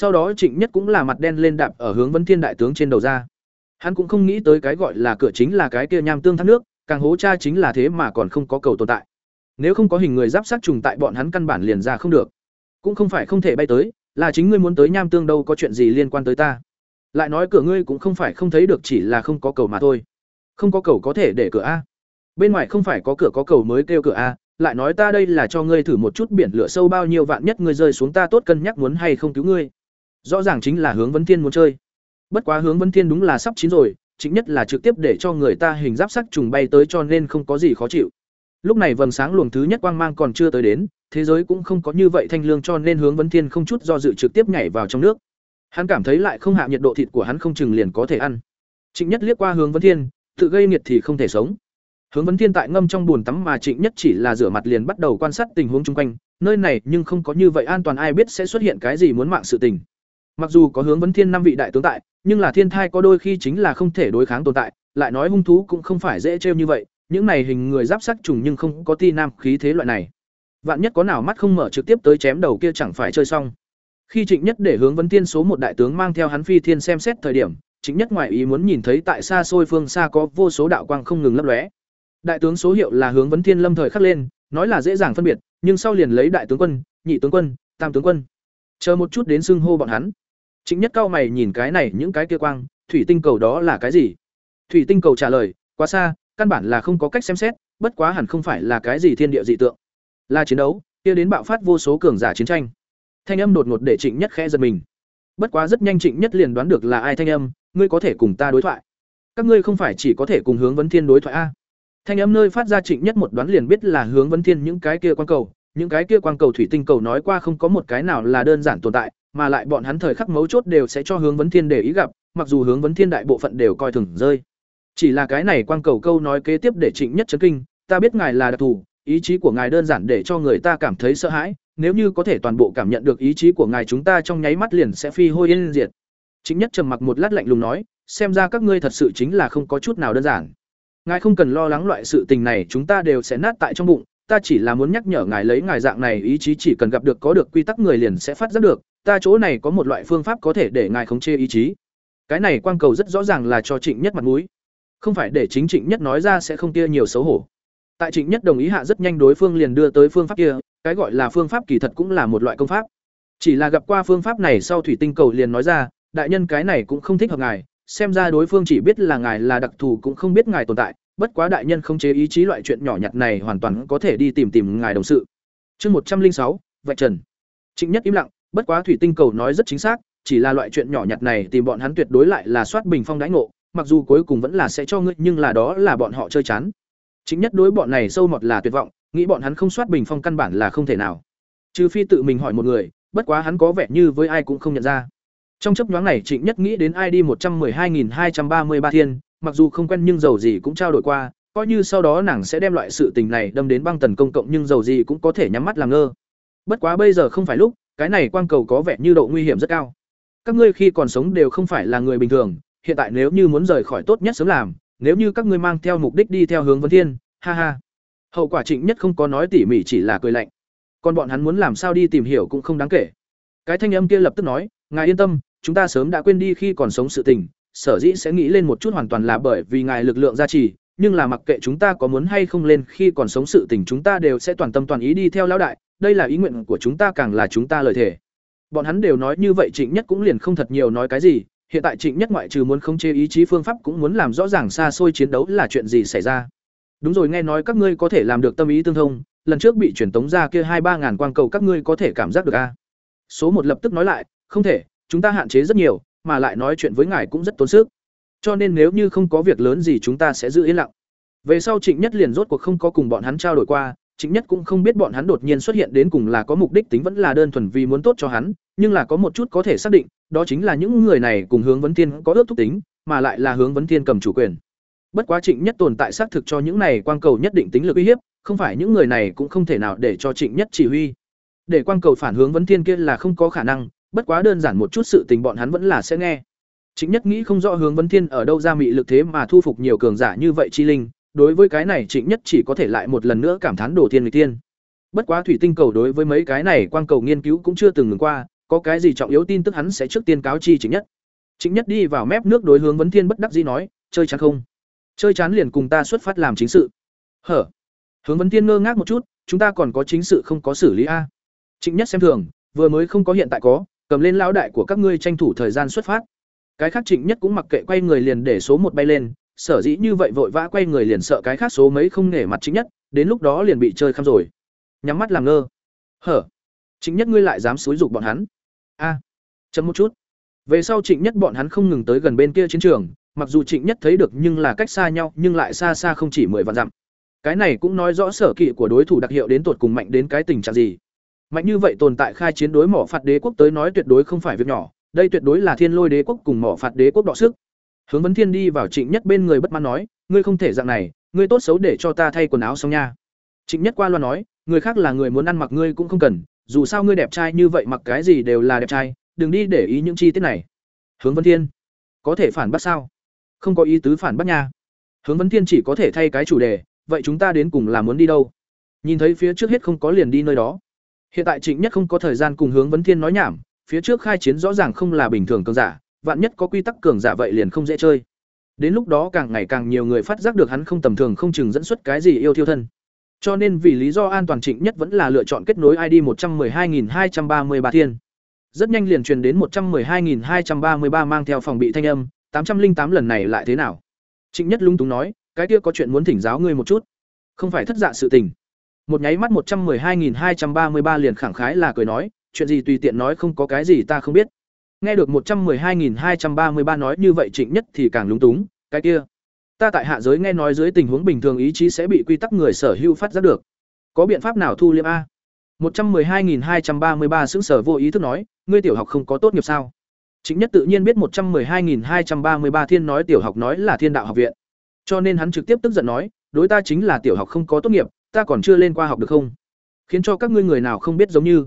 sau đó trịnh nhất cũng là mặt đen lên đạp ở hướng vấn thiên đại tướng trên đầu ra. Hắn cũng không nghĩ tới cái gọi là cửa chính là cái kia nham tương thác nước, càng hố cha chính là thế mà còn không có cầu tồn tại. Nếu không có hình người giáp sát trùng tại bọn hắn căn bản liền ra không được. Cũng không phải không thể bay tới, là chính ngươi muốn tới nham tương đâu có chuyện gì liên quan tới ta. Lại nói cửa ngươi cũng không phải không thấy được chỉ là không có cầu mà thôi. Không có cầu có thể để cửa a. Bên ngoài không phải có cửa có cầu mới kêu cửa a, lại nói ta đây là cho ngươi thử một chút biển lửa sâu bao nhiêu vạn nhất ngươi rơi xuống ta tốt cân nhắc muốn hay không cứu ngươi rõ ràng chính là hướng vấn thiên muốn chơi. Bất quá hướng vấn thiên đúng là sắp chín rồi, chính nhất là trực tiếp để cho người ta hình giáp sắc trùng bay tới cho nên không có gì khó chịu. Lúc này vầng sáng luồng thứ nhất quang mang còn chưa tới đến, thế giới cũng không có như vậy thanh lương cho nên hướng vấn thiên không chút do dự trực tiếp nhảy vào trong nước. Hắn cảm thấy lại không hạ nhiệt độ thịt của hắn không chừng liền có thể ăn. Trịnh nhất liếc qua hướng vấn thiên, tự gây nhiệt thì không thể sống. Hướng vấn thiên tại ngâm trong bùn tắm mà trịnh nhất chỉ là rửa mặt liền bắt đầu quan sát tình huống chung quanh, nơi này nhưng không có như vậy an toàn ai biết sẽ xuất hiện cái gì muốn mạng sự tình mặc dù có hướng vấn thiên năm vị đại tướng tại, nhưng là thiên thai có đôi khi chính là không thể đối kháng tồn tại, lại nói hung thú cũng không phải dễ trêu như vậy, những này hình người giáp sắc trùng nhưng không có ti nam khí thế loại này. Vạn nhất có nào mắt không mở trực tiếp tới chém đầu kia chẳng phải chơi xong. Khi trịnh nhất để hướng vấn thiên số một đại tướng mang theo hắn phi thiên xem xét thời điểm, trịnh nhất ngoại ý muốn nhìn thấy tại xa xôi phương xa có vô số đạo quang không ngừng lấp lóe. Đại tướng số hiệu là hướng vấn thiên lâm thời khắc lên, nói là dễ dàng phân biệt, nhưng sau liền lấy đại tướng quân, nhị tướng quân, tam tướng quân. Chờ một chút đến xưng hô bọn hắn trịnh nhất cao mày nhìn cái này những cái kia quang, thủy tinh cầu đó là cái gì? Thủy tinh cầu trả lời, quá xa, căn bản là không có cách xem xét, bất quá hẳn không phải là cái gì thiên địa dị tượng. Là chiến đấu, kia đến bạo phát vô số cường giả chiến tranh. Thanh âm đột ngột để trịnh nhất khẽ giật mình. Bất quá rất nhanh trịnh nhất liền đoán được là ai thanh âm, ngươi có thể cùng ta đối thoại. Các ngươi không phải chỉ có thể cùng hướng vấn thiên đối thoại a? Thanh âm nơi phát ra trịnh nhất một đoán liền biết là hướng vấn thiên những cái kia quan cầu. Những cái kia quan cầu thủy tinh cầu nói qua không có một cái nào là đơn giản tồn tại mà lại bọn hắn thời khắc mấu chốt đều sẽ cho hướng vấn thiên để ý gặp, mặc dù hướng vấn thiên đại bộ phận đều coi thường rơi. Chỉ là cái này quan cầu câu nói kế tiếp để trịnh nhất chấn kinh, ta biết ngài là đặc thù, ý chí của ngài đơn giản để cho người ta cảm thấy sợ hãi, nếu như có thể toàn bộ cảm nhận được ý chí của ngài chúng ta trong nháy mắt liền sẽ phi hôi yên diệt. Chính nhất trầm mặc một lát lạnh lùng nói, xem ra các ngươi thật sự chính là không có chút nào đơn giản. Ngài không cần lo lắng loại sự tình này, chúng ta đều sẽ nát tại trong bụng, ta chỉ là muốn nhắc nhở ngài lấy ngài dạng này, ý chí chỉ cần gặp được có được quy tắc người liền sẽ phát giác được ta chỗ này có một loại phương pháp có thể để ngài khống chế ý chí. Cái này quang cầu rất rõ ràng là cho trịnh nhất mặt mũi. Không phải để chính trịnh nhất nói ra sẽ không kia nhiều xấu hổ. Tại trịnh nhất đồng ý hạ rất nhanh đối phương liền đưa tới phương pháp kia, cái gọi là phương pháp kỳ thật cũng là một loại công pháp. Chỉ là gặp qua phương pháp này sau thủy tinh cầu liền nói ra, đại nhân cái này cũng không thích hợp ngài, xem ra đối phương chỉ biết là ngài là đặc thù cũng không biết ngài tồn tại, bất quá đại nhân không chế ý chí loại chuyện nhỏ nhặt này hoàn toàn có thể đi tìm tìm ngài đồng sự. Chương một trăm linh sáu, vạch trần. Trịnh nhất im lặng bất quá thủy tinh cầu nói rất chính xác, chỉ là loại chuyện nhỏ nhặt này tìm bọn hắn tuyệt đối lại là soát bình phong đãi ngộ, mặc dù cuối cùng vẫn là sẽ cho ngươi, nhưng là đó là bọn họ chơi chán. Chính nhất đối bọn này sâu mọt là tuyệt vọng, nghĩ bọn hắn không soát bình phong căn bản là không thể nào. Trừ phi tự mình hỏi một người, bất quá hắn có vẻ như với ai cũng không nhận ra. Trong chấp nhoáng này, trịnh nhất nghĩ đến id một trăm mười hai nghìn hai trăm ba mươi ba thiên, mặc dù không quen nhưng dầu gì cũng trao đổi qua, coi như sau đó nàng sẽ đem loại sự tình này đâm đến băng tần công cộng nhưng dầu gì cũng có thể nhắm mắt làm ngơ. Bất quá bây giờ không phải lúc cái này quang cầu có vẻ như độ nguy hiểm rất cao. Các ngươi khi còn sống đều không phải là người bình thường, hiện tại nếu như muốn rời khỏi tốt nhất sớm làm, nếu như các ngươi mang theo mục đích đi theo hướng vấn thiên, ha ha. Hậu quả trịnh nhất không có nói tỉ mỉ chỉ là cười lạnh. Còn bọn hắn muốn làm sao đi tìm hiểu cũng không đáng kể. Cái thanh âm kia lập tức nói, ngài yên tâm, chúng ta sớm đã quên đi khi còn sống sự tình, sở dĩ sẽ nghĩ lên một chút hoàn toàn là bởi vì ngài lực lượng gia trì, nhưng là mặc kệ chúng ta có muốn hay không lên khi còn sống sự tình chúng ta đều sẽ toàn tâm toàn ý đi theo lão đại đây là ý nguyện của chúng ta càng là chúng ta lời thề. Bọn hắn đều nói như vậy trịnh nhất cũng liền không thật nhiều nói cái gì, hiện tại trịnh nhất ngoại trừ muốn khống chế ý chí phương pháp cũng muốn làm rõ ràng xa xôi chiến đấu là chuyện gì xảy ra. Đúng rồi, nghe nói các ngươi có thể làm được tâm ý tương thông, lần trước bị truyền tống ra kia hai ba ngàn quang cầu các ngươi có thể cảm giác được a? À? số một lập tức nói lại, không thể, chúng ta hạn chế rất nhiều, mà lại nói chuyện với ngài cũng rất tốn sức. Cho nên nếu như không có việc lớn gì chúng ta sẽ giữ yên lặng. Về sau trịnh nhất liền rốt cuộc không có cùng bọn hắn trao đổi qua Chính nhất cũng không biết bọn hắn đột nhiên xuất hiện đến cùng là có mục đích tính vẫn là đơn thuần vì muốn tốt cho hắn, nhưng là có một chút có thể xác định, đó chính là những người này cùng hướng vấn thiên có ước thúc tính, mà lại là hướng vấn thiên cầm chủ quyền. Bất quá trịnh nhất tồn tại xác thực cho những này quang cầu nhất định tính lực uy hiếp, không phải những người này cũng không thể nào để cho trịnh nhất chỉ huy. Để quang cầu phản hướng vấn thiên kia là không có khả năng, bất quá đơn giản một chút sự tình bọn hắn vẫn là sẽ nghe. Trịnh nhất nghĩ không rõ hướng vấn thiên ở đâu ra mị lực thế mà thu phục nhiều cường giả như vậy chi linh đối với cái này trịnh nhất chỉ có thể lại một lần nữa cảm thán đồ thiên người tiên bất quá thủy tinh cầu đối với mấy cái này quang cầu nghiên cứu cũng chưa từng ngừng qua có cái gì trọng yếu tin tức hắn sẽ trước tiên cáo chi Trịnh Nhất. Trịnh Nhất đi vào mép nước đối hướng vấn thiên bất đắc dĩ nói, chơi chán không? Chơi chán liền cùng ta xuất phát làm chính sự. Hở? Hướng vấn thiên ngơ ngác một chút, chúng ta còn có chính sự không có xử lý a. Trịnh Nhất xem thường, vừa mới không có hiện tại có, cầm lên lão đại của các ngươi tranh thủ thời gian xuất phát. Cái khác Trịnh Nhất cũng mặc kệ quay người liền để số một bay lên, sở dĩ như vậy vội vã quay người liền sợ cái khác số mấy không nể mặt chính Nhất, đến lúc đó liền bị chơi khăm rồi. Nhắm mắt làm ngơ. Hở? chính Nhất ngươi lại dám xúi dục bọn hắn? A. À, chấm một chút. Về sau Trịnh Nhất bọn hắn không ngừng tới gần bên kia chiến trường, mặc dù Trịnh Nhất thấy được nhưng là cách xa nhau, nhưng lại xa xa không chỉ mười vạn dặm. Cái này cũng nói rõ sở kỵ của đối thủ đặc hiệu đến tột cùng mạnh đến cái tình trạng gì. Mạnh như vậy tồn tại khai chiến đối mỏ phạt đế quốc tới nói tuyệt đối không phải việc nhỏ, đây tuyệt đối là thiên lôi đế quốc cùng mỏ phạt đế quốc đọ sức. Hướng Vấn Thiên đi vào Trịnh Nhất bên người bất mãn nói, ngươi không thể dạng này, ngươi tốt xấu để cho ta thay quần áo xong nha. Trịnh Nhất qua loa nói, người khác là người muốn ăn mặc ngươi cũng không cần, dù sao ngươi đẹp trai như vậy mặc cái gì đều là đẹp trai, đừng đi để ý những chi tiết này. Hướng Vấn Thiên, có thể phản bác sao? Không có ý tứ phản bác nha. Hướng Vấn Thiên chỉ có thể thay cái chủ đề, vậy chúng ta đến cùng là muốn đi đâu? Nhìn thấy phía trước hết không có liền đi nơi đó. Hiện tại Trịnh Nhất không có thời gian cùng Hướng Vấn Thiên nói nhảm, phía trước khai chiến rõ ràng không là bình thường cường giả, vạn nhất có quy tắc cường giả vậy liền không dễ chơi. Đến lúc đó càng ngày càng nhiều người phát giác được hắn không tầm thường không chừng dẫn xuất cái gì yêu thiêu thân. Cho nên vì lý do an toàn Trịnh Nhất vẫn là lựa chọn kết nối ID 112233 thiên. Rất nhanh liền truyền đến 112233 mang theo phòng bị thanh âm, 808 lần này lại thế nào? Trịnh Nhất lung túng nói, cái kia có chuyện muốn thỉnh giáo ngươi một chút. Không phải thất dạ sự tình. Một nháy mắt 112233 liền khẳng khái là cười nói, chuyện gì tùy tiện nói không có cái gì ta không biết. Nghe được 112233 nói như vậy Trịnh Nhất thì càng lúng túng, cái kia, ta tại hạ giới nghe nói dưới tình huống bình thường ý chí sẽ bị quy tắc người sở hữu phát giác được. Có biện pháp nào thu liêm a? 112233 sững sở vô ý thức nói, ngươi tiểu học không có tốt nghiệp sao? Trịnh Nhất tự nhiên biết 112233 thiên nói tiểu học nói là Thiên Đạo học viện. Cho nên hắn trực tiếp tức giận nói, đối ta chính là tiểu học không có tốt nghiệp, ta còn chưa lên qua học được không? Khiến cho các ngươi người nào không biết giống như.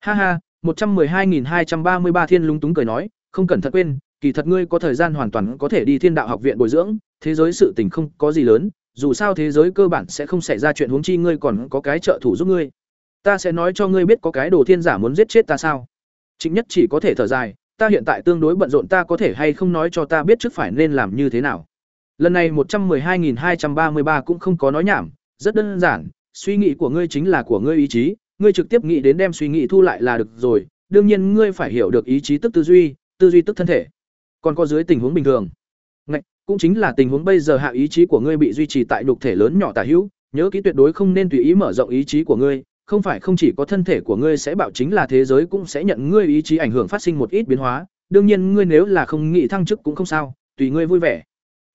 Ha ha, 112.233 thiên lúng túng cười nói, không cần thật quên, kỳ thật ngươi có thời gian hoàn toàn có thể đi Thiên Đạo học viện bồi dưỡng, thế giới sự tình không có gì lớn, dù sao thế giới cơ bản sẽ không xảy ra chuyện huống chi ngươi còn có cái trợ thủ giúp ngươi. Ta sẽ nói cho ngươi biết có cái đồ thiên giả muốn giết chết ta sao? Chính nhất chỉ có thể thở dài, ta hiện tại tương đối bận rộn ta có thể hay không nói cho ta biết trước phải nên làm như thế nào. Lần này một trăm hai hai trăm ba mươi ba cũng không có nói nhảm, rất đơn giản, suy nghĩ của ngươi chính là của ngươi ý chí, ngươi trực tiếp nghĩ đến đem suy nghĩ thu lại là được rồi, đương nhiên ngươi phải hiểu được ý chí tức tư duy, tư duy tức thân thể. Còn có dưới tình huống bình thường. Ngạch, cũng chính là tình huống bây giờ hạ ý chí của ngươi bị duy trì tại nhục thể lớn nhỏ tả hữu, nhớ kỹ tuyệt đối không nên tùy ý mở rộng ý chí của ngươi, không phải không chỉ có thân thể của ngươi sẽ bảo chính là thế giới cũng sẽ nhận ngươi ý chí ảnh hưởng phát sinh một ít biến hóa, đương nhiên ngươi nếu là không nghĩ thăng chức cũng không sao, tùy ngươi vui vẻ.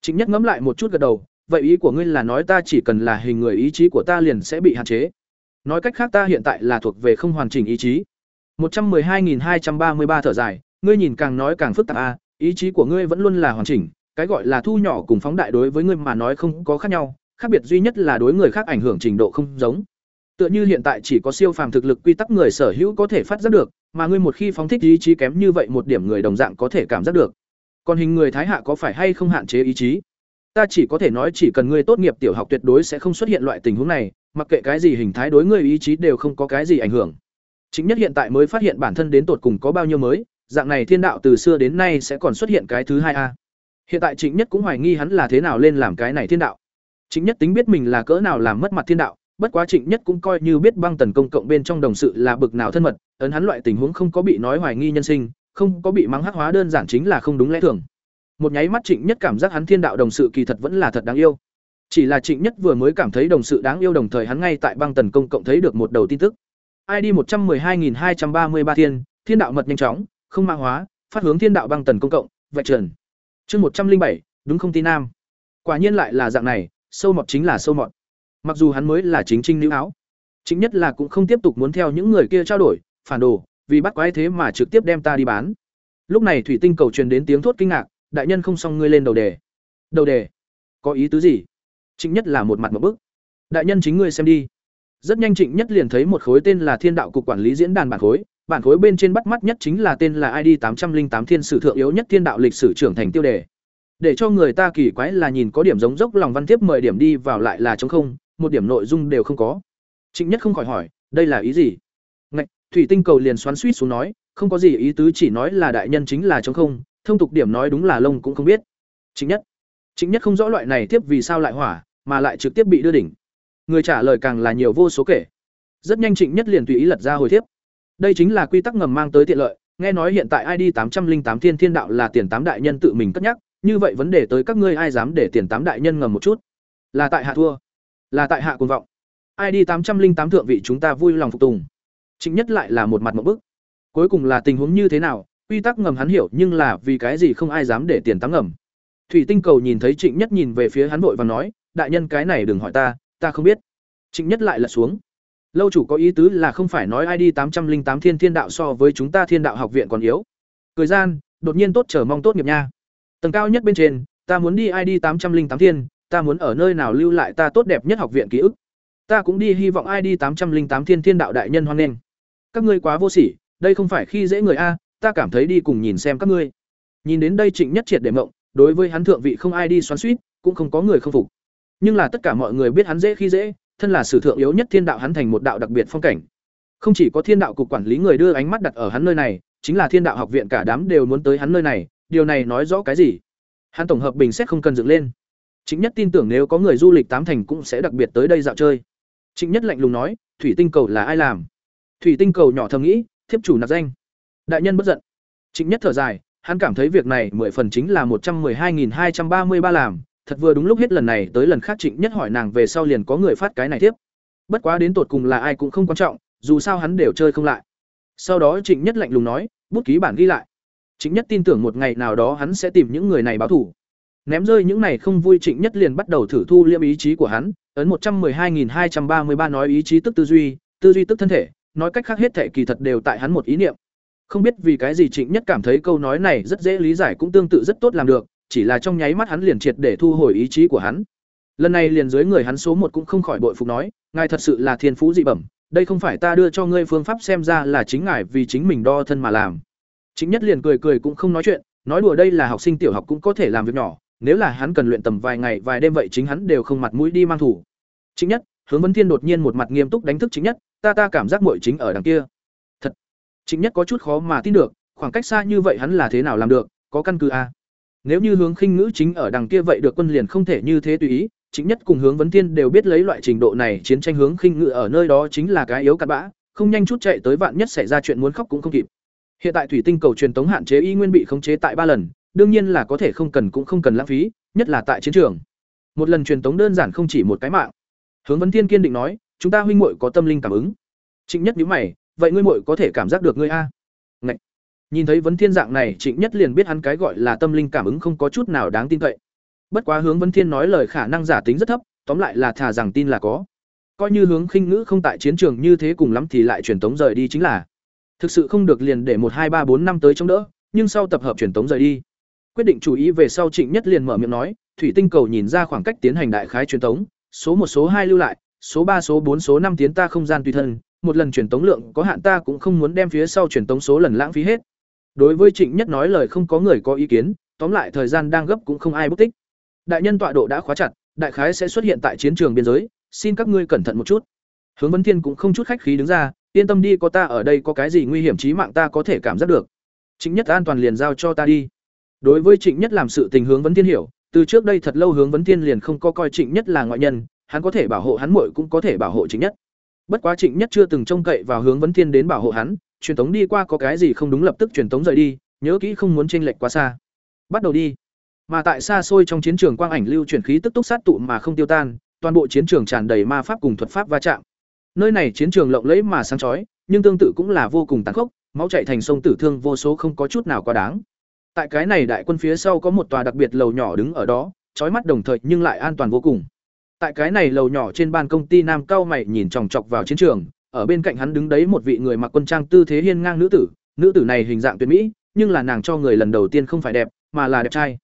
Chính nhất ngẫm lại một chút gật đầu, vậy ý của ngươi là nói ta chỉ cần là hình người ý chí của ta liền sẽ bị hạn chế. Nói cách khác ta hiện tại là thuộc về không hoàn chỉnh ý chí. Một trăm hai hai trăm ba mươi ba thở dài, ngươi nhìn càng nói càng phức tạp a, ý chí của ngươi vẫn luôn là hoàn chỉnh, cái gọi là thu nhỏ cùng phóng đại đối với ngươi mà nói không có khác nhau, khác biệt duy nhất là đối người khác ảnh hưởng trình độ không giống. Tựa như hiện tại chỉ có siêu phàm thực lực quy tắc người sở hữu có thể phát giác được, mà ngươi một khi phóng thích ý chí kém như vậy một điểm người đồng dạng có thể cảm giác được. Còn hình người thái hạ có phải hay không hạn chế ý chí? Ta chỉ có thể nói chỉ cần ngươi tốt nghiệp tiểu học tuyệt đối sẽ không xuất hiện loại tình huống này, mặc kệ cái gì hình thái đối ngươi ý chí đều không có cái gì ảnh hưởng. Chính nhất hiện tại mới phát hiện bản thân đến tột cùng có bao nhiêu mới, dạng này thiên đạo từ xưa đến nay sẽ còn xuất hiện cái thứ hai a. Hiện tại Trịnh Nhất cũng hoài nghi hắn là thế nào lên làm cái này thiên đạo. Trịnh Nhất tính biết mình là cỡ nào làm mất mặt thiên đạo, bất quá Trịnh Nhất cũng coi như biết băng tần công cộng bên trong đồng sự là bực nào thân mật, ấn hắn loại tình huống không có bị nói hoài nghi nhân sinh, không có bị mắng hắc hóa đơn giản chính là không đúng lẽ thường. Một nháy mắt Trịnh Nhất cảm giác hắn thiên đạo đồng sự kỳ thật vẫn là thật đáng yêu. Chỉ là Trịnh Nhất vừa mới cảm thấy đồng sự đáng yêu đồng thời hắn ngay tại băng tần công cộng thấy được một đầu tin tức. ID một trăm hai nghìn hai trăm ba mươi ba thiên, thiên đạo mật nhanh chóng, không mã hóa, phát hướng thiên đạo băng tần công cộng, vạch trần. Chương một trăm linh bảy, đúng không tin nam. Quả nhiên lại là dạng này, sâu mọt chính là sâu mọt mặc dù hắn mới là chính trinh nữ áo chính nhất là cũng không tiếp tục muốn theo những người kia trao đổi phản đồ vì bắt quái thế mà trực tiếp đem ta đi bán lúc này thủy tinh cầu truyền đến tiếng thốt kinh ngạc đại nhân không xong ngươi lên đầu đề đầu đề có ý tứ gì trịnh nhất là một mặt một bức. Đại nhân chính ngươi xem đi. Rất nhanh trịnh nhất liền thấy một khối tên là thiên đạo cục quản lý diễn đàn bản khối. Bản khối bên trên bắt mắt nhất chính là tên là id tám trăm linh tám thiên sử thượng yếu nhất thiên đạo lịch sử trưởng thành tiêu đề. Để cho người ta kỳ quái là nhìn có điểm giống dốc lòng văn tiếp mời điểm đi vào lại là trống không một điểm nội dung đều không có. Trịnh nhất không khỏi hỏi đây là ý gì? Ngạch thủy tinh cầu liền xoắn suýt xuống nói không có gì ý tứ chỉ nói là đại nhân chính là trống không, thông tục điểm nói đúng là lông cũng không biết. Trịnh nhất. Chính nhất không rõ loại này tiếp vì sao lại hỏa, mà lại trực tiếp bị đưa đỉnh. Người trả lời càng là nhiều vô số kể. Rất nhanh Trịnh Nhất liền tùy ý lật ra hồi thiếp. Đây chính là quy tắc ngầm mang tới tiện lợi, nghe nói hiện tại ID 808 Thiên Thiên Đạo là tiền tám đại nhân tự mình cất nhắc, như vậy vấn đề tới các ngươi ai dám để tiền tám đại nhân ngầm một chút? Là tại hạ thua, là tại hạ cuồng vọng. ID 808 thượng vị chúng ta vui lòng phục tùng. Trịnh Nhất lại là một mặt một bức. Cuối cùng là tình huống như thế nào? Quy tắc ngầm hắn hiểu, nhưng là vì cái gì không ai dám để tiền tám ngầm? Thủy Tinh Cầu nhìn thấy Trịnh Nhất nhìn về phía hắn vội và nói, đại nhân cái này đừng hỏi ta, ta không biết. Trịnh Nhất lại là xuống. Lâu chủ có ý tứ là không phải nói ID 808 Thiên Thiên Đạo so với chúng ta Thiên Đạo học viện còn yếu. Cười gian, đột nhiên tốt chờ mong tốt nghiệp nha. Tầng cao nhất bên trên, ta muốn đi ID 808 Thiên, ta muốn ở nơi nào lưu lại ta tốt đẹp nhất học viện ký ức. Ta cũng đi hy vọng ID 808 Thiên Thiên Đạo đại nhân hoan nghênh. Các ngươi quá vô sỉ, đây không phải khi dễ người a, ta cảm thấy đi cùng nhìn xem các ngươi. Nhìn đến đây Trịnh Nhất triệt để mộng, đối với hắn thượng vị không ai đi xoắn suýt, cũng không có người không phục. Nhưng là tất cả mọi người biết hắn dễ khi dễ, thân là sử thượng yếu nhất thiên đạo hắn thành một đạo đặc biệt phong cảnh. Không chỉ có thiên đạo cục quản lý người đưa ánh mắt đặt ở hắn nơi này, chính là thiên đạo học viện cả đám đều muốn tới hắn nơi này, điều này nói rõ cái gì? Hắn tổng hợp bình xét không cần dựng lên. Chính nhất tin tưởng nếu có người du lịch tám thành cũng sẽ đặc biệt tới đây dạo chơi. Trịnh Nhất lạnh lùng nói, "Thủy tinh cầu là ai làm?" Thủy tinh cầu nhỏ thầm nghĩ, thiếp chủ nạp danh. Đại nhân bất giận. Trịnh Nhất thở dài, hắn cảm thấy việc này mười phần chính là một trăm hai nghìn hai trăm ba mươi ba làm, thật vừa đúng lúc hết lần này tới lần khác Trịnh Nhất hỏi nàng về sau liền có người phát cái này tiếp. Bất quá đến tột cùng là ai cũng không quan trọng, dù sao hắn đều chơi không lại. Sau đó Trịnh Nhất lạnh lùng nói, bút ký bản ghi lại. Trịnh Nhất tin tưởng một ngày nào đó hắn sẽ tìm những người này báo thù. Ném rơi những này không vui Trịnh Nhất liền bắt đầu thử thu liêm ý chí của hắn, ấn một trăm hai hai trăm ba mươi ba nói ý chí tức tư duy, tư duy tức thân thể, nói cách khác hết thể kỳ thật đều tại hắn một ý niệm. Không biết vì cái gì Trịnh Nhất cảm thấy câu nói này rất dễ lý giải cũng tương tự rất tốt làm được, chỉ là trong nháy mắt hắn liền triệt để thu hồi ý chí của hắn. Lần này liền dưới người hắn số một cũng không khỏi bội phục nói, ngài thật sự là thiên phú dị bẩm, đây không phải ta đưa cho ngươi phương pháp xem ra là chính ngài vì chính mình đo thân mà làm. Trịnh nhất liền cười cười cũng không nói chuyện, nói đùa đây là học sinh tiểu học cũng có thể làm việc nhỏ, nếu là hắn cần luyện tầm vài ngày vài đêm vậy chính hắn đều không mặt mũi đi mang thủ. Trịnh nhất, Hướng Vân Thiên đột nhiên một mặt nghiêm túc đánh thức Trịnh nhất, ta ta cảm giác muội chính ở đằng kia. Trịnh Chính nhất có chút khó mà tin được, khoảng cách xa như vậy hắn là thế nào làm được, có căn cứ a? À? Nếu như hướng khinh ngữ chính ở đằng kia vậy được quân liền không thể như thế tùy ý, chính nhất cùng hướng vấn thiên đều biết lấy loại trình độ này chiến tranh hướng khinh ngữ ở nơi đó chính là cái yếu cặn bã, không nhanh chút chạy tới vạn nhất xảy ra chuyện muốn khóc cũng không kịp. Hiện tại thủy tinh cầu truyền tống hạn chế y nguyên bị khống chế tại ba lần, đương nhiên là có thể không cần cũng không cần lãng phí, nhất là tại chiến trường. Một lần truyền tống đơn giản không chỉ một cái mạng. Hướng vấn thiên kiên định nói, chúng ta huynh muội có tâm linh cảm ứng. Trịnh Nhất nhíu mày, vậy ngươi muội có thể cảm giác được ngươi a? Ngậy. Nhìn thấy vấn thiên dạng này, Trịnh Nhất liền biết hắn cái gọi là tâm linh cảm ứng không có chút nào đáng tin cậy. Bất quá hướng vấn thiên nói lời khả năng giả tính rất thấp, tóm lại là thà rằng tin là có. Coi như hướng khinh ngữ không tại chiến trường như thế cùng lắm thì lại truyền tống rời đi chính là. Thực sự không được liền để một hai ba bốn năm tới chống đỡ, nhưng sau tập hợp truyền tống rời đi. Quyết định chú ý về sau Trịnh Nhất liền mở miệng nói, thủy tinh cầu nhìn ra khoảng cách tiến hành đại khái truyền tống, số một số hai lưu lại, số ba số bốn số năm tiến ta không gian tùy thân, một lần truyền tống lượng có hạn ta cũng không muốn đem phía sau truyền tống số lần lãng phí hết. Đối với Trịnh Nhất nói lời không có người có ý kiến, tóm lại thời gian đang gấp cũng không ai bất tích. Đại nhân tọa độ đã khóa chặt, đại khái sẽ xuất hiện tại chiến trường biên giới, xin các ngươi cẩn thận một chút. Hướng Vân Thiên cũng không chút khách khí đứng ra, yên tâm đi có ta ở đây có cái gì nguy hiểm chí mạng ta có thể cảm giác được. Trịnh Nhất an toàn liền giao cho ta đi. Đối với Trịnh Nhất làm sự tình hướng Vân Thiên hiểu, từ trước đây thật lâu hướng Vân Thiên liền không có coi Trịnh Nhất là ngoại nhân, hắn có thể bảo hộ hắn muội cũng có thể bảo hộ Trịnh Nhất. Bất quá Trịnh Nhất chưa từng trông cậy vào hướng Vân Thiên đến bảo hộ hắn, truyền tống đi qua có cái gì không đúng lập tức truyền tống rời đi, nhớ kỹ không muốn chênh lệch quá xa. Bắt đầu đi. Mà tại xa xôi trong chiến trường quang ảnh lưu chuyển khí tức túc sát tụ mà không tiêu tan, toàn bộ chiến trường tràn đầy ma pháp cùng thuật pháp va chạm. Nơi này chiến trường lộng lẫy mà sáng chói, nhưng tương tự cũng là vô cùng tàn khốc, máu chảy thành sông tử thương vô số không có chút nào quá đáng. Tại cái này đại quân phía sau có một tòa đặc biệt lầu nhỏ đứng ở đó, chói mắt đồng thời nhưng lại an toàn vô cùng. Tại cái này lầu nhỏ trên ban công ty Nam cao mày nhìn chòng chọc vào chiến trường, ở bên cạnh hắn đứng đấy một vị người mặc quân trang tư thế hiên ngang nữ tử, nữ tử này hình dạng tuyệt mỹ, nhưng là nàng cho người lần đầu tiên không phải đẹp, mà là đẹp trai.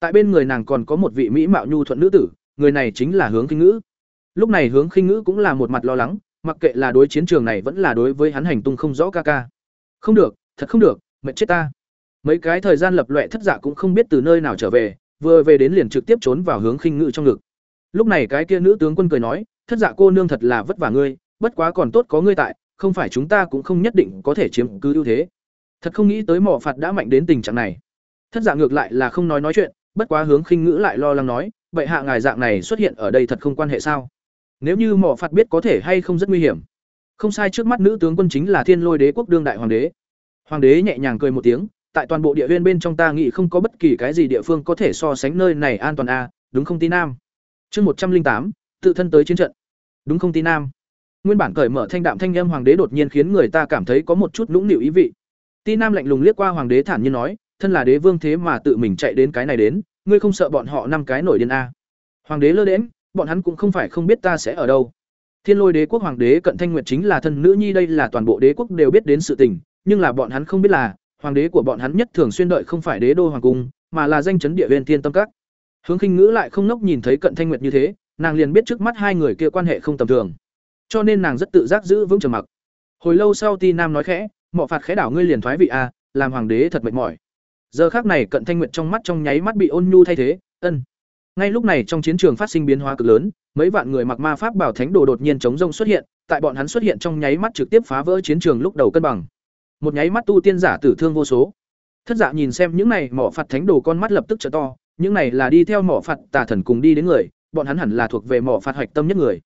Tại bên người nàng còn có một vị mỹ mạo nhu thuận nữ tử, người này chính là Hướng Khinh Ngữ. Lúc này Hướng Khinh Ngữ cũng là một mặt lo lắng, mặc kệ là đối chiến trường này vẫn là đối với hắn hành tung không rõ ca ca. Không được, thật không được, mệt chết ta. Mấy cái thời gian lập loè thất giả cũng không biết từ nơi nào trở về, vừa về đến liền trực tiếp trốn vào Hướng Khinh Ngữ trong ngực. Lúc này cái kia nữ tướng quân cười nói, thất dạ cô nương thật là vất vả ngươi, bất quá còn tốt có ngươi tại, không phải chúng ta cũng không nhất định có thể chiếm cứ ưu thế. thật không nghĩ tới mỏ phạt đã mạnh đến tình trạng này. Thất dạ ngược lại là không nói nói chuyện bất quá hướng khinh ngữ lại lo lắng nói vậy hạ ngài dạng này xuất hiện ở đây thật không quan hệ sao? Nếu như mỏ phạt biết có thể hay không rất nguy hiểm. Không sai trước mắt nữ tướng quân chính là thiên lôi đế quốc đương đại hoàng đế. Hoàng đế nhẹ nhàng cười một tiếng tại toàn bộ địa viên bên trong ta nghĩ không có bất kỳ cái gì địa phương có thể so sánh nơi này an toàn a à, đúng không tin nam? Chương một trăm linh tám, tự thân tới chiến trận. Đúng không tí nam? Nguyên bản cởi mở thanh đạm thanh âm hoàng đế đột nhiên khiến người ta cảm thấy có một chút nũng nịu ý vị. Tí nam lạnh lùng liếc qua hoàng đế thản nhiên nói, thân là đế vương thế mà tự mình chạy đến cái này đến, ngươi không sợ bọn họ năm cái nổi điên a? Hoàng đế lơ đễm bọn hắn cũng không phải không biết ta sẽ ở đâu. Thiên lôi đế quốc hoàng đế cận thanh nguyệt chính là thân nữ nhi đây là toàn bộ đế quốc đều biết đến sự tình, nhưng là bọn hắn không biết là, hoàng đế của bọn hắn nhất thường xuyên đợi không phải đế đô hoàng cung, mà là danh chấn địa viên thiên tâm các hướng khinh ngữ lại không nốc nhìn thấy cận thanh nguyệt như thế, nàng liền biết trước mắt hai người kia quan hệ không tầm thường. Cho nên nàng rất tự giác giữ vững trầm mặc. Hồi lâu sau ti nam nói khẽ, mọ phạt khẽ đảo ngươi liền thoái vị a làm hoàng đế thật mệt mỏi. Giờ khác này cận thanh nguyệt trong mắt trong nháy mắt bị ôn nhu thay thế, ân. Ngay lúc này trong chiến trường phát sinh biến hóa cực lớn, mấy vạn người mặc ma pháp bảo thánh đồ đột nhiên chống rông xuất hiện, tại bọn hắn xuất hiện trong nháy mắt trực tiếp phá vỡ chiến trường lúc đầu cân bằng. Một nháy mắt tu tiên giả tử thương vô số. Thất dạ nhìn xem những này mỏ phạt thánh đồ con mắt lập tức trở to những này là đi theo mỏ phạt tà thần cùng đi đến người bọn hắn hẳn là thuộc về mỏ phạt hoạch tâm nhất người.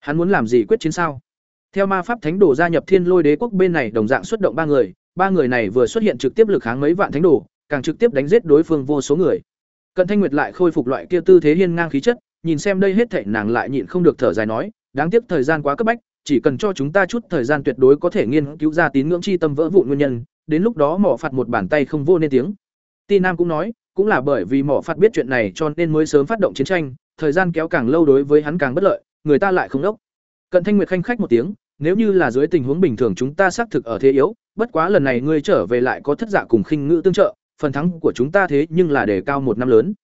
Hắn muốn làm gì quyết chiến sao? Theo ma pháp thánh đồ gia nhập thiên lôi đế quốc bên này đồng dạng xuất động ba người ba người này vừa xuất hiện trực tiếp lực kháng mấy vạn thánh đồ càng trực tiếp đánh giết đối phương vô số người. Cận thanh nguyệt lại khôi phục loại kia tư thế hiên ngang khí chất nhìn xem đây hết thảy nàng lại nhịn không được thở dài nói đáng tiếc thời gian quá cấp bách chỉ cần cho chúng ta chút thời gian tuyệt đối có thể nghiên cứu ra tín ngưỡng chi tâm vỡ vụn nguyên nhân, đến lúc đó mỏ phạt một bàn tay không vô nên tiếng. Ti Nam cũng nói, cũng là bởi vì mỏ phạt biết chuyện này cho nên mới sớm phát động chiến tranh, thời gian kéo càng lâu đối với hắn càng bất lợi, người ta lại không đốc. Cận Thanh Nguyệt khanh khách một tiếng, nếu như là dưới tình huống bình thường chúng ta xác thực ở thế yếu, bất quá lần này ngươi trở về lại có thất giả cùng khinh ngữ tương trợ, phần thắng của chúng ta thế nhưng là đề cao một năm lớn.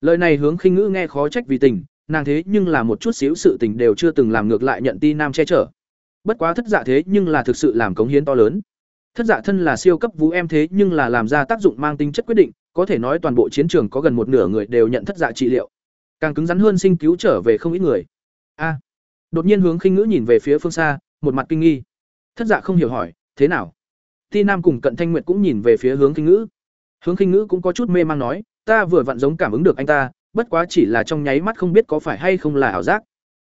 Lời này hướng khinh ngữ nghe khó trách vì tình, nàng thế nhưng là một chút xíu sự tình đều chưa từng làm ngược lại nhận ti nam che chở bất quá thất giả thế nhưng là thực sự làm cống hiến to lớn thất dạ thân là siêu cấp vũ em thế nhưng là làm ra tác dụng mang tính chất quyết định, có thể nói toàn bộ chiến trường có gần một nửa người đều nhận thất dạ trị liệu. Càng cứng rắn hơn sinh cứu trở về không ít người. A. Đột nhiên hướng khinh ngữ nhìn về phía phương xa, một mặt kinh nghi. Thất dạ không hiểu hỏi, thế nào? Ti nam cùng cận thanh nguyệt cũng nhìn về phía hướng khinh ngữ. Hướng khinh ngữ cũng có chút mê mang nói, ta vừa vặn giống cảm ứng được anh ta, bất quá chỉ là trong nháy mắt không biết có phải hay không là ảo giác.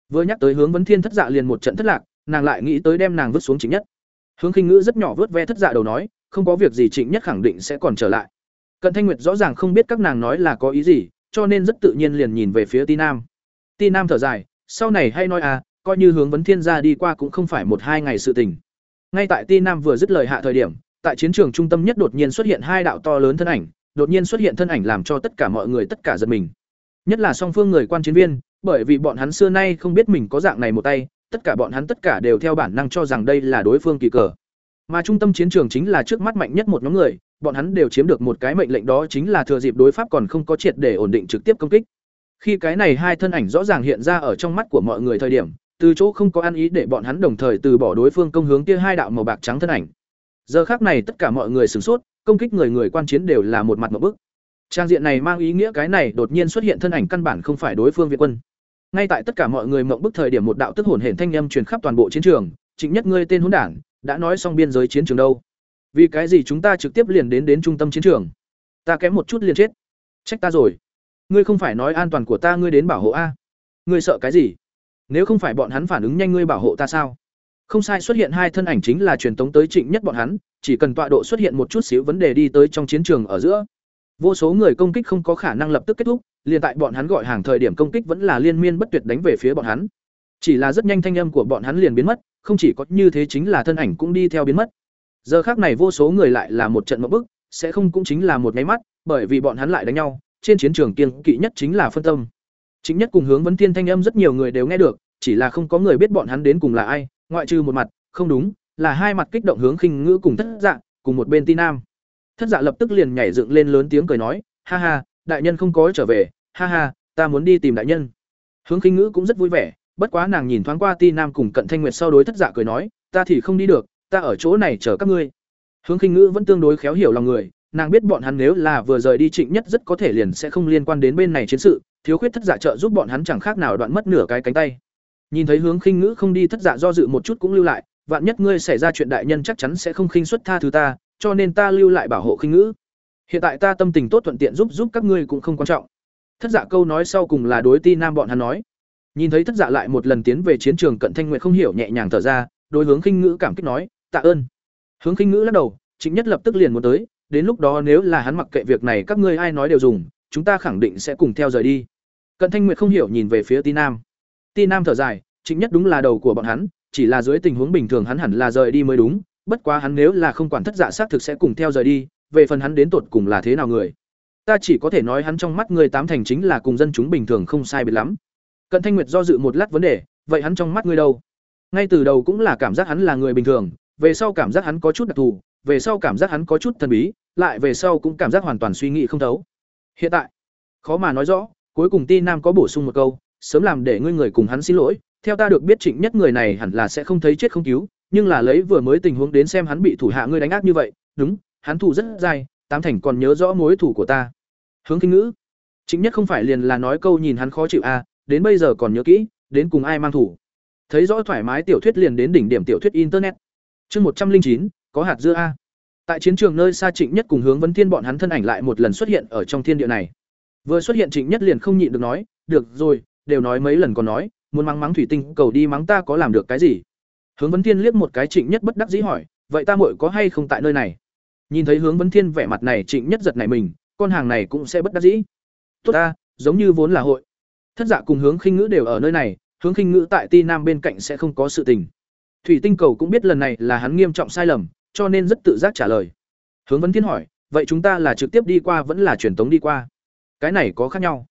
Vừa nhắc tới hướng vấn thiên thất dạ liền một trận thất lạc, nàng lại nghĩ tới đem nàng vứt xuống chính nhất hướng khinh ngữ rất nhỏ vớt ve thất dạ đầu nói, không có việc gì trịnh nhất khẳng định sẽ còn trở lại. Cận thanh nguyệt rõ ràng không biết các nàng nói là có ý gì, cho nên rất tự nhiên liền nhìn về phía ti nam. Ti nam thở dài, sau này hay nói à coi như hướng vấn thiên gia đi qua cũng không phải một hai ngày sự tình. Ngay tại ti nam vừa dứt lời hạ thời điểm, tại chiến trường trung tâm nhất đột nhiên xuất hiện hai đạo to lớn thân ảnh, đột nhiên xuất hiện thân ảnh làm cho tất cả mọi người tất cả giật mình. Nhất là song phương người quan chiến viên, bởi vì bọn hắn xưa nay không biết mình có dạng này một tay tất cả bọn hắn tất cả đều theo bản năng cho rằng đây là đối phương kỳ cờ. Mà trung tâm chiến trường chính là trước mắt mạnh nhất một nhóm người, bọn hắn đều chiếm được một cái mệnh lệnh đó chính là thừa dịp đối pháp còn không có triệt để ổn định trực tiếp công kích. Khi cái này hai thân ảnh rõ ràng hiện ra ở trong mắt của mọi người thời điểm, từ chỗ không có ăn ý để bọn hắn đồng thời từ bỏ đối phương công hướng kia hai đạo màu bạc trắng thân ảnh. Giờ khác này tất cả mọi người sửng sốt, công kích người người quan chiến đều là một mặt một bức. Trang diện này mang ý nghĩa cái này đột nhiên xuất hiện thân ảnh căn bản không phải đối phương việt quân ngay tại tất cả mọi người mộng bức thời điểm một đạo tức hồn hển thanh âm truyền khắp toàn bộ chiến trường trịnh nhất ngươi tên hỗn đản, đã nói xong biên giới chiến trường đâu? Vì cái gì chúng ta trực tiếp liền đến đến trung tâm chiến trường? Ta kém một chút liền chết. Trách ta rồi. Ngươi không phải nói an toàn của ta ngươi đến bảo hộ a? Ngươi sợ cái gì? Nếu không phải bọn hắn phản ứng nhanh ngươi bảo hộ ta sao? Không sai, xuất hiện hai thân ảnh chính là truyền tống tới trịnh nhất bọn hắn, chỉ cần tọa độ xuất hiện một chút xíu vấn đề đi tới trong chiến trường ở giữa vô số người công kích không có khả năng lập tức kết thúc, liền tại bọn hắn gọi hàng thời điểm công kích vẫn là liên miên bất tuyệt đánh về phía bọn hắn. Chỉ là rất nhanh thanh âm của bọn hắn liền biến mất, không chỉ có như thế chính là thân ảnh cũng đi theo biến mất. Giờ khác này vô số người lại là một trận mộng bức, sẽ không cũng chính là một cái mắt, bởi vì bọn hắn lại đánh nhau, trên chiến trường kiêng kỵ nhất chính là phân tâm. Chính nhất cùng hướng vấn thiên thanh âm rất nhiều người đều nghe được, chỉ là không có người biết bọn hắn đến cùng là ai, ngoại trừ một mặt, không đúng, là hai mặt kích động hướng khinh ngữ cùng thất dạng, cùng một bên ti nam thất dạ lập tức liền nhảy dựng lên lớn tiếng cười nói, ha ha, đại nhân không có trở về, ha ha, ta muốn đi tìm đại nhân. Hướng khinh ngữ cũng rất vui vẻ, bất quá nàng nhìn thoáng qua ti nam cùng cận thanh nguyệt sau đối thất dạ cười nói, ta thì không đi được, ta ở chỗ này chờ các ngươi. Hướng khinh ngữ vẫn tương đối khéo hiểu lòng người, nàng biết bọn hắn nếu là vừa rời đi trịnh nhất rất có thể liền sẽ không liên quan đến bên này chiến sự, thiếu khuyết thất dạ trợ giúp bọn hắn chẳng khác nào đoạn mất nửa cái cánh tay. Nhìn thấy hướng khinh ngữ không đi, thất dạ do dự một chút cũng lưu lại, vạn nhất ngươi xảy ra chuyện đại nhân chắc chắn sẽ không khinh xuất tha thứ ta cho nên ta lưu lại bảo hộ khinh ngữ. Hiện tại ta tâm tình tốt thuận tiện giúp giúp các ngươi cũng không quan trọng. Thất Dạ câu nói sau cùng là đối Ti Nam bọn hắn nói. Nhìn thấy Thất Dạ lại một lần tiến về chiến trường Cận Thanh Nguyệt không hiểu nhẹ nhàng thở ra, đối hướng khinh ngữ cảm kích nói, "Tạ ơn." Hướng khinh ngữ lắc đầu, chính nhất lập tức liền muốn tới, đến lúc đó nếu là hắn mặc kệ việc này các ngươi ai nói đều dùng, chúng ta khẳng định sẽ cùng theo rời đi. Cận Thanh Nguyệt không hiểu nhìn về phía Ti Nam. Ti Nam thở dài, chính nhất đúng là đầu của bọn hắn, chỉ là dưới tình huống bình thường hắn hẳn là rời đi mới đúng, bất quá hắn nếu là không quản thất dạ xác thực sẽ cùng theo rời đi, về phần hắn đến tột cùng là thế nào người. Ta chỉ có thể nói hắn trong mắt người tám thành chính là cùng dân chúng bình thường không sai biệt lắm. Cận Thanh Nguyệt do dự một lát vấn đề, vậy hắn trong mắt ngươi đâu? Ngay từ đầu cũng là cảm giác hắn là người bình thường, về sau cảm giác hắn có chút đặc thù, về sau cảm giác hắn có chút thần bí, lại về sau cũng cảm giác hoàn toàn suy nghĩ không thấu. Hiện tại, khó mà nói rõ, cuối cùng Ti Nam có bổ sung một câu, sớm làm để ngươi người cùng hắn xin lỗi, theo ta được biết Trịnh Nhất người này hẳn là sẽ không thấy chết không cứu, nhưng là lấy vừa mới tình huống đến xem hắn bị thủ hạ ngươi đánh ác như vậy, đúng, hắn thủ rất dài tám thành còn nhớ rõ mối thủ của ta. Hướng Kinh Ngữ, chính Nhất không phải liền là nói câu nhìn hắn khó chịu a, à, đến bây giờ còn nhớ kỹ, đến cùng ai mang thủ. Thấy rõ thoải mái tiểu thuyết liền đến đỉnh điểm tiểu thuyết internet. Chương một trăm linh chín có hạt dưa a. Tại chiến trường nơi xa Trịnh Nhất cùng hướng Vấn Thiên bọn hắn thân ảnh lại một lần xuất hiện ở trong thiên địa này. Vừa xuất hiện Trịnh Nhất liền không nhịn được nói, "Được rồi, đều nói mấy lần còn nói, muốn mắng mắng thủy tinh cầu đi mắng ta có làm được cái gì?" Hướng Vấn Thiên liếc một cái Trịnh Nhất bất đắc dĩ hỏi, "Vậy ta muội có hay không tại nơi này?" Nhìn thấy Hướng Vấn Thiên vẻ mặt này Trịnh Nhất giật nảy mình, con hàng này cũng sẽ bất đắc dĩ. "Tốt ta, giống như vốn là hội." Thất Dạ cùng Hướng Khinh Ngữ đều ở nơi này, Hướng Khinh Ngữ tại Ti Nam bên cạnh sẽ không có sự tình. Thủy Tinh Cầu cũng biết lần này là hắn nghiêm trọng sai lầm, cho nên rất tự giác trả lời. Hướng Vấn Thiên hỏi, "Vậy chúng ta là trực tiếp đi qua vẫn là truyền tống đi qua?" Cái này có khác nhau.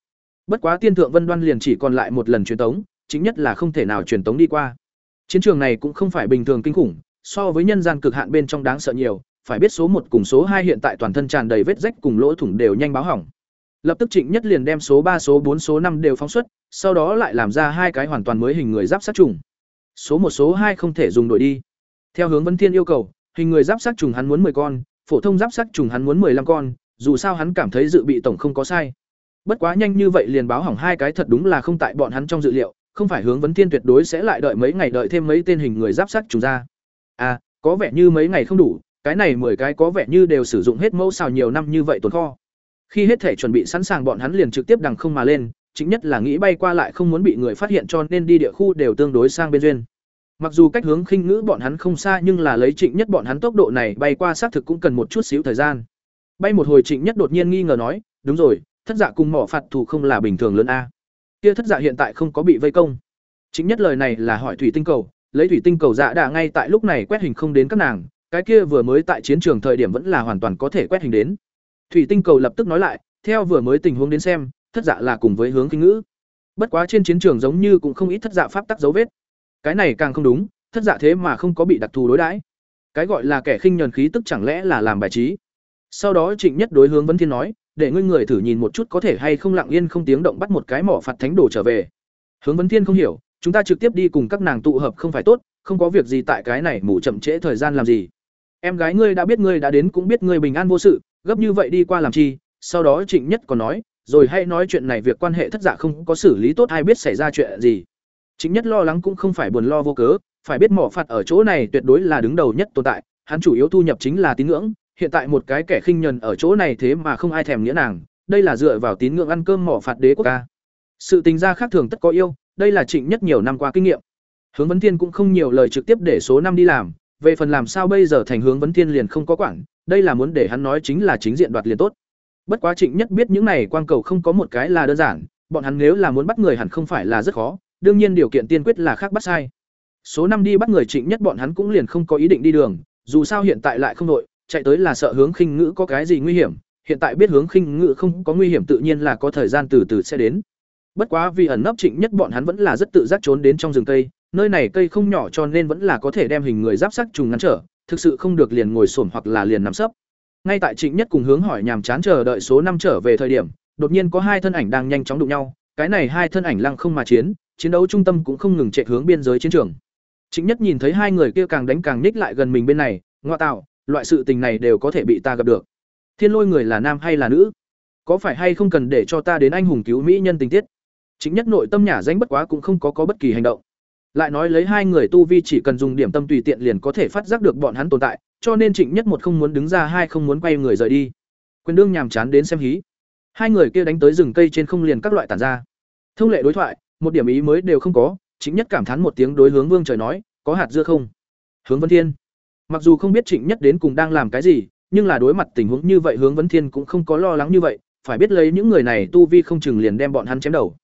Bất quá Tiên Thượng Vân Đoan liền chỉ còn lại một lần truyền tống, chính nhất là không thể nào truyền tống đi qua. Chiến trường này cũng không phải bình thường kinh khủng, so với nhân gian cực hạn bên trong đáng sợ nhiều, phải biết số một cùng số hai hiện tại toàn thân tràn đầy vết rách cùng lỗ thủng đều nhanh báo hỏng. Lập tức Trịnh Nhất liền đem số ba, số bốn, số năm đều phóng xuất, sau đó lại làm ra hai cái hoàn toàn mới hình người giáp sát trùng. Số một, số hai không thể dùng đổi đi. Theo hướng Vân Thiên yêu cầu, hình người giáp sát trùng hắn muốn 10 con, phổ thông giáp sát trùng hắn muốn 15 con, dù sao hắn cảm thấy dự bị tổng không có sai. Bất quá nhanh như vậy liền báo hỏng hai cái thật đúng là không tại bọn hắn trong dự liệu, không phải hướng vấn thiên tuyệt đối sẽ lại đợi mấy ngày đợi thêm mấy tên hình người giáp sắc trùng ra. À, có vẻ như mấy ngày không đủ, cái này mười cái có vẻ như đều sử dụng hết mẫu xào nhiều năm như vậy tồn kho. Khi hết thể chuẩn bị sẵn sàng bọn hắn liền trực tiếp đằng không mà lên, chính nhất là nghĩ bay qua lại không muốn bị người phát hiện cho nên đi địa khu đều tương đối sang bên duyên. Mặc dù cách hướng khinh ngữ bọn hắn không xa nhưng là lấy Trịnh Nhất bọn hắn tốc độ này bay qua xác thực cũng cần một chút xíu thời gian. Bay một hồi Trịnh Nhất đột nhiên nghi ngờ nói, đúng rồi, thất giả cùng mỏ phạt thủ không là bình thường lớn a. Kia thất dạ hiện tại không có bị vây công. Chính nhất lời này là hỏi thủy tinh cầu, lấy thủy tinh cầu dạ đà ngay tại lúc này quét hình không đến các nàng, cái kia vừa mới tại chiến trường thời điểm vẫn là hoàn toàn có thể quét hình đến. Thủy tinh cầu lập tức nói lại, theo vừa mới tình huống đến xem, thất dạ là cùng với hướng kinh ngữ. Bất quá trên chiến trường giống như cũng không ít thất dạ pháp tắc dấu vết. Cái này càng không đúng, thất dạ thế mà không có bị đặc thù đối đãi. Cái gọi là kẻ khinh nhẫn khí tức chẳng lẽ là làm bài trí. Sau đó Trịnh Nhất đối hướng vấn Thiên nói, để ngươi người thử nhìn một chút có thể hay không lặng yên không tiếng động bắt một cái mỏ phạt thánh đồ trở về. Hướng Vân Thiên không hiểu, chúng ta trực tiếp đi cùng các nàng tụ hợp không phải tốt, không có việc gì tại cái này mù chậm trễ thời gian làm gì. Em gái ngươi đã biết ngươi đã đến cũng biết ngươi bình an vô sự, gấp như vậy đi qua làm chi? Sau đó Trịnh Nhất còn nói, rồi hãy nói chuyện này việc quan hệ thất giả không có xử lý tốt ai biết xảy ra chuyện gì. Trịnh Nhất lo lắng cũng không phải buồn lo vô cớ, phải biết mỏ phạt ở chỗ này tuyệt đối là đứng đầu nhất tồn tại, hắn chủ yếu thu nhập chính là tín ngưỡng, hiện tại một cái kẻ khinh nhẫn ở chỗ này thế mà không ai thèm nghĩa nàng, đây là dựa vào tín ngưỡng ăn cơm mỏ phạt đế quốc ca. Sự tình gia khác thường tất có yêu, đây là Trịnh Nhất nhiều năm qua kinh nghiệm. Hướng Vấn Thiên cũng không nhiều lời trực tiếp để số năm đi làm, về phần làm sao bây giờ thành Hướng Vấn Thiên liền không có quản, đây là muốn để hắn nói chính là chính diện đoạt liền tốt. Bất quá Trịnh Nhất biết những này quang cầu không có một cái là đơn giản, bọn hắn nếu là muốn bắt người hẳn không phải là rất khó, đương nhiên điều kiện tiên quyết là khác bắt sai. Số năm đi bắt người Trịnh Nhất bọn hắn cũng liền không có ý định đi đường, dù sao hiện tại lại không đội, chạy tới là sợ hướng khinh ngữ có cái gì nguy hiểm, hiện tại biết hướng khinh ngữ không có nguy hiểm tự nhiên là có thời gian từ từ sẽ đến. Bất quá vì ẩn nấp Trịnh Nhất bọn hắn vẫn là rất tự giác trốn đến trong rừng cây, nơi này cây không nhỏ cho nên vẫn là có thể đem hình người giáp sắc trùng ngăn trở, thực sự không được liền ngồi xổm hoặc là liền nằm sấp. Ngay tại Trịnh Nhất cùng hướng hỏi nhàm chán chờ đợi số năm trở về thời điểm, đột nhiên có hai thân ảnh đang nhanh chóng đụng nhau, cái này hai thân ảnh lăng không mà chiến, chiến đấu trung tâm cũng không ngừng chạy hướng biên giới chiến trường. Trịnh Nhất nhìn thấy hai người kia càng đánh càng nhích lại gần mình bên này, ngoa tạo, loại sự tình này đều có thể bị ta gặp được. Thiên lôi người là nam hay là nữ? Có phải hay không cần để cho ta đến anh hùng cứu mỹ nhân tình tiết? Chính nhất nội tâm nhả danh bất quá cũng không có có bất kỳ hành động. Lại nói lấy hai người tu vi chỉ cần dùng điểm tâm tùy tiện liền có thể phát giác được bọn hắn tồn tại, cho nên Trịnh Nhất một không muốn đứng ra hai không muốn quay người rời đi. Quyền đương nhàm chán đến xem hí. Hai người kia đánh tới rừng cây trên không liền các loại tản ra. Thông lệ đối thoại, một điểm ý mới đều không có, Trịnh Nhất cảm thán một tiếng đối hướng Vương Trời nói, có hạt dưa không? Hướng Vân Thiên. Mặc dù không biết Trịnh Nhất đến cùng đang làm cái gì, nhưng là đối mặt tình huống như vậy Hướng Vân Thiên cũng không có lo lắng như vậy, phải biết lấy những người này tu vi không chừng liền đem bọn hắn chém đầu.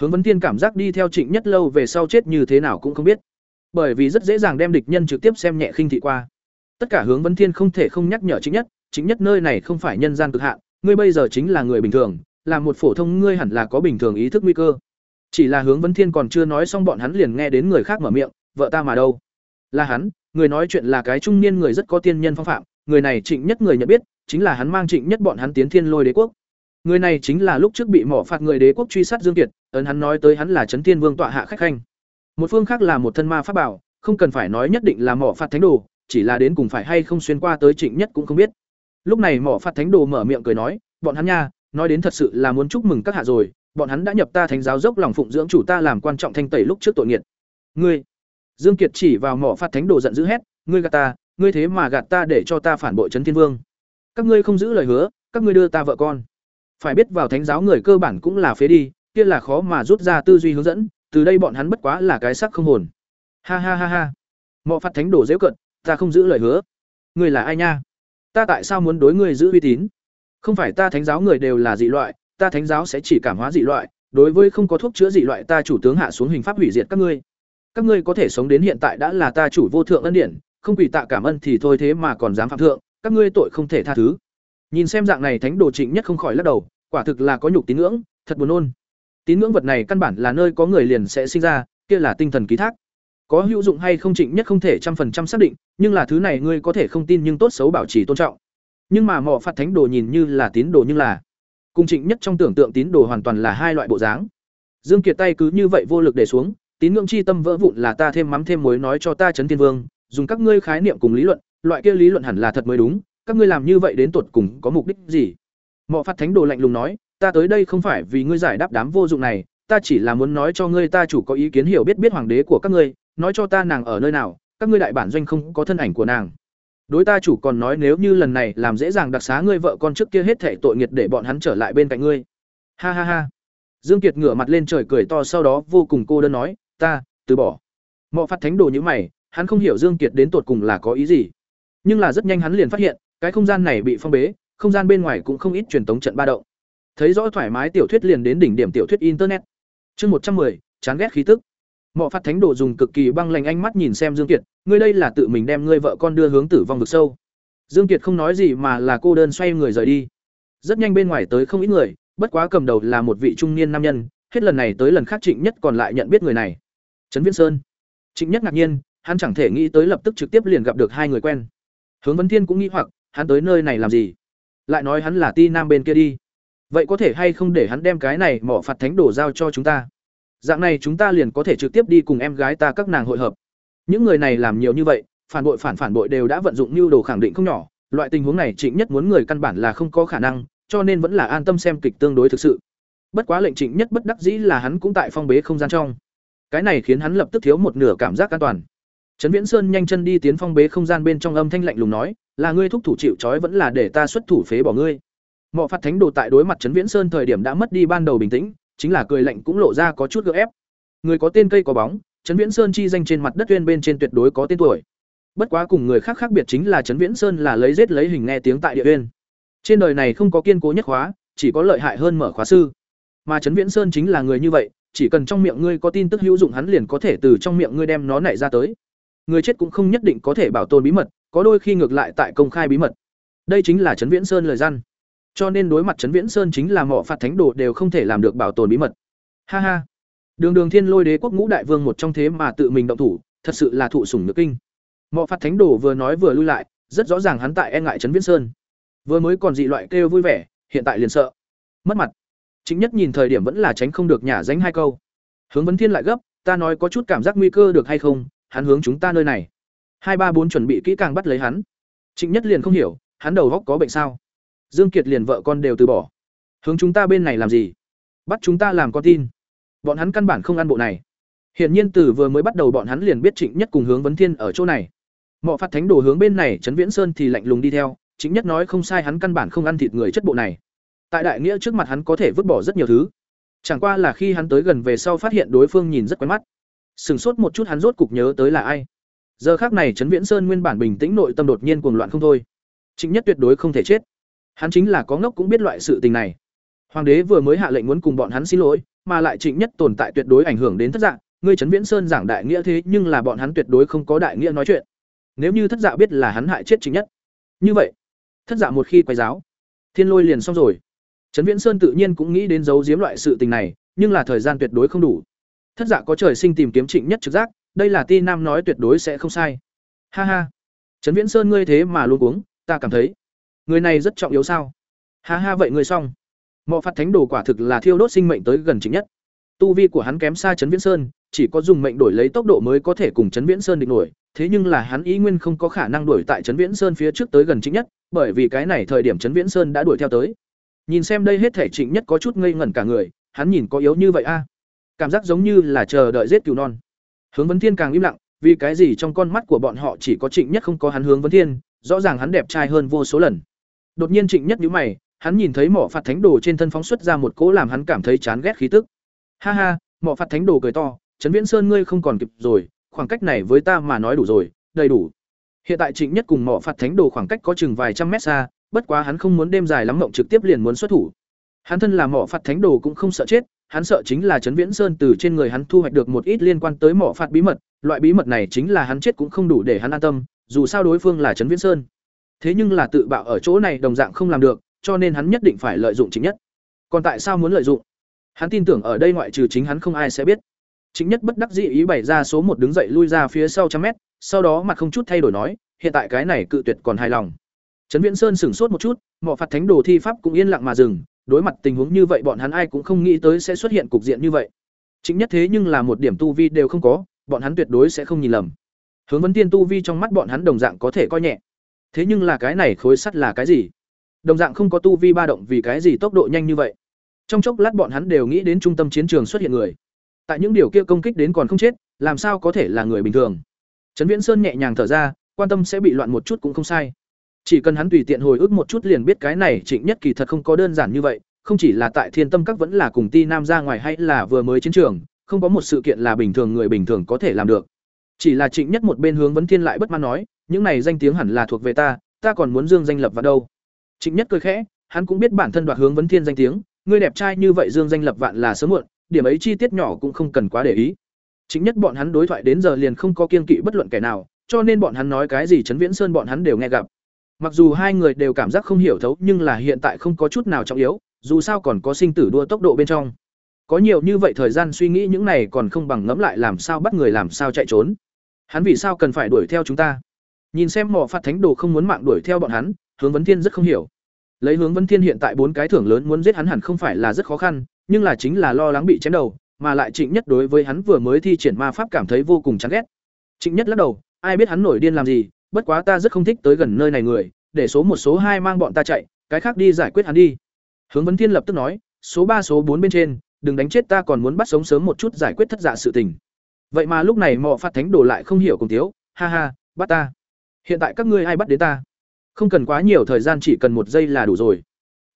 Hướng Vân Thiên cảm giác đi theo Trịnh Nhất lâu về sau chết như thế nào cũng không biết. Bởi vì rất dễ dàng đem địch nhân trực tiếp xem nhẹ khinh thị qua. Tất cả Hướng Vân Thiên không thể không nhắc nhở Trịnh Nhất, Trịnh Nhất nơi này không phải nhân gian cực hạn, ngươi bây giờ chính là người bình thường, là một phổ thông ngươi hẳn là có bình thường ý thức nguy cơ. Chỉ là Hướng Vân Thiên còn chưa nói xong bọn hắn liền nghe đến người khác mở miệng, vợ ta mà đâu? Là hắn, người nói chuyện là cái trung niên người rất có tiên nhân phong phạm, người này Trịnh Nhất người nhận biết, chính là hắn mang Trịnh Nhất bọn hắn tiến Thiên Lôi Đế quốc. Người này chính là lúc trước bị mỏ phạt người đế quốc truy sát Dương Kiệt, ấn hắn nói tới hắn là chấn Thiên Vương tọa hạ khách khanh. Một phương khác là một thân ma pháp bảo, không cần phải nói nhất định là mỏ phạt thánh đồ, chỉ là đến cùng phải hay không xuyên qua tới Trịnh Nhất cũng không biết. Lúc này mỏ phạt thánh đồ mở miệng cười nói, bọn hắn nha, nói đến thật sự là muốn chúc mừng các hạ rồi, bọn hắn đã nhập ta thánh giáo dốc lòng phụng dưỡng chủ ta làm quan trọng thanh tẩy lúc trước tội nghiệt. Ngươi, Dương Kiệt chỉ vào mỏ phạt thánh đồ giận dữ hét, ngươi gạt ta, ngươi thế mà gạt ta để cho ta phản bội Trấn Thiên Vương. Các ngươi không giữ lời hứa, các ngươi đưa ta vợ con. Phải biết vào thánh giáo người cơ bản cũng là phế đi kia là khó mà rút ra tư duy hướng dẫn từ đây bọn hắn bất quá là cái sắc không hồn. Ha ha ha ha. Mộ Phạt thánh đồ dễ cận ta không giữ lời hứa. Ngươi là ai nha? Ta tại sao muốn đối ngươi giữ uy tín? Không phải ta thánh giáo người đều là dị loại ta thánh giáo sẽ chỉ cảm hóa dị loại đối với không có thuốc chữa dị loại ta chủ tướng hạ xuống hình pháp hủy diệt các ngươi các ngươi có thể sống đến hiện tại đã là ta chủ vô thượng ân điển, không quỳ tạ cảm ơn thì thôi thế mà còn dám phạm thượng, các ngươi tội không thể tha thứ. Nhìn xem dạng này thánh đồ trịnh nhất không khỏi lắc đầu, quả thực là có nhục tín ngưỡng, thật buồn nôn. Tín ngưỡng vật này căn bản là nơi có người liền sẽ sinh ra, kia là tinh thần ký thác. Có hữu dụng hay không trịnh nhất không thể trăm phần trăm xác định, nhưng là thứ này ngươi có thể không tin nhưng tốt xấu bảo trì tôn trọng. Nhưng mà mỏ phạt thánh đồ nhìn như là tín đồ nhưng là. Cùng trịnh nhất trong tưởng tượng tín đồ hoàn toàn là hai loại bộ dáng. Dương kiệt tay cứ như vậy vô lực để xuống tín ngưỡng chi tâm vỡ vụn là ta thêm mắm thêm muối nói cho ta chấn thiên vương dùng các ngươi khái niệm cùng lý luận loại kia lý luận hẳn là thật mới đúng các ngươi làm như vậy đến tột cùng có mục đích gì Mộ Phát Thánh Đồ lạnh lùng nói, ta tới đây không phải vì ngươi giải đáp đám vô dụng này, ta chỉ là muốn nói cho ngươi ta chủ có ý kiến hiểu biết biết hoàng đế của các ngươi, nói cho ta nàng ở nơi nào, các ngươi đại bản doanh không có thân ảnh của nàng. Đối ta chủ còn nói nếu như lần này làm dễ dàng đặc xá ngươi vợ con trước kia hết thảy tội nghiệt để bọn hắn trở lại bên cạnh ngươi. Ha ha ha. Dương Kiệt ngửa mặt lên trời cười to sau đó vô cùng cô đơn nói, ta từ bỏ. Mộ Phát Thánh Đồ như mày, hắn không hiểu Dương Kiệt đến tột cùng là có ý gì. Nhưng là rất nhanh hắn liền phát hiện, cái không gian này bị phong bế, không gian bên ngoài cũng không ít truyền tống trận ba động. Thấy rõ thoải mái tiểu thuyết liền đến đỉnh điểm tiểu thuyết internet. Chương một trăm 110, chán ghét khí tức. Mộ Phát Thánh Đồ dùng cực kỳ băng lạnh ánh mắt nhìn xem Dương Kiệt, ngươi đây là tự mình đem ngươi vợ con đưa hướng tử vong vực sâu. Dương Kiệt không nói gì mà là cô đơn xoay người rời đi. Rất nhanh bên ngoài tới không ít người, bất quá cầm đầu là một vị trung niên nam nhân, hết lần này tới lần khác Trịnh Nhất còn lại nhận biết người này. Trấn Viễn Sơn. Trịnh Nhất ngạc nhiên, hắn chẳng thể nghĩ tới lập tức trực tiếp liền gặp được hai người quen. Hướng Vấn Thiên cũng nghĩ hoặc, hắn tới nơi này làm gì? lại nói hắn là ti nam bên kia đi vậy có thể hay không để hắn đem cái này mỏ phạt thánh đổ giao cho chúng ta dạng này chúng ta liền có thể trực tiếp đi cùng em gái ta các nàng hội hợp những người này làm nhiều như vậy phản bội phản phản bội đều đã vận dụng mưu đồ khẳng định không nhỏ loại tình huống này trịnh nhất muốn người căn bản là không có khả năng cho nên vẫn là an tâm xem kịch tương đối thực sự bất quá lệnh trịnh nhất bất đắc dĩ là hắn cũng tại phong bế không gian trong cái này khiến hắn lập tức thiếu một nửa cảm giác an toàn. Trấn viễn sơn nhanh chân đi tiến phong bế không gian bên trong âm thanh lạnh lùng nói, là ngươi thúc thủ chịu trói vẫn là để ta xuất thủ phế bỏ ngươi? Mọ phạt thánh đồ tại đối mặt trấn viễn sơn thời điểm đã mất đi ban đầu bình tĩnh, chính là cười lạnh cũng lộ ra có chút gượng ép. Người có tên cây có bóng, trấn viễn sơn chi danh trên mặt đất uyên bên trên tuyệt đối có tên tuổi. Bất quá cùng người khác khác biệt chính là trấn viễn sơn là lấy rết lấy hình nghe tiếng tại địa uyên. Trên đời này không có kiên cố nhất khóa, chỉ có lợi hại hơn mở khóa sư. Mà trấn viễn sơn chính là người như vậy chỉ cần trong miệng ngươi có tin tức hữu dụng hắn liền có thể từ trong miệng ngươi đem nó nảy ra tới. Người chết cũng không nhất định có thể bảo tồn bí mật, có đôi khi ngược lại tại công khai bí mật. Đây chính là trấn viễn sơn lời gian. Cho nên đối mặt trấn viễn sơn chính là mỏ phạt thánh đồ đều không thể làm được bảo tồn bí mật. Ha ha. Đường đường thiên lôi đế quốc ngũ đại vương một trong thế mà tự mình động thủ, thật sự là thụ sủng nước kinh. Mỏ phạt thánh đồ vừa nói vừa lui lại, rất rõ ràng hắn tại e ngại trấn viễn sơn. Vừa mới còn dị loại kêu vui vẻ, hiện tại liền sợ. Mất mặt chính nhất nhìn thời điểm vẫn là tránh không được nhả dánh hai câu. Hướng vấn thiên lại gấp ta nói có chút cảm giác nguy cơ được hay không hắn hướng chúng ta nơi này. Hai ba bốn chuẩn bị kỹ càng bắt lấy hắn. Trịnh nhất liền không hiểu hắn đầu góc có bệnh sao? Dương kiệt liền vợ con đều từ bỏ. Hướng chúng ta bên này làm gì? Bắt chúng ta làm con tin. Bọn hắn căn bản không ăn bộ này. Hiển nhiên từ vừa mới bắt đầu bọn hắn liền biết trịnh nhất cùng hướng vấn thiên ở chỗ này. Mọ Phát thánh đồ hướng bên này Trấn Viễn Sơn thì lạnh lùng đi theo, chính nhất nói không sai hắn căn bản không ăn thịt người chất bộ này. Tại đại nghĩa trước mặt hắn có thể vứt bỏ rất nhiều thứ. Chẳng qua là khi hắn tới gần về sau phát hiện đối phương nhìn rất quen mắt. Sừng sốt một chút hắn rốt cục nhớ tới là ai. Giờ khác này Trấn Viễn Sơn nguyên bản bình tĩnh nội tâm đột nhiên cuồng loạn không thôi. Trịnh Nhất tuyệt đối không thể chết. Hắn chính là có ngốc cũng biết loại sự tình này. Hoàng đế vừa mới hạ lệnh muốn cùng bọn hắn xin lỗi, mà lại Trịnh Nhất tồn tại tuyệt đối ảnh hưởng đến thất dạng, ngươi Trấn Viễn Sơn giảng đại nghĩa thế nhưng là bọn hắn tuyệt đối không có đại nghĩa nói chuyện. Nếu như thất dạ biết là hắn hại chết Trịnh Nhất, như vậy, thất dạ một khi quay giáo, thiên lôi liền xong rồi. Trấn Viễn Sơn tự nhiên cũng nghĩ đến giấu giếm loại sự tình này, nhưng là thời gian tuyệt đối không đủ. Thất dạ có trời sinh tìm kiếm Trịnh Nhất trực giác, đây là Ti Nam nói tuyệt đối sẽ không sai. Ha ha. Trấn Viễn Sơn ngươi thế mà luôn uống, ta cảm thấy, người này rất trọng yếu sao? Ha ha vậy ngươi xong. Mộ Phạt Thánh Đồ quả thực là thiêu đốt sinh mệnh tới gần Trịnh Nhất. Tu vi của hắn kém xa Trấn Viễn Sơn, chỉ có dùng mệnh đổi lấy tốc độ mới có thể cùng Trấn Viễn Sơn địch nổi, thế nhưng là hắn ý nguyên không có khả năng đuổi tại Trấn Viễn Sơn phía trước tới gần Trịnh Nhất, bởi vì cái này thời điểm Trấn Viễn Sơn đã đuổi theo tới. Nhìn xem đây hết thể Trịnh Nhất có chút ngây ngẩn cả người, hắn nhìn có yếu như vậy a? À? Cảm giác giống như là chờ đợi giết cừu non. Hướng Vấn Thiên càng im lặng, vì cái gì trong con mắt của bọn họ chỉ có Trịnh Nhất không có hắn Hướng Vấn Thiên, rõ ràng hắn đẹp trai hơn vô số lần. Đột nhiên Trịnh Nhất nhíu mày, hắn nhìn thấy mỏ phạt thánh đồ trên thân phóng xuất ra một cỗ làm hắn cảm thấy chán ghét khí tức. Ha ha, mỏ phạt thánh đồ cười to, Trấn Viễn Sơn ngươi không còn kịp rồi, khoảng cách này với ta mà nói đủ rồi, đầy đủ. Hiện tại Trịnh Nhất cùng mỏ phạt thánh đồ khoảng cách có chừng vài trăm mét xa, bất quá hắn không muốn đêm dài lắm mộng trực tiếp liền muốn xuất thủ. Hắn thân là mỏ phạt thánh đồ cũng không sợ chết, hắn sợ chính là Trấn Viễn Sơn từ trên người hắn thu hoạch được một ít liên quan tới mỏ phạt bí mật, loại bí mật này chính là hắn chết cũng không đủ để hắn an tâm, dù sao đối phương là Trấn Viễn Sơn. Thế nhưng là tự bạo ở chỗ này đồng dạng không làm được, cho nên hắn nhất định phải lợi dụng chính nhất. Còn tại sao muốn lợi dụng? Hắn tin tưởng ở đây ngoại trừ chính hắn không ai sẽ biết. Chính nhất bất đắc dĩ ý bày ra số một đứng dậy lui ra phía sau trăm mét, sau đó mặt không chút thay đổi nói, hiện tại cái này cự tuyệt còn hài lòng. Trấn Viễn Sơn sửng sốt một chút, mọ phạt thánh đồ thi pháp cũng yên lặng mà dừng, đối mặt tình huống như vậy bọn hắn ai cũng không nghĩ tới sẽ xuất hiện cục diện như vậy. Chính nhất thế nhưng là một điểm tu vi đều không có, bọn hắn tuyệt đối sẽ không nhìn lầm. Hướng vấn tiên tu vi trong mắt bọn hắn đồng dạng có thể coi nhẹ. Thế nhưng là cái này khối sắt là cái gì? Đồng dạng không có tu vi ba động vì cái gì tốc độ nhanh như vậy. Trong chốc lát bọn hắn đều nghĩ đến trung tâm chiến trường xuất hiện người. Tại những điều kia công kích đến còn không chết, làm sao có thể là người bình thường? Trấn Viễn Sơn nhẹ nhàng thở ra, quan tâm sẽ bị loạn một chút cũng không sai. Chỉ cần hắn tùy tiện hồi ức một chút liền biết cái này Trịnh Nhất Kỳ thật không có đơn giản như vậy, không chỉ là tại Thiên Tâm Các vẫn là cùng Ti Nam ra ngoài hay là vừa mới chiến trường, không có một sự kiện là bình thường người bình thường có thể làm được. Chỉ là Trịnh Nhất một bên hướng vấn thiên lại bất mãn nói, những này danh tiếng hẳn là thuộc về ta, ta còn muốn dương danh lập vào đâu. Trịnh Nhất cười khẽ, hắn cũng biết bản thân đoạt hướng vấn thiên danh tiếng, người đẹp trai như vậy dương danh lập vạn là sớm muộn, điểm ấy chi tiết nhỏ cũng không cần quá để ý. Chính nhất bọn hắn đối thoại đến giờ liền không có kiên kỵ bất luận kẻ nào, cho nên bọn hắn nói cái gì Trấn Viễn Sơn bọn hắn đều nghe gặp. Mặc dù hai người đều cảm giác không hiểu thấu, nhưng là hiện tại không có chút nào trọng yếu, dù sao còn có sinh tử đua tốc độ bên trong. Có nhiều như vậy thời gian suy nghĩ những này còn không bằng ngẫm lại làm sao bắt người làm sao chạy trốn. Hắn vì sao cần phải đuổi theo chúng ta? Nhìn xem mỏ phạt thánh đồ không muốn mạng đuổi theo bọn hắn, Hướng Vấn Thiên rất không hiểu. Lấy Hướng Vấn Thiên hiện tại bốn cái thưởng lớn muốn giết hắn hẳn không phải là rất khó khăn, nhưng là chính là lo lắng bị chém đầu, mà lại Trịnh Nhất đối với hắn vừa mới thi triển ma pháp cảm thấy vô cùng chán ghét. Trịnh Nhất lắc đầu, ai biết hắn nổi điên làm gì, bất quá ta rất không thích tới gần nơi này người, để số một số hai mang bọn ta chạy, cái khác đi giải quyết hắn đi. Hướng Vấn Thiên lập tức nói, số ba số bốn bên trên, đừng đánh chết ta còn muốn bắt sống sớm một chút giải quyết thất dạ sự tình. Vậy mà lúc này mọ Phát Thánh Đồ lại không hiểu cùng thiếu, ha ha, bắt ta. Hiện tại các ngươi ai bắt đến ta? Không cần quá nhiều thời gian chỉ cần một giây là đủ rồi.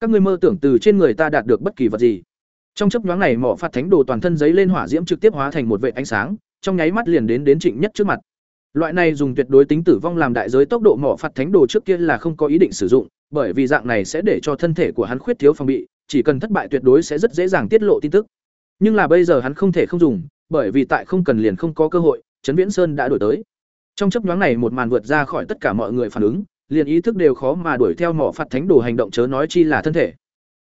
Các ngươi mơ tưởng từ trên người ta đạt được bất kỳ vật gì trong chấp nhoáng này mỏ phạt thánh đồ toàn thân giấy lên hỏa diễm trực tiếp hóa thành một vệ ánh sáng trong nháy mắt liền đến đến trịnh nhất trước mặt loại này dùng tuyệt đối tính tử vong làm đại giới tốc độ mỏ phạt thánh đồ trước kia là không có ý định sử dụng, bởi vì dạng này sẽ để cho thân thể của hắn khuyết thiếu phòng bị, chỉ cần thất bại tuyệt đối sẽ rất dễ dàng tiết lộ tin tức. Nhưng là bây giờ hắn không thể không dùng, bởi vì tại không cần liền không có cơ hội, trấn viễn sơn đã đổi tới. Trong chấp nhoáng này một màn vượt ra khỏi tất cả mọi người phản ứng, liền ý thức đều khó mà đuổi theo mỏ phạt thánh đồ hành động chớ nói chi là thân thể.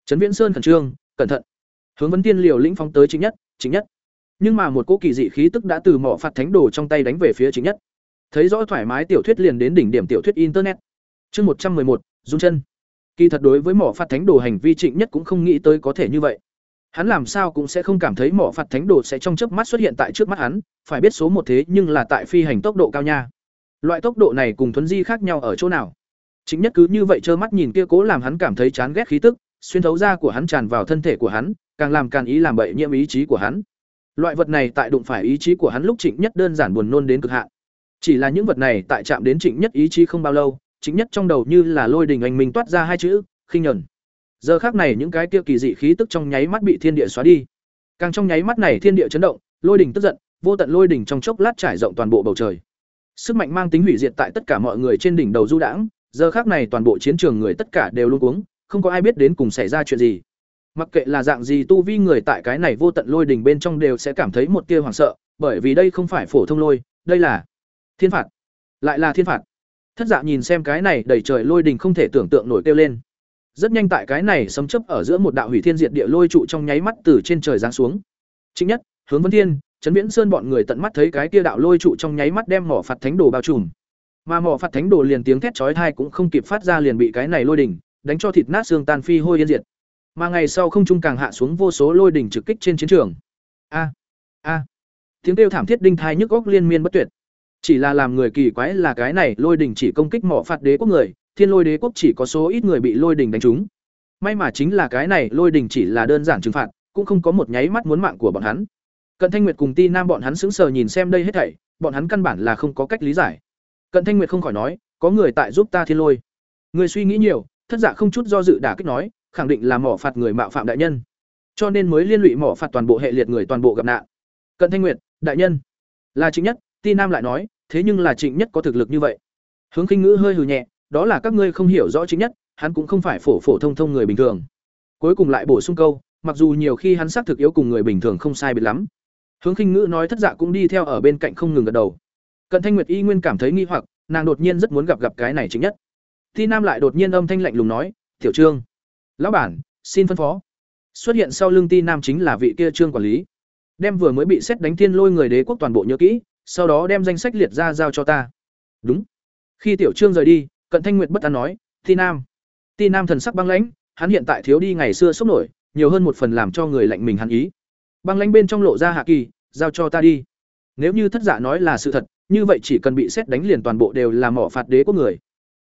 Trấn viễn sơn khẩn trương, cẩn thận. Hướng vấn tiên liều lĩnh phóng tới chính nhất chính nhất. Nhưng mà một cỗ kỳ dị khí tức đã từ mỏ phạt thánh đồ trong tay đánh về phía chính nhất thấy rõ thoải mái tiểu thuyết liền đến đỉnh điểm tiểu thuyết internet. Chương một trăm một, dung chân. Kỳ thật đối với mỏ phạt thánh đồ hành vi trịnh nhất cũng không nghĩ tới có thể như vậy. Hắn làm sao cũng sẽ không cảm thấy mỏ phạt thánh đồ sẽ trong chớp mắt xuất hiện tại trước mắt hắn, phải biết số một thế nhưng là tại phi hành tốc độ cao nha. Loại tốc độ này cùng thuấn di khác nhau ở chỗ nào? Chính nhất cứ như vậy trơ mắt nhìn kia cố làm hắn cảm thấy chán ghét khí tức, xuyên thấu da của hắn tràn vào thân thể của hắn, càng làm càng ý làm bậy nhiễm ý chí của hắn. Loại vật này tại đụng phải ý chí của hắn lúc Trịnh Nhất đơn giản buồn nôn đến cực hạn. Chỉ là những vật này tại chạm đến Trịnh Nhất ý chí không bao lâu, Trịnh Nhất trong đầu như là lôi đình anh minh toát ra hai chữ, khinh nhẫn. Giờ khác này những cái kia kỳ dị khí tức trong nháy mắt bị thiên địa xóa đi. Càng trong nháy mắt này thiên địa chấn động, lôi đình tức giận, vô tận lôi đỉnh trong chốc lát trải rộng toàn bộ bầu trời. Sức mạnh mang tính hủy diệt tại tất cả mọi người trên đỉnh đầu du đãng, giờ khác này toàn bộ chiến trường người tất cả đều luống cuống, không có ai biết đến cùng xảy ra chuyện gì. Mặc kệ là dạng gì tu vi người tại cái này vô tận lôi đỉnh bên trong đều sẽ cảm thấy một tia hoảng sợ, bởi vì đây không phải phổ thông lôi, đây là thiên phạt. Lại là thiên phạt. Thất Dạ nhìn xem cái này đẩy trời lôi đỉnh không thể tưởng tượng nổi kêu lên. Rất nhanh tại cái này sấm chớp ở giữa một đạo hủy thiên diệt địa lôi trụ trong nháy mắt từ trên trời giáng xuống. Chính nhất, hướng Vân Thiên, Trấn Viễn Sơn bọn người tận mắt thấy cái kia đạo lôi trụ trong nháy mắt đem mỏ phạt thánh đồ bao trùm. Mà mỏ phạt thánh đồ liền tiếng thét chói tai cũng không kịp phát ra liền bị cái này lôi đỉnh đánh cho thịt nát xương tan phi hôi yên diệt. Mà ngày sau không trung càng hạ xuống vô số lôi đỉnh trực kích trên chiến trường. A a. Tiếng kêu thảm thiết đinh thai nhức óc liên miên bất tuyệt. Chỉ là làm người kỳ quái là cái này lôi đình chỉ công kích mỏ phạt đế quốc người, Thiên Lôi đế quốc chỉ có số ít người bị lôi đình đánh trúng. May mà chính là cái này lôi đình chỉ là đơn giản trừng phạt, cũng không có một nháy mắt muốn mạng của bọn hắn. Cận Thanh Nguyệt cùng Ti Nam bọn hắn sững sờ nhìn xem đây hết thảy, bọn hắn căn bản là không có cách lý giải. Cận Thanh Nguyệt không khỏi nói, có người tại giúp ta thiên lôi. Người suy nghĩ nhiều, thất giả không chút do dự đả kích nói, khẳng định là mỏ phạt người mạo phạm đại nhân. Cho nên mới liên lụy mỏ phạt toàn bộ hệ liệt người toàn bộ gặp nạn. Cận Thanh Nguyệt, đại nhân, là chính Nhất, Ti Nam lại nói, thế nhưng là Trịnh Nhất có thực lực như vậy. Hướng Khinh Ngữ hơi hừ nhẹ, đó là các ngươi không hiểu rõ Trịnh Nhất, hắn cũng không phải phổ phổ thông thông người bình thường. Cuối cùng lại bổ sung câu, mặc dù nhiều khi hắn xác thực yếu cùng người bình thường không sai biệt lắm, hướng khinh ngữ nói thất dạ cũng đi theo ở bên cạnh không ngừng gật đầu. Cận thanh nguyệt y nguyên cảm thấy nghi hoặc nàng đột nhiên rất muốn gặp gặp cái này Trịnh nhất. Ti nam lại đột nhiên âm thanh lạnh lùng nói tiểu trương lão bản xin phân phó. Xuất hiện sau lưng ti nam chính là vị kia trương quản lý. Đem vừa mới bị xét đánh thiên lôi người đế quốc toàn bộ nhớ kỹ sau đó đem danh sách liệt ra giao cho ta. Đúng. Khi tiểu trương rời đi, cận thanh nguyệt bất an nói, ti nam. Ti nam thần sắc băng lãnh, hắn hiện tại thiếu đi ngày xưa sốc nổi, nhiều hơn một phần làm cho người lạnh mình hắn ý. Băng lãnh bên trong lộ ra hạ kỳ, giao cho ta đi. Nếu như thất giả nói là sự thật, như vậy chỉ cần bị xét đánh liền toàn bộ đều là mỏ phạt đế quốc người.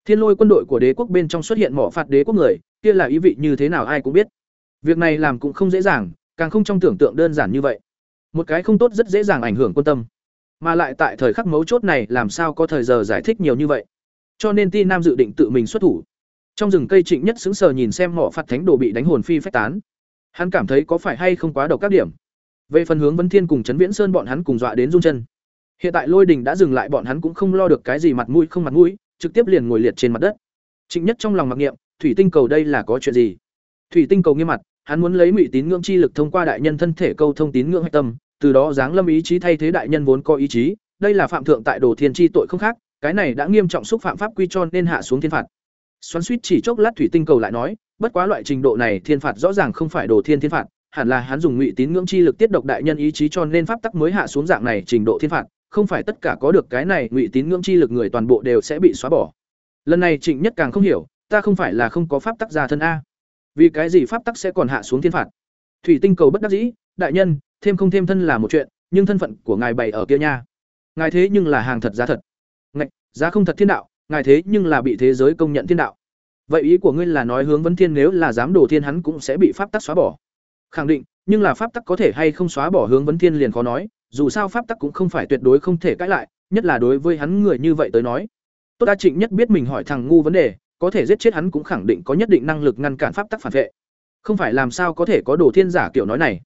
Thiên lôi quân đội của đế quốc bên trong xuất hiện mỏ phạt đế quốc người, kia là ý vị như thế nào ai cũng biết. Việc này làm cũng không dễ dàng, càng không trong tưởng tượng đơn giản như vậy. Một cái không tốt rất dễ dàng ảnh hưởng quân tâm mà lại tại thời khắc mấu chốt này làm sao có thời giờ giải thích nhiều như vậy cho nên ti nam dự định tự mình xuất thủ trong rừng cây trịnh nhất xứng sờ nhìn xem mỏ phạt thánh đồ bị đánh hồn phi phách tán hắn cảm thấy có phải hay không quá độc các điểm về phần hướng Vân Thiên cùng Trấn Viễn Sơn bọn hắn cùng dọa đến run chân. Hiện tại Lôi Đình đã dừng lại bọn hắn cũng không lo được cái gì mặt mũi không mặt mũi, trực tiếp liền ngồi liệt trên mặt đất. Trịnh Nhất trong lòng mặc niệm, thủy tinh cầu đây là có chuyện gì? Thủy tinh cầu nghiêm mặt, hắn muốn lấy ngụy tín ngưỡng chi lực thông qua đại nhân thân thể câu thông tín ngưỡng hạch tâm, từ đó giáng lâm ý chí thay thế đại nhân vốn có ý chí, đây là phạm thượng tại đồ thiên chi tội không khác, cái này đã nghiêm trọng xúc phạm pháp quy cho nên hạ xuống thiên phạt. Xoắn suýt chỉ chốc lát thủy tinh cầu lại nói, bất quá loại trình độ này thiên phạt rõ ràng không phải đồ thiên thiên phạt, hẳn là hắn dùng ngụy tín ngưỡng chi lực tiết độc đại nhân ý chí cho nên pháp tắc mới hạ xuống dạng này trình độ thiên phạt, không phải tất cả có được cái này ngụy tín ngưỡng chi lực người toàn bộ đều sẽ bị xóa bỏ. Lần này Trịnh Nhất càng không hiểu, ta không phải là không có pháp tắc gia thân a. Vì cái gì pháp tắc sẽ còn hạ xuống thiên phạt? Thủy tinh cầu bất đắc dĩ, đại nhân, thêm không thêm thân là một chuyện, nhưng thân phận của ngài bày ở kia nha. Ngài thế nhưng là hàng thật giá thật. Ngạch, giá không thật thiên đạo, ngài thế nhưng là bị thế giới công nhận thiên đạo. Vậy ý của ngươi là nói hướng vấn thiên nếu là dám đổ thiên hắn cũng sẽ bị pháp tắc xóa bỏ khẳng định nhưng là pháp tắc có thể hay không xóa bỏ hướng vấn thiên liền khó nói dù sao pháp tắc cũng không phải tuyệt đối không thể cãi lại nhất là đối với hắn người như vậy tới nói tốt đa trịnh nhất biết mình hỏi thằng ngu vấn đề có thể giết chết hắn cũng khẳng định có nhất định năng lực ngăn cản pháp tắc phản vệ không phải làm sao có thể có đồ thiên giả kiểu nói này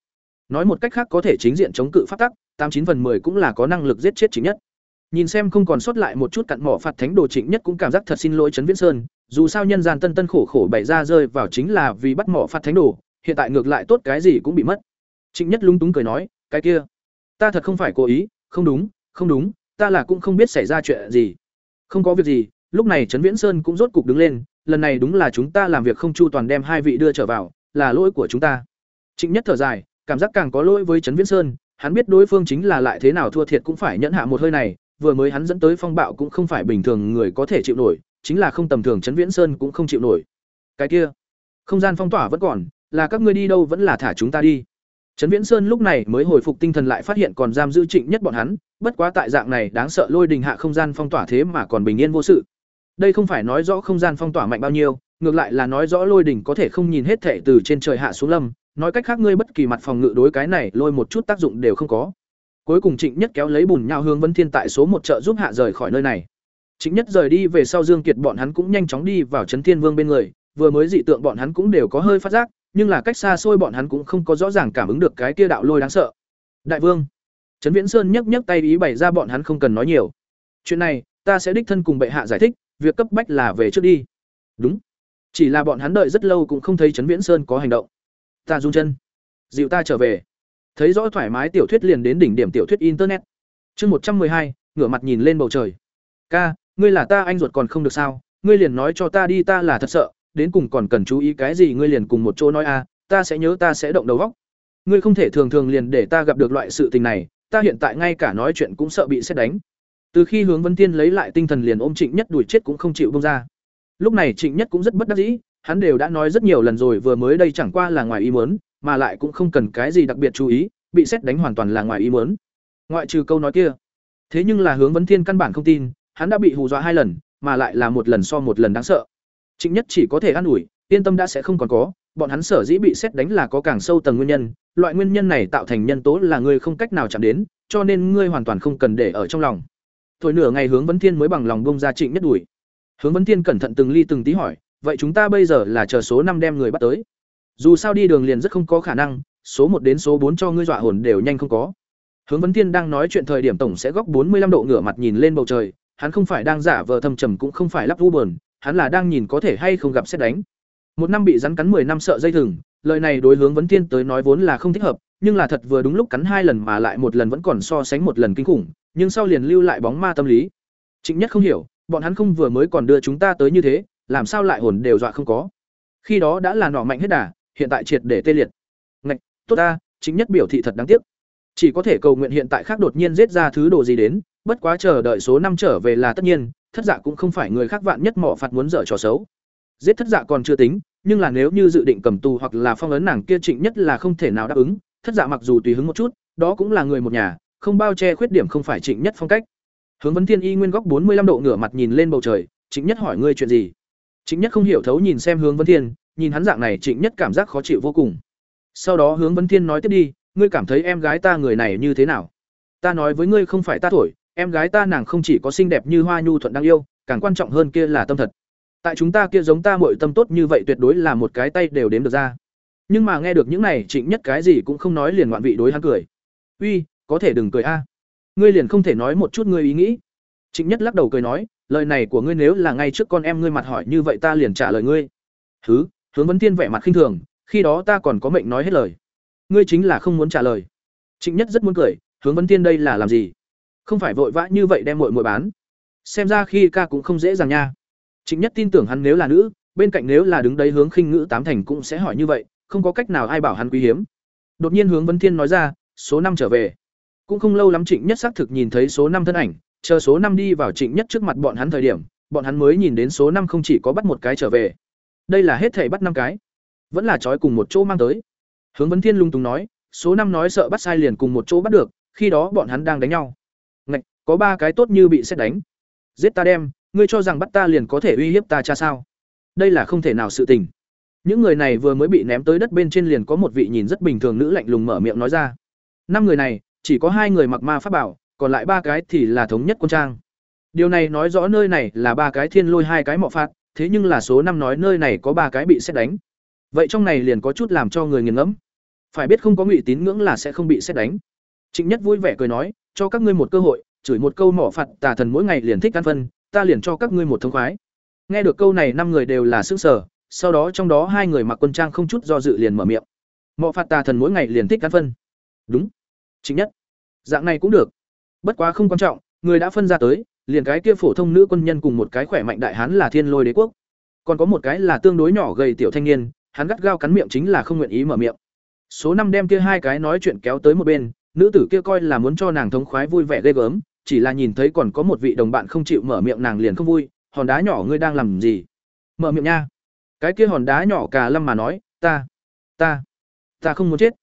nói một cách khác có thể chính diện chống cự pháp tắc, tám chín phần mười cũng là có năng lực giết chết chính nhất. Nhìn xem không còn sót lại một chút cặn mỏ phạt thánh đồ trịnh nhất cũng cảm giác thật xin lỗi trấn viễn sơn, dù sao nhân gian tân tân khổ khổ bày ra rơi vào chính là vì bắt mỏ phạt thánh đồ, hiện tại ngược lại tốt cái gì cũng bị mất. Trịnh nhất lung túng cười nói, cái kia, ta thật không phải cố ý, không đúng không đúng, ta là cũng không biết xảy ra chuyện gì. Không có việc gì, lúc này trấn viễn sơn cũng rốt cục đứng lên, lần này đúng là chúng ta làm việc không chu toàn đem hai vị đưa trở vào, là lỗi của chúng ta. Trịnh nhất thở dài cảm giác càng có lỗi với trấn viễn sơn, hắn biết đối phương chính là lại thế nào thua thiệt cũng phải nhẫn hạ một hơi này, vừa mới hắn dẫn tới phong bạo cũng không phải bình thường người có thể chịu nổi, chính là không tầm thường trấn viễn sơn cũng không chịu nổi. Cái kia, không gian phong tỏa vẫn còn, là các ngươi đi đâu vẫn là thả chúng ta đi. Trấn viễn sơn lúc này mới hồi phục tinh thần lại phát hiện còn giam giữ trịnh nhất bọn hắn, bất quá tại dạng này đáng sợ lôi đình hạ không gian phong tỏa thế mà còn bình yên vô sự. Đây không phải nói rõ không gian phong tỏa mạnh bao nhiêu, ngược lại là nói rõ lôi đình có thể không nhìn hết thệ từ trên trời hạ xuống lâm nói cách khác ngươi bất kỳ mặt phòng ngự đối cái này lôi một chút tác dụng đều không có Cuối cùng Trịnh Nhất kéo lấy bùn nhau hướng Vân Thiên tại số một chợ giúp hạ rời khỏi nơi này. Trịnh Nhất rời đi về sau Dương Kiệt bọn hắn cũng nhanh chóng đi vào Trấn Thiên Vương bên người, vừa mới dị tượng bọn hắn cũng đều có hơi phát giác, nhưng là cách xa xôi bọn hắn cũng không có rõ ràng cảm ứng được cái kia đạo lôi đáng sợ. Đại vương, Trấn Viễn Sơn nhấc nhấc tay ý bày ra bọn hắn không cần nói nhiều. Chuyện này, ta sẽ đích thân cùng bệ hạ giải thích, việc cấp bách là về trước đi. Đúng. Chỉ là bọn hắn đợi rất lâu cũng không thấy Trấn Viễn Sơn có hành động. Ta run chân, dịu ta trở về. Thấy rõ thoải mái tiểu thuyết liền đến đỉnh điểm tiểu thuyết internet. Chương một trăm hai, ngửa mặt nhìn lên bầu trời. Ca, ngươi là ta anh ruột còn không được sao? Ngươi liền nói cho ta đi ta là thật sợ, đến cùng còn cần chú ý cái gì ngươi liền cùng một chỗ nói a, ta sẽ nhớ ta sẽ động đầu góc Ngươi không thể thường thường liền để ta gặp được loại sự tình này, ta hiện tại ngay cả nói chuyện cũng sợ bị xét đánh. Từ khi Hướng Vân Tiên lấy lại tinh thần liền ôm Trịnh Nhất đuổi chết cũng không chịu buông ra. Lúc này Trịnh Nhất cũng rất bất đắc dĩ, hắn đều đã nói rất nhiều lần rồi vừa mới đây chẳng qua là ngoài ý muốn, mà lại cũng không cần cái gì đặc biệt chú ý, bị xét đánh hoàn toàn là ngoài ý muốn. Ngoại trừ câu nói kia. Thế nhưng là Hướng Vân Thiên căn bản không tin, hắn đã bị hù dọa hai lần, mà lại là một lần so một lần đáng sợ. Trịnh Nhất chỉ có thể an ủi, yên tâm đã sẽ không còn có, bọn hắn sở dĩ bị xét đánh là có càng sâu tầng nguyên nhân, loại nguyên nhân này tạo thành nhân tố là người không cách nào chạm đến, cho nên ngươi hoàn toàn không cần để ở trong lòng. Thôi nửa ngày Hướng Vấn Thiên mới bằng lòng buông ra Trịnh Nhất đuổi. Hướng Vấn Thiên cẩn thận từng ly từng tí hỏi, vậy chúng ta bây giờ là chờ số năm đem người bắt tới. Dù sao đi đường liền rất không có khả năng, số một đến số bốn cho ngươi dọa hồn đều nhanh không có. Hướng Vấn Thiên đang nói chuyện thời điểm tổng sẽ góc bốn mươi 45 độ ngửa mặt nhìn lên bầu trời, hắn không phải đang giả vờ thâm trầm cũng không phải lắp vu buồn, hắn là đang nhìn có thể hay không gặp xét đánh. Một năm bị rắn cắn 10 năm sợ dây thừng, lời này đối hướng Vấn Thiên tới nói vốn là không thích hợp, nhưng là thật vừa đúng lúc cắn hai lần mà lại một lần vẫn còn so sánh một lần kinh khủng, nhưng sau liền lưu lại bóng ma tâm lý. Trịnh Nhất không hiểu, bọn hắn không vừa mới còn đưa chúng ta tới như thế, làm sao lại hồn đều dọa không có. Khi đó đã là nọ mạnh hết đà, hiện tại triệt để tê liệt. Ngạch, tốt ta, chính Nhất biểu thị thật đáng tiếc. Chỉ có thể cầu nguyện hiện tại khác đột nhiên giết ra thứ đồ gì đến, bất quá chờ đợi số năm trở về là tất nhiên, thất dạ cũng không phải người khác vạn nhất mỏ phạt muốn dở trò xấu. Giết thất dạ còn chưa tính, nhưng là nếu như dự định cầm tù hoặc là phong ấn nàng kia Trịnh Nhất là không thể nào đáp ứng, thất dạ mặc dù tùy hứng một chút, đó cũng là người một nhà, không bao che khuyết điểm không phải Trịnh Nhất phong cách. Hướng Vấn Thiên Y nguyên góc bốn mươi lăm độ ngửa mặt nhìn lên bầu trời, Trịnh Nhất hỏi ngươi chuyện gì? Trịnh Nhất không hiểu thấu nhìn xem Hướng Vân Thiên, nhìn hắn dạng này Trịnh Nhất cảm giác khó chịu vô cùng. Sau đó Hướng Vân Thiên nói tiếp đi, ngươi cảm thấy em gái ta người này như thế nào? Ta nói với ngươi không phải ta thổi, em gái ta nàng không chỉ có xinh đẹp như hoa nhu thuận đang yêu, càng quan trọng hơn kia là tâm thật. Tại chúng ta kia giống ta muội tâm tốt như vậy tuyệt đối là một cái tay đều đếm được ra. Nhưng mà nghe được những này, Trịnh Nhất cái gì cũng không nói liền ngoạn vị đối hắn cười. "Uy, có thể đừng cười a. Ngươi liền không thể nói một chút ngươi ý nghĩ?" Trịnh Nhất lắc đầu cười nói, "Lời này của ngươi nếu là ngay trước con em ngươi mặt hỏi như vậy ta liền trả lời ngươi." thứ Hướng Vấn thiên vẻ mặt khinh thường, "Khi đó ta còn có mệnh nói hết lời. Ngươi chính là không muốn trả lời." Trịnh Nhất rất muốn cười, "Hướng Vấn thiên đây là làm gì? Không phải vội vã như vậy đem muội muội bán. Xem ra khi ca cũng không dễ dàng nha." Trịnh Nhất tin tưởng hắn nếu là nữ, bên cạnh nếu là đứng đấy hướng khinh ngữ tám thành cũng sẽ hỏi như vậy, không có cách nào ai bảo hắn quý hiếm. Đột nhiên hướng Vân Thiên nói ra, số năm trở về. Cũng không lâu lắm Trịnh Nhất xác thực nhìn thấy số năm thân ảnh, chờ số năm đi vào Trịnh Nhất trước mặt bọn hắn thời điểm, bọn hắn mới nhìn đến số năm không chỉ có bắt một cái trở về. Đây là hết thảy bắt năm cái, vẫn là trói cùng một chỗ mang tới. Hướng Vân Thiên lung tung nói, số năm nói sợ bắt sai liền cùng một chỗ bắt được, khi đó bọn hắn đang đánh nhau. Ngạch, có ba cái tốt như bị xét đánh. Giết ta đem, ngươi cho rằng bắt ta liền có thể uy hiếp ta cha sao? Đây là không thể nào sự tình. Những người này vừa mới bị ném tới đất bên trên liền có một vị nhìn rất bình thường nữ lạnh lùng mở miệng nói ra. Năm người này, chỉ có hai người mặc ma pháp bảo, còn lại ba cái thì là thống nhất quân trang. Điều này nói rõ nơi này là ba cái thiên lôi hai cái mọ phạt, thế nhưng là số năm nói nơi này có ba cái bị xét đánh. Vậy trong này liền có chút làm cho người nghiền ngẫm. Phải biết không có ngụy tín ngưỡng là sẽ không bị xét đánh. Trịnh Nhất vui vẻ cười nói, cho các ngươi một cơ hội, chửi một câu mỏ phạt tà thần mỗi ngày liền thích ăn phân, ta liền cho các ngươi một thông khoái. Nghe được câu này năm người đều là sức sở, sau đó trong đó hai người mặc quân trang không chút do dự liền mở miệng mỏ phạt tà thần mỗi ngày liền thích ăn phân đúng chính nhất dạng này cũng được bất quá không quan trọng, người đã phân ra tới, liền cái kia phổ thông nữ quân nhân cùng một cái khỏe mạnh đại hán là thiên lôi đế quốc. Còn có một cái là tương đối nhỏ gầy tiểu thanh niên, hắn gắt gao cắn miệng chính là không nguyện ý mở miệng. Số năm đem kia hai cái nói chuyện kéo tới một bên, nữ tử kia coi là muốn cho nàng thống khoái vui vẻ ghê gớm, chỉ là nhìn thấy còn có một vị đồng bạn không chịu mở miệng nàng liền không vui, hòn đá nhỏ ngươi đang làm gì? Mở miệng nha. Cái kia hòn đá nhỏ cà lâm mà nói, ta ta ta không muốn chết.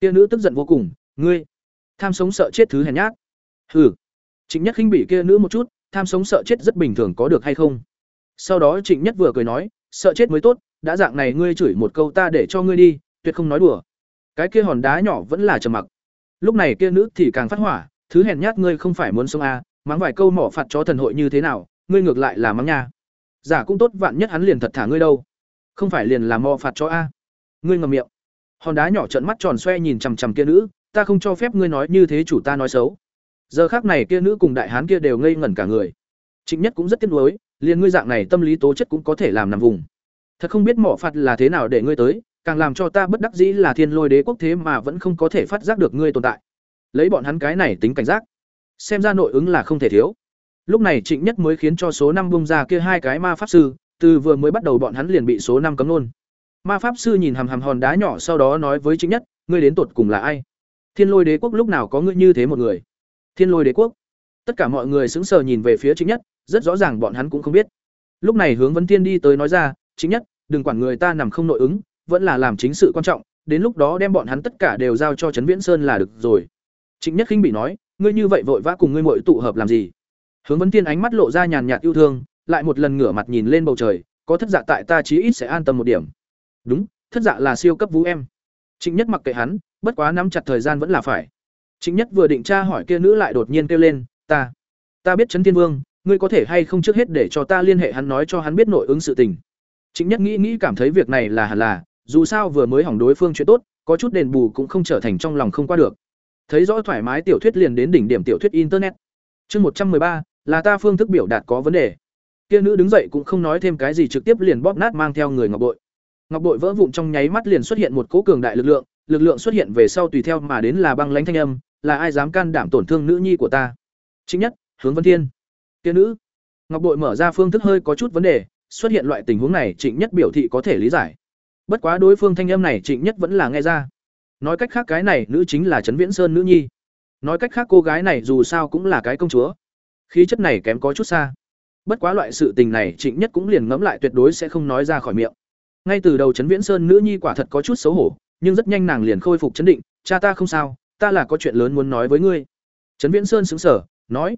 Kia nữ tức giận vô cùng, ngươi, tham sống sợ chết thứ hèn nhát hừ. Trịnh nhất khinh bị kia nữ một chút tham sống sợ chết rất bình thường có được hay không? Sau đó trịnh nhất vừa cười nói sợ chết mới tốt đã dạng này ngươi chửi một câu ta để cho ngươi đi tuyệt không nói đùa. Cái kia hòn đá nhỏ vẫn là trầm mặc. Lúc này kia nữ thì càng phát hỏa thứ hèn nhát ngươi không phải muốn sống à, mắng vài câu mỏ phạt chó thần hội như thế nào ngươi ngược lại là mắng nha. Giả cũng tốt vạn nhất hắn liền thật thả ngươi đâu. Không phải liền là mò phạt cho a. Ngươi ngậm miệng. Hòn đá nhỏ trợn mắt tròn xoe nhìn chằm chằm kia nữ ta không cho phép ngươi nói như thế chủ ta nói xấu giờ khác này kia nữ cùng đại hán kia đều ngây ngẩn cả người. Trịnh nhất cũng rất tiếc nuối, liền ngươi dạng này tâm lý tố chất cũng có thể làm nằm vùng. Thật không biết mỏ phạt là thế nào để ngươi tới, càng làm cho ta bất đắc dĩ là thiên lôi đế quốc thế mà vẫn không có thể phát giác được ngươi tồn tại. Lấy bọn hắn cái này tính cảnh giác, xem ra nội ứng là không thể thiếu. Lúc này trịnh nhất mới khiến cho số năm bung ra kia hai cái ma pháp sư, từ vừa mới bắt đầu bọn hắn liền bị số năm cấm luôn. Ma pháp sư nhìn hằm hằm hòn đá nhỏ sau đó nói với trịnh nhất, ngươi đến tột cùng là ai? Thiên lôi đế quốc lúc nào có ngươi như thế một người? Thiên lôi đế quốc. Tất cả mọi người sững sờ nhìn về phía Chính nhất, rất rõ ràng bọn hắn cũng không biết. Lúc này hướng vấn thiên đi tới nói ra Chính nhất, đừng quản người ta nằm không nội ứng, vẫn là làm chính sự quan trọng, đến lúc đó đem bọn hắn tất cả đều giao cho trấn viễn sơn là được rồi. Chính nhất khinh bị nói, ngươi như vậy vội vã cùng ngươi muội tụ hợp làm gì? Hướng vấn Thiên ánh mắt lộ ra nhàn nhạt yêu thương, lại một lần ngửa mặt nhìn lên bầu trời, có thất dạ tại ta chí ít sẽ an tâm một điểm. Đúng, thất dạ là siêu cấp vũ em. Chính nhất mặc kệ hắn, bất quá nắm chặt thời gian vẫn là phải trịnh nhất vừa định tra hỏi kia nữ lại đột nhiên kêu lên, ta ta biết trấn thiên vương, ngươi có thể hay không trước hết để cho ta liên hệ hắn nói cho hắn biết nội ứng sự tình. Trịnh nhất nghĩ nghĩ cảm thấy việc này là hẳn là, dù sao vừa mới hỏng đối phương chuyện tốt, có chút đền bù cũng không trở thành trong lòng không qua được. Thấy rõ thoải mái tiểu thuyết liền đến đỉnh điểm tiểu thuyết internet. Chương một trăm ba, là ta phương thức biểu đạt có vấn đề. Kia nữ đứng dậy cũng không nói thêm cái gì trực tiếp liền bóp nát mang theo người ngọc bội. Ngọc bội vỡ vụn trong nháy mắt liền xuất hiện một cỗ cường đại lực lượng lực lượng xuất hiện về sau tùy theo mà đến là băng lãnh thanh âm là ai dám can đảm tổn thương nữ nhi của ta? Chính nhất, hướng vân thiên. Kia nữ. Ngọc bội mở ra phương thức hơi có chút vấn đề, xuất hiện loại tình huống này, trịnh nhất biểu thị có thể lý giải. Bất quá đối phương thanh âm này, trịnh nhất vẫn là nghe ra. Nói cách khác cái này, nữ chính là trấn viễn sơn nữ nhi. Nói cách khác cô gái này dù sao cũng là cái công chúa. Khí chất này kém có chút xa. Bất quá loại sự tình này, trịnh nhất cũng liền ngẫm lại tuyệt đối sẽ không nói ra khỏi miệng. Ngay từ đầu trấn viễn sơn nữ nhi quả thật có chút xấu hổ, nhưng rất nhanh nàng liền khôi phục chấn định, cha ta không sao ta là có chuyện lớn muốn nói với ngươi. Trấn viễn sơn xứng sở nói,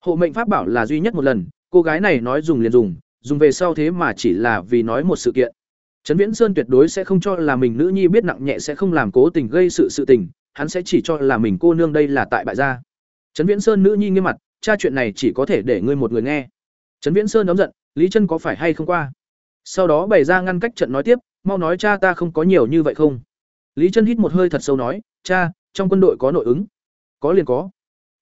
hộ mệnh pháp bảo là duy nhất một lần, cô gái này nói dùng liền dùng dùng về sau thế mà chỉ là vì nói một sự kiện. Trấn viễn sơn tuyệt đối sẽ không cho là mình nữ nhi biết nặng nhẹ sẽ không làm cố tình gây sự sự tình, hắn sẽ chỉ cho là mình cô nương đây là tại bại gia. Trấn viễn sơn nữ nhi nghiêm mặt, cha chuyện này chỉ có thể để ngươi một người nghe. Trấn viễn sơn nóng giận, lý chân có phải hay không qua? Sau đó bày ra ngăn cách trận nói tiếp, mau nói cha ta không có nhiều như vậy không? Lý chân hít một hơi thật sâu nói, cha trong quân đội có nội ứng. Có liền có.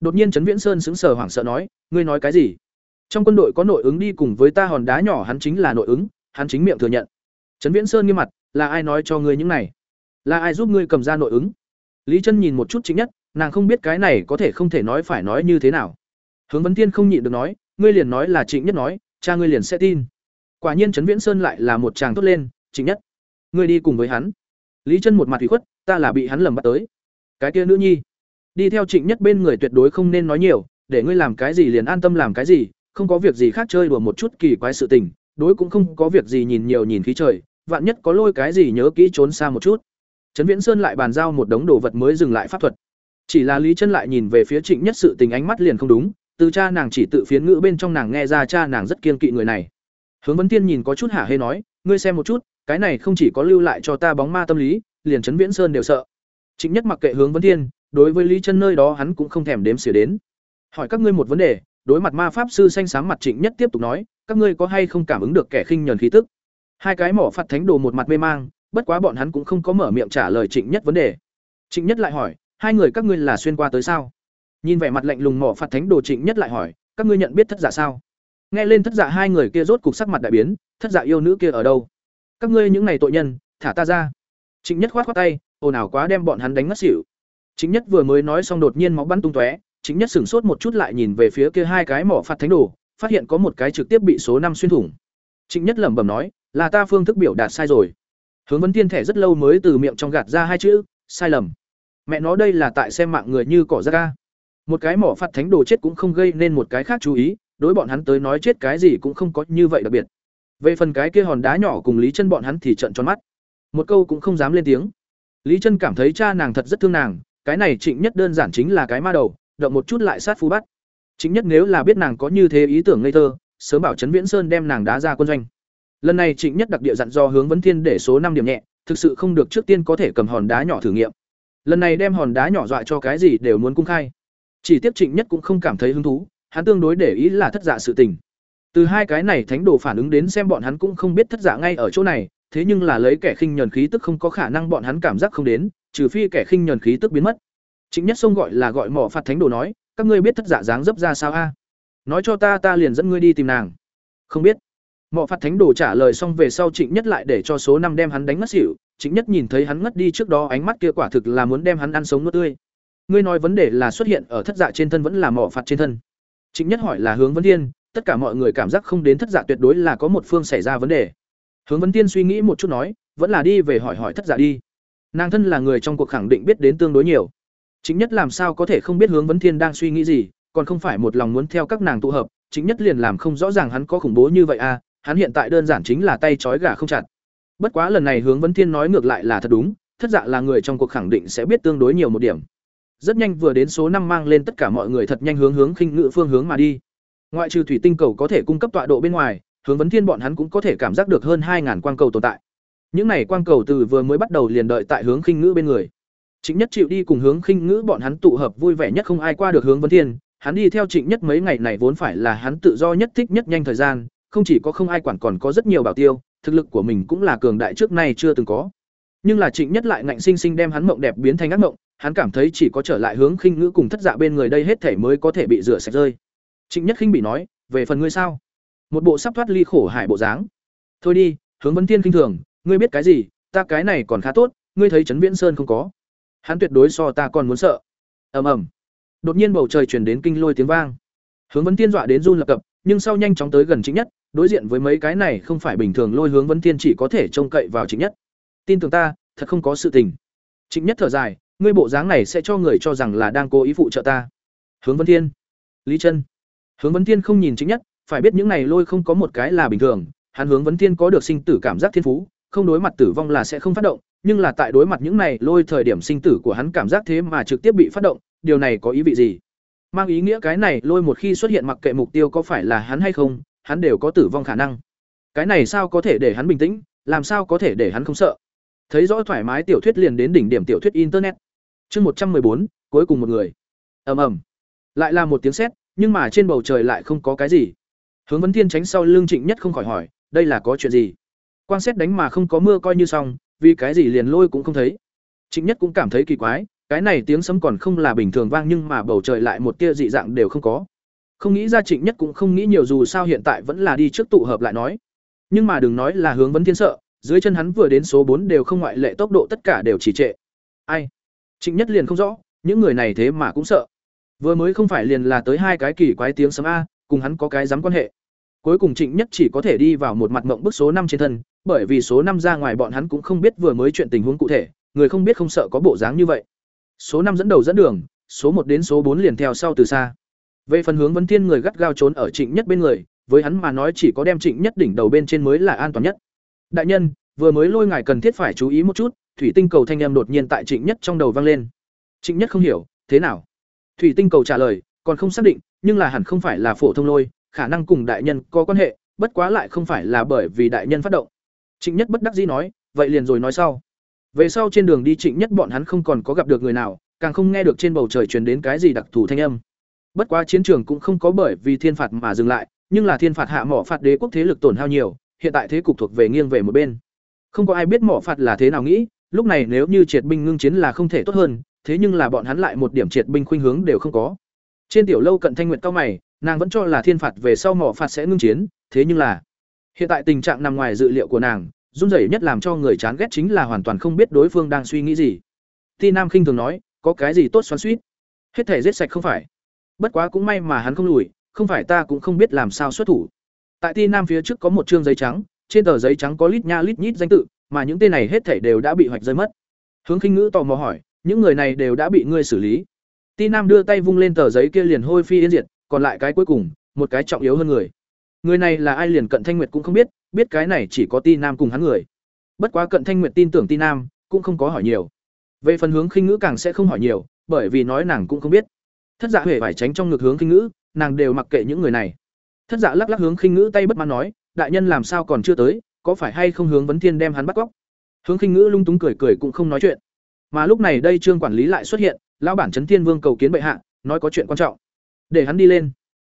Đột nhiên trấn viễn sơn sững sờ hoảng sợ nói, ngươi nói cái gì? Trong quân đội có nội ứng đi cùng với ta hòn đá nhỏ, hắn chính là nội ứng, hắn chính miệng thừa nhận. Trấn viễn sơn nghiêm mặt, là ai nói cho ngươi những này? Là ai giúp ngươi cầm ra nội ứng? Lý chân nhìn một chút chính nhất, nàng không biết cái này có thể không thể nói phải nói như thế nào. Hướng vấn tiên không nhịn được nói, ngươi liền nói là trịnh nhất nói, cha ngươi liền sẽ tin. Quả nhiên trấn viễn sơn lại là một chàng tốt lên, trịnh nhất, ngươi đi cùng với hắn. Lý chân một mặt thủy khuất, ta là bị hắn lầm bắt tới cái kia nữ nhi. Đi theo trịnh nhất bên người tuyệt đối không nên nói nhiều, để ngươi làm cái gì liền an tâm làm cái gì, không có việc gì khác chơi đùa một chút kỳ quái sự tình, đối cũng không có việc gì nhìn nhiều nhìn khí trời, vạn nhất có lôi cái gì nhớ kỹ trốn xa một chút. Trấn viễn sơn lại bàn giao một đống đồ vật mới dừng lại pháp thuật. Chỉ là lý chân lại nhìn về phía trịnh nhất sự tình ánh mắt liền không đúng, từ cha nàng chỉ tự phiến ngữ bên trong nàng nghe ra cha nàng rất kiên kỵ người này. Hướng vấn tiên nhìn có chút hả hê nói, ngươi xem một chút, cái này không chỉ có lưu lại cho ta bóng ma tâm lý, liền trấn viễn sơn đều sợ trịnh nhất mặc kệ hướng vấn thiên, đối với lý chân nơi đó hắn cũng không thèm đếm xỉa đến. Hỏi các ngươi một vấn đề đối mặt ma pháp sư xanh xám mặt trịnh nhất tiếp tục nói các ngươi có hay không cảm ứng được kẻ khinh nhẫn khí tức? Hai cái mỏ phạt thánh đồ một mặt mê mang bất quá bọn hắn cũng không có mở miệng trả lời trịnh nhất vấn đề. Trịnh nhất lại hỏi hai người các ngươi là xuyên qua tới sao? Nhìn vẻ mặt lạnh lùng mỏ phạt thánh đồ trịnh nhất lại hỏi các ngươi nhận biết thất giả sao? Nghe lên thất giả hai người kia rốt cục sắc mặt đại biến thất giả yêu nữ kia ở đâu? Các ngươi những này tội nhân thả ta ra. Trịnh nhất khoát khoát tay ồn ào quá đem bọn hắn đánh ngất xỉu. Chính nhất vừa mới nói xong đột nhiên máu bắn tung tóe, Chính nhất sửng sốt một chút lại nhìn về phía kia hai cái mỏ phạt thánh đồ, phát hiện có một cái trực tiếp bị số năm xuyên thủng. Chính nhất lẩm bẩm nói, là ta phương thức biểu đạt sai rồi. Hướng vấn tiên thẻ rất lâu mới từ miệng trong gạt ra hai chữ, sai lầm. Mẹ nó, đây là tại xem mạng người như cỏ ra ca một cái mỏ phạt thánh đồ chết cũng không gây nên một cái khác chú ý, đối bọn hắn tới nói chết cái gì cũng không có như vậy đặc biệt. Về phần cái kia hòn đá nhỏ cùng lý chân bọn hắn thì trợn tròn mắt. Một câu cũng không dám lên tiếng lý chân cảm thấy cha nàng thật rất thương nàng, cái này trịnh nhất đơn giản chính là cái ma đầu, động một chút lại sát phu bắt. Trịnh nhất nếu là biết nàng có như thế ý tưởng ngây thơ, sớm bảo trấn viễn sơn đem nàng đá ra quân doanh. Lần này trịnh nhất đặc địa dặn do hướng vấn thiên để số năm điểm nhẹ, thực sự không được trước tiên có thể cầm hòn đá nhỏ thử nghiệm. Lần này đem hòn đá nhỏ dọa cho cái gì đều muốn cung khai. Chỉ tiếp trịnh nhất cũng không cảm thấy hứng thú, hắn tương đối để ý là thất dạ sự tình. Từ hai cái này thánh đồ phản ứng đến xem bọn hắn cũng không biết thất dạ ngay ở chỗ này thế nhưng là lấy kẻ khinh nhẫn khí tức không có khả năng bọn hắn cảm giác không đến, trừ phi kẻ khinh nhẫn khí tức biến mất. Trịnh nhất sông gọi là gọi mỏ phạt thánh đồ nói, các ngươi biết thất giả dáng dấp ra sao a? Nói cho ta ta liền dẫn ngươi đi tìm nàng. Không biết. Mỏ phạt thánh đồ trả lời xong về sau trịnh nhất lại để cho số năm đem hắn đánh mất xỉu. Trịnh nhất nhìn thấy hắn ngất đi trước đó, ánh mắt kia quả thực là muốn đem hắn ăn sống nuốt tươi. Ngươi nói vấn đề là xuất hiện ở thất dạ trên thân vẫn là mỏ phạt trên thân? Trịnh nhất hỏi là hướng vấn thiên. Tất cả mọi người cảm giác không đến thất dạ tuyệt đối là có một phương xảy ra vấn đề hướng vấn thiên suy nghĩ một chút nói, vẫn là đi về hỏi hỏi thất dạ đi. Nàng thân là người trong cuộc khẳng định biết đến tương đối nhiều. Chính nhất làm sao có thể không biết hướng vấn thiên đang suy nghĩ gì, còn không phải một lòng muốn theo các nàng tụ hợp, chính nhất liền làm không rõ ràng hắn có khủng bố như vậy à hắn hiện tại đơn giản chính là tay trói gà không chặt. Bất quá lần này hướng vấn thiên nói ngược lại là thật đúng, thất dạ là người trong cuộc khẳng định sẽ biết tương đối nhiều một điểm. Rất nhanh vừa đến số năm mang lên tất cả mọi người thật nhanh hướng hướng khinh ngự phương hướng mà đi. Ngoại trừ thủy tinh cầu có thể cung cấp tọa độ bên ngoài hướng vấn thiên bọn hắn cũng có thể cảm giác được hơn hai ngàn quang cầu tồn tại. Những này quang cầu từ vừa mới bắt đầu liền đợi tại hướng khinh ngữ bên người. Trịnh nhất chịu đi cùng hướng khinh ngữ bọn hắn tụ hợp vui vẻ nhất không ai qua được hướng vấn thiên, hắn đi theo trịnh nhất mấy ngày này vốn phải là hắn tự do nhất thích nhất nhanh thời gian, không chỉ có không ai quản còn có rất nhiều bảo tiêu, thực lực của mình cũng là cường đại trước nay chưa từng có. Nhưng là trịnh nhất lại ngạnh sinh sinh đem hắn mộng đẹp biến thành ác mộng, hắn cảm thấy chỉ có trở lại hướng khinh ngữ cùng thất dạ bên người đây hết thể mới có thể bị rửa sạch rơi. Trịnh nhất khinh bị nói, về phần ngươi sao? Một bộ sắp thoát ly khổ hải bộ dáng. Thôi đi, hướng vấn thiên kinh thường, ngươi biết cái gì, ta cái này còn khá tốt, ngươi thấy trấn viễn sơn không có. Hắn tuyệt đối so ta còn muốn sợ. Ầm ầm. Đột nhiên bầu trời chuyển đến kinh lôi tiếng vang. Hướng vấn thiên dọa đến run lập cập, nhưng sau nhanh chóng tới gần chính nhất, đối diện với mấy cái này không phải bình thường lôi hướng vấn thiên chỉ có thể trông cậy vào chính nhất. Tin tưởng ta, thật không có sự tình. Chính nhất thở dài, ngươi bộ dáng này sẽ cho người cho rằng là đang cố ý phụ trợ ta. Hướng vấn thiên. Lý chân. Hướng vấn thiên không nhìn chính nhất phải biết những này lôi không có một cái là bình thường, hắn hướng vấn thiên có được sinh tử cảm giác thiên phú, không đối mặt tử vong là sẽ không phát động, nhưng là tại đối mặt những này lôi thời điểm sinh tử của hắn cảm giác thế mà trực tiếp bị phát động, điều này có ý vị gì? Mang ý nghĩa cái này lôi một khi xuất hiện mặc kệ mục tiêu có phải là hắn hay không, hắn đều có tử vong khả năng. Cái này sao có thể để hắn bình tĩnh, làm sao có thể để hắn không sợ? Thấy rõ thoải mái tiểu thuyết liền đến đỉnh điểm tiểu thuyết internet. Chương một trăm bốn, cuối cùng một người. Ầm ầm. Lại là một tiếng sét, nhưng mà trên bầu trời lại không có cái gì hướng vấn thiên tránh sau lưng trịnh nhất không khỏi hỏi, đây là có chuyện gì? Quang xét đánh mà không có mưa coi như xong, vì cái gì liền lôi cũng không thấy? Trịnh nhất cũng cảm thấy kỳ quái, cái này tiếng sấm còn không là bình thường vang nhưng mà bầu trời lại một tia dị dạng đều không có. Không nghĩ ra trịnh nhất cũng không nghĩ nhiều dù sao hiện tại vẫn là đi trước tụ hợp lại nói. Nhưng mà đừng nói là hướng vấn thiên sợ, dưới chân hắn vừa đến số bốn đều không ngoại lệ tốc độ tất cả đều chỉ trệ. Ai? Trịnh nhất liền không rõ, những người này thế mà cũng sợ. Vừa mới không phải liền là tới hai cái kỳ quái tiếng sấm a cùng hắn có cái dám quan hệ. Cuối cùng trịnh nhất chỉ có thể đi vào một mặt mộng bức số năm trên thân, bởi vì số năm ra ngoài bọn hắn cũng không biết vừa mới chuyện tình huống cụ thể, người không biết không sợ có bộ dáng như vậy. Số năm dẫn đầu dẫn đường, số một đến số bốn liền theo sau từ xa. Về phần hướng vấn thiên người gắt gao trốn ở trịnh nhất bên người, với hắn mà nói chỉ có đem trịnh nhất đỉnh đầu bên trên mới là an toàn nhất. Đại nhân, vừa mới lôi ngài cần thiết phải chú ý một chút, thủy tinh cầu thanh em đột nhiên tại trịnh nhất trong đầu vang lên. Trịnh nhất không hiểu, thế nào? Thủy tinh cầu trả lời, còn không xác định nhưng là hẳn không phải là phổ thông lôi, khả năng cùng đại nhân có quan hệ, bất quá lại không phải là bởi vì đại nhân phát động. Trịnh nhất bất đắc dĩ nói, vậy liền rồi nói sau. Về sau trên đường đi trịnh nhất bọn hắn không còn có gặp được người nào, càng không nghe được trên bầu trời truyền đến cái gì đặc thù thanh âm. Bất quá chiến trường cũng không có bởi vì thiên phạt mà dừng lại, nhưng là thiên phạt hạ mỏ phạt đế quốc thế lực tổn hao nhiều, hiện tại thế cục thuộc về nghiêng về một bên. Không có ai biết mỏ phạt là thế nào nghĩ, lúc này nếu như triệt binh ngưng chiến là không thể tốt hơn, thế nhưng là bọn hắn lại một điểm triệt binh khuynh hướng đều không có trên tiểu lâu cận thanh nguyện cao mày, nàng vẫn cho là thiên phạt về sau mỏ phạt sẽ ngưng chiến, thế nhưng là, hiện tại tình trạng nằm ngoài dự liệu của nàng, run rẩy nhất làm cho người chán ghét chính là hoàn toàn không biết đối phương đang suy nghĩ gì. Ti nam khinh thường nói, có cái gì tốt xoắn suýt hết thể giết sạch không phải. Bất quá cũng may mà hắn không lùi, không phải ta cũng không biết làm sao xuất thủ. Tại ti nam phía trước có một chương giấy trắng, trên tờ giấy trắng có lít nha lít nhít danh tự, mà những tên này hết thể đều đã bị hoạch rơi mất. Hướng khinh ngữ tò mò hỏi, những người này đều đã bị ngươi xử lý? Ti nam đưa tay vung lên tờ giấy kia liền hôi phi yên diệt, còn lại cái cuối cùng, một cái trọng yếu hơn người. Người này là ai liền cận thanh nguyệt cũng không biết biết cái này chỉ có ti nam cùng hắn người. Bất quá cận thanh nguyệt tin tưởng ti nam, cũng không có hỏi nhiều. Về phần hướng khinh ngữ càng sẽ không hỏi nhiều, bởi vì nói nàng cũng không biết. Thất dạ huệ phải tránh trong ngực hướng khinh ngữ, nàng đều mặc kệ những người này. Thất dạ lắc lắc hướng khinh ngữ tay bất mãn nói, đại nhân làm sao còn chưa tới, có phải hay không hướng vấn thiên đem hắn bắt cóc? Hướng khinh ngữ lung túng cười cười cũng không nói chuyện. Mà lúc này đây Trương quản lý lại xuất hiện, lão bản Trấn Thiên Vương cầu kiến bệ hạ, nói có chuyện quan trọng. Để hắn đi lên.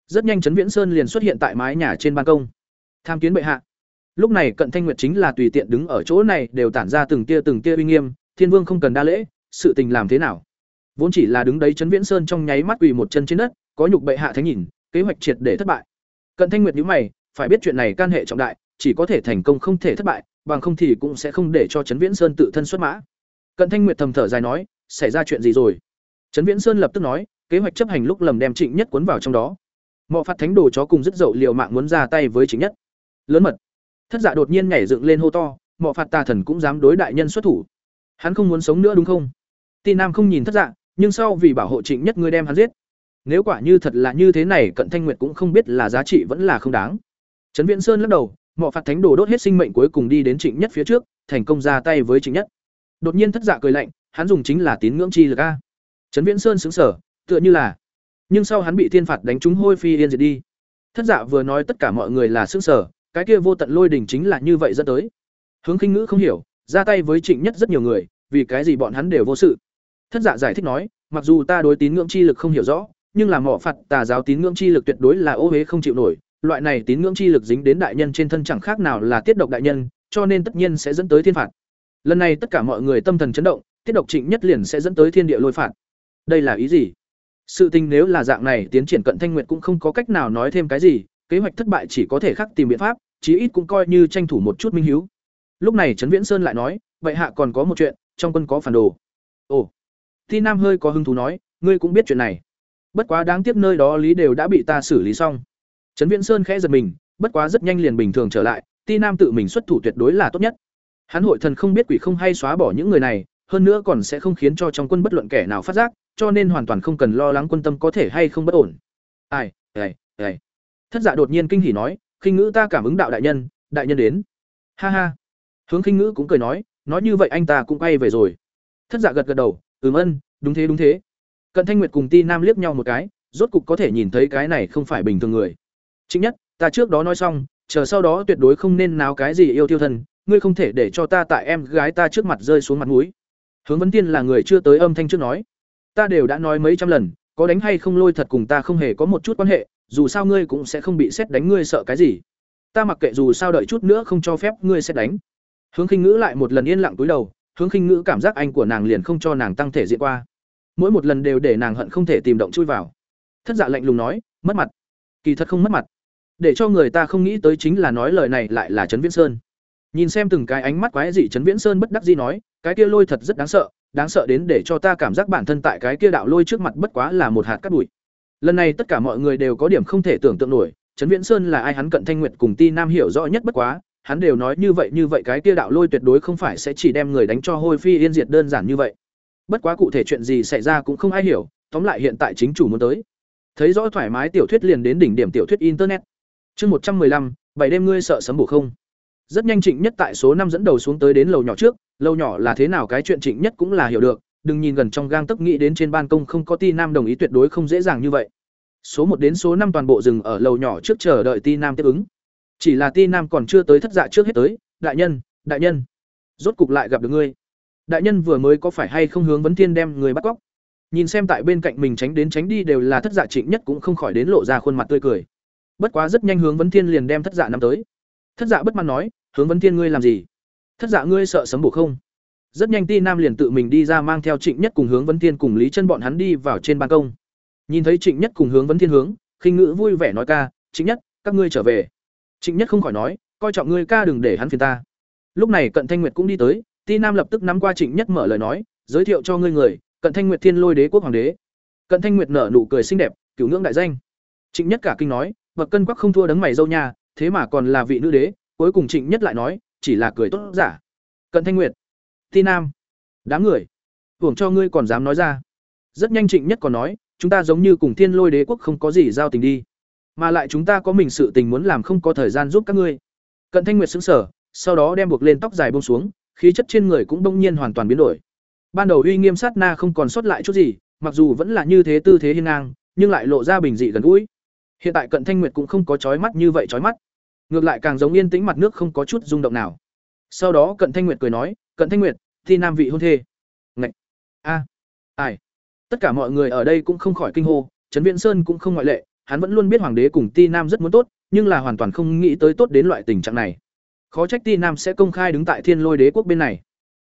Rất nhanh Trấn Viễn Sơn liền xuất hiện tại mái nhà trên ban công. Tham kiến bệ hạ. Lúc này Cận Thanh Nguyệt chính là tùy tiện đứng ở chỗ này đều tản ra từng tia từng tia uy nghiêm, Thiên Vương không cần đa lễ, sự tình làm thế nào? Vốn chỉ là đứng đấy Trấn Viễn Sơn trong nháy mắt quỳ một chân trên đất, có nhục bệ hạ thánh nhìn, kế hoạch triệt để thất bại. Cận Thanh Nguyệt nhíu mày, phải biết chuyện này can hệ trọng đại, chỉ có thể thành công không thể thất bại, bằng không thì cũng sẽ không để cho Trấn Viễn Sơn tự thân xuất mã. Cận Thanh Nguyệt thầm thở dài nói, xảy ra chuyện gì rồi? Trấn Viễn Sơn lập tức nói, kế hoạch chấp hành lúc lầm đem Trịnh Nhất cuốn vào trong đó. Mộ phạt thánh đồ chó cùng rất dậu liều mạng muốn ra tay với Trịnh Nhất. Lớn mật. Thất Dạ đột nhiên nhảy dựng lên hô to, Mộ phạt tà thần cũng dám đối đại nhân xuất thủ. Hắn không muốn sống nữa đúng không? Ti Nam không nhìn Thất Dạ, nhưng sau vì bảo hộ Trịnh Nhất ngươi đem hắn giết. Nếu quả như thật là như thế này, Cận Thanh Nguyệt cũng không biết là giá trị vẫn là không đáng. Trấn Viễn Sơn lắc đầu, Mộ phạt thánh đồ đốt hết sinh mệnh cuối cùng đi đến Trịnh Nhất phía trước, thành công ra tay với Trịnh Nhất. Đột nhiên Thất Dạ cười lạnh, hắn dùng chính là tín ngưỡng chi lực a. Trấn Viễn Sơn sững sờ, tựa như là nhưng sau hắn bị thiên phạt đánh trúng hôi phi yên diệt đi. Thất Dạ vừa nói tất cả mọi người là sững sờ, cái kia vô tận lôi đỉnh chính là như vậy dẫn tới. Hướng Khinh Ngữ không hiểu, ra tay với Trịnh Nhất rất nhiều người, vì cái gì bọn hắn đều vô sự. Thất Dạ giải thích nói, mặc dù ta đối tín ngưỡng chi lực không hiểu rõ, nhưng là mỏ phạt tà giáo tín ngưỡng chi lực tuyệt đối là ô uế không chịu nổi, loại này tín ngưỡng chi lực dính đến đại nhân trên thân chẳng khác nào là tiết độc đại nhân, cho nên tất nhiên sẽ dẫn tới thiên phạt. Lần này tất cả mọi người tâm thần chấn động, tiết độc Trịnh Nhất liền sẽ dẫn tới thiên địa lôi phạt. Đây là ý gì? Sự tình nếu là dạng này, tiến triển cận Thanh Nguyệt cũng không có cách nào nói thêm cái gì, kế hoạch thất bại chỉ có thể khắc tìm biện pháp, chí ít cũng coi như tranh thủ một chút minh hiếu. Lúc này Trấn Viễn Sơn lại nói, vậy hạ còn có một chuyện, trong quân có phản đồ. Ồ. thi Nam hơi có hứng thú nói, ngươi cũng biết chuyện này. Bất quá đáng tiếc nơi đó lý đều đã bị ta xử lý xong. Trấn Viễn Sơn khẽ giật mình, bất quá rất nhanh liền bình thường trở lại, Ti Nam tự mình xuất thủ tuyệt đối là tốt nhất. Hắn hội thần không biết quỷ không hay xóa bỏ những người này, hơn nữa còn sẽ không khiến cho trong quân bất luận kẻ nào phát giác, cho nên hoàn toàn không cần lo lắng quân tâm có thể hay không bất ổn. Ai, ai, ai. Thất Dạ đột nhiên kinh hỉ nói, khinh ngữ ta cảm ứng đạo đại nhân, đại nhân đến. Ha ha. Hướng khinh ngữ cũng cười nói, nói như vậy anh ta cũng quay về rồi. Thất Dạ gật gật đầu, ừm ân, đúng thế đúng thế. Cận Thanh Nguyệt cùng Ti Nam liếc nhau một cái, rốt cục có thể nhìn thấy cái này không phải bình thường người. Chính nhất, ta trước đó nói xong, chờ sau đó tuyệt đối không nên náo cái gì yêu tiêu thần, ngươi không thể để cho ta tại em gái ta trước mặt rơi xuống mặt mũi. Hướng Vấn Tiên là người chưa tới âm thanh trước nói, ta đều đã nói mấy trăm lần, có đánh hay không lôi thật cùng ta không hề có một chút quan hệ, dù sao ngươi cũng sẽ không bị xét đánh ngươi sợ cái gì. Ta mặc kệ dù sao đợi chút nữa không cho phép ngươi xét đánh. Hướng Khinh Ngữ lại một lần yên lặng túi đầu, Hướng Khinh Ngữ cảm giác anh của nàng liền không cho nàng tăng thể diện qua. Mỗi một lần đều để nàng hận không thể tìm động chui vào. Thất Dạ lạnh lùng nói, mất mặt. Kỳ thật không mất mặt. Để cho người ta không nghĩ tới chính là nói lời này lại là Trấn Viễn Sơn. Nhìn xem từng cái ánh mắt quái dị Trấn Viễn Sơn bất đắc dĩ nói, cái kia lôi thật rất đáng sợ, đáng sợ đến để cho ta cảm giác bản thân tại cái kia đạo lôi trước mặt bất quá là một hạt cát bụi. Lần này tất cả mọi người đều có điểm không thể tưởng tượng nổi, Trấn Viễn Sơn là ai hắn cận Thanh Nguyệt cùng Ti Nam hiểu rõ nhất bất quá, hắn đều nói như vậy như vậy cái kia đạo lôi tuyệt đối không phải sẽ chỉ đem người đánh cho hôi phi yên diệt đơn giản như vậy. Bất quá cụ thể chuyện gì xảy ra cũng không ai hiểu, tóm lại hiện tại chính chủ muốn tới. Thấy rõ thoải mái tiểu thuyết liền đến đỉnh điểm tiểu thuyết internet. Chương một trăm mười lăm, bảy đêm ngươi sợ sấm bổ không? Rất nhanh Trịnh Nhất tại số năm dẫn đầu xuống tới đến lầu nhỏ trước, lầu nhỏ là thế nào cái chuyện Trịnh Nhất cũng là hiểu được, đừng nhìn gần trong gang tấc nghĩ đến trên ban công không có Ti Nam đồng ý tuyệt đối không dễ dàng như vậy. Số một đến số năm toàn bộ dừng ở lầu nhỏ trước chờ đợi Ti Nam tiếp ứng. Chỉ là Ti Nam còn chưa tới thất dạ trước hết tới, đại nhân, đại nhân, rốt cục lại gặp được ngươi. Đại nhân vừa mới có phải hay không hướng vấn thiên đem người bắt cóc? Nhìn xem tại bên cạnh mình tránh đến tránh đi đều là thất dạ Trịnh Nhất cũng không khỏi đến lộ ra khuôn mặt tươi cười. Bất quá rất nhanh hướng vấn thiên liền đem thất dạ năm tới thất dạ bất mãn nói, hướng vấn thiên ngươi làm gì? Thất dạ ngươi sợ sấm bổ không? Rất nhanh ti nam liền tự mình đi ra mang theo trịnh nhất cùng hướng vấn thiên cùng lý chân bọn hắn đi vào trên ban công. Nhìn thấy trịnh nhất cùng hướng vấn thiên hướng, khinh ngữ vui vẻ nói ca, trịnh nhất, các ngươi trở về. Trịnh nhất không khỏi nói, coi trọng ngươi ca đừng để hắn phiền ta. Lúc này cận thanh nguyệt cũng đi tới, ti nam lập tức nắm qua trịnh nhất mở lời nói, giới thiệu cho ngươi người, cận thanh nguyệt thiên lôi đế quốc hoàng đế. Cận thanh nguyệt nở nụ cười xinh đẹp, cửu ngưỡng đại danh. Trịnh nhất cả kinh nói, bậc cân quắc không thua đấng mày dâu nhà thế mà còn là vị nữ đế, cuối cùng Trịnh Nhất lại nói, chỉ là cười tốt giả. Cận Thanh Nguyệt, Ti Nam, đám người, hưởng cho ngươi còn dám nói ra. Rất nhanh Trịnh Nhất còn nói, chúng ta giống như cùng Thiên Lôi Đế quốc không có gì giao tình đi, mà lại chúng ta có mình sự tình muốn làm không có thời gian giúp các ngươi. Cận Thanh Nguyệt sững sờ, sau đó đem buộc lên tóc dài buông xuống, khí chất trên người cũng bỗng nhiên hoàn toàn biến đổi. Ban đầu uy nghiêm sát na không còn sót lại chút gì, mặc dù vẫn là như thế tư thế hiên ngang, nhưng lại lộ ra bình dị gần gũi. Hiện tại Cận Thanh Nguyệt cũng không có chói mắt như vậy chói mắt ngược lại càng giống yên tĩnh mặt nước không có chút rung động nào sau đó cận thanh nguyệt cười nói cận thanh nguyệt thi nam vị hôn thê Ngậy! A. Ai? Tất cả mọi người ở đây cũng không khỏi kinh hô, Trấn Viễn Sơn cũng không ngoại lệ, hắn vẫn luôn biết hoàng đế cùng Ti Nam rất muốn tốt, nhưng là hoàn toàn không nghĩ tới tốt đến loại tình trạng này. Khó trách Ti Nam sẽ công khai đứng tại Thiên Lôi Đế quốc bên này.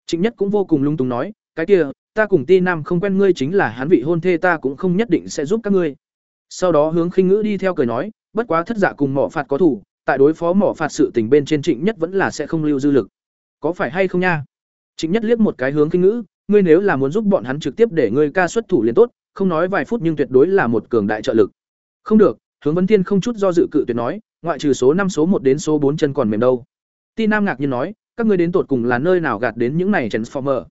Trịnh Nhất cũng vô cùng lung túng nói, cái kia, ta cùng Ti Nam không quen ngươi chính là hắn vị hôn thê ta cũng không nhất định sẽ giúp các ngươi. Sau đó hướng khinh ngữ đi theo cười nói, bất quá thất giả cùng mỏ phạt có thủ, tại đối phó mỏ phạt sự tình bên trên Trịnh Nhất vẫn là sẽ không lưu dư lực. Có phải hay không nha? Trịnh Nhất liếc một cái hướng khinh ngữ, ngươi nếu là muốn giúp bọn hắn trực tiếp để ngươi ca xuất thủ liền tốt, không nói vài phút nhưng tuyệt đối là một cường đại trợ lực. Không được, Hướng Vấn Thiên không chút do dự cự tuyệt nói, ngoại trừ số năm số một đến số bốn chân còn mềm đâu. Ti Nam ngạc nhiên nói, các ngươi đến tột cùng là nơi nào gạt đến những này Transformer?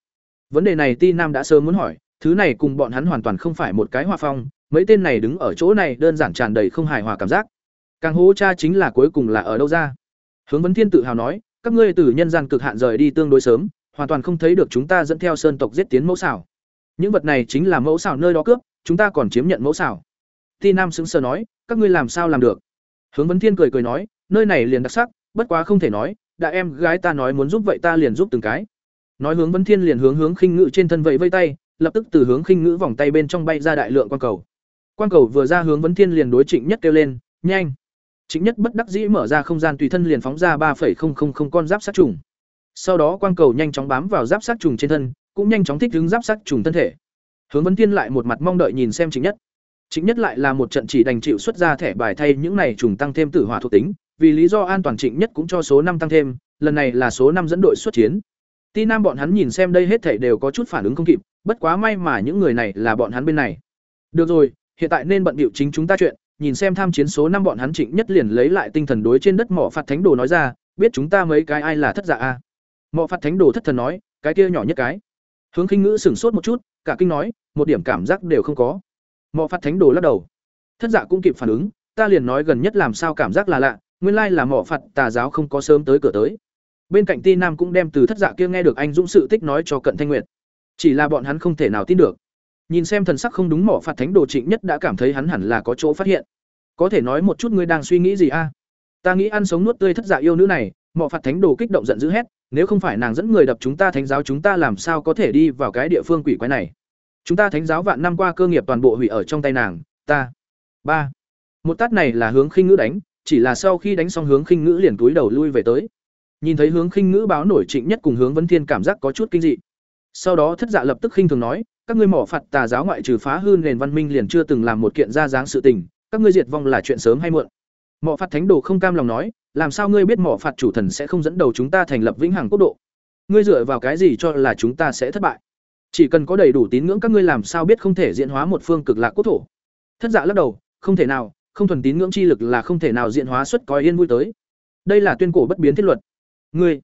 Vấn đề này Ti Nam đã sớm muốn hỏi, thứ này cùng bọn hắn hoàn toàn không phải một cái hòa phong, mấy tên này đứng ở chỗ này đơn giản tràn đầy không hài hòa cảm giác. Càng hố cha chính là cuối cùng là ở đâu ra? Hướng Vấn Thiên tự hào nói, các ngươi từ nhân gian cực hạn rời đi tương đối sớm, hoàn toàn không thấy được chúng ta dẫn theo sơn tộc giết tiến mẫu xảo. Những vật này chính là mẫu xảo nơi đó cướp, chúng ta còn chiếm nhận mẫu xảo. Ti Nam sững sờ nói, các ngươi làm sao làm được? Hướng Vấn Thiên cười cười nói, nơi này liền đặc sắc, bất quá không thể nói, đã em gái ta nói muốn giúp vậy ta liền giúp từng cái. Nói Hướng Vấn Thiên liền hướng hướng khinh ngự trên thân vậy vây tay, lập tức từ hướng khinh ngữ vòng tay bên trong bay ra đại lượng quang cầu. Quang cầu vừa ra hướng Vấn Thiên liền đối Trịnh Nhất kêu lên, "Nhanh!" Trịnh Nhất bất đắc dĩ mở ra không gian tùy thân liền phóng ra 3.000 con giáp sát trùng. Sau đó quang cầu nhanh chóng bám vào giáp sát trùng trên thân, cũng nhanh chóng thích ứng giáp sát trùng thân thể. Hướng Vấn Thiên lại một mặt mong đợi nhìn xem Trịnh Nhất. Trịnh Nhất lại là một trận chỉ đành chịu xuất ra thẻ bài thay những này trùng tăng thêm tử hỏa thuộc tính, vì lý do an toàn Trịnh Nhất cũng cho số năm tăng thêm, lần này là số năm dẫn đội xuất chiến. Ti Nam bọn hắn nhìn xem đây hết thảy đều có chút phản ứng không kịp, bất quá may mà những người này là bọn hắn bên này. Được rồi, hiện tại nên bận bịu chính chúng ta chuyện, nhìn xem tham chiến số năm bọn hắn Trịnh Nhất liền lấy lại tinh thần đối trên đất mỏ phạt thánh đồ nói ra, biết chúng ta mấy cái ai là thất dạ a. Mỏ phạt thánh đồ thất thần nói, cái kia nhỏ nhất cái. Hướng Khinh Ngữ sửng sốt một chút, cả kinh nói, một điểm cảm giác đều không có. Mỏ phạt thánh đồ lắc đầu. Thất dạ cũng kịp phản ứng, ta liền nói gần nhất làm sao cảm giác là lạ, nguyên lai là mỏ phạt tà giáo không có sớm tới cửa tới bên cạnh ti nam cũng đem từ thất dạ kia nghe được anh dũng sự tích nói cho cận thanh nguyệt chỉ là bọn hắn không thể nào tin được nhìn xem thần sắc không đúng mỏ phạt thánh đồ trịnh nhất đã cảm thấy hắn hẳn là có chỗ phát hiện. Có thể nói một chút ngươi đang suy nghĩ gì a? Ta nghĩ ăn sống nuốt tươi thất dạ yêu nữ này, mỏ phạt thánh đồ kích động giận dữ hét, nếu không phải nàng dẫn người đập chúng ta thánh giáo chúng ta làm sao có thể đi vào cái địa phương quỷ quái này? Chúng ta thánh giáo vạn năm qua cơ nghiệp toàn bộ hủy ở trong tay nàng, ta. Ba. Một tát này là hướng khinh ngữ đánh, chỉ là sau khi đánh xong hướng khinh ngữ liền túi đầu lui về tới. Nhìn thấy hướng khinh ngữ báo nổi trịnh nhất cùng hướng vấn thiên cảm giác có chút kinh dị sau đó thất dạ lập tức khinh thường nói, các ngươi mỏ phạt tà giáo ngoại trừ phá hư nền văn minh liền chưa từng làm một kiện ra dáng sự tình, các ngươi diệt vong là chuyện sớm hay muộn. Mỏ phạt thánh đồ không cam lòng nói, làm sao ngươi biết mỏ phạt chủ thần sẽ không dẫn đầu chúng ta thành lập vĩnh hằng quốc độ? Ngươi dựa vào cái gì cho là chúng ta sẽ thất bại? Chỉ cần có đầy đủ tín ngưỡng các ngươi làm sao biết không thể diễn hóa một phương cực lạc quốc thổ? Thất dạ lắc đầu, không thể nào, không thuần tín ngưỡng chi lực là không thể nào diễn hóa xuất coi yên vui tới. Đây là tuyên cổ bất biến thiết luật. Ngươi,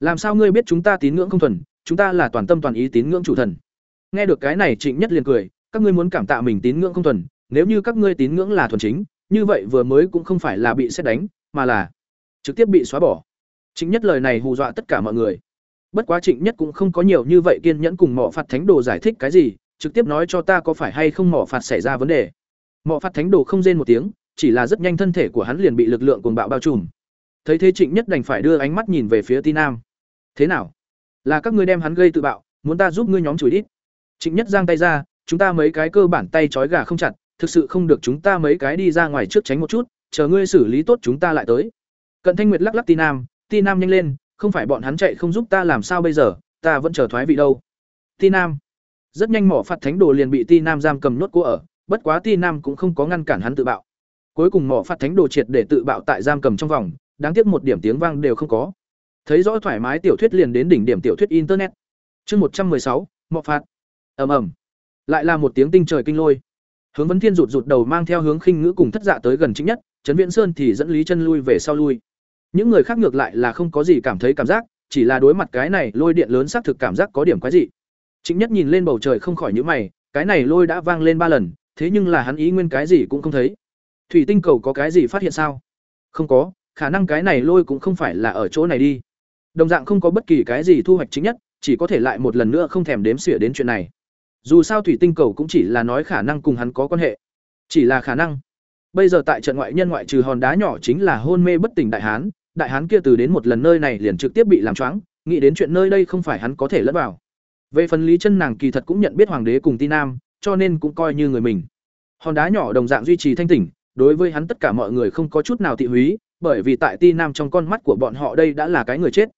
làm sao ngươi biết chúng ta tín ngưỡng không thuần chúng ta là toàn tâm toàn ý tín ngưỡng chủ thần. Nghe được cái này trịnh nhất liền cười, các ngươi muốn cảm tạ mình tín ngưỡng không thuần, nếu như các ngươi tín ngưỡng là thuần chính, như vậy vừa mới cũng không phải là bị xét đánh, mà là trực tiếp bị xóa bỏ. Trịnh nhất lời này hù dọa tất cả mọi người. Bất quá trịnh nhất cũng không có nhiều như vậy kiên nhẫn cùng mỏ phạt thánh đồ giải thích cái gì, trực tiếp nói cho ta có phải hay không mỏ phạt xảy ra vấn đề. Mỏ phạt thánh đồ không rên một tiếng, chỉ là rất nhanh thân thể của hắn liền bị lực lượng cuồng bạo bao trùm. Thấy thế trịnh nhất đành phải đưa ánh mắt nhìn về phía ti nam. Thế nào? Là các ngươi đem hắn gây tự bạo, muốn ta giúp ngươi nhóm chửi ít trịnh nhất giang tay ra, chúng ta mấy cái cơ bản tay trói gà không chặt, thực sự không được chúng ta mấy cái đi ra ngoài trước tránh một chút, chờ ngươi xử lý tốt chúng ta lại tới. Cận thanh nguyệt lắc lắc ti nam ti nam nhanh lên, không phải bọn hắn chạy không giúp ta làm sao bây giờ, ta vẫn chờ thoái vị đâu. Ti nam, rất nhanh mỏ phạt thánh đồ liền bị ti nam giam cầm nhốt cô ở, bất quá ti nam cũng không có ngăn cản hắn tự bạo. Cuối cùng mỏ phạt thánh đồ triệt để tự bạo tại giam cầm trong vòng, đáng tiếc một điểm tiếng vang đều không có thấy rõ thoải mái tiểu thuyết liền đến đỉnh điểm tiểu thuyết internet. Chương một trăm sáu, mọ phạt. Ầm ầm. Lại là một tiếng tinh trời kinh lôi. Hướng vấn thiên rụt rụt đầu mang theo hướng khinh ngữ cùng thất dạ tới gần chính nhất, trấn viễn sơn thì dẫn lý chân lui về sau lui. Những người khác ngược lại là không có gì cảm thấy cảm giác, chỉ là đối mặt cái này lôi điện lớn xác thực cảm giác có điểm quái dị. Chính nhất nhìn lên bầu trời không khỏi nhíu mày, cái này lôi đã vang lên ba lần, thế nhưng là hắn ý nguyên cái gì cũng không thấy. Thủy tinh cầu có cái gì phát hiện sao? Không có, khả năng cái này lôi cũng không phải là ở chỗ này đi đồng dạng không có bất kỳ cái gì thu hoạch chính nhất, chỉ có thể lại một lần nữa không thèm đếm xỉa đến chuyện này. Dù sao thủy tinh cầu cũng chỉ là nói khả năng cùng hắn có quan hệ. Chỉ là khả năng. Bây giờ tại trận ngoại nhân ngoại trừ hòn đá nhỏ chính là hôn mê bất tỉnh đại hán đại hán kia từ đến một lần nơi này liền trực tiếp bị làm choáng, nghĩ đến chuyện nơi đây không phải hắn có thể lẫn vào. Về phần lý chân nàng kỳ thật cũng nhận biết hoàng đế cùng ti nam, cho nên cũng coi như người mình. Hòn đá nhỏ đồng dạng duy trì thanh tỉnh, đối với hắn tất cả mọi người không có chút nào thị húy, bởi vì tại ti nam trong con mắt của bọn họ đây đã là cái người chết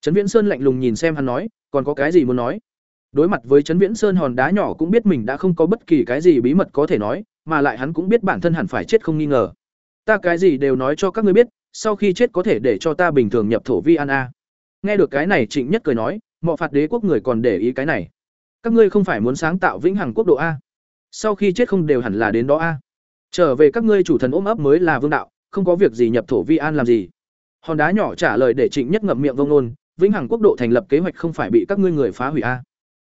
trấn viễn sơn lạnh lùng nhìn xem hắn nói, còn có cái gì muốn nói? Đối mặt với trấn viễn sơn hòn đá nhỏ cũng biết mình đã không có bất kỳ cái gì bí mật có thể nói, mà lại hắn cũng biết bản thân hẳn phải chết không nghi ngờ. Ta cái gì đều nói cho các ngươi biết, sau khi chết có thể để cho ta bình thường nhập thổ vi an a. Nghe được cái này, trịnh nhất cười nói mọi phạt đế quốc người còn để ý cái này. Các ngươi không phải muốn sáng tạo vĩnh hằng quốc độ a. Sau khi chết không đều hẳn là đến đó a. Trở về các ngươi chủ thần ôm ấp mới là vương đạo, không có việc gì nhập thổ vi an làm gì. Hòn đá nhỏ trả lời để trịnh nhất ngậm miệng vông nôn vĩnh hằng quốc độ thành lập kế hoạch không phải bị các ngươi người phá hủy a.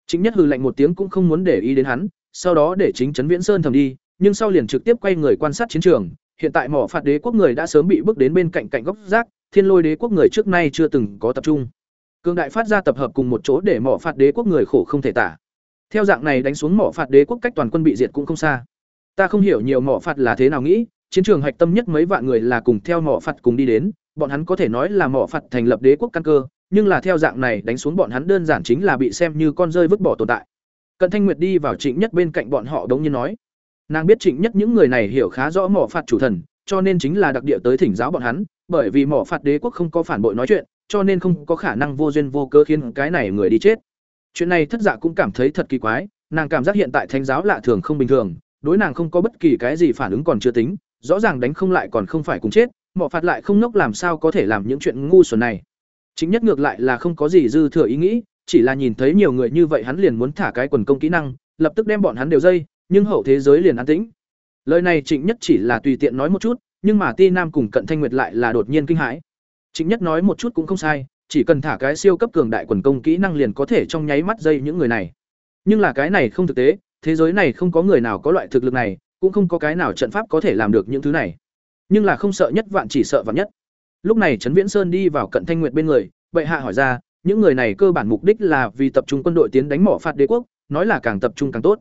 Chính nhất hừ lạnh một tiếng cũng không muốn để ý đến hắn, sau đó để chính trấn viễn sơn thầm đi, nhưng sau liền trực tiếp quay người quan sát chiến trường. Hiện tại mỏ phạt đế quốc người đã sớm bị bước đến bên cạnh cạnh góc rác, thiên lôi đế quốc người trước nay chưa từng có tập trung. Cương đại phát ra tập hợp cùng một chỗ để mỏ phạt đế quốc người khổ không thể tả. Theo dạng này đánh xuống mỏ phạt đế quốc cách toàn quân bị diệt cũng không xa. Ta không hiểu nhiều mỏ phạt là thế nào nghĩ, chiến trường hạch tâm nhất mấy vạn người là cùng theo mỏ phạt cùng đi đến, bọn hắn có thể nói là mỏ phạt thành lập đế quốc căn cơ nhưng là theo dạng này đánh xuống bọn hắn đơn giản chính là bị xem như con rơi vứt bỏ tồn tại. Cận thanh nguyệt đi vào trịnh nhất bên cạnh bọn họ đống nhiên nói, nàng biết trịnh nhất những người này hiểu khá rõ mỏ phạt chủ thần, cho nên chính là đặc địa tới thỉnh giáo bọn hắn, bởi vì mỏ phạt đế quốc không có phản bội nói chuyện, cho nên không có khả năng vô duyên vô cớ khiến cái này người đi chết. Chuyện này thất dạ cũng cảm thấy thật kỳ quái, nàng cảm giác hiện tại thánh giáo lạ thường không bình thường, đối nàng không có bất kỳ cái gì phản ứng còn chưa tính, rõ ràng đánh không lại còn không phải cùng chết, mỏ phạt lại không nốc làm sao có thể làm những chuyện ngu xuẩn này chính nhất ngược lại là không có gì dư thừa ý nghĩ, chỉ là nhìn thấy nhiều người như vậy hắn liền muốn thả cái quần công kỹ năng, lập tức đem bọn hắn đều dây, nhưng hậu thế giới liền an tĩnh. Lời này trịnh nhất chỉ là tùy tiện nói một chút, nhưng mà ti nam cùng cận thanh nguyệt lại là đột nhiên kinh hãi. Trịnh nhất nói một chút cũng không sai, chỉ cần thả cái siêu cấp cường đại quần công kỹ năng liền có thể trong nháy mắt dây những người này. Nhưng là cái này không thực tế, thế giới này không có người nào có loại thực lực này, cũng không có cái nào trận pháp có thể làm được những thứ này. Nhưng là không sợ nhất vạn chỉ sợ vạn nhất lúc này trấn viễn sơn đi vào cận thanh nguyệt bên người, bệ hạ hỏi ra, những người này cơ bản mục đích là vì tập trung quân đội tiến đánh mỏ phạt đế quốc, nói là càng tập trung càng tốt.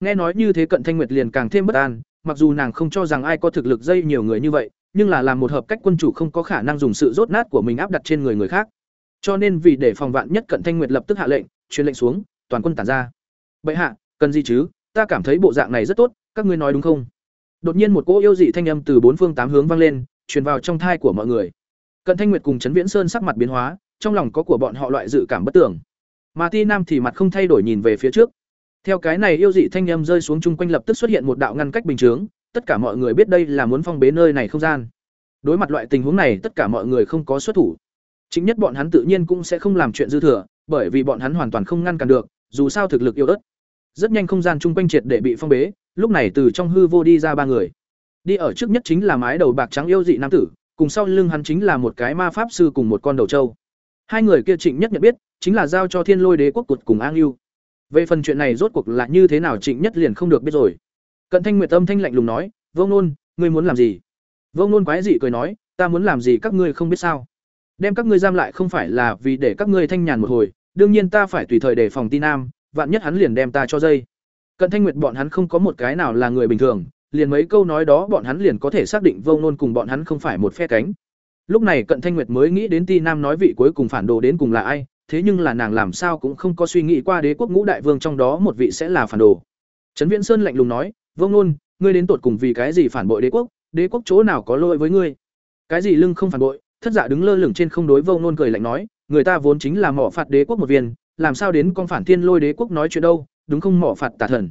Nghe nói như thế cận thanh nguyệt liền càng thêm bất an, mặc dù nàng không cho rằng ai có thực lực dây nhiều người như vậy, nhưng là làm một hợp cách quân chủ không có khả năng dùng sự rốt nát của mình áp đặt trên người người khác. Cho nên vì để phòng vạn nhất cận thanh nguyệt lập tức hạ lệnh, truyền lệnh xuống, toàn quân tản ra. Bệ hạ, cần gì chứ? Ta cảm thấy bộ dạng này rất tốt, các ngươi nói đúng không? Đột nhiên một cỗ yêu dị thanh âm từ bốn phương tám hướng vang lên, truyền vào trong thai của mọi người cận thanh nguyệt cùng trấn viễn sơn sắc mặt biến hóa trong lòng có của bọn họ loại dự cảm bất tưởng mà ti nam thì mặt không thay đổi nhìn về phía trước theo cái này yêu dị thanh âm rơi xuống chung quanh lập tức xuất hiện một đạo ngăn cách bình chướng, tất cả mọi người biết đây là muốn phong bế nơi này không gian. Đối mặt loại tình huống này, tất cả mọi người không có xuất thủ. Chính nhất bọn hắn tự nhiên cũng sẽ không làm chuyện dư thừa, bởi vì bọn hắn hoàn toàn không ngăn cản được, dù sao thực lực yếu ớt. Rất nhanh không gian chung quanh triệt để bị phong bế, lúc này từ trong hư vô đi ra ba người. Đi ở trước nhất chính là mái đầu bạc trắng yêu dị nam tử, cùng sau lưng hắn chính là một cái ma pháp sư cùng một con đầu trâu. Hai người kia Trịnh nhất nhận biết, chính là giao cho Thiên Lôi Đế quốc cột cùng An Ưu. Về phần chuyện này rốt cuộc là như thế nào Trịnh Nhất liền không được biết rồi. Cận Thanh Nguyệt âm thanh lạnh lùng nói, "Vô Nôn, ngươi muốn làm gì?" Vô Nôn quái dị cười nói, "Ta muốn làm gì các ngươi không biết sao? Đem các ngươi giam lại không phải là vì để các ngươi thanh nhàn một hồi, đương nhiên ta phải tùy thời đề phòng Ti Nam, vạn nhất hắn liền đem ta cho dây." Cận Thanh Nguyệt bọn hắn không có một cái nào là người bình thường, liền mấy câu nói đó bọn hắn liền có thể xác định Vô Nôn cùng bọn hắn không phải một phe cánh. Lúc này Cận Thanh Nguyệt mới nghĩ đến Ti Nam nói vị cuối cùng phản đồ đến cùng là ai, thế nhưng là nàng làm sao cũng không có suy nghĩ qua đế quốc ngũ đại vương trong đó một vị sẽ là phản đồ. Trấn Viễn Sơn lạnh lùng nói, "Vương Nôn, ngươi đến tụt cùng vì cái gì phản bội đế quốc? Đế quốc chỗ nào có lỗi với ngươi? Cái gì lưng không phản bội?" Thất Dạ đứng lơ lửng trên không đối Vương Nôn cười lạnh nói, "Người ta vốn chính là mỏ phạt đế quốc một viên, làm sao đến con phản thiên lôi đế quốc nói chuyện đâu, đúng không mỏ phạt tà thần?"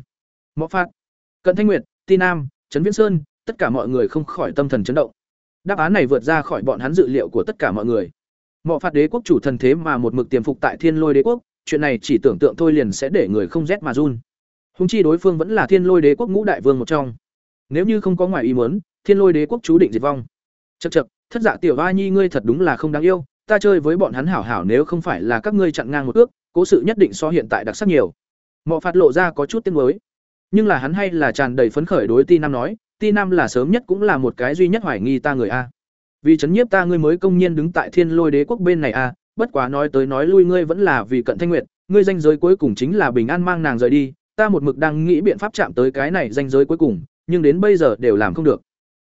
Mỏ phạt. Cận Thanh Nguyệt, Ti Nam, Trấn Viễn Sơn, tất cả mọi người không khỏi tâm thần chấn động. Đáp án này vượt ra khỏi bọn hắn dự liệu của tất cả mọi người. Mọ phạt đế quốc chủ thần thế mà một mực tiềm phục tại Thiên Lôi đế quốc, chuyện này chỉ tưởng tượng thôi liền sẽ để người không rét mà run. Hùng chi đối phương vẫn là Thiên Lôi đế quốc ngũ đại vương một trong. Nếu như không có ngoài ý muốn, Thiên Lôi đế quốc chú định diệt vong. Chậc chậc, thất dạ tiểu oa Nhi ngươi thật đúng là không đáng yêu, ta chơi với bọn hắn hảo hảo nếu không phải là các ngươi chặn ngang một ước, cố sự nhất định so hiện tại đặc sắc nhiều. Mọ phạt lộ ra có chút tiếng mới, nhưng là hắn hay là tràn đầy phấn khởi đối Ti Nam nói, Ti Nam là sớm nhất cũng là một cái duy nhất hoài nghi ta người a vì chấn nhiếp ta ngươi mới công nhiên đứng tại thiên lôi đế quốc bên này a. bất quá nói tới nói lui ngươi vẫn là vì cận thanh nguyệt ngươi danh giới cuối cùng chính là bình an mang nàng rời đi ta một mực đang nghĩ biện pháp chạm tới cái này danh giới cuối cùng nhưng đến bây giờ đều làm không được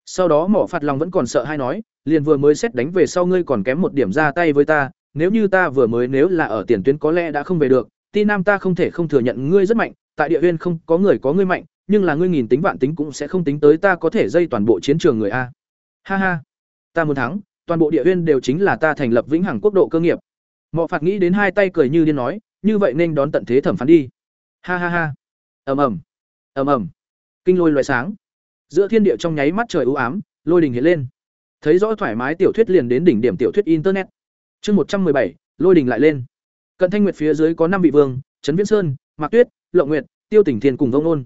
sau đó mỏ phạt lòng vẫn còn sợ hay nói liền vừa mới xét đánh về sau ngươi còn kém một điểm ra tay với ta nếu như ta vừa mới nếu là ở tiền tuyến có lẽ đã không về được ti nam ta không thể không thừa nhận ngươi rất mạnh tại địa huyên không có người có ngươi mạnh, nhưng là ngươi nghìn tính vạn tính cũng sẽ không tính tới ta có thể dây toàn bộ chiến trường người a. Ha ha. Ta muốn thắng, toàn bộ địa huyên đều chính là ta thành lập vĩnh hằng quốc độ cơ nghiệp. Mọ phạt nghĩ đến hai tay cười như điên nói, như vậy nên đón tận thế thẩm phán đi. Ha ha ha. Ầm ầm. Ầm ầm. Kinh lôi loại sáng. Giữa thiên địa trong nháy mắt trời ưu ám, lôi đình hiện lên. Thấy rõ thoải mái tiểu thuyết liền đến đỉnh điểm tiểu thuyết internet. Chương một trăm bảy, lôi đình lại lên. Cận thanh nguyệt phía dưới có năm vị vương, trấn viễn sơn, mạc tuyết lộng nguyệt, tiêu tỉnh thiên cùng vông nôn.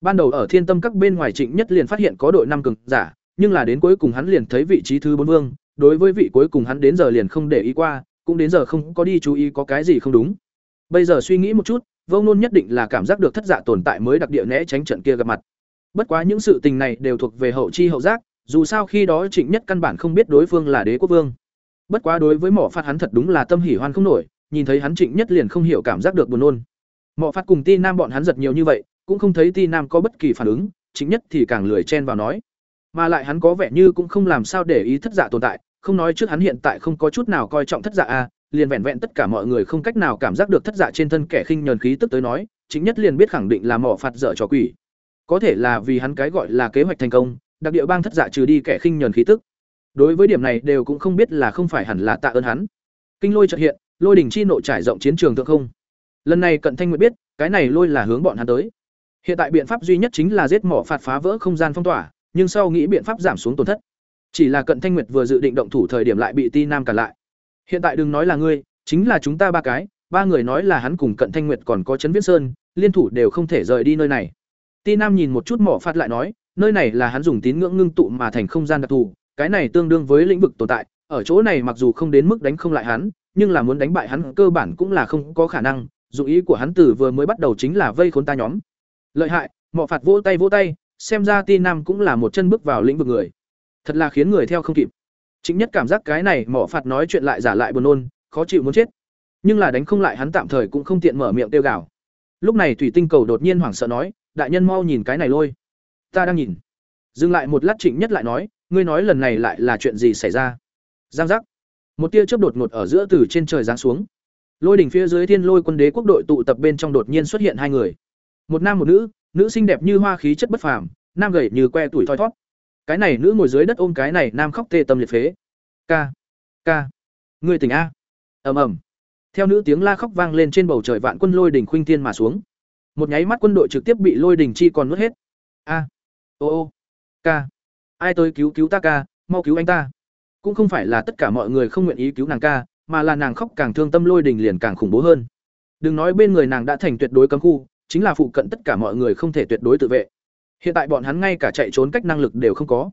Ban đầu ở thiên tâm các bên ngoài trịnh nhất liền phát hiện có đội năm cường giả, nhưng là đến cuối cùng hắn liền thấy vị trí thứ bốn vương, đối với vị cuối cùng hắn đến giờ liền không để ý qua, cũng đến giờ không có đi chú ý có cái gì không đúng. Bây giờ suy nghĩ một chút, vông nôn nhất định là cảm giác được thất dạ tồn tại mới đặc địa né tránh trận kia gặp mặt. Bất quá những sự tình này đều thuộc về hậu chi hậu giác, dù sao khi đó trịnh nhất căn bản không biết đối phương là đế quốc vương. Bất quá đối với mỏ phát hắn thật đúng là tâm hỉ hoan không nổi, nhìn thấy hắn trịnh nhất liền không hiểu cảm giác được buồn nôn mọ phát cùng ti nam bọn hắn giật nhiều như vậy, cũng không thấy ti nam có bất kỳ phản ứng chính nhất thì càng lười chen vào nói. Mà lại hắn có vẻ như cũng không làm sao để ý thất dạ tồn tại, không nói trước hắn hiện tại không có chút nào coi trọng thất dạ a, liền vẹn vẹn tất cả mọi người không cách nào cảm giác được thất dạ trên thân kẻ khinh nhờn khí tức tới nói chính nhất liền biết khẳng định là mỏ phạt dở trò quỷ. Có thể là vì hắn cái gọi là kế hoạch thành công, đặc địa bang thất dạ trừ đi kẻ khinh nhờn khí tức. Đối với điểm này đều cũng không biết là không phải hẳn là tạ ơn hắn. Kinh lôi chợt hiện, lôi đỉnh chi nộ trải rộng chiến trường thượng không lần này cận thanh nguyệt biết, cái này lôi là hướng bọn hắn tới. Hiện tại biện pháp duy nhất chính là giết mỏ phạt phá vỡ không gian phong tỏa, nhưng sau nghĩ biện pháp giảm xuống tổn thất. Chỉ là cận thanh nguyệt vừa dự định động thủ thời điểm lại bị ti nam cản lại. Hiện tại đừng nói là ngươi, chính là chúng ta ba cái, ba người nói là hắn cùng cận thanh nguyệt còn có trấn viễn sơn, liên thủ đều không thể rời đi nơi này. Ti nam nhìn một chút mỏ phạt lại nói, nơi này là hắn dùng tín ngưỡng ngưng tụ mà thành không gian đặc thù, cái này tương đương với lĩnh vực tồn tại, ở chỗ này mặc dù không đến mức đánh không lại hắn, nhưng là muốn đánh bại hắn cơ bản cũng là không có khả năng dụng ý của hắn từ vừa mới bắt đầu chính là vây khốn ta nhóm. Lợi hại, mọ phạt vỗ tay vỗ tay, xem ra ti nam cũng là một chân bước vào lĩnh vực người. Thật là khiến người theo không kịp. Chính nhất cảm giác cái này mỏ phạt nói chuyện lại giả lại buồn nôn, khó chịu muốn chết. Nhưng là đánh không lại hắn tạm thời cũng không tiện mở miệng tiêu gào. Lúc này thủy tinh cầu đột nhiên hoảng sợ nói, đại nhân mau nhìn cái này lôi. Ta đang nhìn. Dừng lại một lát trịnh nhất lại nói, ngươi nói lần này lại là chuyện gì xảy ra? Giang giác. Một tia chớp đột ngột ở giữa từ trên trời giáng xuống lôi đỉnh phía dưới thiên lôi quân đế quốc đội tụ tập bên trong đột nhiên xuất hiện hai người. Một nam một nữ nữ xinh đẹp như hoa khí chất bất phàm, nam gầy như que tuổi thoi thót cái này nữ ngồi dưới đất ôm cái này nam khóc tê tâm liệt phế. Ca ca người tỉnh a. Ầm ầm. Theo nữ tiếng la khóc vang lên trên bầu trời vạn quân lôi đỉnh khuynh thiên mà xuống. Một nháy mắt quân đội trực tiếp bị lôi đỉnh chi còn nuốt hết. A, ô ô, ca. Ai tới cứu cứu ta ca, mau cứu anh ta. Cũng không phải là tất cả mọi người không nguyện ý cứu nàng ca mà là nàng khóc càng thương tâm lôi đình liền càng khủng bố hơn. Đừng nói bên người nàng đã thành tuyệt đối cấm khu, chính là phụ cận tất cả mọi người không thể tuyệt đối tự vệ. Hiện tại bọn hắn ngay cả chạy trốn cách năng lực đều không có.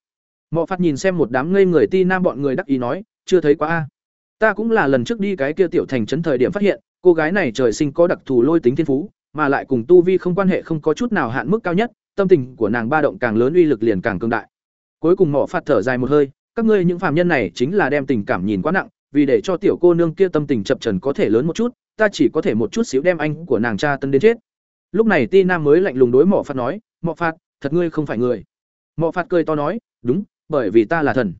Mọ phát nhìn xem một đám ngây người ti nam bọn người đắc ý nói, chưa thấy quá a. Ta cũng là lần trước đi cái kia tiểu thành trấn thời điểm phát hiện, cô gái này trời sinh có đặc thù lôi tính thiên phú, mà lại cùng tu vi không quan hệ không có chút nào hạn mức cao nhất, tâm tình của nàng ba động càng lớn uy lực liền càng cường đại. Cuối cùng Mộ phạt thở dài một hơi, các ngươi những phàm nhân này chính là đem tình cảm nhìn quá nặng vì để cho tiểu cô nương kia tâm tình chập trần có thể lớn một chút, ta chỉ có thể một chút xíu đem anh của nàng cha tân đến chết. Lúc này ti nam mới lạnh lùng đối mỏ phạt nói, mọ phạt, thật ngươi không phải người. Mọ phạt cười to nói, đúng, bởi vì ta là thần.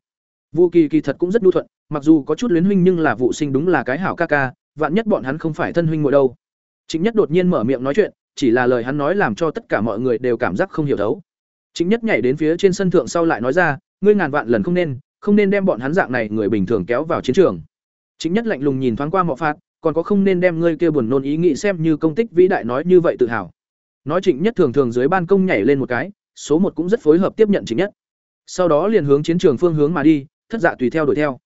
Vu kỳ kỳ thật cũng rất nhu thuận, mặc dù có chút luyến huynh nhưng là vụ sinh đúng là cái hảo ca ca, vạn nhất bọn hắn không phải thân huynh ngồi đâu. Chính nhất đột nhiên mở miệng nói chuyện, chỉ là lời hắn nói làm cho tất cả mọi người đều cảm giác không hiểu thấu. Chính nhất nhảy đến phía trên sân thượng sau lại nói ra, ngươi ngàn vạn lần không nên không nên đem bọn hắn dạng này người bình thường kéo vào chiến trường chính nhất lạnh lùng nhìn thoáng qua mọ phạt, còn có không nên đem ngươi kia buồn nôn ý nghĩ xem như công tích vĩ đại nói như vậy tự hào. Nói trịnh nhất thường thường dưới ban công nhảy lên một cái, số một cũng rất phối hợp tiếp nhận trịnh nhất. Sau đó liền hướng chiến trường phương hướng mà đi, thất dạ tùy theo đuổi theo.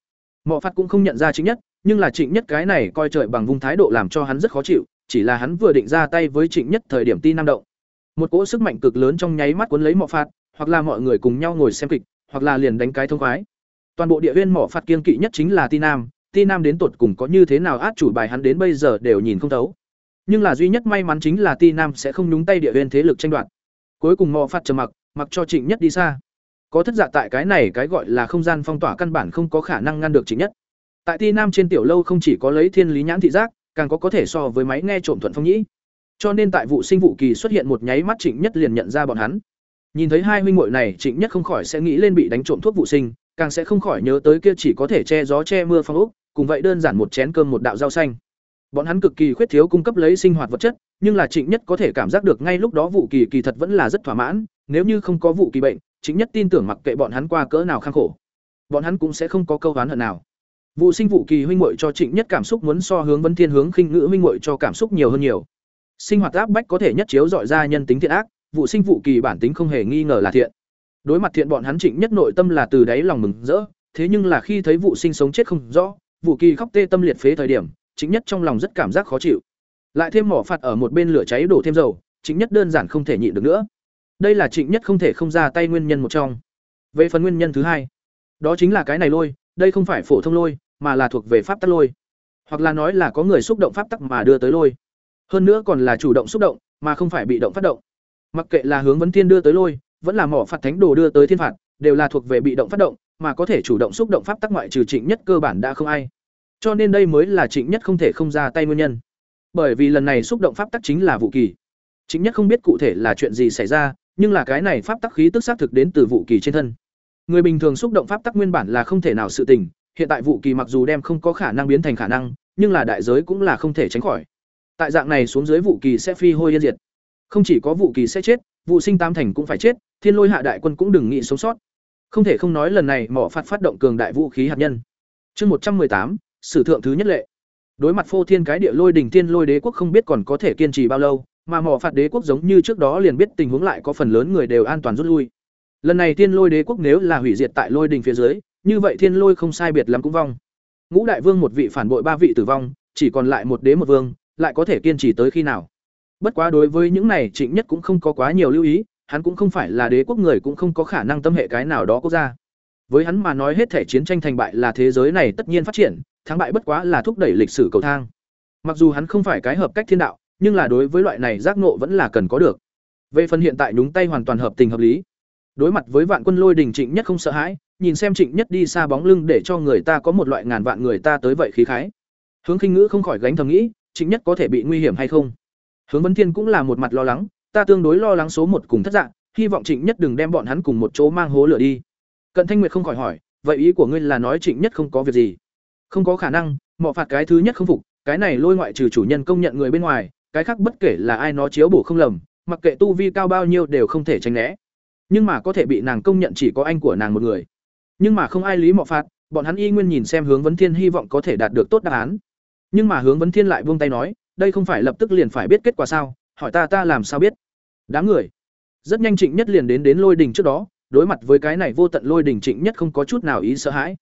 Mọ phạt cũng không nhận ra trịnh nhất, nhưng là trịnh nhất cái này coi trời bằng vùng thái độ làm cho hắn rất khó chịu, chỉ là hắn vừa định ra tay với trịnh nhất thời điểm ti nam động. Một cỗ sức mạnh cực lớn trong nháy mắt cuốn lấy mọ phạt, hoặc là mọi người cùng nhau ngồi xem kịch, hoặc là liền đánh cái thông khoái. Toàn bộ địa viên mỏ phạt kiên kỵ nhất chính là ti nam ti nam đến tột cùng có như thế nào át chủ bài hắn đến bây giờ đều nhìn không thấu. Nhưng là duy nhất may mắn chính là ti nam sẽ không nhúng tay địa viên thế lực tranh đoạt. Cuối cùng ngọ phạt trầm mặc mặc cho trịnh nhất đi xa. Có thất dạ tại cái này cái gọi là không gian phong tỏa căn bản không có khả năng ngăn được trịnh nhất. Tại ti nam trên tiểu lâu không chỉ có lấy thiên lý nhãn thị giác, càng có có thể so với máy nghe trộm thuận phong nhĩ. Cho nên tại vụ sinh vụ kỳ xuất hiện một nháy mắt trịnh nhất liền nhận ra bọn hắn. Nhìn thấy hai huynh muội này, trịnh nhất không khỏi sẽ nghĩ lên bị đánh trộm thuốc vụ sinh càng sẽ không khỏi nhớ tới kia chỉ có thể che gió che mưa phong ốc cùng vậy đơn giản một chén cơm một đạo rau xanh Bọn hắn cực kỳ khuyết thiếu cung cấp lấy sinh hoạt vật chất, nhưng là Trịnh Nhất có thể cảm giác được ngay lúc đó vụ kỳ kỳ thật vẫn là rất thỏa mãn, nếu như không có vụ kỳ bệnh, Trịnh Nhất tin tưởng mặc kệ bọn hắn qua cỡ nào khang khổ, bọn hắn cũng sẽ không có câu oán hận nào. Vụ sinh vụ kỳ huynh muội cho Trịnh Nhất cảm xúc muốn so hướng vấn thiên hướng khinh ngữ huynh muội cho cảm xúc nhiều hơn nhiều. Sinh hoạt áp bách có thể nhất chiếu dọi ra nhân tính thiện ác, vụ sinh vụ kỳ bản tính không hề nghi ngờ là thiện. Đối mặt thiện bọn hắn Trịnh Nhất nội tâm là từ đáy lòng mừng rỡ, thế nhưng là khi thấy vụ sinh sống chết không rõ, vụ kỳ khóc tê tâm liệt phế thời điểm, Trịnh Nhất trong lòng rất cảm giác khó chịu. Lại thêm mỏ phạt ở một bên lửa cháy đổ thêm dầu, Trịnh Nhất đơn giản không thể nhịn được nữa. Đây là Trịnh Nhất không thể không ra tay nguyên nhân một trong. Về phần nguyên nhân thứ hai, đó chính là cái này lôi, đây không phải phổ thông lôi, mà là thuộc về pháp tắc lôi. Hoặc là nói là có người xúc động pháp tắc mà đưa tới lôi. Hơn nữa còn là chủ động xúc động, mà không phải bị động phát động. Mặc kệ là hướng vấn thiên đưa tới lôi, vẫn là mỏ phạt thánh đồ đưa tới thiên phạt, đều là thuộc về bị động phát động, mà có thể chủ động xúc động pháp tắc ngoại trừ Trịnh Nhất cơ bản đã không ai. Cho nên đây mới là Trịnh Nhất không thể không ra tay nguyên nhân. Bởi vì lần này xúc động pháp tắc chính là vụ kỳ. Trịnh Nhất không biết cụ thể là chuyện gì xảy ra, nhưng là cái này pháp tắc khí tức xác thực đến từ vụ kỳ trên thân. Người bình thường xúc động pháp tắc nguyên bản là không thể nào sự tình, hiện tại vụ kỳ mặc dù đem không có khả năng biến thành khả năng, nhưng là đại giới cũng là không thể tránh khỏi. Tại dạng này xuống dưới vụ kỳ sẽ phi hôi yên diệt. Không chỉ có vụ kỳ sẽ chết, vụ sinh tam thành cũng phải chết, thiên lôi hạ đại quân cũng đừng nghĩ sống sót. Không thể không nói lần này mỏ phạt phát động cường đại vũ khí hạt nhân. Chương một trăm tám, sử thượng thứ nhất lệ. Đối mặt phô thiên cái địa lôi đỉnh thiên lôi đế quốc không biết còn có thể kiên trì bao lâu, mà mỏ phạt đế quốc giống như trước đó liền biết tình huống lại có phần lớn người đều an toàn rút lui. Lần này thiên lôi đế quốc nếu là hủy diệt tại lôi đỉnh phía dưới, như vậy thiên lôi không sai biệt lắm cũng vong. Ngũ đại vương một vị phản bội ba vị tử vong, chỉ còn lại một đế một vương, lại có thể kiên trì tới khi nào? Bất quá đối với những này Trịnh Nhất cũng không có quá nhiều lưu ý, hắn cũng không phải là đế quốc người cũng không có khả năng tâm hệ cái nào đó quốc gia. Với hắn mà nói hết thể chiến tranh thành bại là thế giới này tất nhiên phát triển, thắng bại bất quá là thúc đẩy lịch sử cầu thang. Mặc dù hắn không phải cái hợp cách thiên đạo, nhưng là đối với loại này giác ngộ vẫn là cần có được. Về phần hiện tại nhúng tay hoàn toàn hợp tình hợp lý. Đối mặt với vạn quân lôi đình Trịnh Nhất không sợ hãi, nhìn xem Trịnh Nhất đi xa bóng lưng để cho người ta có một loại ngàn vạn người ta tới vậy khí khái. Hướng Khinh Ngữ không khỏi gánh thầm nghĩ, Trịnh Nhất có thể bị nguy hiểm hay không? Hướng Vấn Thiên cũng là một mặt lo lắng, ta tương đối lo lắng số một cùng thất dạng, hy vọng Trịnh Nhất đừng đem bọn hắn cùng một chỗ mang hố lửa đi. Cận Thanh Nguyệt không khỏi hỏi, vậy ý của ngươi là nói Trịnh Nhất không có việc gì? Không có khả năng, mọ phạt cái thứ nhất không phục, cái này lôi ngoại trừ chủ nhân công nhận người bên ngoài, cái khác bất kể là ai nó chiếu bổ không lầm, mặc kệ tu vi cao bao nhiêu đều không thể tránh né. Nhưng mà có thể bị nàng công nhận chỉ có anh của nàng một người. Nhưng mà không ai lý mọ phạt, bọn hắn y nguyên nhìn xem hướng vấn thiên hy vọng có thể đạt được tốt đáp án. Nhưng mà hướng vấn thiên lại buông tay nói, đây không phải lập tức liền phải biết kết quả sao, hỏi ta ta làm sao biết? Đám người. Rất nhanh Trịnh Nhất liền đến đến Lôi đỉnh trước đó, đối mặt với cái này vô tận Lôi đỉnh Trịnh Nhất không có chút nào ý sợ hãi.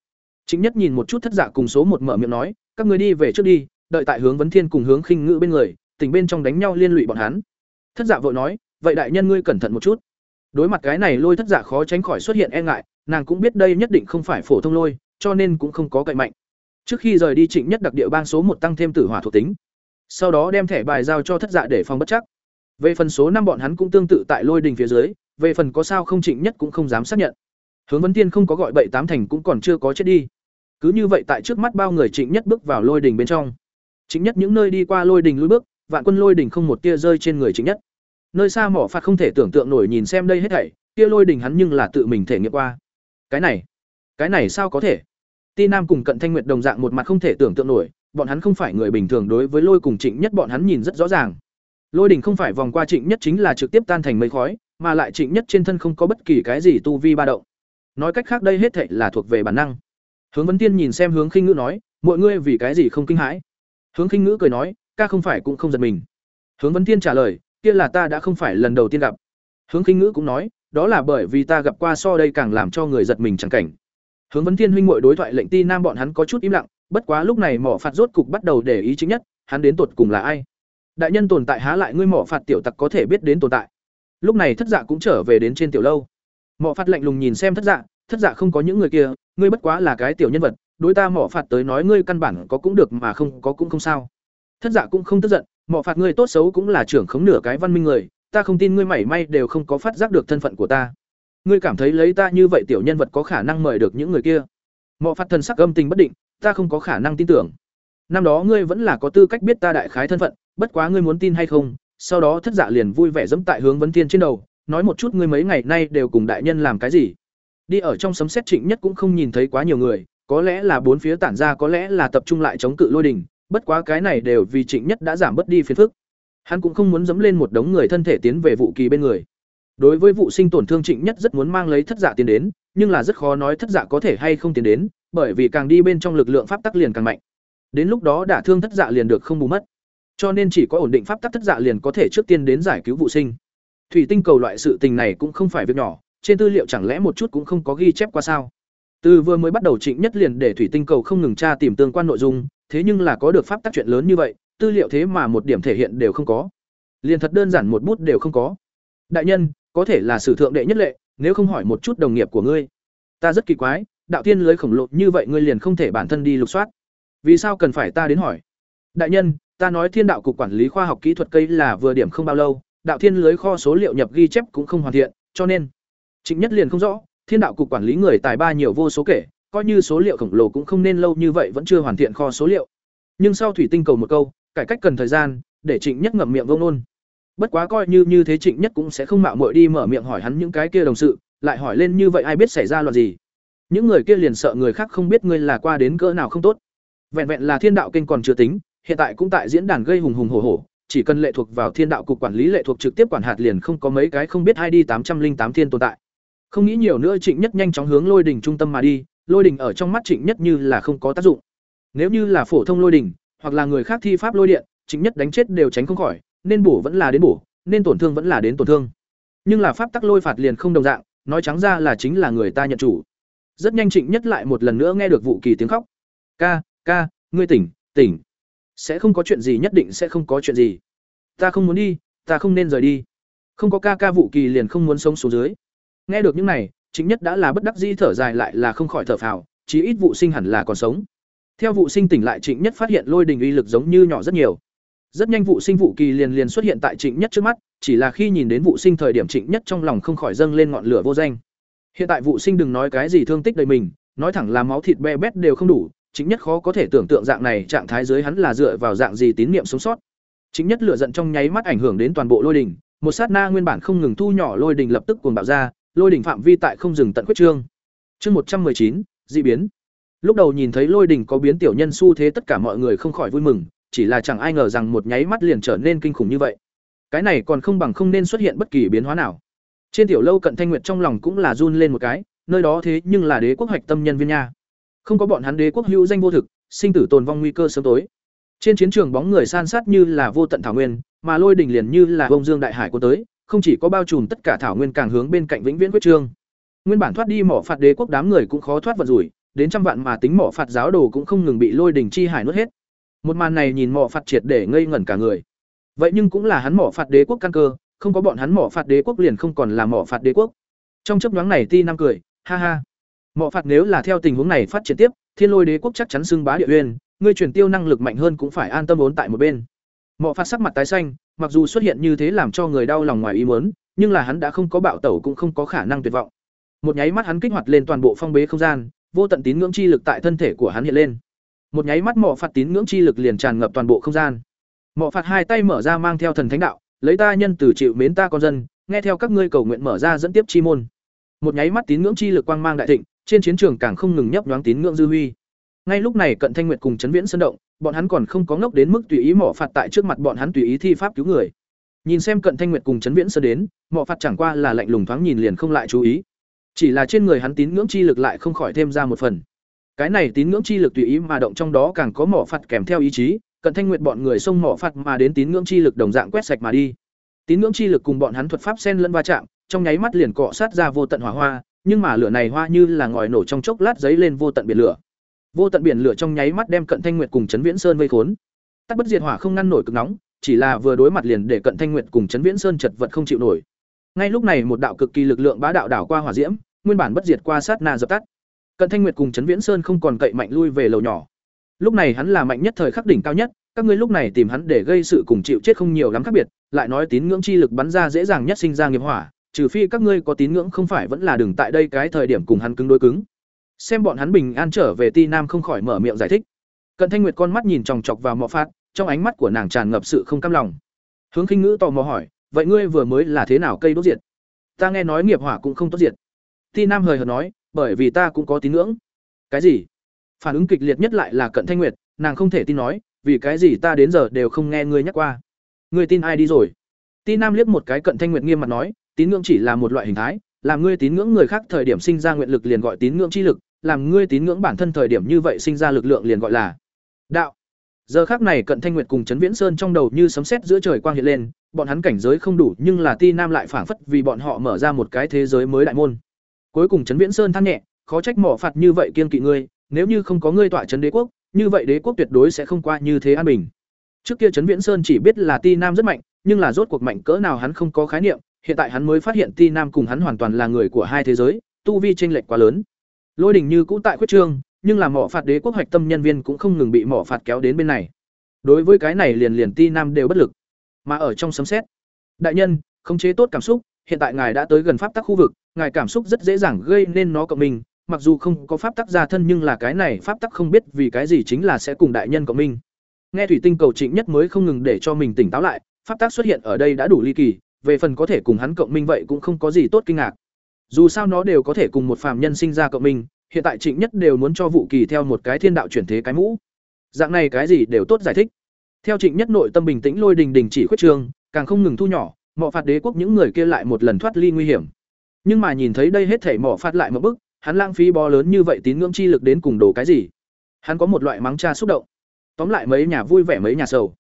Trịnh Nhất nhìn một chút thất giả cùng số một mở miệng nói, các người đi về trước đi, đợi tại hướng vấn thiên cùng hướng khinh ngữ bên người, tình bên trong đánh nhau liên lụy bọn hắn. Thất giả vội nói, vậy đại nhân ngươi cẩn thận một chút. Đối mặt cái này lôi thất giả khó tránh khỏi xuất hiện e ngại, nàng cũng biết đây nhất định không phải phổ thông lôi, cho nên cũng không có cậy mạnh. Trước khi rời đi Trịnh Nhất đặc địa bang số một tăng thêm tử hỏa thuộc tính. Sau đó đem thẻ bài giao cho thất dạ để phòng bất chắc. Về phần số năm bọn hắn cũng tương tự tại lôi đình phía dưới, về phần có sao không Trịnh Nhất cũng không dám xác nhận. Hướng Vấn Tiên không có gọi bậy tám thành cũng còn chưa có chết đi. Cứ như vậy tại trước mắt bao người Trịnh Nhất bước vào lôi đình bên trong. Trịnh Nhất những nơi đi qua lôi đình lui bước, vạn quân lôi đình không một tia rơi trên người Trịnh Nhất. Nơi xa mỏ phạt không thể tưởng tượng nổi nhìn xem đây hết thảy, tia lôi đình hắn nhưng là tự mình thể nghiệm qua. Cái này, cái này sao có thể? Ti Nam cùng Cận Thanh Nguyệt đồng dạng một mặt không thể tưởng tượng nổi, bọn hắn không phải người bình thường đối với lôi cùng Trịnh Nhất bọn hắn nhìn rất rõ ràng. Lôi đỉnh không phải vòng qua Trịnh Nhất chính là trực tiếp tan thành mây khói, mà lại Trịnh Nhất trên thân không có bất kỳ cái gì tu vi ba động. Nói cách khác đây hết thệ là thuộc về bản năng. Hướng Vấn Tiên nhìn xem Hướng Khinh Ngữ nói, mọi ngươi vì cái gì không kinh hãi? Hướng Khinh Ngữ cười nói, ca không phải cũng không giật mình. Hướng Vấn Tiên trả lời, kia là ta đã không phải lần đầu tiên gặp. Hướng Khinh Ngữ cũng nói, đó là bởi vì ta gặp qua so đây càng làm cho người giật mình chẳng cảnh. Hướng Vấn Tiên huynh muội đối thoại lệnh ti nam bọn hắn có chút im lặng, bất quá lúc này mỏ phạt rốt cục bắt đầu để ý chính nhất, hắn đến tột cùng là ai? Đại nhân tồn tại há lại ngươi mỏ phạt tiểu tặc có thể biết đến tồn tại. Lúc này thất dạ cũng trở về đến trên tiểu lâu. Mỏ phạt lạnh lùng nhìn xem thất dạ, thất dạ không có những người kia, ngươi bất quá là cái tiểu nhân vật, đối ta mỏ phạt tới nói ngươi căn bản có cũng được mà không có cũng không sao. Thất dạ cũng không tức giận, mỏ phạt ngươi tốt xấu cũng là trưởng khống nửa cái văn minh người, ta không tin ngươi mảy may đều không có phát giác được thân phận của ta. Ngươi cảm thấy lấy ta như vậy tiểu nhân vật có khả năng mời được những người kia? mỏ phạt thần sắc âm tình bất định, ta không có khả năng tin tưởng. Năm đó ngươi vẫn là có tư cách biết ta đại khái thân phận, bất quá ngươi muốn tin hay không? Sau đó thất dạ liền vui vẻ dẫm tại hướng vấn thiên trên đầu, nói một chút ngươi mấy ngày nay đều cùng đại nhân làm cái gì? Đi ở trong sấm sét trịnh nhất cũng không nhìn thấy quá nhiều người, có lẽ là bốn phía tản ra có lẽ là tập trung lại chống cự lôi đình, bất quá cái này đều vì trịnh nhất đã giảm bớt đi phiền phức hắn cũng không muốn dẫm lên một đống người thân thể tiến về vụ kỳ bên người đối với vụ sinh tổn thương trịnh nhất rất muốn mang lấy thất dạ tiến đến nhưng là rất khó nói thất dạ có thể hay không tiến đến bởi vì càng đi bên trong lực lượng pháp tắc liền càng mạnh. Đến lúc đó đả thương thất dạ liền được không bù mất. Cho nên chỉ có ổn định pháp tắc thất dạ liền có thể trước tiên đến giải cứu vụ sinh. Thủy tinh cầu loại sự tình này cũng không phải việc nhỏ, trên tư liệu chẳng lẽ một chút cũng không có ghi chép qua sao? Từ vừa mới bắt đầu trịnh nhất liền để thủy tinh cầu không ngừng tra tìm tương quan nội dung, thế nhưng là có được pháp tắc chuyện lớn như vậy, tư liệu thế mà một điểm thể hiện đều không có. Liền thật đơn giản một bút đều không có. Đại nhân, có thể là sử thượng đệ nhất lệ, nếu không hỏi một chút đồng nghiệp của ngươi. Ta rất kỳ quái đạo thiên lưới khổng lồ như vậy ngươi liền không thể bản thân đi lục soát. Vì sao cần phải ta đến hỏi? Đại nhân, ta nói thiên đạo cục quản lý khoa học kỹ thuật cây là vừa điểm không bao lâu, đạo thiên lưới kho số liệu nhập ghi chép cũng không hoàn thiện, cho nên, trịnh nhất liền không rõ, thiên đạo cục quản lý người tài ba nhiều vô số kể, coi như số liệu khổng lồ cũng không nên lâu như vậy vẫn chưa hoàn thiện kho số liệu. Nhưng sau thủy tinh cầu một câu, cải cách cần thời gian, để trịnh nhất ngậm miệng vông nôn. Bất quá coi như như thế trịnh nhất cũng sẽ không mạo muội đi mở miệng hỏi hắn những cái kia đồng sự, lại hỏi lên như vậy ai biết xảy ra loạn gì những người kia liền sợ người khác không biết ngươi là qua đến cỡ nào không tốt. Vẹn vẹn là thiên đạo kinh còn chưa tính, hiện tại cũng tại diễn đàn gây hùng hùng hổ hổ, chỉ cần lệ thuộc vào thiên đạo cục quản lý lệ thuộc trực tiếp quản hạt liền không có mấy cái không biết hai đi tám trăm linh tám thiên tồn tại. Không nghĩ nhiều nữa trịnh nhất nhanh chóng hướng lôi đỉnh trung tâm mà đi, lôi đỉnh ở trong mắt trịnh nhất như là không có tác dụng. Nếu như là phổ thông lôi đỉnh hoặc là người khác thi pháp lôi điện, trịnh nhất đánh chết đều tránh không khỏi, nên bổ vẫn là đến bổ, nên tổn thương vẫn là đến tổn thương. Nhưng là pháp tắc lôi phạt liền không đồng dạng, nói trắng ra là chính là người ta nhận chủ rất nhanh trịnh nhất lại một lần nữa nghe được vụ kỳ tiếng khóc. Ca ca, ngươi tỉnh tỉnh. Sẽ không có chuyện gì nhất định sẽ không có chuyện gì. Ta không muốn đi, ta không nên rời đi. Không có ca ca vụ kỳ liền không muốn sống xuống dưới. Nghe được những này chính nhất đã là bất đắc dĩ thở dài lại là không khỏi thở phào, chí ít vụ sinh hẳn là còn sống. Theo vụ sinh tỉnh lại, trịnh nhất phát hiện lôi đình uy lực giống như nhỏ rất nhiều. Rất nhanh vụ sinh vụ kỳ liền liền xuất hiện tại trịnh nhất trước mắt, chỉ là khi nhìn đến vụ sinh thời điểm trịnh nhất trong lòng không khỏi dâng lên ngọn lửa vô danh hiện tại vụ sinh đừng nói cái gì thương tích đầy mình, nói thẳng là máu thịt be bét đều không đủ, chính nhất khó có thể tưởng tượng dạng này trạng thái dưới hắn là dựa vào dạng gì tín niệm sống sót. Chính nhất lửa giận trong nháy mắt ảnh hưởng đến toàn bộ lôi đình, một sát na nguyên bản không ngừng thu nhỏ lôi đình lập tức cuồng bạo ra, lôi đỉnh phạm vi tại không dừng tận quyết trương. Chương một trăm chín, dị biến. Lúc đầu nhìn thấy lôi đỉnh có biến tiểu nhân xu thế tất cả mọi người không khỏi vui mừng, chỉ là chẳng ai ngờ rằng một nháy mắt liền trở nên kinh khủng như vậy. Cái này còn không bằng không nên xuất hiện bất kỳ biến hóa nào trên tiểu lâu cận thanh nguyệt trong lòng cũng là run lên một cái, nơi đó thế nhưng là đế quốc hoạch tâm nhân viên nha. Không có bọn hắn đế quốc hữu danh vô thực, sinh tử tồn vong nguy cơ sớm tối. Trên chiến trường bóng người san sát như là vô tận thảo nguyên, mà lôi đỉnh liền như là bông dương đại hải của tới, không chỉ có bao trùm tất cả thảo nguyên càng hướng bên cạnh vĩnh viễn quyết trương. Nguyên bản thoát đi mỏ phạt đế quốc đám người cũng khó thoát vận rủi, đến trăm vạn mà tính mỏ phạt giáo đồ cũng không ngừng bị lôi đỉnh chi hải nuốt hết. Một màn này nhìn mỏ phạt triệt để ngây ngẩn cả người. Vậy nhưng cũng là hắn mỏ phạt đế quốc căn cơ không có bọn hắn mỏ phạt đế quốc liền không còn là mỏ phạt đế quốc. Trong chấp nhoáng này ti năm cười, ha ha. Mỏ phạt nếu là theo tình huống này phát triển tiếp, thiên lôi đế quốc chắc chắn xưng bá địa uyên, ngươi chuyển tiêu năng lực mạnh hơn cũng phải an tâm ốn tại một bên. Mỏ phạt sắc mặt tái xanh, mặc dù xuất hiện như thế làm cho người đau lòng ngoài ý muốn, nhưng là hắn đã không có bạo tẩu cũng không có khả năng tuyệt vọng. Một nháy mắt hắn kích hoạt lên toàn bộ phong bế không gian, vô tận tín ngưỡng chi lực tại thân thể của hắn hiện lên. Một nháy mắt mỏ phạt tín ngưỡng chi lực liền tràn ngập toàn bộ không gian. Mỏ phạt hai tay mở ra mang theo thần thánh đạo lấy ta nhân từ chịu mến ta con dân, nghe theo các ngươi cầu nguyện mở ra dẫn tiếp chi môn. Một nháy mắt tín ngưỡng chi lực quang mang đại thịnh, trên chiến trường càng không ngừng nhấp nhoáng tín ngưỡng dư huy. Ngay lúc này cận thanh nguyệt cùng chấn viễn sân động, bọn hắn còn không có ngốc đến mức tùy ý mỏ phạt tại trước mặt bọn hắn tùy ý thi pháp cứu người. Nhìn xem cận thanh nguyệt cùng chấn viễn sơn đến, mỏ phạt chẳng qua là lạnh lùng thoáng nhìn liền không lại chú ý. Chỉ là trên người hắn tín ngưỡng chi lực lại không khỏi thêm ra một phần. Cái này tín ngưỡng chi lực tùy ý mà động trong đó càng có mỏ phạt kèm theo ý chí cận thanh nguyệt bọn người xông mỏ phạt mà đến tín ngưỡng chi lực đồng dạng quét sạch mà đi. Tín ngưỡng chi lực cùng bọn hắn thuật pháp sen lẫn va chạm, trong nháy mắt liền cọ sát ra vô tận hỏa hoa, nhưng mà lửa này hoa như là ngòi nổ trong chốc lát giấy lên vô tận biển lửa. Vô tận biển lửa trong nháy mắt đem cận thanh nguyệt cùng trấn viễn sơn vây khốn. Tắt bất diệt hỏa không ngăn nổi cực nóng, chỉ là vừa đối mặt liền để cận thanh nguyệt cùng trấn viễn sơn chật vật không chịu nổi. Ngay lúc này một đạo cực kỳ lực lượng bá đạo đảo qua hỏa diễm, nguyên bản bất diệt qua sát na dập tắt. Cận thanh nguyệt cùng trấn viễn sơn không còn cậy mạnh lui về lầu nhỏ lúc này hắn là mạnh nhất thời khắc đỉnh cao nhất, các ngươi lúc này tìm hắn để gây sự cùng chịu chết không nhiều lắm khác biệt, lại nói tín ngưỡng chi lực bắn ra dễ dàng nhất sinh ra nghiệp hỏa, trừ phi các ngươi có tín ngưỡng không phải vẫn là đừng tại đây cái thời điểm cùng hắn cứng đối cứng. Xem bọn hắn bình an trở về ti nam không khỏi mở miệng giải thích. Cận thanh nguyệt con mắt nhìn chòng chọc vào mọ phát, trong ánh mắt của nàng tràn ngập sự không cam lòng. Hướng khinh ngữ tò mò hỏi, vậy ngươi vừa mới là thế nào cây đốt diệt? Ta nghe nói nghiệp hỏa cũng không tốt diệt. Ti nam hời hợt nói, bởi vì ta cũng có tín ngưỡng. Cái gì? Phản ứng kịch liệt nhất lại là cận thanh nguyệt, nàng không thể tin nói, vì cái gì ta đến giờ đều không nghe ngươi nhắc qua. Ngươi tin ai đi rồi? Ti nam liếc một cái cận thanh nguyệt nghiêm mặt nói, tín ngưỡng chỉ là một loại hình thái, làm ngươi tín ngưỡng người khác thời điểm sinh ra nguyện lực liền gọi tín ngưỡng chi lực, làm ngươi tín ngưỡng bản thân thời điểm như vậy sinh ra lực lượng liền gọi là đạo. Giờ khác này cận thanh nguyệt cùng trấn viễn sơn trong đầu như sấm sét giữa trời quang hiện lên, bọn hắn cảnh giới không đủ, nhưng là ti nam lại phảng phất vì bọn họ mở ra một cái thế giới mới đại môn. Cuối cùng trấn viễn sơn than nhẹ, khó trách mỏ phạt như vậy kiên kỵ ngươi nếu như không có ngươi tọa trấn đế quốc, như vậy đế quốc tuyệt đối sẽ không qua như thế an bình. Trước kia trấn viễn sơn chỉ biết là ti nam rất mạnh, nhưng là rốt cuộc mạnh cỡ nào hắn không có khái niệm, hiện tại hắn mới phát hiện ti nam cùng hắn hoàn toàn là người của hai thế giới, tu vi chênh lệch quá lớn. Lôi đình như cũ tại khuyết trương, nhưng là mỏ phạt đế quốc hoạch tâm nhân viên cũng không ngừng bị mỏ phạt kéo đến bên này. Đối với cái này liền liền ti nam đều bất lực. Mà ở trong sấm xét đại nhân, khống chế tốt cảm xúc, hiện tại ngài đã tới gần pháp tắc khu vực, ngài cảm xúc rất dễ dàng gây nên nó cộng mình mặc dù không có pháp tắc gia thân nhưng là cái này pháp tắc không biết vì cái gì chính là sẽ cùng đại nhân cộng minh. Nghe thủy tinh cầu trịnh nhất mới không ngừng để cho mình tỉnh táo lại, pháp tắc xuất hiện ở đây đã đủ ly kỳ, về phần có thể cùng hắn cộng minh vậy cũng không có gì tốt kinh ngạc. Dù sao nó đều có thể cùng một phàm nhân sinh ra cộng minh, hiện tại trịnh nhất đều muốn cho vụ kỳ theo một cái thiên đạo chuyển thế cái mũ. Dạng này cái gì đều tốt giải thích. Theo trịnh nhất nội tâm bình tĩnh lôi đình đình chỉ khuyết trường, càng không ngừng thu nhỏ, mọ phạt đế quốc những người kia lại một lần thoát ly nguy hiểm. Nhưng mà nhìn thấy đây hết thảy mọ phạt lại một bức hắn lãng phí bó lớn như vậy tín ngưỡng chi lực đến cùng đồ cái gì? Hắn có một loại mắng cha xúc động. Tóm lại mấy nhà vui vẻ mấy nhà sầu.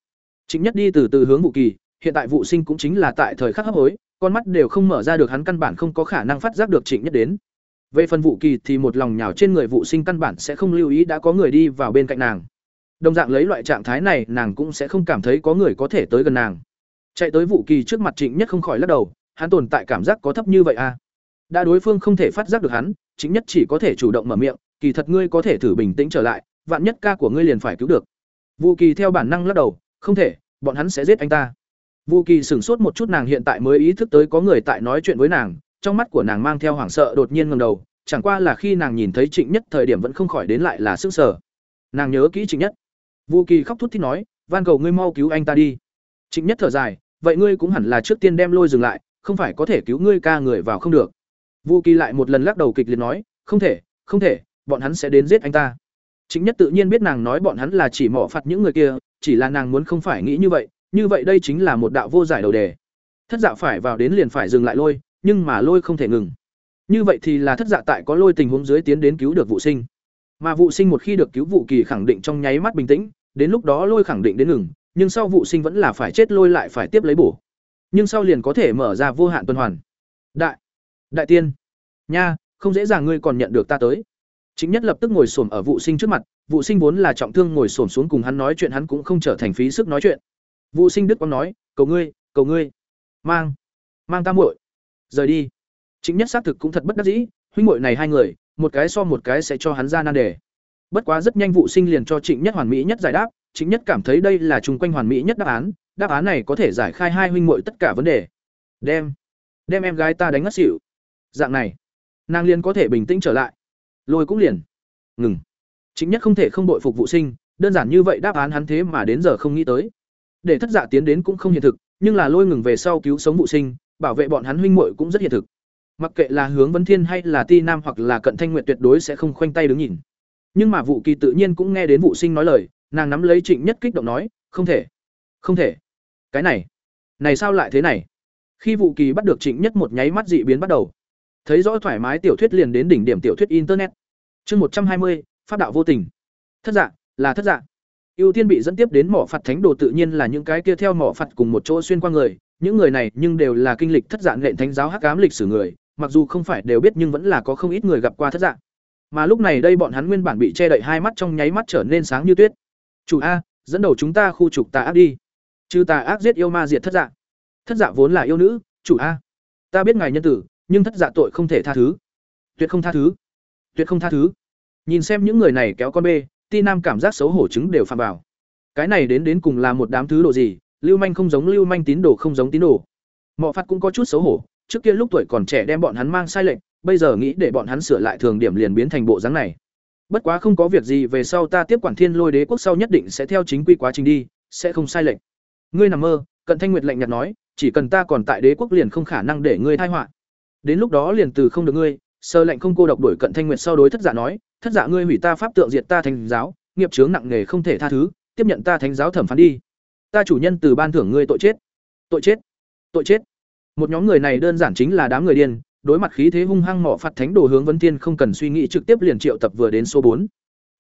Trịnh nhất đi từ từ hướng vụ kỳ, hiện tại vụ sinh cũng chính là tại thời khắc hấp hối, con mắt đều không mở ra được hắn căn bản không có khả năng phát giác được trịnh nhất đến. Về phần vụ kỳ thì một lòng nhào trên người vụ sinh căn bản sẽ không lưu ý đã có người đi vào bên cạnh nàng. Đồng dạng lấy loại trạng thái này, nàng cũng sẽ không cảm thấy có người có thể tới gần nàng. Chạy tới vụ kỳ trước mặt trịnh nhất không khỏi lắc đầu, hắn tồn tại cảm giác có thấp như vậy à? Đã đối phương không thể phát giác được hắn, chính nhất chỉ có thể chủ động mở miệng, kỳ thật ngươi có thể thử bình tĩnh trở lại, vạn nhất ca của ngươi liền phải cứu được. Vũ kỳ theo bản năng lắc đầu, không thể, bọn hắn sẽ giết anh ta. Vũ kỳ sửng sốt một chút nàng hiện tại mới ý thức tới có người tại nói chuyện với nàng, trong mắt của nàng mang theo hoảng sợ đột nhiên ngầm đầu, chẳng qua là khi nàng nhìn thấy trịnh nhất thời điểm vẫn không khỏi đến lại là sức sở nàng nhớ kỹ trịnh nhất. Vũ kỳ khóc thút thít nói, van cầu ngươi mau cứu anh ta đi. Trịnh nhất thở dài, vậy ngươi cũng hẳn là trước tiên đem lôi dừng lại, không phải có thể cứu ngươi ca người vào không được. Vu Kỳ lại một lần lắc đầu kịch liệt nói, "Không thể, không thể, bọn hắn sẽ đến giết anh ta." Chính nhất tự nhiên biết nàng nói bọn hắn là chỉ mỏ phạt những người kia, chỉ là nàng muốn không phải nghĩ như vậy, như vậy đây chính là một đạo vô giải đầu đề. Thất dạ phải vào đến liền phải dừng lại lôi, nhưng mà lôi không thể ngừng. Như vậy thì là thất dạ tại có lôi tình huống dưới tiến đến cứu được vụ sinh. Mà vụ sinh một khi được cứu vụ kỳ khẳng định trong nháy mắt bình tĩnh, đến lúc đó lôi khẳng định đến ngừng, nhưng sau vụ sinh vẫn là phải chết lôi lại phải tiếp lấy bổ. Nhưng sau liền có thể mở ra vô hạn tuần hoàn. Đại đại tiên, nha, không dễ dàng ngươi còn nhận được ta tới. Chính nhất lập tức ngồi xổm ở vụ sinh trước mặt, vụ sinh vốn là trọng thương ngồi xổm xuống cùng hắn nói chuyện hắn cũng không trở thành phí sức nói chuyện. Vụ sinh đức quang nói, cầu ngươi cầu ngươi, mang mang ta muội, rời đi. Chính nhất xác thực cũng thật bất đắc dĩ, huynh muội này hai người, một cái so một cái sẽ cho hắn ra nan đề. Bất quá rất nhanh vụ sinh liền cho trịnh nhất hoàn mỹ nhất giải đáp, Trịnh nhất cảm thấy đây là chung quanh hoàn mỹ nhất đáp án đáp án này có thể giải khai hai huynh muội tất cả vấn đề. Đem đem em gái ta đánh ngất xỉu dạng này, nàng liền có thể bình tĩnh trở lại. Lôi cũng liền. Ngừng. Chính nhất không thể không đội phục vụ sinh, đơn giản như vậy đáp án hắn thế mà đến giờ không nghĩ tới. Để thất dạ tiến đến cũng không hiện thực, nhưng là lôi ngừng về sau cứu sống vụ sinh, bảo vệ bọn hắn huynh muội cũng rất hiện thực. Mặc kệ là hướng vấn thiên hay là ti nam hoặc là cận thanh nguyện tuyệt đối sẽ không khoanh tay đứng nhìn. Nhưng mà vụ kỳ tự nhiên cũng nghe đến vụ sinh nói lời, nàng nắm lấy trịnh nhất kích động nói, không thể không thể. Cái này này sao lại thế này? Khi vụ kỳ bắt được trịnh nhất một nháy mắt dị biến bắt đầu thấy rõ thoải mái tiểu thuyết liền đến đỉnh điểm tiểu thuyết internet. Chương một trăm hai mươi, pháp đạo vô tình. Thất dạng là thất dạng ưu tiên bị dẫn tiếp đến mỏ phạt thánh đồ tự nhiên là những cái kia theo mỏ phạt cùng một chỗ xuyên qua người, những người này nhưng đều là kinh lịch thất dạng lệnh thánh giáo hắc ám lịch sử người, mặc dù không phải đều biết nhưng vẫn là có không ít người gặp qua thất dạng mà lúc này đây bọn hắn nguyên bản bị che đậy hai mắt trong nháy mắt trở nên sáng như tuyết. Chủ a, dẫn đầu chúng ta khu trục tà ác đi. Trừ tà ác giết yêu ma diệt thất dạng thất dạng vốn là yêu nữ, chủ a. Ta biết ngài nhân tử nhưng thất dạ tội không thể tha thứ. Tuyệt không tha thứ. Tuyệt không tha thứ. Nhìn xem những người này kéo con bê, ti nam cảm giác xấu hổ chứng đều phạm vào. Cái này đến đến cùng là một đám thứ đồ gì? Lưu manh không giống lưu manh tín đồ không giống tín đồ. Mọ phạt cũng có chút xấu hổ. Trước kia lúc tuổi còn trẻ đem bọn hắn mang sai lệnh, bây giờ nghĩ để bọn hắn sửa lại thường điểm liền biến thành bộ dáng này. Bất quá không có việc gì, về sau ta tiếp quản thiên lôi đế quốc sau nhất định sẽ theo chính quy quá trình đi, sẽ không sai lệnh. Ngươi nằm mơ, cận thanh nguyệt lạnh nhạt nói, chỉ cần ta còn tại đế quốc liền không khả năng để ngươi thai họa. Đến lúc đó liền từ không được ngươi, sơ lệnh không cô độc đuổi cận thanh nguyệt sau đối thất giả dạ nói, thất giả dạ ngươi hủy ta pháp tượng diệt ta thành giáo, nghiệp chướng nặng nề không thể tha thứ, tiếp nhận ta thánh giáo thẩm phán đi. Ta chủ nhân từ ban thưởng ngươi tội chết. Tội chết? Tội chết? Một nhóm người này đơn giản chính là đám người điên đối mặt khí thế hung hăng mỏ phạt thánh đồ hướng vấn thiên không cần suy nghĩ trực tiếp liền triệu tập vừa đến số bốn.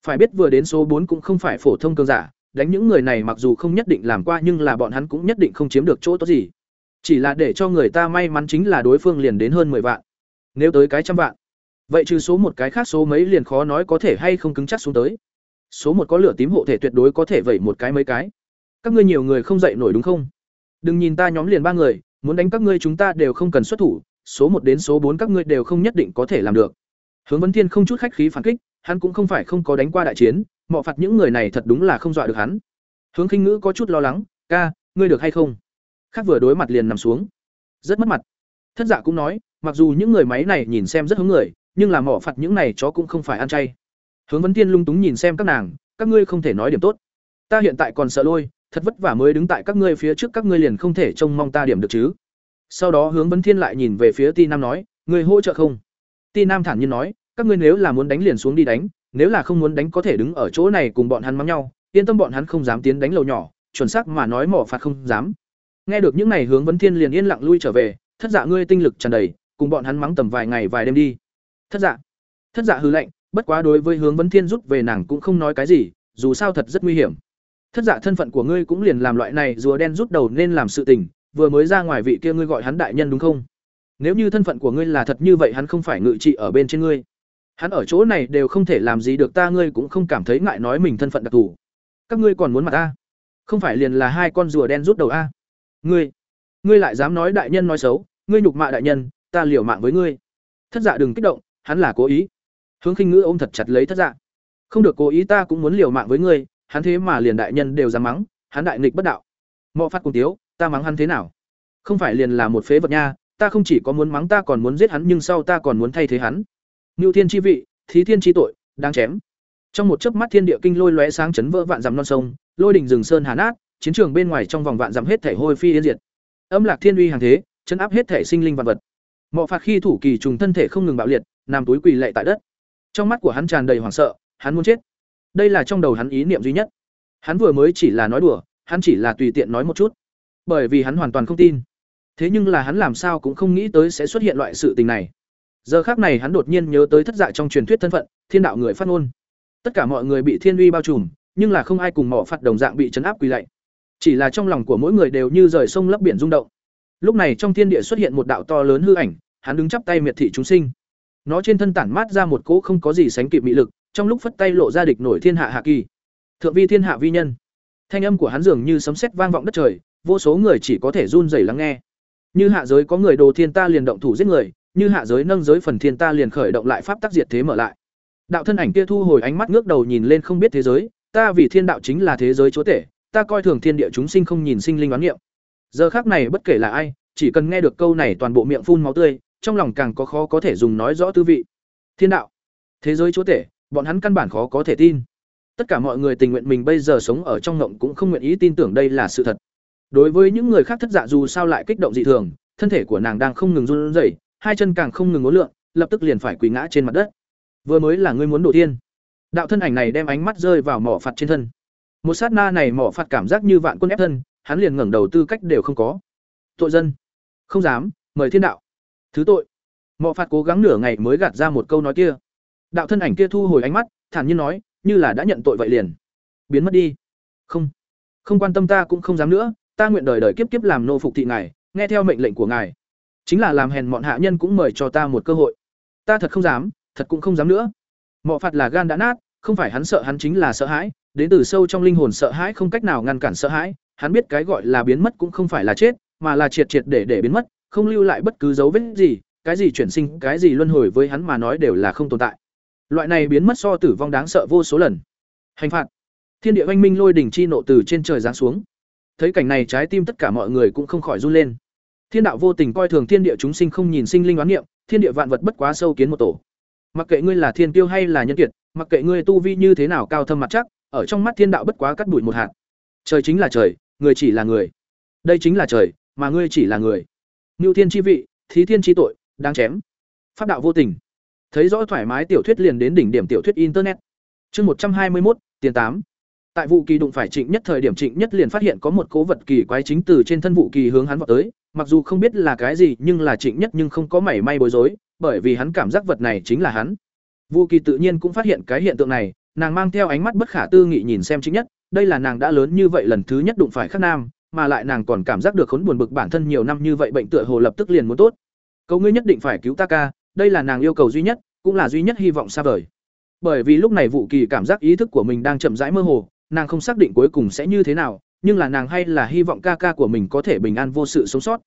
Phải biết vừa đến số bốn cũng không phải phổ thông cường giả đánh những người này mặc dù không nhất định làm qua nhưng là bọn hắn cũng nhất định không chiếm được chỗ tốt gì chỉ là để cho người ta may mắn chính là đối phương liền đến hơn mười vạn. Nếu tới cái trăm vạn, vậy trừ số một cái khác số mấy liền khó nói có thể hay không cứng chắc xuống tới. Số một có lửa tím hộ thể tuyệt đối có thể vẩy một cái mấy cái. Các ngươi nhiều người không dậy nổi đúng không? Đừng nhìn ta nhóm liền ba người, muốn đánh các ngươi chúng ta đều không cần xuất thủ, số một đến số bốn các ngươi đều không nhất định có thể làm được. Hướng vấn thiên không chút khách khí phản kích, hắn cũng không phải không có đánh qua đại chiến, mọ phạt những người này thật đúng là không dọa được hắn. Hướng khinh ngữ có chút lo lắng, ca, ngươi được hay không? Khác vừa đối mặt liền nằm xuống. Rất mất mặt. Thất giả cũng nói, mặc dù những người máy này nhìn xem rất hướng người, nhưng là mỏ phạt những này chó cũng không phải ăn chay. Hướng vấn tiên lung túng nhìn xem các nàng, các ngươi không thể nói điểm tốt. Ta hiện tại còn sợ lôi, thật vất vả mới đứng tại các ngươi phía trước các ngươi liền không thể trông mong ta điểm được chứ. Sau đó hướng vấn thiên lại nhìn về phía ti nam nói người hỗ trợ không? Ti nam thản nhiên nói, các ngươi nếu là muốn đánh liền xuống đi đánh, nếu là không muốn đánh có thể đứng ở chỗ này cùng bọn hắn mắng nhau, yên tâm bọn hắn không dám tiến đánh lầu nhỏ, chuẩn xác mà nói mỏ phạt không dám nghe được những này hướng vấn thiên liền yên lặng lui trở về, thất dạ ngươi tinh lực tràn đầy, cùng bọn hắn mắng tầm vài ngày vài đêm đi. Thất dạ. Thất dạ hừ lệnh bất quá đối với hướng vấn thiên rút về nàng cũng không nói cái gì, dù sao thật rất nguy hiểm. Thất dạ thân phận của ngươi cũng liền làm loại này rùa đen rút đầu nên làm sự tình, vừa mới ra ngoài vị kia ngươi gọi hắn đại nhân đúng không? Nếu như thân phận của ngươi là thật như vậy hắn không phải ngự trị ở bên trên ngươi. Hắn ở chỗ này đều không thể làm gì được ta ngươi cũng không cảm thấy ngại nói mình thân phận đặc thù. Các ngươi còn muốn mặt ta? Không phải liền là hai con rùa đen rút đầu a? Ngươi ngươi lại dám nói đại nhân nói xấu, ngươi nhục mạ đại nhân, ta liều mạng với ngươi. Thất dạ đừng kích động, hắn là cố ý. Hướng khinh ngữ ôm thật chặt lấy thất dạ. Không được cố ý ta cũng muốn liều mạng với ngươi, hắn thế mà liền đại nhân đều dám mắng, hắn đại nghịch bất đạo. Mọ phát cùng tiếu, ta mắng hắn thế nào? Không phải liền là một phế vật nha, ta không chỉ có muốn mắng ta còn muốn giết hắn nhưng sau ta còn muốn thay thế hắn. Ngưu thiên chi vị, thí thiên chi tội đang chém. Trong một chớp mắt thiên địa kinh lôi lóe sáng chấn vỡ vạn dặm non sông, lôi đỉnh rừng sơn hà nát chiến trường bên ngoài trong vòng vạn dặm hết thể hôi phi yên diệt. Âm lạc thiên uy hàng thế, chấn áp hết thể sinh linh vạn vật. Mọ phạt khi thủ kỳ trùng thân thể không ngừng bạo liệt, nằm túi quỳ lệ tại đất. Trong mắt của hắn tràn đầy hoảng sợ, hắn muốn chết. Đây là trong đầu hắn ý niệm duy nhất. Hắn vừa mới chỉ là nói đùa, hắn chỉ là tùy tiện nói một chút. Bởi vì hắn hoàn toàn không tin. Thế nhưng là hắn làm sao cũng không nghĩ tới sẽ xuất hiện loại sự tình này. Giờ khác này hắn đột nhiên nhớ tới thất dạ trong truyền thuyết thân phận, thiên đạo người phát ngôn. Tất cả mọi người bị thiên uy bao trùm, nhưng là không ai cùng mỏ phạt đồng dạng bị chấn áp quỳ lạy chỉ là trong lòng của mỗi người đều như rời sông lấp biển rung động. Lúc này trong thiên địa xuất hiện một đạo to lớn hư ảnh, hắn đứng chắp tay miệt thị chúng sinh. Nó trên thân tản mát ra một cỗ không có gì sánh kịp mị lực, trong lúc phất tay lộ ra địch nổi thiên hạ hạ kỳ. Thượng vi thiên hạ vi nhân. Thanh âm của hắn dường như sấm sét vang vọng đất trời, vô số người chỉ có thể run rẩy lắng nghe. Như hạ giới có người đồ thiên ta liền động thủ giết người, như hạ giới nâng giới phần thiên ta liền khởi động lại pháp tác diệt thế mở lại. Đạo thân ảnh kia thu hồi ánh mắt ngước đầu nhìn lên không biết thế giới, ta vì thiên đạo chính là thế giới chúa tể ta coi thường thiên địa chúng sinh không nhìn sinh linh oán niệm giờ khác này bất kể là ai chỉ cần nghe được câu này toàn bộ miệng phun máu tươi trong lòng càng có khó có thể dùng nói rõ tư vị. Thiên đạo thế giới chúa tể bọn hắn căn bản khó có thể tin. Tất cả mọi người tình nguyện mình bây giờ sống ở trong ngộng cũng không nguyện ý tin tưởng đây là sự thật. Đối với những người khác thất dạ dù sao lại kích động dị thường thân thể của nàng đang không ngừng run rẩy hai chân càng không ngừng ngốn lượn lập tức liền phải quỳ ngã trên mặt đất. Vừa mới là ngươi muốn đổ tiên, đạo thân ảnh này đem ánh mắt rơi vào mỏ phạt trên thân một sát na này mỏ phạt cảm giác như vạn quân ép thân, hắn liền ngẩng đầu tư cách đều không có. Tội dân. Không dám, mời thiên đạo. Thứ tội. Mỏ phạt cố gắng nửa ngày mới gạt ra một câu nói kia. Đạo thân ảnh kia thu hồi ánh mắt, thản nhiên nói, như là đã nhận tội vậy liền. Biến mất đi. Không. Không quan tâm ta cũng không dám nữa, ta nguyện đời đời kiếp kiếp làm nô phục thị ngài, nghe theo mệnh lệnh của ngài. Chính là làm hèn mọn hạ nhân cũng mời cho ta một cơ hội. Ta thật không dám, thật cũng không dám nữa. Mọ phạt là gan đã nát, không phải hắn sợ hắn chính là sợ hãi đến từ sâu trong linh hồn sợ hãi không cách nào ngăn cản sợ hãi, hắn biết cái gọi là biến mất cũng không phải là chết, mà là triệt triệt để để biến mất, không lưu lại bất cứ dấu vết gì, cái gì chuyển sinh, cái gì luân hồi với hắn mà nói đều là không tồn tại. Loại này biến mất so tử vong đáng sợ vô số lần. Hành phạt. Thiên địa oanh minh lôi đỉnh chi nộ từ trên trời giáng xuống. Thấy cảnh này trái tim tất cả mọi người cũng không khỏi run lên. Thiên đạo vô tình coi thường thiên địa chúng sinh không nhìn sinh linh oán niệm, thiên địa vạn vật bất quá sâu kiến một tổ. Mặc kệ ngươi là thiên tiêu hay là nhân kiệt, mặc kệ ngươi tu vi như thế nào cao thâm mặt chắc ở trong mắt thiên đạo bất quá cắt bụi một hạt. Trời chính là trời người chỉ là người. Đây chính là trời mà ngươi chỉ là người. Ngưu thiên chi vị thí thiên chi tội đang chém. Pháp đạo vô tình. Thấy rõ thoải mái tiểu thuyết liền đến đỉnh điểm tiểu thuyết internet. Chương một trăm hai mươi một tiền tám. Tại vụ kỳ đụng phải Trịnh Nhất thời điểm Trịnh Nhất liền phát hiện có một cố vật kỳ quái chính từ trên thân vụ kỳ hướng hắn vọt tới, mặc dù không biết là cái gì, nhưng là Trịnh Nhất nhưng không có mảy may bối rối, bởi vì hắn cảm giác vật này chính là hắn. Vụ kỳ tự nhiên cũng phát hiện cái hiện tượng này, nàng mang theo ánh mắt bất khả tư nghị nhìn xem chính Nhất, đây là nàng đã lớn như vậy lần thứ nhất đụng phải Khắc Nam, mà lại nàng còn cảm giác được khốn buồn bực bản thân nhiều năm như vậy bệnh tựa hồ lập tức liền muốn tốt. cậu ngươi nhất định phải cứu ta ca, đây là nàng yêu cầu duy nhất, cũng là duy nhất hy vọng xa vời. Bởi vì lúc này vụ kỳ cảm giác ý thức của mình đang chậm rãi mơ hồ, nàng không xác định cuối cùng sẽ như thế nào nhưng là nàng hay là hy vọng ca ca của mình có thể bình an vô sự sống sót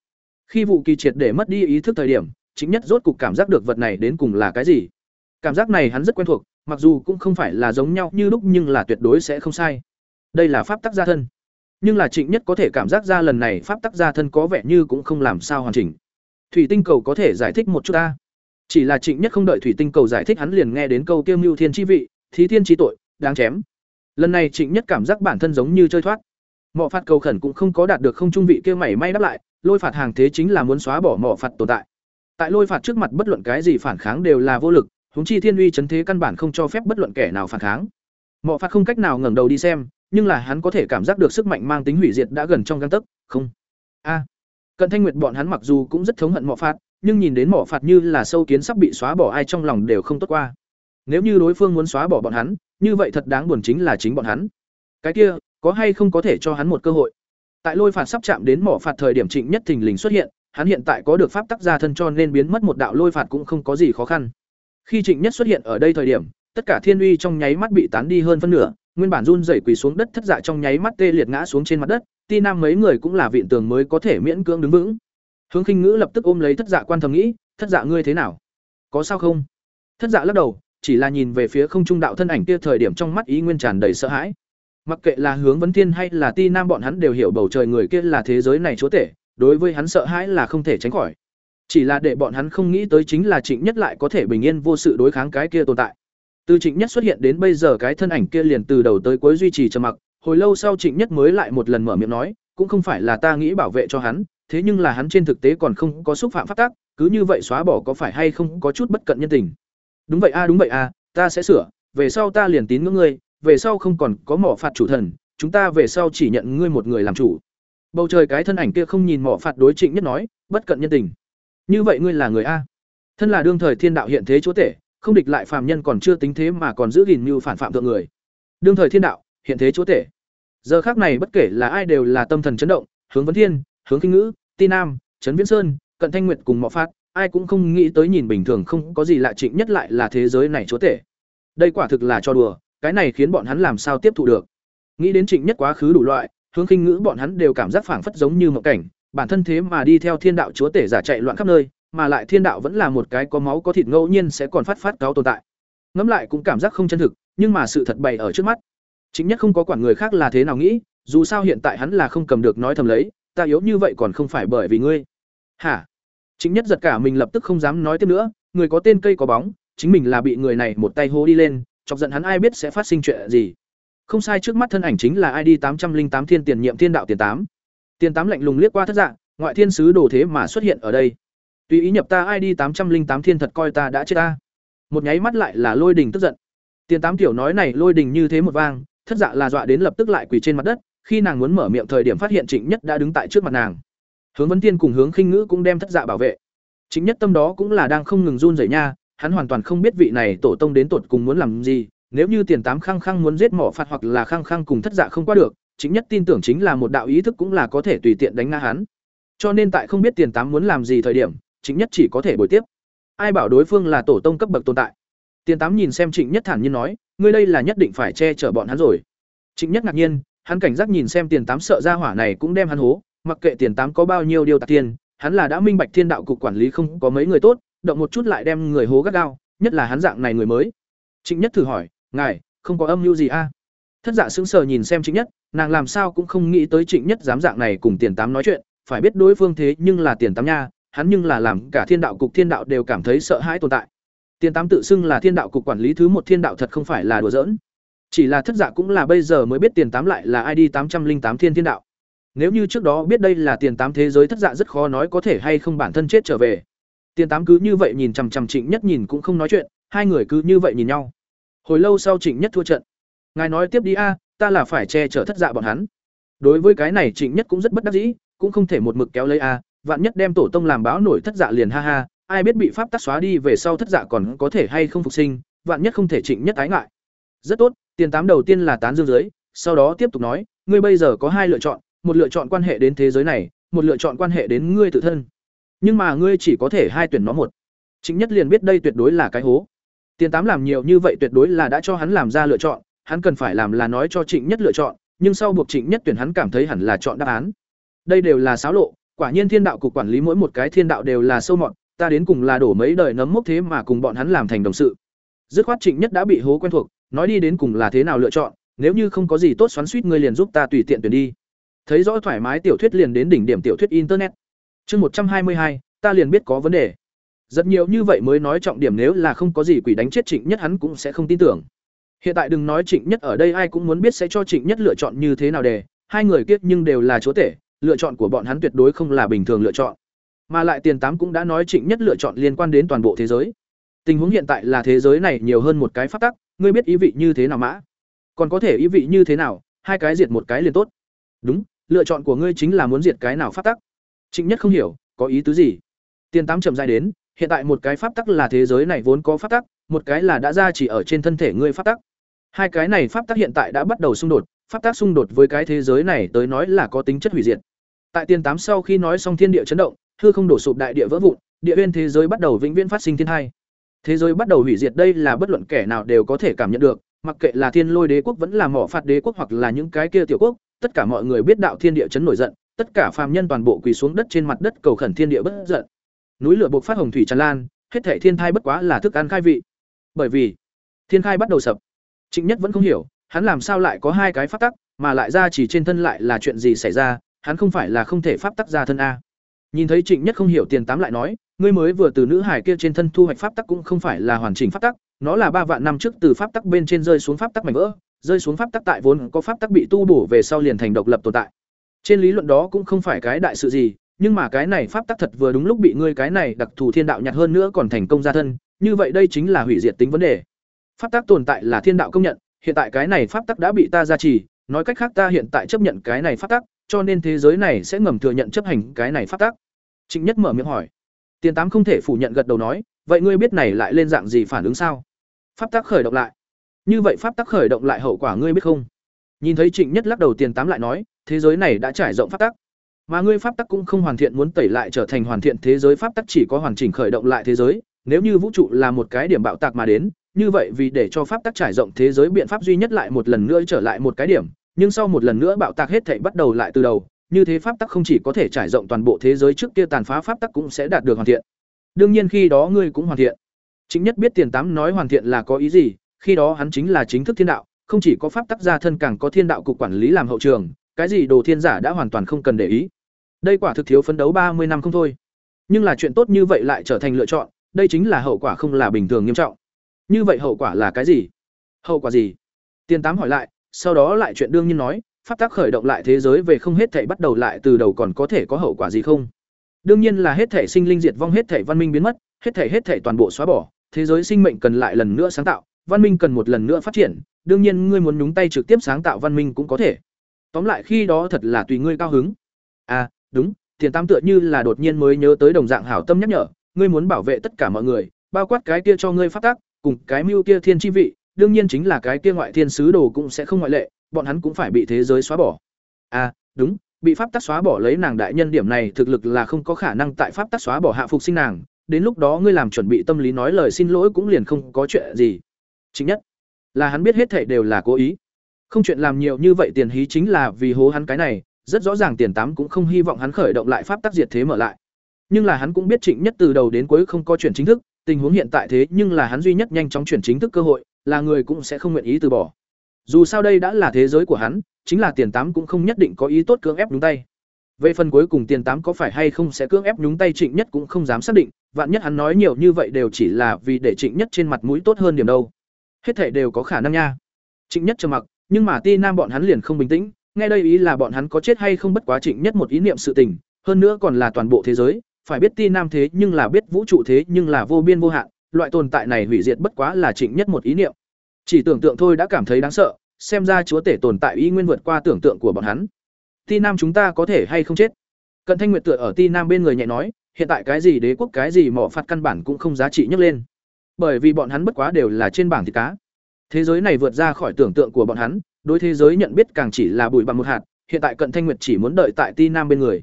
khi vụ kỳ triệt để mất đi ý thức thời điểm chính nhất rốt cục cảm giác được vật này đến cùng là cái gì cảm giác này hắn rất quen thuộc, mặc dù cũng không phải là giống nhau như lúc nhưng là tuyệt đối sẽ không sai. Đây là pháp tắc gia thân. Nhưng là trịnh nhất có thể cảm giác ra lần này pháp tắc gia thân có vẻ như cũng không làm sao hoàn chỉnh. Thủy tinh cầu có thể giải thích một chút ta. Chỉ là trịnh nhất không đợi thủy tinh cầu giải thích hắn liền nghe đến câu tiêu mưu thiên chi vị, thí thiên chi tội, đáng chém. Lần này trịnh nhất cảm giác bản thân giống như chơi thoát. Mỏ phạt cầu khẩn cũng không có đạt được không trung vị kia mảy may đáp lại, lôi phạt hàng thế chính là muốn xóa bỏ mỏ phạt tồn tại. Tại lôi phạt trước mặt bất luận cái gì phản kháng đều là vô lực huống chi thiên uy chấn thế căn bản không cho phép bất luận kẻ nào phản kháng. Mộ phạt không cách nào ngẩng đầu đi xem, nhưng là hắn có thể cảm giác được sức mạnh mang tính hủy diệt đã gần trong gang tấc. Không. A. Cận thanh nguyệt bọn hắn mặc dù cũng rất thống hận Mộ phạt, nhưng nhìn đến Mộ phạt như là sâu kiến sắp bị xóa bỏ ai trong lòng đều không tốt qua. Nếu như đối phương muốn xóa bỏ bọn hắn, như vậy thật đáng buồn chính là chính bọn hắn. Cái kia, có hay không có thể cho hắn một cơ hội? Tại lôi phạt sắp chạm đến mỏ phạt thời điểm trịnh nhất thình lình xuất hiện, hắn hiện tại có được pháp tắc gia thân cho nên biến mất một đạo lôi phạt cũng không có gì khó khăn khi trịnh nhất xuất hiện ở đây thời điểm tất cả thiên uy trong nháy mắt bị tán đi hơn phân nửa nguyên bản run rẩy quỳ xuống đất thất dạ trong nháy mắt tê liệt ngã xuống trên mặt đất ti nam mấy người cũng là viện tường mới có thể miễn cưỡng đứng vững hướng khinh ngữ lập tức ôm lấy thất dạ quan thầm nghĩ thất dạ ngươi thế nào có sao không thất dạ lắc đầu chỉ là nhìn về phía không trung đạo thân ảnh kia thời điểm trong mắt ý nguyên tràn đầy sợ hãi. Mặc kệ là hướng vấn thiên hay là ti nam bọn hắn đều hiểu bầu trời người kia là thế giới này chúa tể, đối với hắn sợ hãi là không thể tránh khỏi. Chỉ là để bọn hắn không nghĩ tới chính là Trịnh Nhất lại có thể bình yên vô sự đối kháng cái kia tồn tại. Từ Trịnh Nhất xuất hiện đến bây giờ cái thân ảnh kia liền từ đầu tới cuối duy trì trầm mặc, hồi lâu sau Trịnh Nhất mới lại một lần mở miệng nói, cũng không phải là ta nghĩ bảo vệ cho hắn, thế nhưng là hắn trên thực tế còn không có xúc phạm pháp tắc, cứ như vậy xóa bỏ có phải hay không có chút bất cận nhân tình? Đúng vậy a đúng vậy a ta sẽ sửa về sau ta liền tín ngưỡng ngươi về sau không còn có mỏ phạt chủ thần chúng ta về sau chỉ nhận ngươi một người làm chủ. Bầu trời cái thân ảnh kia không nhìn mỏ phạt đối trịnh nhất nói bất cận nhân tình như vậy ngươi là người a. Thân là đương thời thiên đạo hiện thế chúa tể, không địch lại phàm nhân còn chưa tính thế mà còn giữ gìn như phản phạm thượng người. Đương thời thiên đạo, hiện thế chúa tể. Giờ khác này bất kể là ai đều là tâm thần chấn động, hướng vấn thiên, hướng kinh ngữ, ti nam, trấn viễn sơn, cận thanh nguyệt cùng mọ phát, ai cũng không nghĩ tới nhìn bình thường không có gì lạ trịnh nhất lại là thế giới này chúa tể. Đây quả thực là cho đùa, cái này khiến bọn hắn làm sao tiếp thụ được. Nghĩ đến trịnh nhất quá khứ đủ loại, hướng khinh ngữ bọn hắn đều cảm giác phảng phất giống như một cảnh bản thân thế mà đi theo thiên đạo chúa tể giả chạy loạn khắp nơi mà lại thiên đạo vẫn là một cái có máu có thịt ngẫu nhiên sẽ còn phát phát cáo tồn tại ngẫm lại cũng cảm giác không chân thực nhưng mà sự thật bày ở trước mắt chính nhất không có quản người khác là thế nào nghĩ dù sao hiện tại hắn là không cầm được nói thầm lấy ta yếu như vậy còn không phải bởi vì ngươi hả Chính nhất giật cả mình lập tức không dám nói tiếp nữa, người có tên cây có bóng, chính mình là bị người này một tay hô đi lên, chọc giận hắn ai biết sẽ phát sinh chuyện gì. Không sai trước mắt thân ảnh chính là ID tám trăm linh tám Thiên Tiền Nhiệm Thiên Đạo Tiền tám. Tiền tám lạnh lùng liếc qua thất dạng, ngoại thiên sứ đồ thế mà xuất hiện ở đây. Tùy ý nhập ta ID tám trăm linh tám Thiên thật coi ta đã chết ta. Một nháy mắt lại là Lôi Đình tức giận. Tiền tám tiểu nói này Lôi Đình như thế một vang, thất dạ là dọa đến lập tức lại quỳ trên mặt đất, khi nàng muốn mở miệng thời điểm phát hiện Trịnh Nhất đã đứng tại trước mặt nàng hướng Vân tiên cùng hướng khinh ngữ cũng đem thất dạ bảo vệ Trịnh nhất tâm đó cũng là đang không ngừng run rẩy nha hắn hoàn toàn không biết vị này tổ tông đến tột cùng muốn làm gì nếu như tiền tám khăng khăng muốn giết mỏ phạt hoặc là khăng khăng cùng thất dạ không qua được chính nhất tin tưởng chính là một đạo ý thức cũng là có thể tùy tiện đánh ngã hắn cho nên tại không biết tiền tám muốn làm gì thời điểm chính nhất chỉ có thể bồi tiếp ai bảo đối phương là tổ tông cấp bậc tồn tại tiền tám nhìn xem trịnh nhất thản nhiên nói ngươi đây là nhất định phải che chở bọn hắn rồi trịnh nhất ngạc nhiên hắn cảnh giác nhìn xem tiền tám sợ ra hỏa này cũng đem hắn hố mặc kệ tiền tám có bao nhiêu điều tạc tiền, hắn là đã minh bạch thiên đạo cục quản lý không có mấy người tốt, động một chút lại đem người hố gắt gao, nhất là hắn dạng này người mới. Trịnh Nhất thử hỏi, "Ngài, không có âm mưu gì a?" À? Thất Dạ sững sờ nhìn xem Trịnh Nhất, nàng làm sao cũng không nghĩ tới Trịnh Nhất dám dạng này cùng tiền tám nói chuyện, phải biết đối phương thế nhưng là tiền tám nha, hắn nhưng là làm cả thiên đạo cục thiên đạo đều cảm thấy sợ hãi tồn tại. Tiền tám tự xưng là thiên đạo cục quản lý thứ một thiên đạo thật không phải là đùa giỡn. Chỉ là thất dạ cũng là bây giờ mới biết tiền tám lại là ID tám trăm linh tám thiên thiên đạo. Nếu như trước đó biết đây là tiền tám thế giới thất dạ rất khó nói có thể hay không bản thân chết trở về. Tiền tám cứ như vậy nhìn chằm chằm Trịnh Nhất nhìn cũng không nói chuyện, hai người cứ như vậy nhìn nhau. Hồi lâu sau Trịnh Nhất thua trận. Ngài nói tiếp đi a, ta là phải che chở thất dạ bọn hắn. Đối với cái này trịnh nhất cũng rất bất đắc dĩ cũng không thể một mực kéo lấy a vạn nhất đem tổ tông làm báo nổi thất dạ liền ha ha ai biết bị pháp tắc xóa đi về sau thất dạ còn có thể hay không phục sinh vạn nhất không thể trịnh nhất tái ngại. Rất tốt tiền tám đầu tiên là tán dương dưới sau đó tiếp tục nói ngươi bây giờ có hai lựa chọn một lựa chọn quan hệ đến thế giới này một lựa chọn quan hệ đến ngươi tự thân. Nhưng mà ngươi chỉ có thể hai tuyển nó một. Chính nhất liền biết đây tuyệt đối là cái hố. Tiền tám làm nhiều như vậy tuyệt đối là đã cho hắn làm ra lựa chọn hắn cần phải làm là nói cho trịnh nhất lựa chọn, nhưng sau buộc trịnh nhất tuyển hắn cảm thấy hẳn là chọn đáp án. Đây đều là xáo lộ, quả nhiên thiên đạo cục quản lý mỗi một cái thiên đạo đều là sâu mọt, ta đến cùng là đổ mấy đời nấm mốc thế mà cùng bọn hắn làm thành đồng sự. Dứt khoát trịnh nhất đã bị hố quen thuộc, nói đi đến cùng là thế nào lựa chọn, nếu như không có gì tốt xoắn suýt ngươi liền giúp ta tùy tiện tuyển đi. Thấy rõ thoải mái tiểu thuyết liền đến đỉnh điểm tiểu thuyết internet. Chương một trăm hai mươi hai, ta liền biết có vấn đề. Rất nhiều như vậy mới nói trọng điểm nếu là không có gì quỷ đánh chết trịnh nhất hắn cũng sẽ không tin tưởng hiện tại đừng nói trịnh nhất ở đây ai cũng muốn biết sẽ cho trịnh nhất lựa chọn như thế nào để. Hai người kiết nhưng đều là chúa tể, lựa chọn của bọn hắn tuyệt đối không là bình thường lựa chọn. Mà lại tiền tám cũng đã nói trịnh nhất lựa chọn liên quan đến toàn bộ thế giới. Tình huống hiện tại là thế giới này nhiều hơn một cái pháp tắc, ngươi biết ý vị như thế nào mã còn có thể ý vị như thế nào, hai cái diệt một cái liền tốt. Đúng, lựa chọn của ngươi chính là muốn diệt cái nào pháp tắc? Trịnh nhất không hiểu, có ý tứ gì? Tiền tám chậm rãi đến, hiện tại một cái pháp tắc là thế giới này vốn có pháp tắc, một cái là đã ra chỉ ở trên thân thể ngươi pháp tắc hai cái này pháp tắc hiện tại đã bắt đầu xung đột, pháp tắc xung đột với cái thế giới này tới nói là có tính chất hủy diệt. Tại tiên tám sau khi nói xong thiên địa chấn động, hư không đổ sụp đại địa vỡ vụn, địa nguyên thế giới bắt đầu vĩnh viễn phát sinh thiên hai thế giới bắt đầu hủy diệt đây là bất luận kẻ nào đều có thể cảm nhận được, mặc kệ là thiên lôi đế quốc vẫn là mỏ phạt đế quốc hoặc là những cái kia tiểu quốc, tất cả mọi người biết đạo thiên địa chấn nổi giận, tất cả phàm nhân toàn bộ quỳ xuống đất trên mặt đất cầu khẩn thiên địa bất giận. Núi lửa buộc phát hồng thủy tràn lan, hết thảy thiên thai bất quá là thức ăn khai vị. Bởi vì, thiên khai bắt đầu sập trịnh nhất vẫn không hiểu, hắn làm sao lại có hai cái pháp tắc, mà lại ra chỉ trên thân lại là chuyện gì xảy ra, hắn không phải là không thể pháp tắc ra thân a. Nhìn thấy trịnh nhất không hiểu tiền tám lại nói, ngươi mới vừa từ nữ hải kia trên thân thu hoạch pháp tắc cũng không phải là hoàn chỉnh pháp tắc, nó là ba vạn năm trước từ pháp tắc bên trên rơi xuống pháp tắc mảnh vỡ, rơi xuống pháp tắc tại vốn có pháp tắc bị tu bổ về sau liền thành độc lập tồn tại. Trên lý luận đó cũng không phải cái đại sự gì, nhưng mà cái này pháp tắc thật vừa đúng lúc bị ngươi cái này đặc thù thiên đạo nhặt hơn nữa còn thành công ra thân, như vậy đây chính là hủy diệt tính vấn đề pháp tắc tồn tại là thiên đạo công nhận, hiện tại cái này pháp tắc đã bị ta gia trì, nói cách khác ta hiện tại chấp nhận cái này pháp tắc, cho nên thế giới này sẽ ngầm thừa nhận chấp hành cái này pháp tắc. Trịnh nhất mở miệng hỏi. Tiền tám không thể phủ nhận gật đầu nói, vậy ngươi biết này lại lên dạng gì phản ứng sao? Pháp tắc khởi động lại. Như vậy pháp tắc khởi động lại hậu quả ngươi biết không? Nhìn thấy trịnh nhất lắc đầu tiền tám lại nói, thế giới này đã trải rộng pháp tắc. Mà ngươi pháp tắc cũng không hoàn thiện muốn tẩy lại trở thành hoàn thiện thế giới pháp tắc chỉ có hoàn chỉnh khởi động lại thế giới, nếu như vũ trụ là một cái điểm bạo tạc mà đến như vậy vì để cho pháp tắc trải rộng thế giới biện pháp duy nhất lại một lần nữa trở lại một cái điểm, nhưng sau một lần nữa bạo tạc hết thảy bắt đầu lại từ đầu, như thế pháp tắc không chỉ có thể trải rộng toàn bộ thế giới trước kia tàn phá pháp tắc cũng sẽ đạt được hoàn thiện. Đương nhiên khi đó ngươi cũng hoàn thiện. Chính nhất biết tiền tám nói hoàn thiện là có ý gì, khi đó hắn chính là chính thức thiên đạo, không chỉ có pháp tắc gia thân càng có thiên đạo cục quản lý làm hậu trường, cái gì đồ thiên giả đã hoàn toàn không cần để ý. Đây quả thực thiếu phấn đấu ba mươi năm không thôi. Nhưng là chuyện tốt như vậy lại trở thành lựa chọn, đây chính là hậu quả không là bình thường nghiêm trọng như vậy hậu quả là cái gì? Hậu quả gì? Tiền tám hỏi lại, sau đó lại chuyện đương nhiên nói, pháp tắc khởi động lại thế giới về không hết thể bắt đầu lại từ đầu còn có thể có hậu quả gì không? Đương nhiên là hết thể sinh linh diệt vong, hết thể văn minh biến mất, hết thể hết thể toàn bộ xóa bỏ, thế giới sinh mệnh cần lại lần nữa sáng tạo, văn minh cần một lần nữa phát triển, đương nhiên ngươi muốn nhúng tay trực tiếp sáng tạo văn minh cũng có thể. Tóm lại khi đó thật là tùy ngươi cao hứng. À đúng, tiền tam tựa như là đột nhiên mới nhớ tới đồng dạng hảo tâm nhắc nhở, ngươi muốn bảo vệ tất cả mọi người, bao quát cái kia cho ngươi phát tác cùng cái mưu kia thiên chi vị, đương nhiên chính là cái kia ngoại thiên sứ đồ cũng sẽ không ngoại lệ, bọn hắn cũng phải bị thế giới xóa bỏ. À đúng, bị pháp tắc xóa bỏ lấy nàng đại nhân điểm này thực lực là không có khả năng tại pháp tắc xóa bỏ hạ phục sinh nàng, đến lúc đó ngươi làm chuẩn bị tâm lý nói lời xin lỗi cũng liền không có chuyện gì. Chính nhất, là hắn biết hết thảy đều là cố ý. Không chuyện làm nhiều như vậy tiền hí chính là vì hố hắn cái này, rất rõ ràng tiền tám cũng không hy vọng hắn khởi động lại pháp tắc diệt thế mở lại. Nhưng là hắn cũng biết trịnh nhất từ đầu đến cuối không có chuyện chính thức tình huống hiện tại thế nhưng là hắn duy nhất nhanh chóng chuyển chính thức cơ hội, là người cũng sẽ không nguyện ý từ bỏ. Dù sao đây đã là thế giới của hắn, chính là tiền tám cũng không nhất định có ý tốt cưỡng ép nhúng tay. Về phần cuối cùng tiền tám có phải hay không sẽ cưỡng ép nhúng tay trịnh nhất cũng không dám xác định, vạn nhất hắn nói nhiều như vậy đều chỉ là vì để trịnh nhất trên mặt mũi tốt hơn điểm đâu. Hết thể đều có khả năng nha. Trịnh nhất trầm mặc, nhưng mà ti nam bọn hắn liền không bình tĩnh, nghe đây ý là bọn hắn có chết hay không bất quá trịnh nhất một ý niệm sự tình, hơn nữa còn là toàn bộ thế giới phải biết ti nam thế nhưng là biết vũ trụ thế nhưng là vô biên vô hạn, loại tồn tại này hủy diệt bất quá là trịnh nhất một ý niệm. Chỉ tưởng tượng thôi đã cảm thấy đáng sợ, xem ra chúa tể tồn tại y nguyên vượt qua tưởng tượng của bọn hắn. Ti nam chúng ta có thể hay không chết? Cận thanh nguyệt tựa ở ti nam bên người nhẹ nói, hiện tại cái gì đế quốc cái gì mỏ phạt căn bản cũng không giá trị nhấc lên. Bởi vì bọn hắn bất quá đều là trên bảng thịt cá. Thế giới này vượt ra khỏi tưởng tượng của bọn hắn, đối thế giới nhận biết càng chỉ là bụi bằng một hạt, hiện tại cận thanh nguyệt chỉ muốn đợi tại ti nam bên người.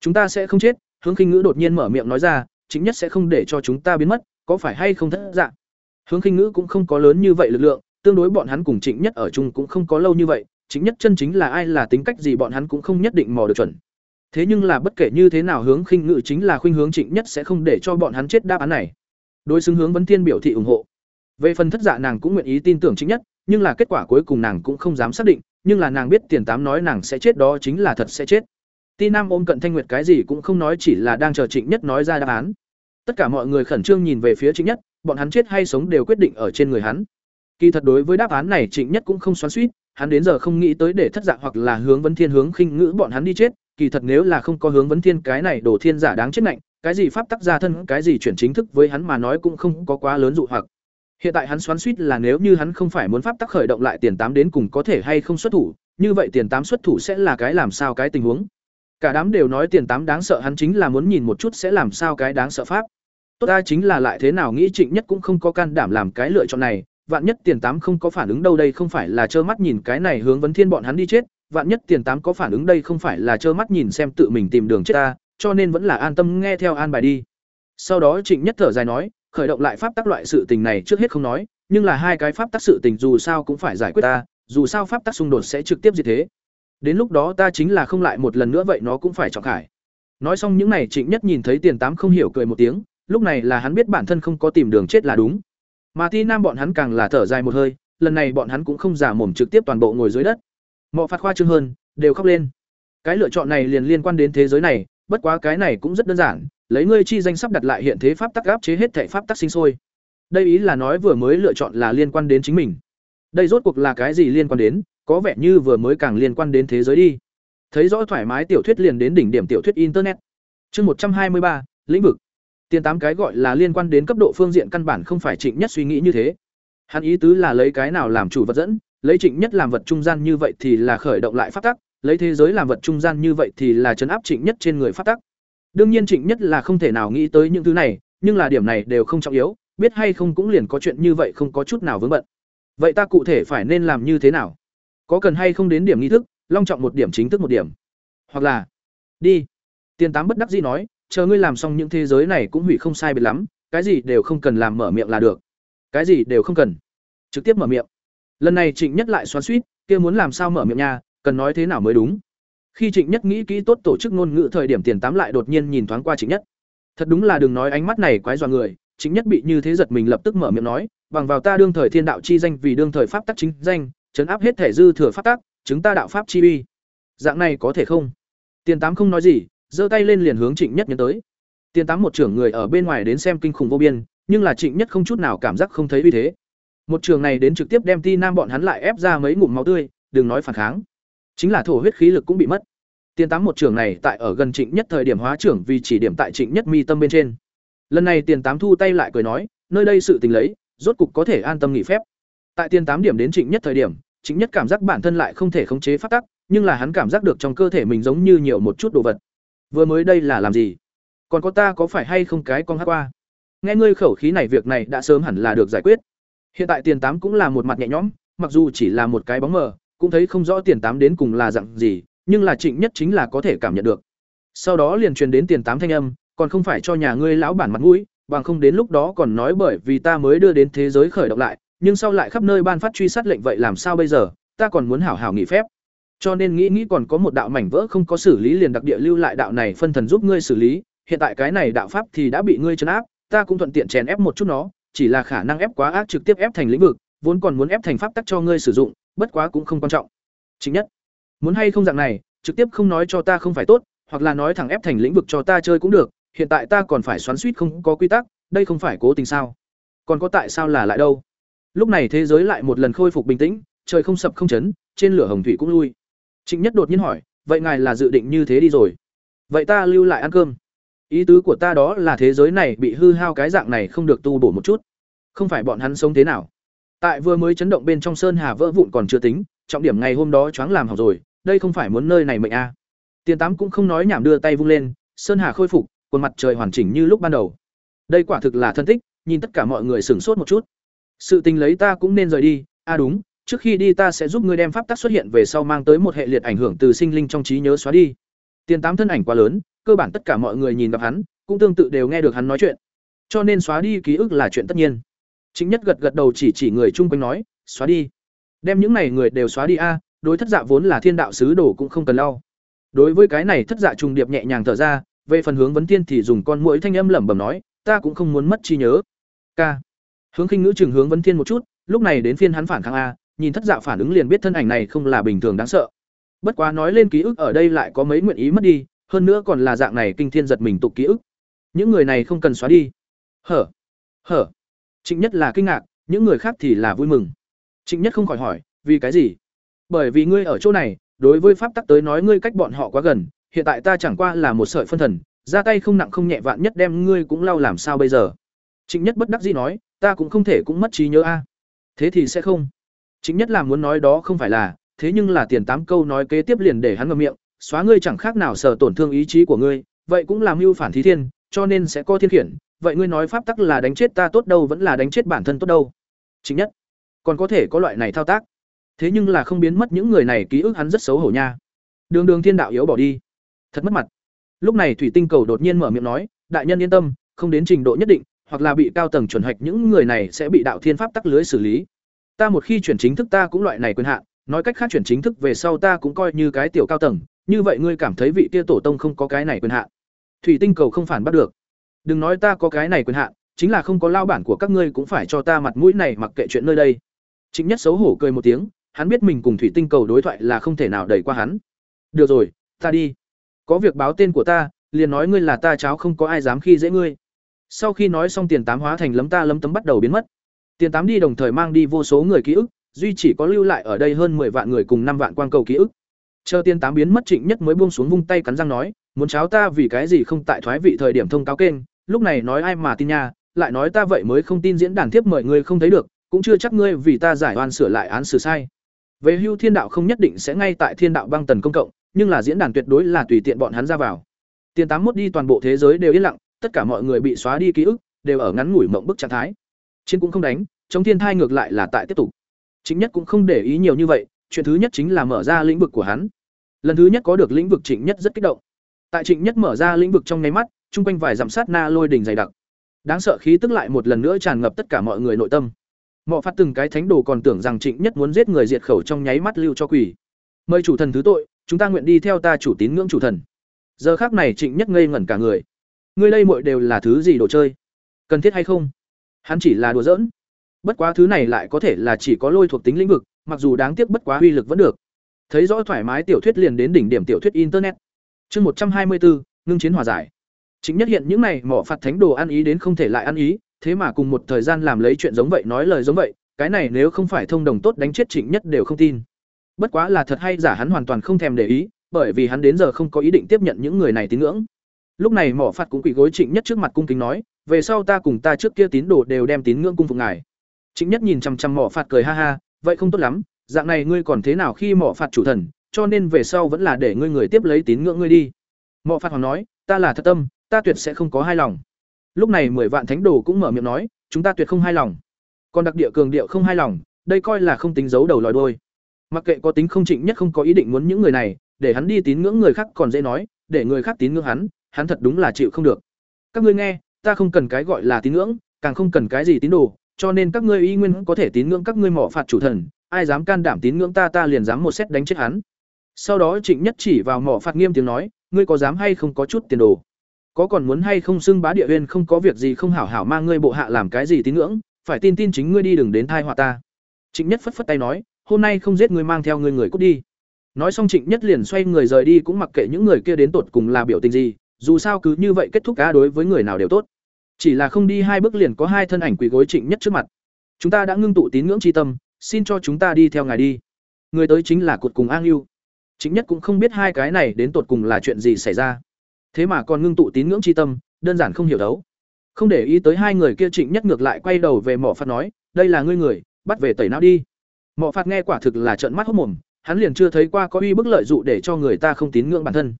Chúng ta sẽ không chết hướng khinh ngữ đột nhiên mở miệng nói ra, chính nhất sẽ không để cho chúng ta biến mất, có phải hay không thất dạng hướng khinh ngữ cũng không có lớn như vậy lực lượng, tương đối bọn hắn cùng trịnh nhất ở chung cũng không có lâu như vậy chính nhất chân chính là ai là tính cách gì bọn hắn cũng không nhất định mò được chuẩn. Thế nhưng là bất kể như thế nào hướng khinh ngữ chính là khuynh hướng trịnh nhất sẽ không để cho bọn hắn chết đáp án này. Đối xứng hướng Vân thiên biểu thị ủng hộ. Về phần thất dạ nàng cũng nguyện ý tin tưởng trịnh nhất, nhưng là kết quả cuối cùng nàng cũng không dám xác định, nhưng là nàng biết tiền tám nói nàng sẽ chết đó chính là thật sẽ chết ti nam ôm cận thanh nguyệt cái gì cũng không nói chỉ là đang chờ trịnh nhất nói ra đáp án. Tất cả mọi người khẩn trương nhìn về phía trịnh nhất bọn hắn chết hay sống đều quyết định ở trên người hắn. Kỳ thật đối với đáp án này trịnh nhất cũng không xoắn xuýt, hắn đến giờ không nghĩ tới để thất dạng hoặc là hướng vấn thiên hướng khinh ngữ bọn hắn đi chết kỳ thật nếu là không có hướng vấn thiên cái này đổ thiên giả đáng chết lạnh cái gì pháp tắc gia thân cái gì chuyển chính thức với hắn mà nói cũng không có quá lớn dụ hoặc. Hiện tại hắn xoắn xuýt là nếu như hắn không phải muốn pháp tắc khởi động lại tiền tám đến cùng có thể hay không xuất thủ như vậy tiền tám xuất thủ sẽ là cái làm sao cái tình huống cả đám đều nói tiền tám đáng sợ, hắn chính là muốn nhìn một chút sẽ làm sao cái đáng sợ pháp. Tốt ta chính là lại thế nào nghĩ trịnh nhất cũng không có can đảm làm cái lựa chọn này, vạn nhất tiền tám không có phản ứng đâu đây không phải là trơ mắt nhìn cái này hướng vấn thiên bọn hắn đi chết, vạn nhất tiền tám có phản ứng đây không phải là trơ mắt nhìn xem tự mình tìm đường chết ta, cho nên vẫn là an tâm nghe theo an bài đi. Sau đó trịnh nhất thở dài nói, khởi động lại pháp tắc loại sự tình này trước hết không nói, nhưng là hai cái pháp tắc sự tình dù sao cũng phải giải quyết ta, dù sao pháp tắc xung đột sẽ trực tiếp gì thế đến lúc đó ta chính là không lại một lần nữa vậy nó cũng phải trọng khải. Nói xong những này trịnh nhất nhìn thấy tiền tám không hiểu cười một tiếng, lúc này là hắn biết bản thân không có tìm đường chết là đúng. Mà thi nam bọn hắn càng là thở dài một hơi, lần này bọn hắn cũng không giả mồm trực tiếp toàn bộ ngồi dưới đất. Mọi phạt khoa trương hơn, đều khóc lên. Cái lựa chọn này liền liên quan đến thế giới này, bất quá cái này cũng rất đơn giản, lấy ngươi chi danh sắp đặt lại hiện thế pháp tắc áp chế hết thệ pháp tắc sinh sôi. Đây ý là nói vừa mới lựa chọn là liên quan đến chính mình. Đây rốt cuộc là cái gì liên quan đến? Có vẻ như vừa mới càng liên quan đến thế giới đi. Thấy rõ thoải mái tiểu thuyết liền đến đỉnh điểm tiểu thuyết internet. Chương một trăm hai mươi ba, lĩnh vực. Tiền tám cái gọi là liên quan đến cấp độ phương diện căn bản không phải trịnh nhất suy nghĩ như thế. Hắn ý tứ là lấy cái nào làm chủ vật dẫn, lấy trịnh nhất làm vật trung gian như vậy thì là khởi động lại phát tắc, lấy thế giới làm vật trung gian như vậy thì là chấn áp trịnh nhất trên người phát tắc. Đương nhiên trịnh nhất là không thể nào nghĩ tới những thứ này, nhưng là điểm này đều không trọng yếu, biết hay không cũng liền có chuyện như vậy không có chút nào vướng bận. Vậy ta cụ thể phải nên làm như thế nào? Có cần hay không đến điểm nghi thức, long trọng một điểm, chính thức một điểm. Hoặc là, đi. Tiền tám bất đắc dĩ nói, chờ ngươi làm xong những thế giới này cũng hủy không sai biệt lắm, cái gì đều không cần làm mở miệng là được. Cái gì đều không cần. Trực tiếp mở miệng. Lần này trịnh nhất lại xoắn suýt kia muốn làm sao mở miệng nha, cần nói thế nào mới đúng. Khi trịnh nhất nghĩ kỹ tốt tổ chức ngôn ngữ thời điểm tiền tám lại đột nhiên nhìn thoáng qua trịnh nhất. Thật đúng là đừng nói ánh mắt này quái dọa người, trịnh nhất bị như thế giật mình lập tức mở miệng nói, bằng vào ta đương thời thiên đạo chi danh vì đương thời pháp tắc chính danh chấn áp hết thể dư thừa pháp tắc, chứng ta đạo pháp chi uy. Dạng này có thể không? Tiền tám không nói gì, giơ tay lên liền hướng trịnh nhất nhấn tới. Tiền tám một trưởng người ở bên ngoài đến xem kinh khủng vô biên, nhưng là trịnh nhất không chút nào cảm giác không thấy uy thế. Một trường này đến trực tiếp đem ti nam bọn hắn lại ép ra mấy ngụm máu tươi, đừng nói phản kháng. Chính là thổ huyết khí lực cũng bị mất. Tiền tám một trường này tại ở gần trịnh nhất thời điểm hóa trưởng vì chỉ điểm tại trịnh nhất mi tâm bên trên. Lần này tiền tám thu tay lại cười nói, nơi đây sự tình lấy, rốt cục có thể an tâm nghỉ phép tại tiền tám điểm đến trịnh nhất thời điểm, trịnh nhất cảm giác bản thân lại không thể khống chế phát tắc, nhưng là hắn cảm giác được trong cơ thể mình giống như nhiều một chút đồ vật. Vừa mới đây là làm gì? Còn có ta có phải hay không cái con hát qua? Nghe ngươi khẩu khí này việc này đã sớm hẳn là được giải quyết. Hiện tại tiền tám cũng là một mặt nhẹ nhõm, mặc dù chỉ là một cái bóng mờ, cũng thấy không rõ tiền tám đến cùng là dạng gì, nhưng là trịnh nhất chính là có thể cảm nhận được. Sau đó liền truyền đến tiền tám thanh âm, còn không phải cho nhà ngươi lão bản mặt mũi, bằng không đến lúc đó còn nói bởi vì ta mới đưa đến thế giới khởi động lại nhưng sau lại khắp nơi ban phát truy sát lệnh vậy làm sao bây giờ ta còn muốn hảo hảo nghỉ phép cho nên nghĩ nghĩ còn có một đạo mảnh vỡ không có xử lý liền đặc địa lưu lại đạo này phân thần giúp ngươi xử lý, hiện tại cái này đạo pháp thì đã bị ngươi trấn áp, ta cũng thuận tiện chèn ép một chút nó, chỉ là khả năng ép quá ác trực tiếp ép thành lĩnh vực, vốn còn muốn ép thành pháp tắc cho ngươi sử dụng, bất quá cũng không quan trọng. Chính nhất, muốn hay không dạng này, trực tiếp không nói cho ta không phải tốt, hoặc là nói thẳng ép thành lĩnh vực cho ta chơi cũng được, hiện tại ta còn phải xoắn suýt không có quy tắc, đây không phải cố tình sao? Còn có tại sao là lại đâu? Lúc này thế giới lại một lần khôi phục bình tĩnh, trời không sập không chấn, trên lửa hồng thủy cũng lui. Trịnh Nhất đột nhiên hỏi, vậy ngài là dự định như thế đi rồi? Vậy ta lưu lại ăn cơm. Ý tứ của ta đó là thế giới này bị hư hao cái dạng này không được tu bổ một chút. Không phải bọn hắn sống thế nào? tại vừa mới chấn động bên trong sơn hà vỡ vụn còn chưa tính trọng điểm ngày hôm đó choáng làm hỏng rồi đây không phải muốn nơi này mệnh a tiền tám cũng không nói nhảm đưa tay vung lên sơn hà khôi phục quần mặt trời hoàn chỉnh như lúc ban đầu đây quả thực là thân tích nhìn tất cả mọi người sửng sốt một chút sự tình lấy ta cũng nên rời đi. A đúng, trước khi đi ta sẽ giúp ngươi đem pháp tắc xuất hiện về sau mang tới một hệ liệt ảnh hưởng từ sinh linh trong trí nhớ xóa đi. Tiền tám thân ảnh quá lớn, cơ bản tất cả mọi người nhìn gặp hắn, cũng tương tự đều nghe được hắn nói chuyện. Cho nên xóa đi ký ức là chuyện tất nhiên. Chính nhất gật gật đầu chỉ chỉ người chung quanh nói, xóa đi. Đem những này người đều xóa đi a à, đối thất dạ vốn là thiên đạo sứ đồ cũng không cần lau đối với cái này thất dạ trùng điệp nhẹ nhàng thở ra, về phần hướng vấn thiên thì dùng con mũi thanh âm lẩm bẩm nói, ta cũng không muốn mất trí nhớ. K hướng khinh ngữ chừng hướng Vân thiên một chút, lúc này đến phiên hắn phản kháng a, nhìn thất dạ phản ứng liền biết thân ảnh này không là bình thường đáng sợ. Bất quá nói lên ký ức ở đây lại có mấy nguyện ý mất đi, hơn nữa còn là dạng này kinh thiên giật mình tục ký ức. Những người này không cần xóa đi. Hở? Hở? Trịnh nhất là kinh ngạc, những người khác thì là vui mừng. Trịnh nhất không khỏi hỏi, vì cái gì? Bởi vì ngươi ở chỗ này, đối với pháp tắc tới nói ngươi cách bọn họ quá gần, hiện tại ta chẳng qua là một sợi phân thần, ra tay không nặng không nhẹ vạn nhất đem ngươi cũng lau làm sao bây giờ? Trịnh nhất bất đắc dĩ nói ta cũng không thể cũng mất trí nhớ a. Thế thì sẽ không. Chính nhất là muốn nói đó không phải là, thế nhưng là tiền tám câu nói kế tiếp liền để hắn ngậm miệng, xóa ngươi chẳng khác nào sở tổn thương ý chí của ngươi, vậy cũng làm mưu phản thí thiên, cho nên sẽ có thiên khiển, vậy ngươi nói pháp tắc là đánh chết ta tốt đâu vẫn là đánh chết bản thân tốt đâu. Chính nhất, còn có thể có loại này thao tác. Thế nhưng là không biến mất những người này ký ức hắn rất xấu hổ nha. Đường đường thiên đạo yếu bỏ đi. Thật mất mặt. Lúc này thủy tinh cầu đột nhiên mở miệng nói, đại nhân yên tâm, không đến trình độ nhất định hoặc là bị cao tầng chuẩn hạch những người này sẽ bị đạo thiên pháp tắc lưới xử lý. Ta một khi chuyển chính thức ta cũng loại này quyền hạn, nói cách khác chuyển chính thức về sau ta cũng coi như cái tiểu cao tầng, như vậy ngươi cảm thấy vị kia tổ tông không có cái này quyền hạn. Thủy tinh cầu không phản bắt được. Đừng nói ta có cái này quyền hạn, chính là không có lao bản của các ngươi cũng phải cho ta mặt mũi này mặc kệ chuyện nơi đây. Chính nhất xấu hổ cười một tiếng, hắn biết mình cùng thủy tinh cầu đối thoại là không thể nào đẩy qua hắn. Được rồi, ta đi. Có việc báo tên của ta, liền nói ngươi là ta, cháu không có ai dám khi dễ ngươi sau khi nói xong tiền tám hóa thành lấm ta lấm tấm bắt đầu biến mất. Tiền tám đi đồng thời mang đi vô số người ký ức, duy chỉ có lưu lại ở đây hơn 10 vạn người cùng năm vạn quan cầu ký ức. Chờ tiền tám biến mất trịnh nhất mới buông xuống vung tay cắn răng nói, muốn cháo ta vì cái gì không tại thoái vị thời điểm thông cáo kênh, lúc này nói ai mà tin nha, lại nói ta vậy mới không tin diễn đàn tiếp mời ngươi không thấy được, cũng chưa chắc ngươi vì ta giải oan sửa lại án xử sai. Về hưu thiên đạo không nhất định sẽ ngay tại thiên đạo băng tần công cộng, nhưng là diễn đàn tuyệt đối là tùy tiện bọn hắn ra vào. Tiền tám mốt đi toàn bộ thế giới đều yên lặng tất cả mọi người bị xóa đi ký ức, đều ở ngắn ngủi mộng bức trạng thái. Chiến cũng không đánh, chống thiên thai ngược lại là tại tiếp tục. Chính nhất cũng không để ý nhiều như vậy, chuyện thứ nhất chính là mở ra lĩnh vực của hắn. Lần thứ nhất có được lĩnh vực trịnh nhất rất kích động. Tại trịnh nhất mở ra lĩnh vực trong nháy mắt, chung quanh vài dặm sát na lôi đỉnh dày đặc. Đáng sợ khí tức lại một lần nữa tràn ngập tất cả mọi người nội tâm. Mọi phát từng cái thánh đồ còn tưởng rằng trịnh nhất muốn giết người diệt khẩu trong nháy mắt lưu cho quỷ. Mời chủ thần thứ tội, chúng ta nguyện đi theo ta chủ tín ngưỡng chủ thần. Giờ khác này trịnh nhất ngây ngẩn cả người ngươi đây muội đều là thứ gì đồ chơi? Cần thiết hay không? Hắn chỉ là đùa giỡn. Bất quá thứ này lại có thể là chỉ có lôi thuộc tính lĩnh vực, mặc dù đáng tiếc bất quá uy lực vẫn được. Thấy rõ thoải mái tiểu thuyết liền đến đỉnh điểm tiểu thuyết internet. Chương một trăm hai mươi bốn ngưng chiến hòa giải. Chính nhất hiện những này mỏ phạt thánh đồ ăn ý đến không thể lại ăn ý, thế mà cùng một thời gian làm lấy chuyện giống vậy nói lời giống vậy, cái này nếu không phải thông đồng tốt đánh chết trịnh nhất đều không tin. Bất quá là thật hay giả hắn hoàn toàn không thèm để ý, bởi vì hắn đến giờ không có ý định tiếp nhận những người này tín ngưỡng lúc này mỏ phạt cũng quỳ gối trịnh nhất trước mặt cung kính nói, về sau ta cùng ta trước kia tín đồ đều đem tín ngưỡng cung phục ngài. Trịnh nhất nhìn chằm chằm mỏ phạt cười ha ha, vậy không tốt lắm, dạng này ngươi còn thế nào khi mỏ phạt chủ thần, cho nên về sau vẫn là để ngươi người tiếp lấy tín ngưỡng ngươi đi. Mỏ phạt hoàng nói, ta là thật tâm, ta tuyệt sẽ không có hai lòng. Lúc này mười vạn thánh đồ cũng mở miệng nói, chúng ta tuyệt không hai lòng. Còn đặc địa cường điệu không hai lòng, đây coi là không tính giấu đầu lòi đôi mặc kệ có tính không trịnh nhất không có ý định muốn những người này, để hắn đi tín ngưỡng người khác còn dễ nói, để người khác tín ngưỡng hắn hắn thật đúng là chịu không được. Các ngươi nghe, ta không cần cái gọi là tín ngưỡng, càng không cần cái gì tín đồ, cho nên các ngươi y nguyên có thể tín ngưỡng các ngươi mỏ phạt chủ thần, ai dám can đảm tín ngưỡng ta ta liền dám một xét đánh chết hắn. Sau đó trịnh nhất chỉ vào mỏ phạt nghiêm tiếng nói, ngươi có dám hay không có chút tiền đồ? Có còn muốn hay không xưng bá địa uyên không có việc gì không hảo hảo mang ngươi bộ hạ làm cái gì tín ngưỡng, phải tin tin chính ngươi đi đừng đến thai họa ta. Trịnh nhất phất phất tay nói, hôm nay không giết ngươi mang theo ngươi người cút đi. Nói xong trịnh nhất liền xoay người rời đi cũng mặc kệ những người kia đến tột cùng là biểu tình gì dù sao cứ như vậy kết thúc cá đối với người nào đều tốt. Chỉ là không đi hai bước liền có hai thân ảnh quỳ gối trịnh nhất trước mặt. Chúng ta đã ngưng tụ tín ngưỡng tri tâm, xin cho chúng ta đi theo ngài đi. Người tới chính là cột cùng an yêu trịnh nhất cũng không biết hai cái này đến tột cùng là chuyện gì xảy ra. Thế mà còn ngưng tụ tín ngưỡng tri tâm, đơn giản không hiểu đấu. Không để ý tới hai người kia, trịnh nhất ngược lại quay đầu về mỏ Phạt nói, đây là ngươi người, bắt về tẩy não đi. Mỏ phạt nghe quả thực là trợn mắt hốc mồm, hắn liền chưa thấy qua có uy bức lợi dụ để cho người ta không tín ngưỡng bản thân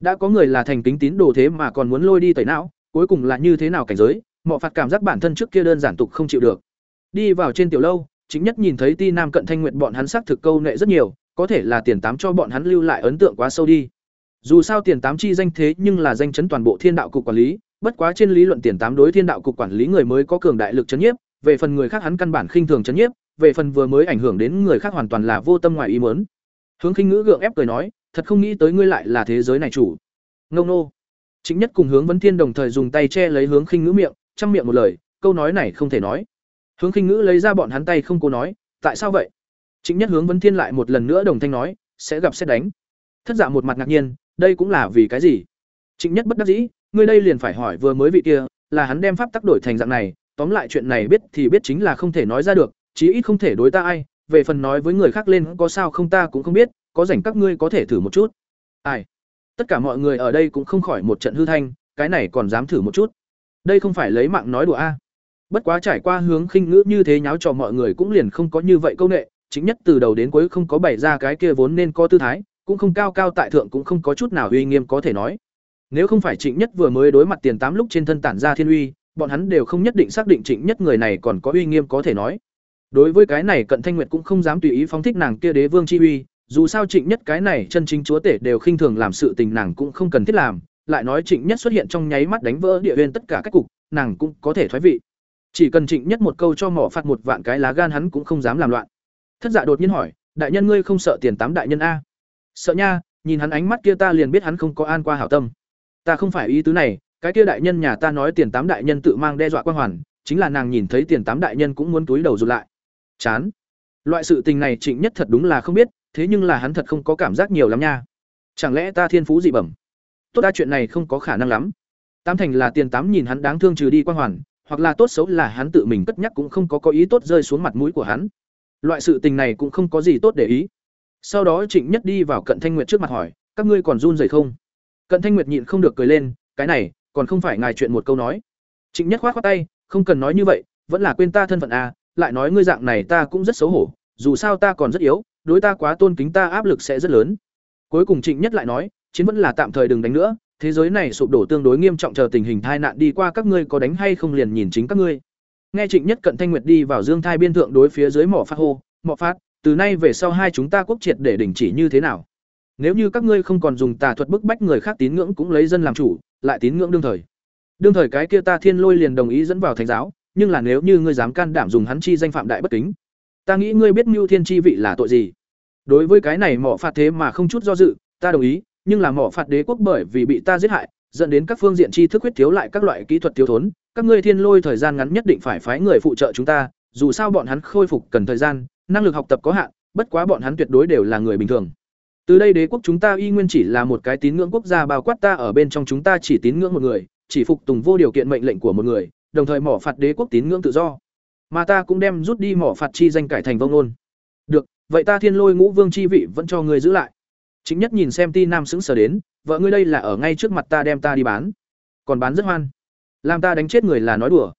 đã có người là thành kính tín đồ thế mà còn muốn lôi đi tẩy não, cuối cùng là như thế nào cảnh giới, mọ phạt cảm giác bản thân trước kia đơn giản tục không chịu được. Đi vào trên tiểu lâu, chính nhất nhìn thấy ti nam cận thanh nguyện bọn hắn xác thực câu nệ rất nhiều, có thể là tiền tám cho bọn hắn lưu lại ấn tượng quá sâu đi. Dù sao tiền tám chi danh thế nhưng là danh chấn toàn bộ thiên đạo cục quản lý, bất quá trên lý luận tiền tám đối thiên đạo cục quản lý người mới có cường đại lực chấn nhiếp, về phần người khác hắn căn bản khinh thường chấn nhiếp, về phần vừa mới ảnh hưởng đến người khác hoàn toàn là vô tâm ngoài ý muốn. Hướng khinh ngữ gượng ép cười nói thật không nghĩ tới ngươi lại là thế giới này chủ. Ngông nô. Chính nhất cùng hướng vấn thiên đồng thời dùng tay che lấy hướng khinh ngữ miệng, chăm miệng một lời, câu nói này không thể nói. Hướng khinh ngữ lấy ra bọn hắn tay không cố nói, tại sao vậy? Chính nhất hướng vấn thiên lại một lần nữa đồng thanh nói, sẽ gặp xét đánh. Thất dạ một mặt ngạc nhiên, đây cũng là vì cái gì? Trịnh nhất bất đắc dĩ, ngươi đây liền phải hỏi vừa mới vị kia, là hắn đem pháp tắc đổi thành dạng này, tóm lại chuyện này biết thì biết chính là không thể nói ra được, chí ít không thể đối ta ai, về phần nói với người khác lên có sao không ta cũng không biết có rảnh các ngươi có thể thử một chút. Ai? Tất cả mọi người ở đây cũng không khỏi một trận hư thanh, cái này còn dám thử một chút. Đây không phải lấy mạng nói đùa a. Bất quá trải qua hướng khinh ngữ như thế nháo trò mọi người cũng liền không có như vậy công nghệ chính nhất từ đầu đến cuối không có bày ra cái kia vốn nên có tư thái, cũng không cao cao tại thượng cũng không có chút nào uy nghiêm có thể nói. Nếu không phải trịnh nhất vừa mới đối mặt tiền tám lúc trên thân tản ra thiên uy, bọn hắn đều không nhất định xác định trịnh nhất người này còn có uy nghiêm có thể nói. Đối với cái này cận thanh nguyệt cũng không dám tùy ý phóng thích nàng kia đế vương chi uy dù sao trịnh nhất cái này chân chính chúa tể đều khinh thường làm sự tình nàng cũng không cần thiết làm, lại nói trịnh nhất xuất hiện trong nháy mắt đánh vỡ địa huyên tất cả các cục, nàng cũng có thể thoái vị. Chỉ cần trịnh nhất một câu cho mỏ phạt một vạn cái lá gan hắn cũng không dám làm loạn. Thất dạ đột nhiên hỏi, đại nhân ngươi không sợ tiền tám đại nhân a? Sợ nha, nhìn hắn ánh mắt kia ta liền biết hắn không có an qua hảo tâm. Ta không phải ý tứ này, cái kia đại nhân nhà ta nói tiền tám đại nhân tự mang đe dọa quan hoàn, chính là nàng nhìn thấy tiền tám đại nhân cũng muốn túi đầu rụt lại. Chán. Loại sự tình này trịnh nhất thật đúng là không biết thế nhưng là hắn thật không có cảm giác nhiều lắm nha. Chẳng lẽ ta thiên phú dị bẩm? Tốt đa chuyện này không có khả năng lắm. Tám thành là tiền tám nhìn hắn đáng thương trừ đi quan hoàn, hoặc là tốt xấu là hắn tự mình cất nhắc cũng không có có ý tốt rơi xuống mặt mũi của hắn. Loại sự tình này cũng không có gì tốt để ý. Sau đó trịnh nhất đi vào cận thanh nguyệt trước mặt hỏi, các ngươi còn run rẩy không? Cận thanh nguyệt nhịn không được cười lên, cái này, còn không phải ngài chuyện một câu nói. Trịnh nhất khoát khoát tay, không cần nói như vậy, vẫn là quên ta thân phận à lại nói ngươi dạng này ta cũng rất xấu hổ, dù sao ta còn rất yếu đối ta quá tôn kính ta áp lực sẽ rất lớn. Cuối cùng trịnh nhất lại nói, chiến vẫn là tạm thời đừng đánh nữa, thế giới này sụp đổ tương đối nghiêm trọng chờ tình hình tai nạn đi qua các ngươi có đánh hay không liền nhìn chính các ngươi. Nghe trịnh nhất cận thanh nguyệt đi vào dương thai biên thượng đối phía dưới mỏ phát hô, mỏ phát, từ nay về sau hai chúng ta quốc triệt để đình chỉ như thế nào? Nếu như các ngươi không còn dùng tà thuật bức bách người khác tín ngưỡng cũng lấy dân làm chủ, lại tín ngưỡng đương thời. Đương thời cái kia ta thiên lôi liền đồng ý dẫn vào thánh giáo, nhưng là nếu như ngươi dám can đảm dùng hắn chi danh phạm đại bất kính, ta nghĩ ngươi biết mưu thiên chi vị là tội gì? Đối với cái này mỏ phạt thế mà không chút do dự, ta đồng ý, nhưng là mỏ phạt đế quốc bởi vì bị ta giết hại, dẫn đến các phương diện tri thức huyết thiếu lại các loại kỹ thuật thiếu thốn, các ngươi thiên lôi thời gian ngắn nhất định phải phái người phụ trợ chúng ta, dù sao bọn hắn khôi phục cần thời gian, năng lực học tập có hạn, bất quá bọn hắn tuyệt đối đều là người bình thường. Từ đây đế quốc chúng ta y nguyên chỉ là một cái tín ngưỡng quốc gia bao quát ta ở bên trong chúng ta chỉ tín ngưỡng một người, chỉ phục tùng vô điều kiện mệnh lệnh của một người, đồng thời mỏ phạt đế quốc tín ngưỡng tự do. Mà ta cũng đem rút đi mỏ phạt chi danh cải thành vông nôn vậy ta thiên lôi ngũ vương chi vị vẫn cho ngươi giữ lại. Chính nhất nhìn xem ti nam sững sờ đến, vợ ngươi đây là ở ngay trước mặt ta đem ta đi bán. Còn bán rất hoan. Làm ta đánh chết người là nói đùa.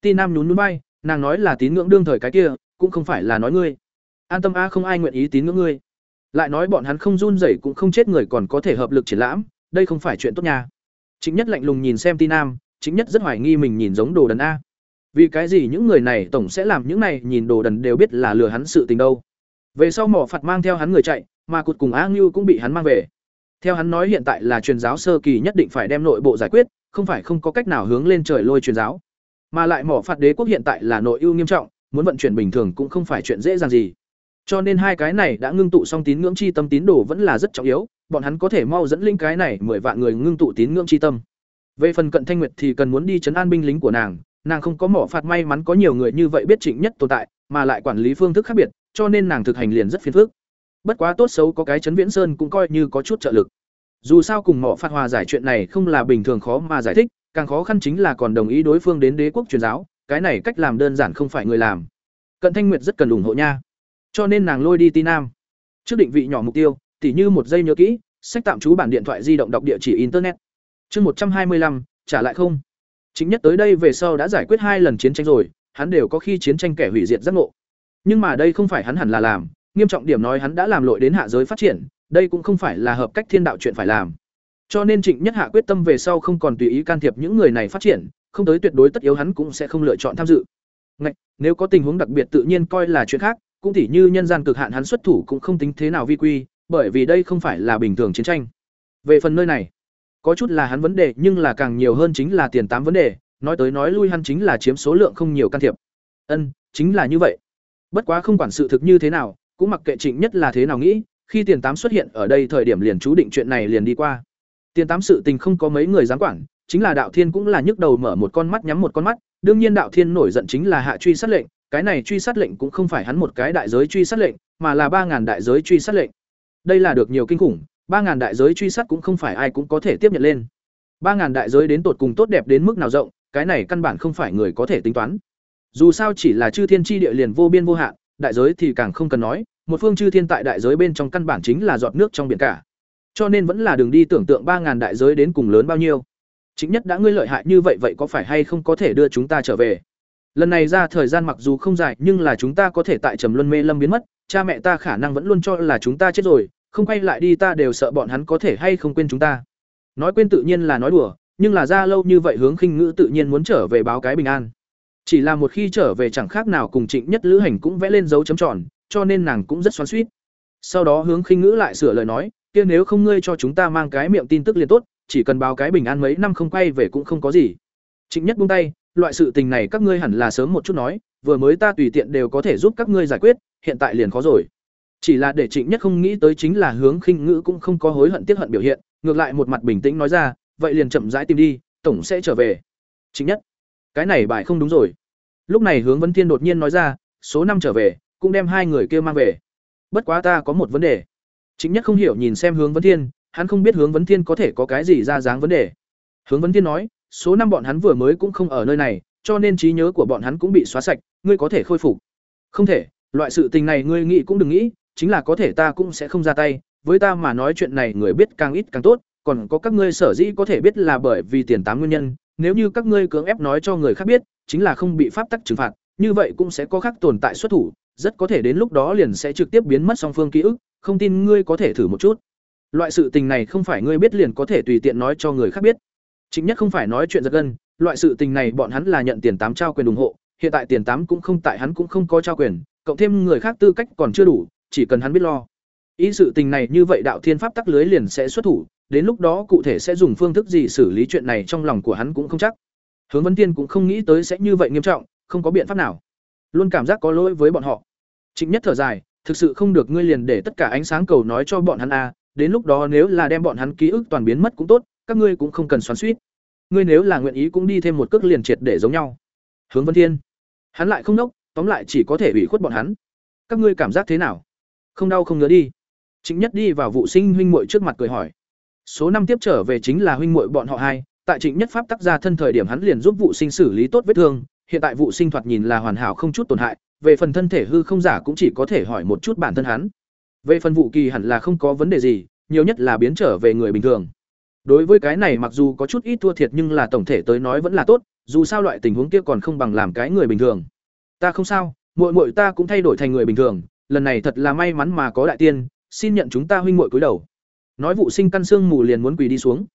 Ti nam nhún nhún bay nàng nói là tín ngưỡng đương thời cái kia, cũng không phải là nói ngươi. An tâm a, không ai nguyện ý tín ngưỡng ngươi. Lại nói bọn hắn không run rẩy cũng không chết người còn có thể hợp lực triển lãm, đây không phải chuyện tốt nha. Chính nhất lạnh lùng nhìn xem ti nam, chính nhất rất hoài nghi mình nhìn giống đồ đần a. Vì cái gì những người này tổng sẽ làm những này, nhìn đồ đần đều biết là lừa hắn sự tình đâu về sau mỏ phạt mang theo hắn người chạy, mà cụt cùng a ngưu cũng bị hắn mang về. Theo hắn nói hiện tại là truyền giáo sơ kỳ nhất định phải đem nội bộ giải quyết, không phải không có cách nào hướng lên trời lôi truyền giáo. Mà lại mỏ phạt đế quốc hiện tại là nội ưu nghiêm trọng, muốn vận chuyển bình thường cũng không phải chuyện dễ dàng gì. Cho nên hai cái này đã ngưng tụ xong tín ngưỡng chi tâm tín đồ vẫn là rất trọng yếu, bọn hắn có thể mau dẫn linh cái này mười vạn người ngưng tụ tín ngưỡng chi tâm. Về phần cận thanh nguyệt thì cần muốn đi chấn an binh lính của nàng nàng không có mỏ phạt may mắn có nhiều người như vậy biết trịnh nhất tồn tại, mà lại quản lý phương thức khác biệt cho nên nàng thực hành liền rất phiền phức. Bất quá tốt xấu có cái chấn viễn sơn cũng coi như có chút trợ lực. Dù sao cùng mỏ phạt hòa giải chuyện này không là bình thường khó mà giải thích, càng khó khăn chính là còn đồng ý đối phương đến đế quốc truyền giáo, cái này cách làm đơn giản không phải người làm. Cận thanh nguyệt rất cần ủng hộ nha. Cho nên nàng lôi đi ti nam trước định vị nhỏ mục tiêu, tỉ như một giây nhớ kỹ, sách tạm trú bản điện thoại di động đọc địa chỉ internet. Chương một trăm hai mươi lăm, trả lại không? Chính nhất tới đây về sau đã giải quyết hai lần chiến tranh rồi, hắn đều có khi chiến tranh kẻ hủy diệt giác ngộ nhưng mà đây không phải hắn hẳn là làm nghiêm trọng điểm nói hắn đã làm lội đến hạ giới phát triển đây cũng không phải là hợp cách thiên đạo chuyện phải làm. Cho nên trịnh nhất hạ quyết tâm về sau không còn tùy ý can thiệp những người này phát triển không tới tuyệt đối tất yếu hắn cũng sẽ không lựa chọn tham dự. Ngạch, nếu có tình huống đặc biệt tự nhiên coi là chuyện khác cũng tỉ như nhân gian cực hạn hắn xuất thủ cũng không tính thế nào vi quy bởi vì đây không phải là bình thường chiến tranh. Về phần nơi này có chút là hắn vấn đề nhưng là càng nhiều hơn chính là tiền tám vấn đề nói tới nói lui hắn chính là chiếm số lượng không nhiều can thiệp. Ân chính là như vậy bất quá không quản sự thực như thế nào, cũng mặc kệ trịnh nhất là thế nào nghĩ, khi tiền tám xuất hiện ở đây thời điểm liền chú định chuyện này liền đi qua. Tiền tám sự tình không có mấy người dám quản, chính là đạo thiên cũng là nhức đầu mở một con mắt nhắm một con mắt, đương nhiên đạo thiên nổi giận chính là hạ truy sát lệnh, cái này truy sát lệnh cũng không phải hắn một cái đại giới truy sát lệnh, mà là ba ngàn đại giới truy sát lệnh. Đây là được nhiều kinh khủng, ba ngàn đại giới truy sát cũng không phải ai cũng có thể tiếp nhận lên. Ba ngàn đại giới đến tột cùng tốt đẹp đến mức nào rộng, cái này căn bản không phải người có thể tính toán dù sao chỉ là chư thiên tri địa liền vô biên vô hạn, đại giới thì càng không cần nói, một phương chư thiên tại đại giới bên trong căn bản chính là giọt nước trong biển cả. Cho nên vẫn là đường đi tưởng tượng ba ngàn đại giới đến cùng lớn bao nhiêu. Chính nhất đã ngươi lợi hại như vậy vậy có phải hay không có thể đưa chúng ta trở về? Lần này ra thời gian mặc dù không dài, nhưng là chúng ta có thể tại trầm luân mê lâm biến mất, cha mẹ ta khả năng vẫn luôn cho là chúng ta chết rồi, không quay lại đi ta đều sợ bọn hắn có thể hay không quên chúng ta. Nói quên tự nhiên là nói đùa, nhưng là ra lâu như vậy hướng khinh ngữ tự nhiên muốn trở về báo cái bình an chỉ là một khi trở về chẳng khác nào cùng trịnh nhất lữ hành cũng vẽ lên dấu chấm tròn, cho nên nàng cũng rất xoắn suýt sau đó hướng khinh ngữ lại sửa lời nói, kia nếu không ngươi cho chúng ta mang cái miệng tin tức liền tốt, chỉ cần báo cái bình an mấy năm không quay về cũng không có gì. Trịnh nhất buông tay, loại sự tình này các ngươi hẳn là sớm một chút nói, vừa mới ta tùy tiện đều có thể giúp các ngươi giải quyết, hiện tại liền khó rồi. Chỉ là để trịnh nhất không nghĩ tới chính là hướng khinh ngữ cũng không có hối hận tiếc hận biểu hiện, ngược lại một mặt bình tĩnh nói ra, vậy liền chậm rãi tìm đi, tổng sẽ trở về. Trịnh nhất cái này bài không đúng rồi. Lúc này hướng vấn thiên đột nhiên nói ra, số năm trở về, cũng đem hai người kia mang về. Bất quá ta có một vấn đề. Chính nhất không hiểu nhìn xem hướng vấn thiên, hắn không biết hướng vấn thiên có thể có cái gì ra dáng vấn đề. Hướng vấn thiên nói, số năm bọn hắn vừa mới cũng không ở nơi này, cho nên trí nhớ của bọn hắn cũng bị xóa sạch, ngươi có thể khôi phục. Không thể, loại sự tình này ngươi nghĩ cũng đừng nghĩ, chính là có thể ta cũng sẽ không ra tay, với ta mà nói chuyện này người biết càng ít càng tốt, còn có các ngươi sở dĩ có thể biết là bởi vì tiền tám nguyên nhân nếu như các ngươi cưỡng ép nói cho người khác biết, chính là không bị pháp tắc trừng phạt, như vậy cũng sẽ có khác tồn tại xuất thủ, rất có thể đến lúc đó liền sẽ trực tiếp biến mất song phương ký ức, không tin ngươi có thể thử một chút. Loại sự tình này không phải ngươi biết liền có thể tùy tiện nói cho người khác biết. Chính nhất không phải nói chuyện giật gân, loại sự tình này bọn hắn là nhận tiền tám trao quyền ủng hộ, hiện tại tiền tám cũng không tại hắn cũng không có trao quyền, cộng thêm người khác tư cách còn chưa đủ, chỉ cần hắn biết lo. Ý sự tình này như vậy đạo thiên pháp tắc lưới liền sẽ xuất thủ đến lúc đó cụ thể sẽ dùng phương thức gì xử lý chuyện này trong lòng của hắn cũng không chắc. Hướng Vân tiên cũng không nghĩ tới sẽ như vậy nghiêm trọng, không có biện pháp nào. Luôn cảm giác có lỗi với bọn họ. Trịnh nhất thở dài, thực sự không được, ngươi liền để tất cả ánh sáng cầu nói cho bọn hắn a đến lúc đó nếu là đem bọn hắn ký ức toàn biến mất cũng tốt, các ngươi cũng không cần xoắn xuýt. ngươi nếu là nguyện ý cũng đi thêm một cước liền triệt để giống nhau. Hướng vân thiên hắn lại không nốc, tóm lại chỉ có thể ủy khuất bọn hắn. Các ngươi cảm giác thế nào? Không đau không ngứa đi. Trịnh nhất đi vào vụ sinh huynh muội trước mặt cười hỏi số năm tiếp trở về chính là huynh muội bọn họ hai, tại trịnh nhất pháp tác ra thân thời điểm hắn liền giúp vụ sinh xử lý tốt vết thương, hiện tại vụ sinh thoạt nhìn là hoàn hảo không chút tổn hại, về phần thân thể hư không giả cũng chỉ có thể hỏi một chút bản thân hắn. Về phần vụ kỳ hẳn là không có vấn đề gì, nhiều nhất là biến trở về người bình thường. Đối với cái này mặc dù có chút ít thua thiệt nhưng là tổng thể tới nói vẫn là tốt, dù sao loại tình huống kia còn không bằng làm cái người bình thường. Ta không sao, muội muội ta cũng thay đổi thành người bình thường, lần này thật là may mắn mà có đại tiên, xin nhận chúng ta huynh muội cúi đầu nói vụ sinh căn xương mù liền muốn quỳ đi xuống.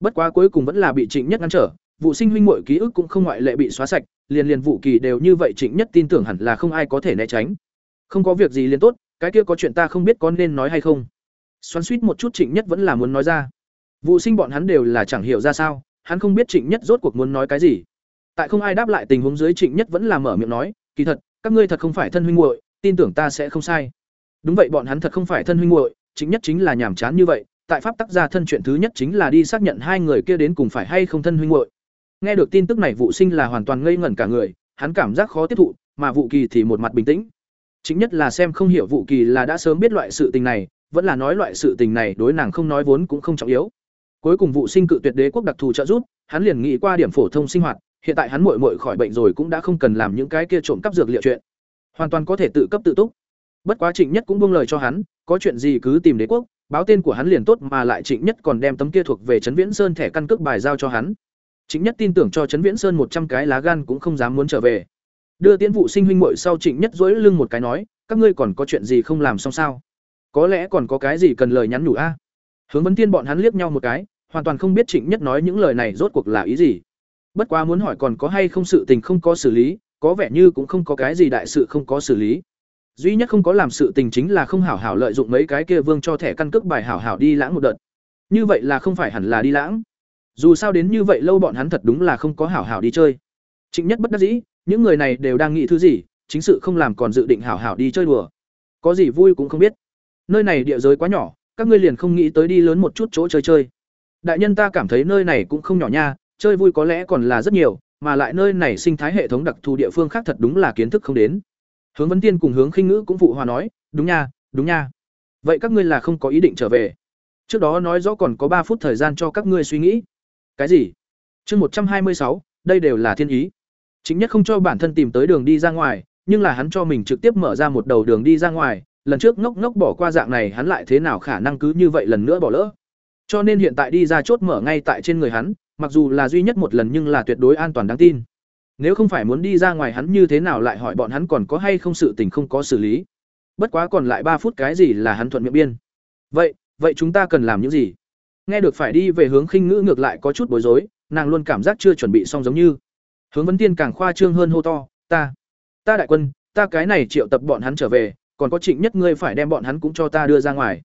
Bất quá cuối cùng vẫn là bị trịnh nhất ngăn trở, vụ sinh huynh mội ký ức cũng không ngoại lệ bị xóa sạch, liền liền vụ kỳ đều như vậy trịnh nhất tin tưởng hẳn là không ai có thể né tránh. Không có việc gì liền tốt, cái kia có chuyện ta không biết có nên nói hay không. Xoắn suýt một chút trịnh nhất vẫn là muốn nói ra. Vụ sinh bọn hắn đều là chẳng hiểu ra sao, hắn không biết trịnh nhất rốt cuộc muốn nói cái gì. Tại không ai đáp lại tình huống dưới trịnh nhất vẫn là mở miệng nói, kỳ thật, các ngươi thật không phải thân huynh muội, tin tưởng ta sẽ không sai. Đúng vậy, bọn hắn thật không phải thân huynh muội chính nhất chính là nhàm chán như vậy, tại pháp tác gia thân chuyện thứ nhất chính là đi xác nhận hai người kia đến cùng phải hay không thân huynh muội. Nghe được tin tức này vũ sinh là hoàn toàn ngây ngẩn cả người, hắn cảm giác khó tiếp thụ, mà vũ kỳ thì một mặt bình tĩnh. Chính nhất là xem không hiểu vũ kỳ là đã sớm biết loại sự tình này, vẫn là nói loại sự tình này đối nàng không nói vốn cũng không trọng yếu. Cuối cùng vũ sinh cự tuyệt đế quốc đặc thù trợ giúp, hắn liền nghĩ qua điểm phổ thông sinh hoạt, hiện tại hắn muội muội khỏi bệnh rồi cũng đã không cần làm những cái kia trộm cắp dược liệu chuyện. Hoàn toàn có thể tự cấp tự túc. Bất quá trịnh nhất cũng buông lời cho hắn có chuyện gì cứ tìm đế quốc, báo tên của hắn liền tốt mà lại trịnh nhất còn đem tấm kia thuộc về trấn viễn sơn thẻ căn cước bài giao cho hắn. Trịnh nhất tin tưởng cho Trấn Viễn Sơn một trăm cái lá gan cũng không dám muốn trở về. đưa tiễn vụ sinh huynh muội sau trịnh nhất dỗi lưng một cái nói, các ngươi còn có chuyện gì không làm xong sao? Có lẽ còn có cái gì cần lời nhắn nhủ a? Hướng vấn tiên bọn hắn liếc nhau một cái, hoàn toàn không biết trịnh nhất nói những lời này rốt cuộc là ý gì. Bất quá muốn hỏi còn có hay không sự tình không có xử lý, có vẻ như cũng không có cái gì đại sự không có xử lý duy nhất không có làm sự tình chính là không hảo hảo lợi dụng mấy cái kia vương cho thẻ căn cước bài hảo hảo đi lãng một đợt. Như vậy là không phải hẳn là đi lãng. Dù sao đến như vậy lâu bọn hắn thật đúng là không có hảo hảo đi chơi. Trịnh nhất bất đắc dĩ, những người này đều đang nghĩ thứ gì, chính sự không làm còn dự định hảo hảo đi chơi đùa. Có gì vui cũng không biết. Nơi này địa giới quá nhỏ, các ngươi liền không nghĩ tới đi lớn một chút chỗ chơi chơi. Đại nhân ta cảm thấy nơi này cũng không nhỏ nha, chơi vui có lẽ còn là rất nhiều, mà lại nơi này sinh thái hệ thống đặc thù địa phương khác thật đúng là kiến thức không đến hướng Vân tiên cùng hướng khinh ngữ cũng phụ hòa nói, đúng nha đúng nha. Vậy các ngươi là không có ý định trở về. Trước đó nói rõ còn có ba phút thời gian cho các ngươi suy nghĩ. Cái gì? Chương một trăm hai mươi sáu, đây đều là thiên ý. Chính nhất không cho bản thân tìm tới đường đi ra ngoài, nhưng là hắn cho mình trực tiếp mở ra một đầu đường đi ra ngoài. Lần trước ngốc ngốc bỏ qua dạng này hắn lại thế nào khả năng cứ như vậy lần nữa bỏ lỡ? Cho nên hiện tại đi ra chốt mở ngay tại trên người hắn, mặc dù là duy nhất một lần nhưng là tuyệt đối an toàn đáng tin nếu không phải muốn đi ra ngoài hắn như thế nào lại hỏi bọn hắn còn có hay không sự tình không có xử lý. Bất quá còn lại ba phút cái gì là hắn thuận miệng biên. Vậy vậy chúng ta cần làm những gì? Nghe được phải đi về hướng khinh ngữ ngược lại có chút bối rối, nàng luôn cảm giác chưa chuẩn bị xong giống như. Hướng vấn tiên càng khoa trương hơn hô to, ta ta đại quân, ta cái này triệu tập bọn hắn trở về, còn có trịnh nhất ngươi phải đem bọn hắn cũng cho ta đưa ra ngoài.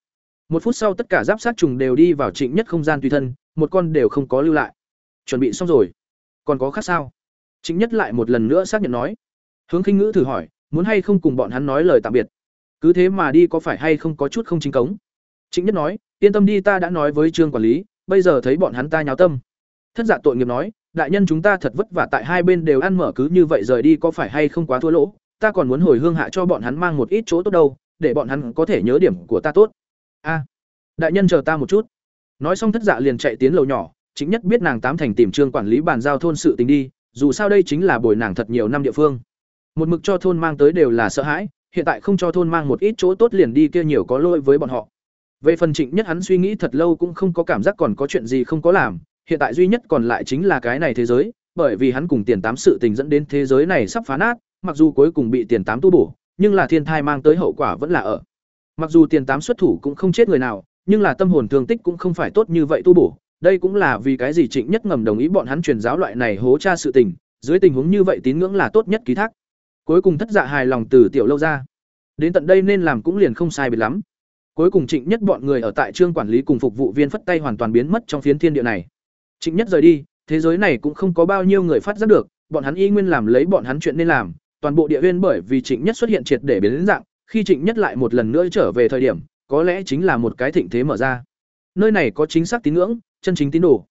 Một phút sau tất cả giáp sát trùng đều đi vào trịnh nhất không gian tùy thân, một con đều không có lưu lại. Chuẩn bị xong rồi, còn có khác sao? Trịnh nhất lại một lần nữa xác nhận nói. Hướng khinh ngữ thử hỏi, muốn hay không cùng bọn hắn nói lời tạm biệt? Cứ thế mà đi có phải hay không có chút không chính cống? Trịnh nhất nói, yên tâm đi ta đã nói với trương quản lý, bây giờ thấy bọn hắn ta nháo tâm. Thất dạ tội nghiệp nói, đại nhân chúng ta thật vất vả tại hai bên đều ăn mở cứ như vậy rời đi có phải hay không quá thua lỗ? Ta còn muốn hồi hương hạ cho bọn hắn mang một ít chỗ tốt đâu, để bọn hắn có thể nhớ điểm của ta tốt. A, đại nhân chờ ta một chút. Nói xong thất dạ liền chạy tiến lầu nhỏ chính nhất biết nàng tám thành tìm trương quản lý bàn giao thôn sự tình đi dù sao đây chính là bồi nàng thật nhiều năm địa phương. Một mực cho thôn mang tới đều là sợ hãi, hiện tại không cho thôn mang một ít chỗ tốt liền đi kia nhiều có lỗi với bọn họ. Về phần trịnh nhất hắn suy nghĩ thật lâu cũng không có cảm giác còn có chuyện gì không có làm, hiện tại duy nhất còn lại chính là cái này thế giới, bởi vì hắn cùng tiền tám sự tình dẫn đến thế giới này sắp phá nát, mặc dù cuối cùng bị tiền tám tu bổ, nhưng là thiên thai mang tới hậu quả vẫn là ở. Mặc dù tiền tám xuất thủ cũng không chết người nào, nhưng là tâm hồn thương tích cũng không phải tốt như vậy tu bổ đây cũng là vì cái gì trịnh nhất ngầm đồng ý bọn hắn truyền giáo loại này hố tra sự tình, dưới tình huống như vậy tín ngưỡng là tốt nhất ký thác. Cuối cùng thất dạ hài lòng từ tiểu lâu ra. Đến tận đây nên làm cũng liền không sai biệt lắm. Cuối cùng trịnh nhất bọn người ở tại trương quản lý cùng phục vụ viên phất tay hoàn toàn biến mất trong phiến thiên địa này. Trịnh nhất rời đi, thế giới này cũng không có bao nhiêu người phát giác được, bọn hắn y nguyên làm lấy bọn hắn chuyện nên làm, toàn bộ địa nguyên bởi vì trịnh nhất xuất hiện triệt để biến đến dạng, khi trịnh nhất lại một lần nữa trở về thời điểm, có lẽ chính là một cái thịnh thế mở ra. Nơi này có chính xác tín ngưỡng chân chính tín đồ.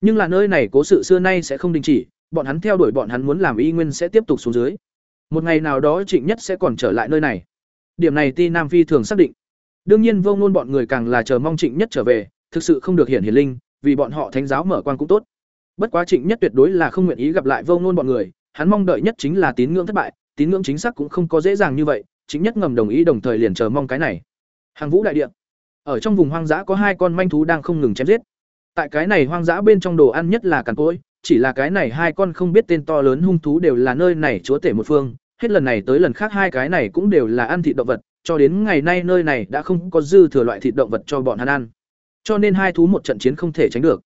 Nhưng là nơi này cố sự xưa nay sẽ không đình chỉ, bọn hắn theo đuổi bọn hắn muốn làm y nguyên sẽ tiếp tục xuống dưới. Một ngày nào đó trịnh nhất sẽ còn trở lại nơi này. Điểm này ti nam phi thường xác định. Đương nhiên vô ngôn bọn người càng là chờ mong trịnh nhất trở về, thực sự không được hiển hiển linh, vì bọn họ thánh giáo mở quan cũng tốt. Bất quá trịnh nhất tuyệt đối là không nguyện ý gặp lại vô ngôn bọn người, hắn mong đợi nhất chính là tín ngưỡng thất bại, tín ngưỡng chính xác cũng không có dễ dàng như vậy chính nhất ngầm đồng ý đồng thời liền chờ mong cái này. Hàng vũ đại địa. Ở trong vùng hoang dã có hai con manh thú đang không ngừng chém giết tại cái này hoang dã bên trong đồ ăn nhất là càn cỗi, chỉ là cái này hai con không biết tên to lớn hung thú đều là nơi này chúa tể một phương, hết lần này tới lần khác hai cái này cũng đều là ăn thịt động vật, cho đến ngày nay nơi này đã không có dư thừa loại thịt động vật cho bọn hắn ăn. Cho nên hai thú một trận chiến không thể tránh được.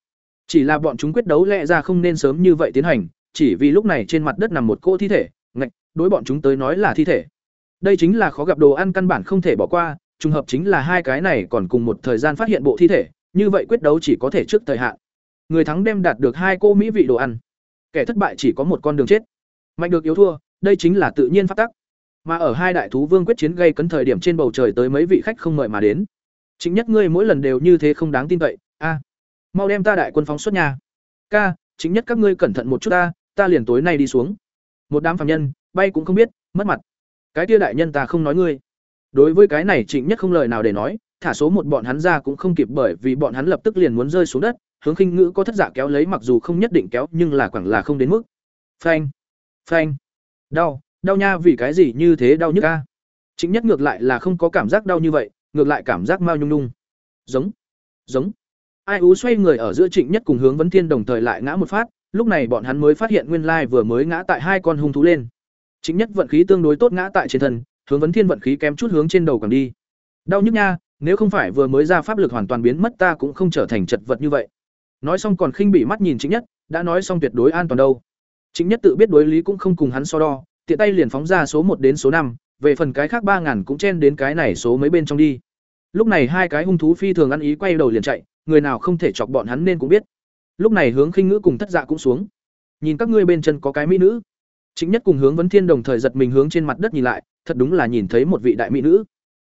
Chỉ là bọn chúng quyết đấu lẽ ra không nên sớm như vậy tiến hành, chỉ vì lúc này trên mặt đất nằm một cô thi thể, ngạch, đối bọn chúng tới nói là thi thể. Đây chính là khó gặp đồ ăn căn bản không thể bỏ qua, trùng hợp chính là hai cái này còn cùng một thời gian phát hiện bộ thi thể như vậy quyết đấu chỉ có thể trước thời hạn. Người thắng đem đạt được hai cô mỹ vị đồ ăn. Kẻ thất bại chỉ có một con đường chết. Mạnh được yếu thua, đây chính là tự nhiên phát tắc. Mà ở hai đại thú vương quyết chiến gây cấn thời điểm trên bầu trời tới mấy vị khách không mời mà đến. Chính nhất ngươi mỗi lần đều như thế không đáng tin cậy, a. Mau đem ta đại quân phóng xuất nhà. Ca, chính nhất các ngươi cẩn thận một chút ta ta liền tối nay đi xuống. Một đám phạm nhân, bay cũng không biết, mất mặt. Cái kia đại nhân ta không nói ngươi. Đối với cái này trịnh nhất không lời nào để nói thả số một bọn hắn ra cũng không kịp bởi vì bọn hắn lập tức liền muốn rơi xuống đất, hướng khinh ngữ có thất giả kéo lấy mặc dù không nhất định kéo, nhưng là quẳng là không đến mức. Phanh phanh. Đau đau nha, vì cái gì như thế đau nhức ca chính nhất ngược lại là không có cảm giác đau như vậy, ngược lại cảm giác mau nhung nhung. Giống giống. Ai ú xoay người ở giữa trịnh nhất cùng hướng vấn thiên đồng thời lại ngã một phát, lúc này bọn hắn mới phát hiện nguyên lai vừa mới ngã tại hai con hung thú lên. Chính nhất vận khí tương đối tốt ngã tại trên thân, hướng vấn thiên vận khí kém chút hướng trên đầu càng đi. Đau nhức nha nếu không phải vừa mới ra pháp lực hoàn toàn biến mất ta cũng không trở thành chật vật như vậy. Nói xong còn khinh bị mắt nhìn chính nhất, đã nói xong tuyệt đối an toàn đâu. Chính nhất tự biết đối lý cũng không cùng hắn so đo, tiện tay liền phóng ra số một đến số năm, về phần cái khác ba ngàn cũng chen đến cái này số mấy bên trong đi. Lúc này hai cái hung thú phi thường ăn ý quay đầu liền chạy, người nào không thể chọc bọn hắn nên cũng biết. Lúc này hướng khinh ngữ cùng thất dạ cũng xuống. Nhìn các ngươi bên chân có cái mỹ nữ. Chính nhất cùng hướng vấn thiên đồng thời giật mình hướng trên mặt đất nhìn lại, thật đúng là nhìn thấy một vị đại mỹ nữ.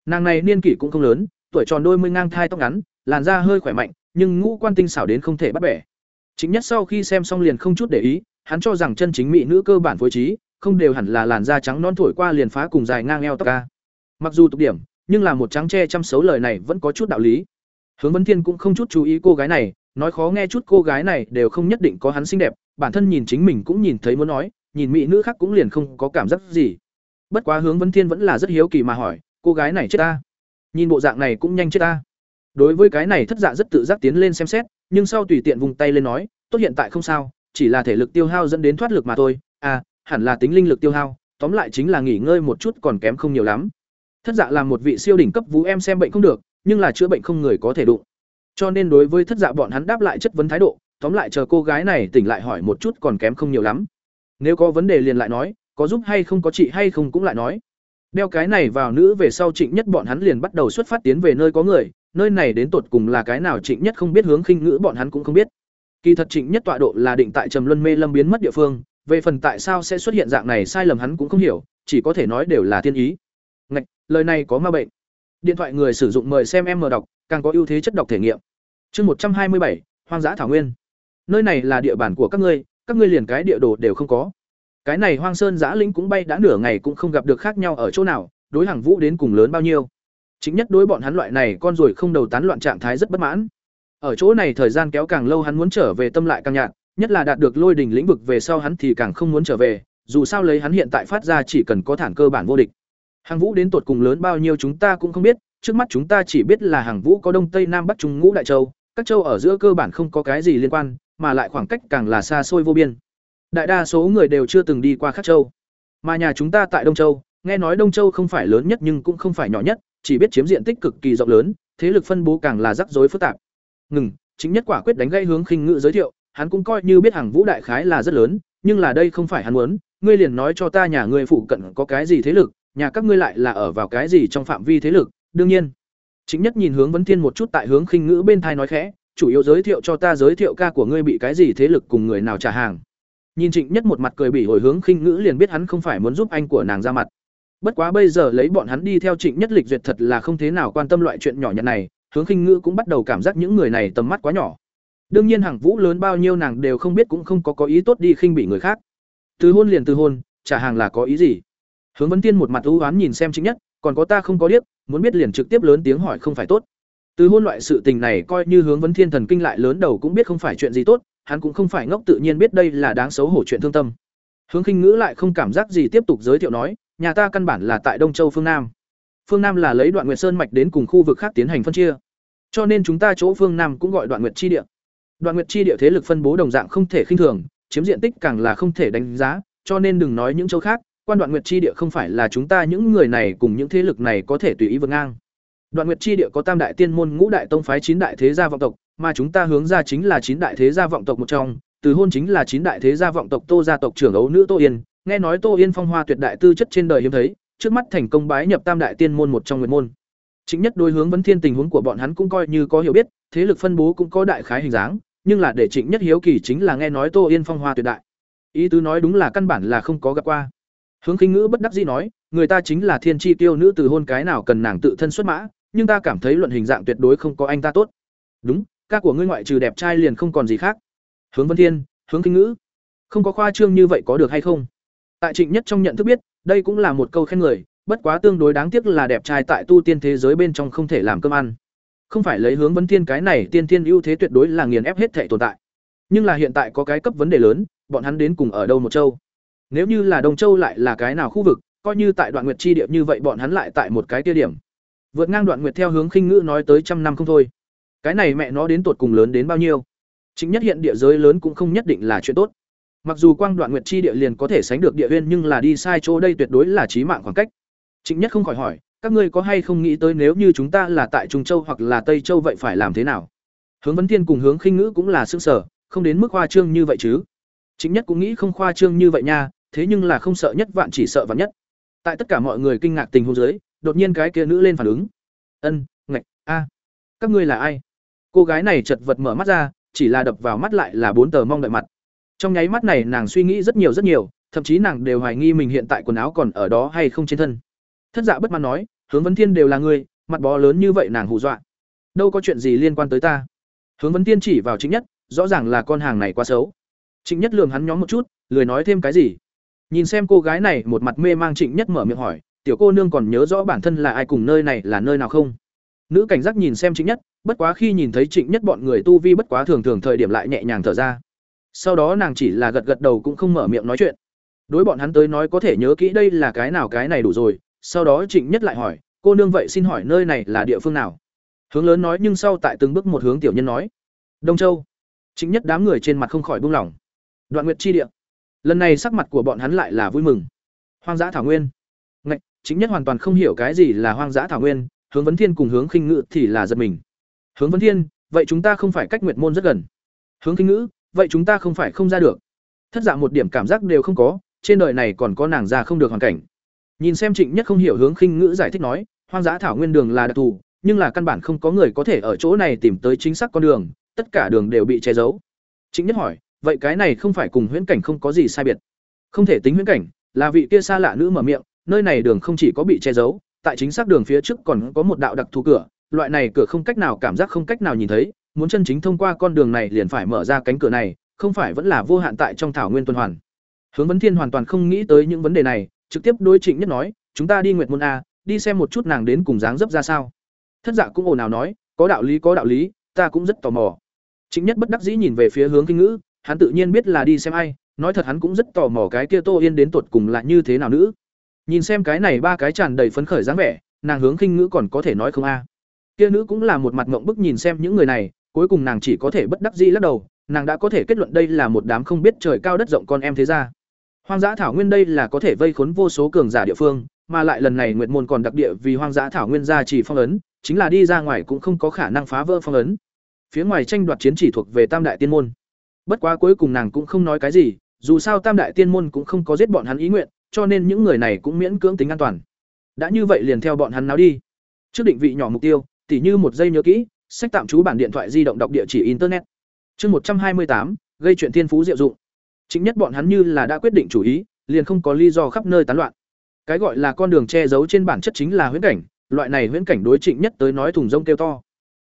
Nàng này niên kỷ cũng không lớn tuổi tròn đôi mươi ngang thai tóc ngắn, làn da hơi khỏe mạnh, nhưng ngũ quan tinh xảo đến không thể bắt bẻ. Chính nhất sau khi xem xong liền không chút để ý, hắn cho rằng chân chính mỹ nữ cơ bản phối trí, không đều hẳn là làn da trắng non thổi qua liền phá cùng dài ngang eo tóc ca. Mặc dù tục điểm, nhưng là một trắng tre chăm xấu lời này vẫn có chút đạo lý. Hướng vấn thiên cũng không chút chú ý cô gái này, nói khó nghe chút cô gái này đều không nhất định có hắn xinh đẹp, bản thân nhìn chính mình cũng nhìn thấy muốn nói, nhìn mỹ nữ khác cũng liền không có cảm giác gì. Bất quá hướng vấn thiên vẫn là rất hiếu kỳ mà hỏi, cô gái này chết ta? Nhìn bộ dạng này cũng nhanh chết ta. Đối với cái này thất dạ rất tự giác tiến lên xem xét, nhưng sau tùy tiện vùng tay lên nói, tốt hiện tại không sao, chỉ là thể lực tiêu hao dẫn đến thoát lực mà thôi. À hẳn là tính linh lực tiêu hao, tóm lại chính là nghỉ ngơi một chút còn kém không nhiều lắm. Thất dạ là một vị siêu đỉnh cấp vũ em xem bệnh không được, nhưng là chữa bệnh không người có thể đụng. Cho nên đối với thất dạ bọn hắn đáp lại chất vấn thái độ, tóm lại chờ cô gái này tỉnh lại hỏi một chút còn kém không nhiều lắm. Nếu có vấn đề liền lại nói, có giúp hay không, có chị hay không cũng lại nói đeo cái này vào nữ về sau trịnh nhất bọn hắn liền bắt đầu xuất phát tiến về nơi có người, nơi này đến tột cùng là cái nào trịnh nhất không biết hướng khinh ngữ bọn hắn cũng không biết. Kỳ thật trịnh nhất tọa độ là định tại trầm luân mê lâm biến mất địa phương, về phần tại sao sẽ xuất hiện dạng này sai lầm hắn cũng không hiểu, chỉ có thể nói đều là thiên ý. Ngạch, lời này có ma bệnh. Điện thoại người sử dụng mời xem em mờ đọc, càng có ưu thế chất đọc thể nghiệm. Chương một trăm hai mươi bảy, hoang dã thảo nguyên. Nơi này là địa bàn của các ngươi các ngươi liền cái địa đồ đều không có cái này hoang sơn giã lĩnh cũng bay đã nửa ngày cũng không gặp được khác nhau ở chỗ nào, đối hàng vũ đến cùng lớn bao nhiêu. Chính nhất đối bọn hắn loại này con ruồi không đầu tán loạn trạng thái rất bất mãn. Ở chỗ này thời gian kéo càng lâu hắn muốn trở về tâm lại càng nhạt, nhất là đạt được lôi đỉnh lĩnh vực về sau hắn thì càng không muốn trở về, dù sao lấy hắn hiện tại phát ra chỉ cần có thản cơ bản vô địch. Hàng vũ đến tột cùng lớn bao nhiêu chúng ta cũng không biết, trước mắt chúng ta chỉ biết là hàng vũ có đông tây nam bắc trung ngũ đại châu, các châu ở giữa cơ bản không có cái gì liên quan, mà lại khoảng cách càng là xa xôi vô biên đại đa số người đều chưa từng đi qua Khắc châu. Mà nhà chúng ta tại đông châu, nghe nói đông châu không phải lớn nhất nhưng cũng không phải nhỏ nhất, chỉ biết chiếm diện tích cực kỳ rộng lớn, thế lực phân bố càng là rắc rối phức tạp. Ngừng, chính nhất quả quyết đánh gây hướng khinh ngự giới thiệu, hắn cũng coi như biết hàng vũ đại khái là rất lớn, nhưng là đây không phải hắn muốn, ngươi liền nói cho ta nhà ngươi phụ cận có cái gì thế lực, nhà các ngươi lại là ở vào cái gì trong phạm vi thế lực, đương nhiên. Chính nhất nhìn hướng vấn thiên một chút tại hướng khinh ngữ bên thai nói khẽ, chủ yếu giới thiệu cho ta giới thiệu ca của ngươi bị cái gì thế lực cùng người nào trả hàng nhìn trịnh nhất một mặt cười bỉ hồi hướng khinh ngữ liền biết hắn không phải muốn giúp anh của nàng ra mặt. Bất quá bây giờ lấy bọn hắn đi theo trịnh nhất lịch duyệt thật là không thế nào quan tâm loại chuyện nhỏ nhặt này, hướng khinh ngữ cũng bắt đầu cảm giác những người này tầm mắt quá nhỏ. Đương nhiên hàng vũ lớn bao nhiêu nàng đều không biết cũng không có có ý tốt đi khinh bỉ người khác. Từ hôn liền từ hôn trả hàng là có ý gì. Hướng vấn tiên một mặt ưu oán nhìn xem trịnh nhất, còn có ta không có điếc, muốn biết liền trực tiếp lớn tiếng hỏi không phải tốt. Từ hôn loại sự tình này coi như hướng vấn thiên thần kinh lại lớn đầu cũng biết không phải chuyện gì tốt hắn cũng không phải ngốc tự nhiên biết đây là đáng xấu hổ chuyện thương tâm. Hướng khinh ngữ lại không cảm giác gì tiếp tục giới thiệu nói, nhà ta căn bản là tại đông châu phương nam. Phương nam là lấy đoạn nguyệt sơn mạch đến cùng khu vực khác tiến hành phân chia. Cho nên chúng ta chỗ phương nam cũng gọi đoạn nguyệt chi địa. Đoạn nguyệt chi địa thế lực phân bố đồng dạng không thể khinh thường, chiếm diện tích càng là không thể đánh giá, cho nên đừng nói những châu khác, quan đoạn nguyệt chi địa không phải là chúng ta những người này cùng những thế lực này có thể tùy ý vượt ngang. Đoạn nguyệt chi địa có tam đại tiên môn, ngũ đại tông phái chín đại thế gia vọng tộc mà chúng ta hướng ra chính là chín đại thế gia vọng tộc một trong, từ hôn chính là chín đại thế gia vọng tộc tô gia tộc trưởng ấu nữ tô yên. Nghe nói tô yên phong hoa tuyệt đại tư chất trên đời hiếm thấy, trước mắt thành công bái nhập tam đại tiên môn một trong nguyên môn. Chính nhất đối hướng vấn thiên tình huống của bọn hắn cũng coi như có hiểu biết, thế lực phân bố cũng có đại khái hình dáng, nhưng là để trịnh nhất hiếu kỳ chính là nghe nói tô yên phong hoa tuyệt đại. Ý tứ nói đúng là căn bản là không có gặp qua. Hướng khinh ngữ bất đắc dĩ nói, người ta chính là thiên tri tiêu nữ từ hôn cái nào cần nàng tự thân xuất mã, nhưng ta cảm thấy luận hình dạng tuyệt đối không có anh ta tốt. Đúng ca của ngươi ngoại trừ đẹp trai liền không còn gì khác. Hướng vân thiên, hướng kinh ngữ. Không có khoa trương như vậy có được hay không? Tại trịnh nhất trong nhận thức biết, đây cũng là một câu khen người bất quá tương đối đáng tiếc là đẹp trai tại tu tiên thế giới bên trong không thể làm cơm ăn. Không phải lấy hướng vấn thiên cái này tiên tiên ưu thế tuyệt đối là nghiền ép hết thể tồn tại. Nhưng là hiện tại có cái cấp vấn đề lớn, bọn hắn đến cùng ở đâu một châu? Nếu như là đông châu lại là cái nào khu vực, coi như tại đoạn nguyệt chi địa như vậy bọn hắn lại tại một cái tia điểm. Vượt ngang đoạn nguyệt theo hướng khinh ngữ nói tới trăm năm không thôi cái này mẹ nó đến tột cùng lớn đến bao nhiêu chính nhất hiện địa giới lớn cũng không nhất định là chuyện tốt Mặc dù quang đoạn nguyệt chi địa liền có thể sánh được địa huyên nhưng là đi sai chỗ đây tuyệt đối là chí mạng khoảng cách. chính Nhất không khỏi hỏi, các ngươi có hay không nghĩ tới nếu như chúng ta là tại Trung Châu hoặc là Tây Châu vậy phải làm thế nào? Hướng Vấn Thiên cùng Hướng Khinh Ngữ cũng là sững sở, không đến mức khoa trương như vậy chứ. chính Nhất cũng nghĩ không khoa trương như vậy nha, thế nhưng là không sợ nhất vạn chỉ sợ vạn nhất. Tại tất cả mọi người kinh ngạc tình huống dưới, đột nhiên cái kia nữ lên phản ứng. "Ân, ngạch, a, các ngươi là ai?" Cô gái này chợt vật mở mắt ra, chỉ là đập vào mắt lại là bốn tờ mong đợi mặt. Trong nháy mắt này nàng suy nghĩ rất nhiều rất nhiều, thậm chí nàng đều hoài nghi mình hiện tại quần áo còn ở đó hay không trên thân. Thất Dạ bất mãn nói, "Hướng Vấn Thiên đều là người, mặt bó lớn như vậy nàng hù dọa. Đâu có chuyện gì liên quan tới ta?" Hướng Vấn Thiên chỉ vào chính nhất, rõ ràng là con hàng này quá xấu. Trịnh Nhất lườm hắn nhóm một chút, lười nói thêm cái gì. Nhìn xem cô gái này một mặt mê mang Trịnh Nhất mở miệng hỏi, "Tiểu cô nương còn nhớ rõ bản thân là ai cùng nơi này là nơi nào không?" Nữ cảnh giác nhìn xem Trịnh Nhất, bất quá khi nhìn thấy Trịnh Nhất bọn người tu vi bất quá thường thường thời điểm lại nhẹ nhàng thở ra. Sau đó nàng chỉ là gật gật đầu cũng không mở miệng nói chuyện. Đối bọn hắn tới nói có thể nhớ kỹ đây là cái nào cái này đủ rồi, sau đó Trịnh Nhất lại hỏi, "Cô nương vậy xin hỏi nơi này là địa phương nào?" Hướng lớn nói nhưng sau tại từng bước một hướng tiểu nhân nói, "Đông Châu." Trịnh Nhất đám người trên mặt không khỏi buông lỏng. Đoạn Nguyệt chi địa. Lần này sắc mặt của bọn hắn lại là vui mừng. Hoang dã thảo nguyên. Ngạch, Chính Nhất hoàn toàn không hiểu cái gì là hoang dã thảo nguyên, Hướng Vấn Thiên cùng Hướng Khinh Ngữ thì là giật mình. Hướng Vấn Thiên, vậy chúng ta không phải cách Nguyệt môn rất gần. Hướng Khinh Ngữ, vậy chúng ta không phải không ra được. Thất dạng một điểm cảm giác đều không có, trên đời này còn có nàng ra không được hoàn cảnh. Nhìn xem Trịnh Nhất không hiểu hướng Khinh Ngữ giải thích nói, hoang dã thảo nguyên đường là đặc thù, nhưng là căn bản không có người có thể ở chỗ này tìm tới chính xác con đường, tất cả đường đều bị che giấu. Trịnh Nhất hỏi, vậy cái này không phải cùng huyễn cảnh không có gì sai biệt? Không thể tính huyễn cảnh, là vị kia xa lạ nữ mở miệng, nơi này đường không chỉ có bị che giấu, tại chính xác đường phía trước còn có một đạo đặc thù cửa, loại này cửa không cách nào cảm giác không cách nào nhìn thấy, muốn chân chính thông qua con đường này liền phải mở ra cánh cửa này, không phải vẫn là vô hạn tại trong thảo nguyên tuần hoàn. Hướng Vấn Thiên hoàn toàn không nghĩ tới những vấn đề này, trực tiếp đối Trịnh Nhất nói, "Chúng ta đi Nguyệt môn a, đi xem một chút nàng đến cùng dáng dấp ra sao." Thất Dạ cũng ồn ào nói, "Có đạo lý có đạo lý, ta cũng rất tò mò." Trịnh Nhất bất đắc dĩ nhìn về phía hướng Kinh Ngữ, hắn tự nhiên biết là đi xem ai, nói thật hắn cũng rất tò mò cái kia Tô Yên đến tuột cùng là như thế nào nữ. Nhìn xem cái này ba cái tràn đầy phấn khởi dáng vẻ, nàng hướng Kinh Ngữ còn có thể nói không a. Kia nữ cũng là một mặt ngộng bức nhìn xem những người này, cuối cùng nàng chỉ có thể bất đắc dĩ lắc đầu, nàng đã có thể kết luận đây là một đám không biết trời cao đất rộng con em thế gia. Hoang dã thảo nguyên đây là có thể vây khốn vô số cường giả địa phương, mà lại lần này Nguyệt môn còn đặc địa vì hoang dã thảo nguyên gia chỉ phong ấn, chính là đi ra ngoài cũng không có khả năng phá vỡ phong ấn. Phía ngoài tranh đoạt chiến chỉ thuộc về Tam đại tiên môn. Bất quá cuối cùng nàng cũng không nói cái gì, dù sao Tam đại tiên môn cũng không có giết bọn hắn ý nguyện, cho nên những người này cũng miễn cưỡng tính an toàn. Đã như vậy liền theo bọn hắn náo đi. Trước định vị nhỏ mục tiêu, tỉ như một giây nhớ kỹ, sách tạm trú bản điện thoại di động đọc địa chỉ internet. Chương một trăm hai mươi tám gây chuyện thiên phú diệu dụng. Chính nhất bọn hắn như là đã quyết định chủ ý, liền không có lý do khắp nơi tán loạn. Cái gọi là con đường che giấu trên bản chất chính là huyễn cảnh, loại này huyễn cảnh đối Trịnh Nhất tới nói thùng rông kêu to.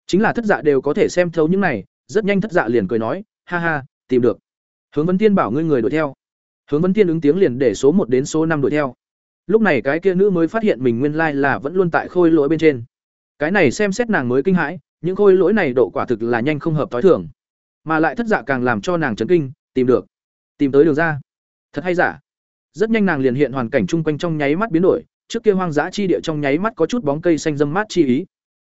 Chính là thất dạ đều có thể xem thấu những này, rất nhanh thất dạ liền cười nói, ha ha, tìm được. Hướng Vấn Tiên bảo ngươi người đuổi theo. Hướng Vấn Tiên ứng tiếng liền để số một đến số năm đuổi theo. Lúc này cái kia nữ mới phát hiện mình nguyên lai là vẫn luôn tại khôi lỗi bên trên. Cái này xem xét nàng mới kinh hãi, những khôi lỗi này độ quả thực là nhanh không hợp tối thường, mà lại thất dạ càng làm cho nàng chấn kinh, tìm được, tìm tới đường ra. Thật hay giả? Rất nhanh nàng liền hiện hoàn cảnh chung quanh trong nháy mắt biến đổi, trước kia hoang dã chi địa trong nháy mắt có chút bóng cây xanh râm mát chi ý.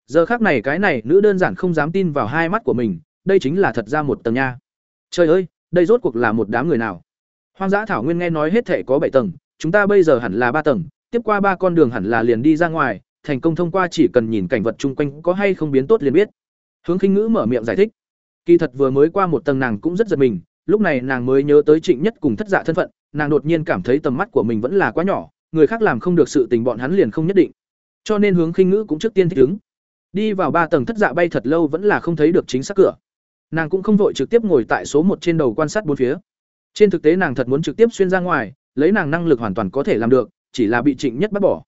Giờ khác này cái này nữ đơn giản không dám tin vào hai mắt của mình, đây chính là thật ra một tầng nha. Trời ơi, đây rốt cuộc là một đám người nào? Hoang dã thảo nguyên nghe nói hết thể có bảy tầng, chúng ta bây giờ hẳn là ba tầng, tiếp qua ba con đường hẳn là liền đi ra ngoài, thành công thông qua chỉ cần nhìn cảnh vật chung quanh có hay không biến tốt liền biết. Hướng Khinh Ngữ mở miệng giải thích. Kỳ thật vừa mới qua một tầng nàng cũng rất giật mình, lúc này nàng mới nhớ tới Trịnh Nhất cùng thất dạ thân phận, nàng đột nhiên cảm thấy tầm mắt của mình vẫn là quá nhỏ, người khác làm không được sự tình bọn hắn liền không nhất định. Cho nên Hướng Khinh Ngữ cũng trước tiên thích ứng. Đi vào ba tầng thất dạ bay thật lâu vẫn là không thấy được chính xác cửa. Nàng cũng không vội trực tiếp ngồi tại số một trên đầu quan sát bốn phía. Trên thực tế nàng thật muốn trực tiếp xuyên ra ngoài, lấy nàng năng lực hoàn toàn có thể làm được, chỉ là bị Trịnh Nhất bắt bỏ.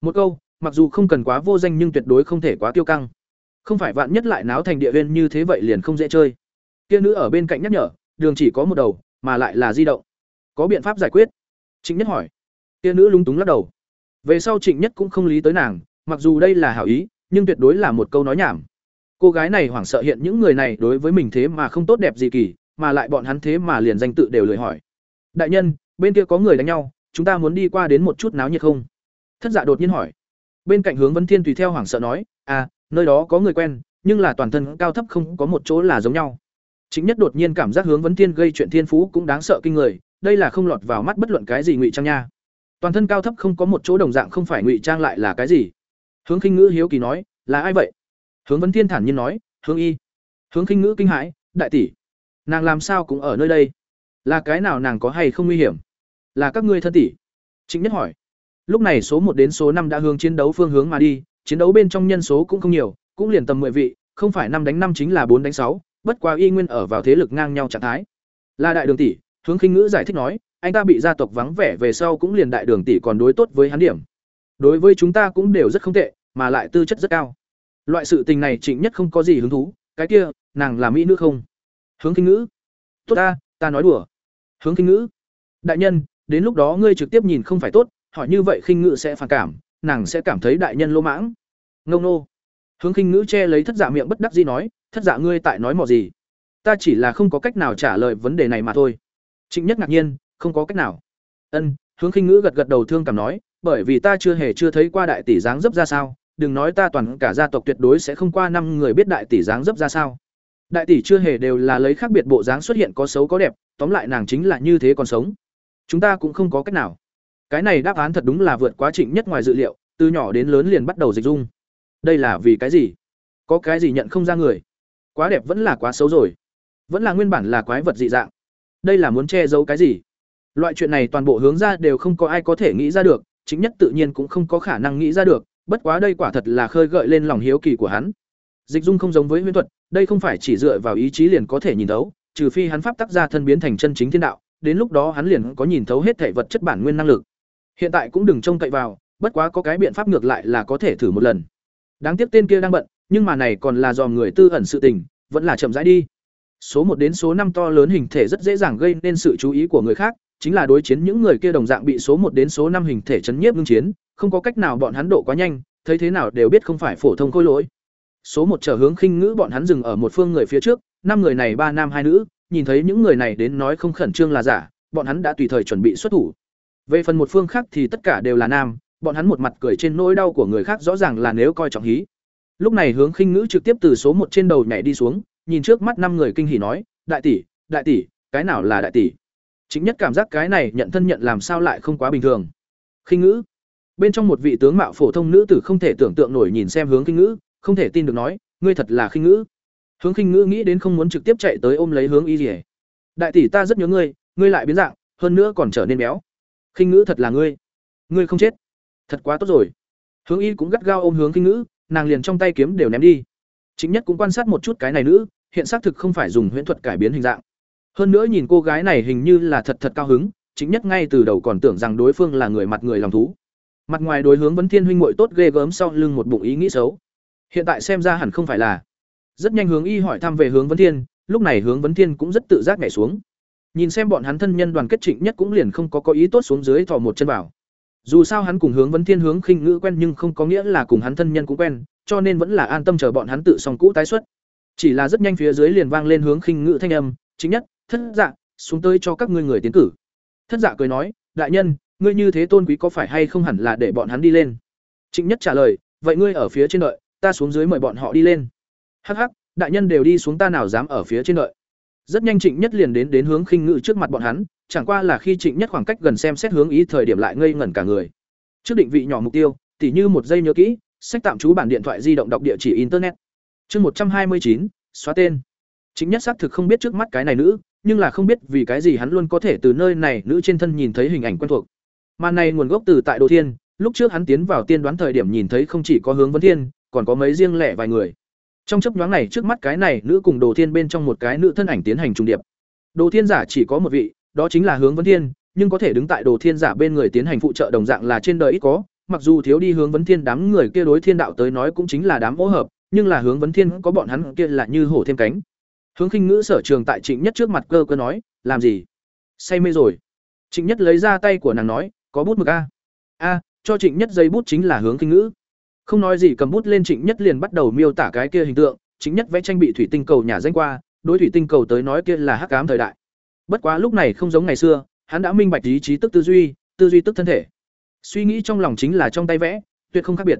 Một câu, mặc dù không cần quá vô danh nhưng tuyệt đối không thể quá tiêu căng. Không phải vạn nhất lại náo thành địa viên như thế vậy liền không dễ chơi. Kia nữ ở bên cạnh nhắc nhở, đường chỉ có một đầu, mà lại là di động. Có biện pháp giải quyết? Trịnh Nhất hỏi. Kia nữ lúng túng lắc đầu. Về sau Trịnh Nhất cũng không lý tới nàng, mặc dù đây là hảo ý, nhưng tuyệt đối là một câu nói nhảm. Cô gái này hoảng sợ hiện những người này đối với mình thế mà không tốt đẹp gì kỳ, mà lại bọn hắn thế mà liền danh tự đều lười hỏi. Đại nhân, bên kia có người đánh nhau, chúng ta muốn đi qua đến một chút náo nhiệt không? Thất Dạ đột nhiên hỏi. Bên cạnh Hướng Vân Thiên tùy theo hoảng sợ nói, "À, nơi đó có người quen, nhưng là toàn thân cao thấp không có một chỗ là giống nhau." Chính nhất đột nhiên cảm giác hướng vấn thiên gây chuyện thiên phú cũng đáng sợ kinh người, đây là không lọt vào mắt bất luận cái gì ngụy trang nha. Toàn thân cao thấp không có một chỗ đồng dạng không phải ngụy trang lại là cái gì? Hướng Khinh Ngữ hiếu kỳ nói, là ai vậy? Hướng vấn thiên thản nhiên nói, Hướng Y. Hướng Khinh Ngữ kinh hãi, đại tỷ, nàng làm sao cũng ở nơi đây? Là cái nào nàng có hay không nguy hiểm? Là các ngươi thân tỷ? chính Nhất hỏi. Lúc này số một đến số năm đã hướng chiến đấu phương hướng mà đi, chiến đấu bên trong nhân số cũng không nhiều, cũng liền tầm 10 vị, không phải năm đánh năm chính là bốn đánh sáu, bất quá y nguyên ở vào thế lực ngang nhau trạng thái. Là đại đường tỷ, hướng khinh ngữ giải thích nói, anh ta bị gia tộc vắng vẻ về sau cũng liền đại đường tỷ còn đối tốt với hắn điểm. Đối với chúng ta cũng đều rất không tệ, mà lại tư chất rất cao. Loại sự tình này Trịnh Nhất không có gì hứng thú, cái kia, nàng là mỹ nữ không? Hướng khinh ngữ. Tốt ta, ta nói đùa. Hướng khinh ngữ. Đại nhân, đến lúc đó ngươi trực tiếp nhìn không phải tốt, hỏi như vậy khinh ngữ sẽ phản cảm, nàng sẽ cảm thấy đại nhân lỗ mãng. Ngông nô. Hướng khinh ngữ che lấy thất dạ miệng bất đắc dĩ nói, thất dạ ngươi tại nói mò gì? Ta chỉ là không có cách nào trả lời vấn đề này mà thôi. Trịnh Nhất ngạc nhiên, không có cách nào. Ân, hướng khinh ngữ gật gật đầu thương cảm nói, bởi vì ta chưa hề chưa thấy qua đại tỷ dáng dấp ra sao, đừng nói ta toàn cả gia tộc tuyệt đối sẽ không qua năm người biết đại tỷ dáng dấp ra sao. Đại tỷ chưa hề đều là lấy khác biệt bộ dáng xuất hiện có xấu có đẹp, tóm lại nàng chính là như thế còn sống. Chúng ta cũng không có cách nào. Cái này đáp án thật đúng là vượt quá trình Nhất ngoài dự liệu, từ nhỏ đến lớn liền bắt đầu dịch dung. Đây là vì cái gì? Có cái gì nhận không ra người? Quá đẹp vẫn là quá xấu rồi. Vẫn là nguyên bản là quái vật dị dạng. Đây là muốn che giấu cái gì? Loại chuyện này toàn bộ hướng ra đều không có ai có thể nghĩ ra được, chính nhất tự nhiên cũng không có khả năng nghĩ ra được, bất quá đây quả thật là khơi gợi lên lòng hiếu kỳ của hắn. Dịch dung không giống với huyễn thuật, đây không phải chỉ dựa vào ý chí liền có thể nhìn thấu, trừ phi hắn pháp tác ra thân biến thành chân chính thiên đạo, đến lúc đó hắn liền có nhìn thấu hết thể vật chất bản nguyên năng lực. Hiện tại cũng đừng trông cậy vào, bất quá có cái biện pháp ngược lại là có thể thử một lần. Đáng tiếc tên kia đang bận, nhưng mà này còn là dòm người tư ẩn sự tình, vẫn là chậm rãi đi. Số một đến số năm to lớn hình thể rất dễ dàng gây nên sự chú ý của người khác, chính là đối chiến những người kia đồng dạng bị số một đến số năm hình thể chấn nhiếp ngưng chiến, không có cách nào bọn hắn độ quá nhanh, thấy thế nào đều biết không phải phổ thông khôi lỗi. Số một trở hướng khinh ngữ bọn hắn dừng ở một phương người phía trước, năm người này ba nam hai nữ, nhìn thấy những người này đến nói không khẩn trương là giả, bọn hắn đã tùy thời chuẩn bị xuất thủ. Về phần một phương khác thì tất cả đều là nam, bọn hắn một mặt cười trên nỗi đau của người khác rõ ràng là nếu coi trọng hí. Lúc này hướng khinh ngữ trực tiếp từ số một trên đầu nhảy đi xuống, nhìn trước mắt năm người kinh hỉ nói, "Đại tỷ, đại tỷ, cái nào là đại tỷ?" Chính nhất cảm giác cái này nhận thân nhận làm sao lại không quá bình thường. Khinh ngữ. Bên trong một vị tướng mạo phổ thông nữ tử không thể tưởng tượng nổi nhìn xem hướng khinh ngữ, không thể tin được nói, "Ngươi thật là khinh ngữ." Hướng khinh ngữ nghĩ đến không muốn trực tiếp chạy tới ôm lấy hướng y rỉa "Đại tỷ ta rất nhớ ngươi, ngươi lại biến dạng, hơn nữa còn trở nên béo." Khinh ngữ thật là ngươi. Ngươi không chết. Thật quá tốt rồi. Hướng y cũng gắt gao ôm hướng khinh ngữ, nàng liền trong tay kiếm đều ném đi. Chính nhất cũng quan sát một chút cái này nữ, hiện xác thực không phải dùng huyễn thuật cải biến hình dạng. Hơn nữa nhìn cô gái này hình như là thật thật cao hứng, chính nhất ngay từ đầu còn tưởng rằng đối phương là người mặt người lòng thú. Mặt ngoài đối hướng vấn thiên huynh muội tốt ghê gớm sau lưng một bụng ý nghĩ xấu. Hiện tại xem ra hẳn không phải là. Rất nhanh hướng y hỏi thăm về hướng vấn thiên, lúc này hướng vấn thiên cũng rất tự giác nhảy xuống. Nhìn xem bọn hắn thân nhân đoàn kết trịnh nhất cũng liền không có có ý tốt xuống dưới thò một chân vào. Dù sao hắn cùng hướng vấn thiên hướng khinh ngữ quen nhưng không có nghĩa là cùng hắn thân nhân cũng quen, cho nên vẫn là an tâm chờ bọn hắn tự xong cũ tái xuất. Chỉ là rất nhanh phía dưới liền vang lên hướng khinh ngữ thanh âm, chính nhất, thất dạ, xuống tới cho các ngươi người tiến cử. Thất dạ cười nói, đại nhân, ngươi như thế tôn quý có phải hay không hẳn là để bọn hắn đi lên. Trịnh nhất trả lời, vậy ngươi ở phía trên đợi, ta xuống dưới mời bọn họ đi lên. Hắc hắc, đại nhân đều đi xuống ta nào dám ở phía trên đợi. Rất nhanh Trịnh Nhất liền đến đến hướng khinh ngự trước mặt bọn hắn, chẳng qua là khi Trịnh Nhất khoảng cách gần xem xét hướng ý thời điểm lại ngây ngẩn cả người. Trước định vị nhỏ mục tiêu, tỉ như một giây nhớ kỹ, sách tạm trú bản điện thoại di động đọc địa chỉ internet. Chương một trăm hai mươi chín xóa tên. Trịnh Nhất xác thực không biết trước mắt cái này nữ, nhưng là không biết vì cái gì hắn luôn có thể từ nơi này nữ trên thân nhìn thấy hình ảnh quen thuộc. Màn này nguồn gốc từ tại Đồ Thiên, lúc trước hắn tiến vào tiên đoán thời điểm nhìn thấy không chỉ có hướng vấn thiên, còn có mấy riêng lẻ vài người. Trong chấp nhoáng này trước mắt cái này nữ cùng Đồ Thiên bên trong một cái nữ thân ảnh tiến hành trùng điệp. Đồ Thiên giả chỉ có một vị, đó chính là Hướng Vấn Thiên, nhưng có thể đứng tại Đồ Thiên giả bên người tiến hành phụ trợ đồng dạng là trên đời ít có, mặc dù thiếu đi Hướng Vấn Thiên đám người kia đối thiên đạo tới nói cũng chính là đám hỗ hợp, nhưng là Hướng Vấn Thiên có bọn hắn kia là như hổ thêm cánh. Hướng Khinh Ngữ sở trường tại Trịnh Nhất trước mặt cơ cơ nói, làm gì? Say mê rồi. Trịnh Nhất lấy ra tay của nàng nói, có bút mực a. A, cho Trịnh Nhất giấy bút chính là Hướng Khinh Ngữ. Không nói gì cầm bút lên Trịnh Nhất liền bắt đầu miêu tả cái kia hình tượng, chính nhất vẽ tranh bị thủy tinh cầu nhà danh qua, đối thủy tinh cầu tới nói kia là hắc ám thời đại. Bất quá lúc này không giống ngày xưa, hắn đã minh bạch ý chí tức tư duy, tư duy tức thân thể. Suy nghĩ trong lòng chính là trong tay vẽ, tuyệt không khác biệt.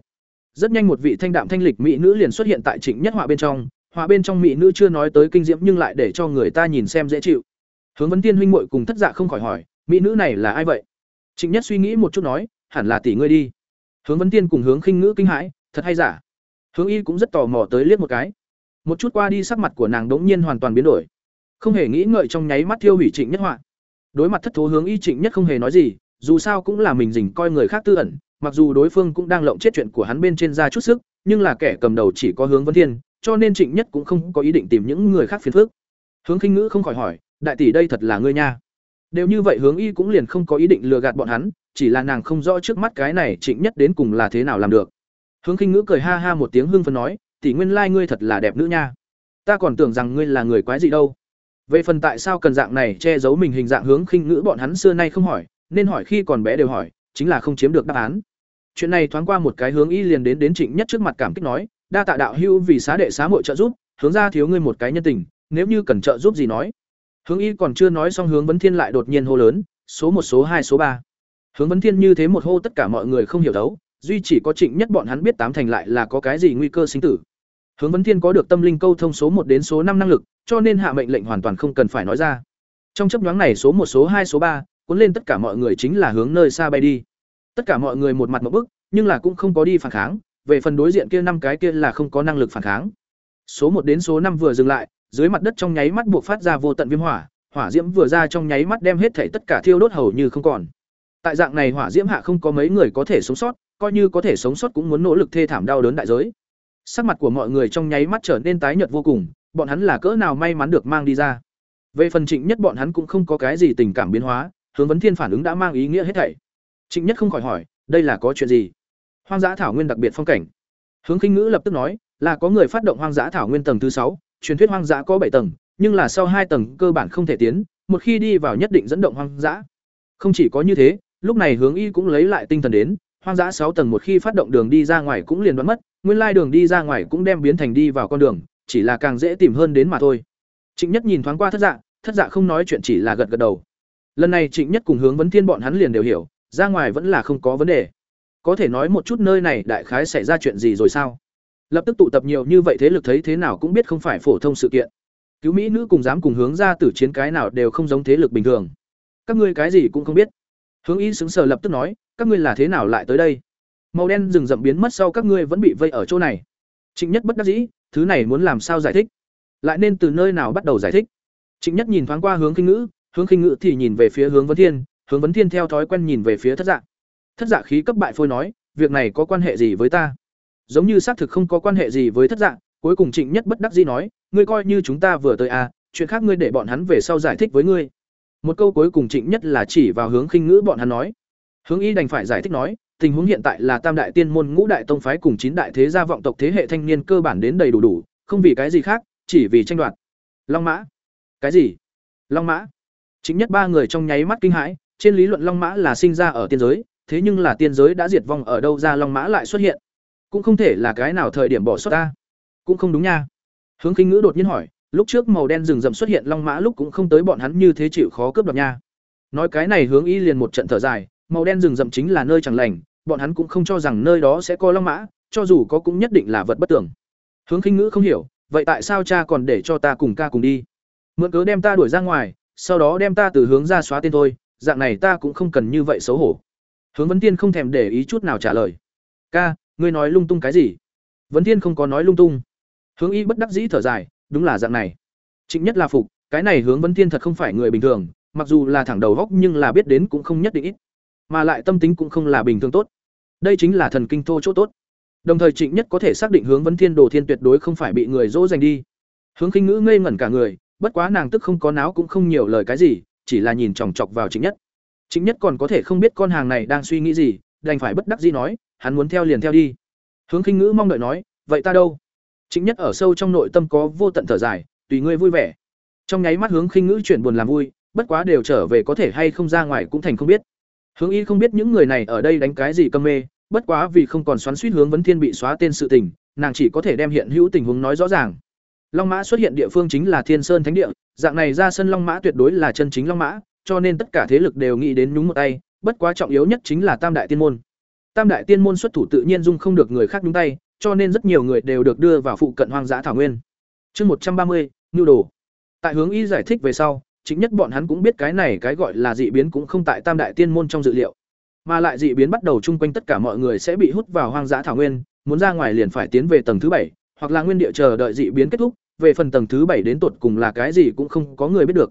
Rất nhanh một vị thanh đạm thanh lịch mỹ nữ liền xuất hiện tại Trịnh Nhất họa bên trong, họa bên trong mỹ nữ chưa nói tới kinh diễm nhưng lại để cho người ta nhìn xem dễ chịu hướng vấn tiên huynh muội cùng thất dạ không khỏi hỏi mỹ nữ này là ai vậy trịnh nhất suy nghĩ một chút nói hẳn là tỷ ngươi đi hướng vấn tiên cùng hướng khinh ngữ kinh hãi, thật hay giả? Hướng y cũng rất tò mò tới liếc một cái. Một chút qua đi sắc mặt của nàng đống nhiên hoàn toàn biến đổi. Không hề nghĩ ngợi trong nháy mắt thiêu hủy trịnh nhất họa. Đối mặt thất thố hướng y, trịnh nhất không hề nói gì, dù sao cũng là mình rình coi người khác tư ẩn, mặc dù đối phương cũng đang lộng chết chuyện của hắn bên trên ra chút sức, nhưng là kẻ cầm đầu chỉ có hướng vấn thiên cho nên trịnh nhất cũng không có ý định tìm những người khác phiền phức. Hướng khinh ngữ không khỏi hỏi, đại tỷ đây thật là ngươi nha? Đều như vậy hướng y cũng liền không có ý định lừa gạt bọn hắn chỉ là nàng không rõ trước mắt cái này trịnh nhất đến cùng là thế nào làm được. Hướng khinh ngữ cười ha ha một tiếng hưng phấn nói, tỷ nguyên lai ngươi thật là đẹp nữ nha. Ta còn tưởng rằng ngươi là người quái gì đâu. Về phần tại sao cần dạng này che giấu mình hình dạng hướng khinh ngữ bọn hắn xưa nay không hỏi, nên hỏi khi còn bé đều hỏi, chính là không chiếm được đáp án. Chuyện này thoáng qua một cái hướng y liền đến đến trịnh nhất trước mặt cảm kích nói, đa tạ đạo hưu vì xá đệ xá muội trợ giúp, hướng ra thiếu ngươi một cái nhân tình, nếu như cần trợ giúp gì nói. Hướng y còn chưa nói xong hướng vấn thiên lại đột nhiên hô lớn, số một, số hai, số ba hướng vấn thiên như thế một hô tất cả mọi người không hiểu đấu, duy chỉ có trịnh nhất bọn hắn biết tám thành lại là có cái gì nguy cơ sinh tử. Hướng vấn thiên có được tâm linh câu thông số một đến số năm năng lực, cho nên hạ mệnh lệnh hoàn toàn không cần phải nói ra. Trong chấp nhoáng này số một, số hai, số ba, cuốn lên tất cả mọi người chính là hướng nơi xa bay đi. Tất cả mọi người một mặt một bức, nhưng là cũng không có đi phản kháng, về phần đối diện kia năm cái kia là không có năng lực phản kháng. Số một đến số năm vừa dừng lại, dưới mặt đất trong nháy mắt buộc phát ra vô tận viêm hỏa hỏa diễm vừa ra trong nháy mắt đem hết thảy tất cả thiêu đốt hầu như không còn tại dạng này hỏa diễm hạ không có mấy người có thể sống sót, coi như có thể sống sót cũng muốn nỗ lực thê thảm đau đớn đại giới. Sắc mặt của mọi người trong nháy mắt trở nên tái nhợt vô cùng, bọn hắn là cỡ nào may mắn được mang đi ra. Về phần trịnh nhất bọn hắn cũng không có cái gì tình cảm biến hóa, hướng vấn thiên phản ứng đã mang ý nghĩa hết thảy. Trịnh nhất không khỏi hỏi, đây là có chuyện gì? Hoang dã thảo nguyên đặc biệt phong cảnh. Hướng khinh ngữ lập tức nói, là có người phát động hoang dã thảo nguyên tầng thứ sáu, truyền thuyết hoang dã có bảy tầng, nhưng là sau hai tầng cơ bản không thể tiến, một khi đi vào nhất định dẫn động hoang dã. Không chỉ có như thế lúc này hướng y cũng lấy lại tinh thần đến, hoang dã sáu tầng một khi phát động đường đi ra ngoài cũng liền đoán mất, nguyên lai đường đi ra ngoài cũng đem biến thành đi vào con đường, chỉ là càng dễ tìm hơn đến mà thôi. Trịnh nhất nhìn thoáng qua thất dạ thất dạ không nói chuyện chỉ là gật gật đầu. Lần này trịnh nhất cùng hướng vấn thiên bọn hắn liền đều hiểu, ra ngoài vẫn là không có vấn đề. Có thể nói một chút nơi này đại khái xảy ra chuyện gì rồi sao? Lập tức tụ tập nhiều như vậy thế lực thấy thế nào cũng biết không phải phổ thông sự kiện. Cứu mỹ nữ cùng dám cùng hướng ra tử chiến cái nào đều không giống thế lực bình thường. Các ngươi cái gì cũng không biết hướng y sững sờ lập tức nói, các ngươi là thế nào lại tới đây? Màu đen rừng rậm biến mất sau các ngươi vẫn bị vây ở chỗ này. Trịnh nhất bất đắc dĩ, thứ này muốn làm sao giải thích? Lại nên từ nơi nào bắt đầu giải thích? Trịnh nhất nhìn thoáng qua hướng kinh ngữ, hướng kinh ngữ thì nhìn về phía hướng vấn thiên, hướng vấn thiên theo thói quen nhìn về phía thất dạ. Thất dạ khí cấp bại phôi nói, việc này có quan hệ gì với ta? Giống như xác thực không có quan hệ gì với thất dạ cuối cùng trịnh nhất bất đắc dĩ nói, ngươi coi như chúng ta vừa tới à chuyện khác ngươi để bọn hắn về sau giải thích với ngươi một câu cuối cùng trịnh nhất là chỉ vào hướng khinh ngữ bọn hắn nói. Hướng y đành phải giải thích nói, tình huống hiện tại là tam đại tiên môn ngũ đại tông phái cùng chín đại thế gia vọng tộc thế hệ thanh niên cơ bản đến đầy đủ đủ, không vì cái gì khác, chỉ vì tranh đoạt. Long mã. Cái gì? Long mã. Chính nhất ba người trong nháy mắt kinh hãi, trên lý luận long mã là sinh ra ở tiên giới, thế nhưng là tiên giới đã diệt vong ở đâu ra long mã lại xuất hiện? Cũng không thể là cái nào thời điểm bỏ sót ta. Cũng không đúng nha. Hướng khinh ngữ đột nhiên hỏi lúc trước màu đen rừng rậm xuất hiện long mã lúc cũng không tới bọn hắn như thế chịu khó cướp đoạt nha. Nói cái này hướng y liền một trận thở dài, màu đen rừng rậm chính là nơi chẳng lành, bọn hắn cũng không cho rằng nơi đó sẽ có long mã, cho dù có cũng nhất định là vật bất tưởng hướng khinh ngữ không hiểu, vậy tại sao cha còn để cho ta cùng ca cùng đi? Mượn cớ đem ta đuổi ra ngoài, sau đó đem ta từ hướng ra xóa tên thôi, dạng này ta cũng không cần như vậy xấu hổ. Hướng vấn tiên không thèm để ý chút nào trả lời. Ca, ngươi nói lung tung cái gì? Vấn tiên không có nói lung tung. Hướng y bất đắc dĩ thở dài đúng là dạng này. Trịnh nhất là phục, cái này hướng vấn thiên thật không phải người bình thường, mặc dù là thẳng đầu góc nhưng là biết đến cũng không nhất định ít. Mà lại tâm tính cũng không là bình thường tốt. Đây chính là thần kinh thô chỗ tốt. Đồng thời trịnh nhất có thể xác định hướng vấn thiên đồ thiên tuyệt đối không phải bị người dỗ dành đi. Hướng khinh ngữ ngây ngẩn cả người, bất quá nàng tức không có náo cũng không nhiều lời cái gì, chỉ là nhìn chòng chọc vào trịnh nhất. Trịnh nhất còn có thể không biết con hàng này đang suy nghĩ gì, đành phải bất đắc dĩ nói, hắn muốn theo liền theo đi. Hướng khinh ngữ mong đợi nói, vậy ta đâu? Trịnh nhất ở sâu trong nội tâm có vô tận thở dài, tùy ngươi vui vẻ. Trong nháy mắt hướng khinh ngữ chuyển buồn làm vui, bất quá đều trở về có thể hay không ra ngoài cũng thành không biết. Hướng y không biết những người này ở đây đánh cái gì câm mê, bất quá vì không còn xoắn suýt hướng vấn thiên bị xóa tên sự tình, nàng chỉ có thể đem hiện hữu tình huống nói rõ ràng. Long mã xuất hiện địa phương chính là thiên sơn thánh địa, dạng này ra sân long mã tuyệt đối là chân chính long mã, cho nên tất cả thế lực đều nghĩ đến nhúng một tay, bất quá trọng yếu nhất chính là tam đại tiên môn. Tam đại tiên môn xuất thủ tự nhiên dung không được người khác nhúng tay cho nên rất nhiều người đều được đưa vào phụ cận hoang dã thảo nguyên Chương một trăm ba mươi, nhu đồ. Tại hướng y giải thích về sau, chính nhất bọn hắn cũng biết cái này cái gọi là dị biến cũng không tại Tam đại tiên môn trong dự liệu, mà lại dị biến bắt đầu chung quanh tất cả mọi người sẽ bị hút vào hoang dã thảo nguyên, muốn ra ngoài liền phải tiến về tầng thứ bảy, hoặc là nguyên địa chờ đợi dị biến kết thúc, về phần tầng thứ bảy đến tột cùng là cái gì cũng không có người biết được.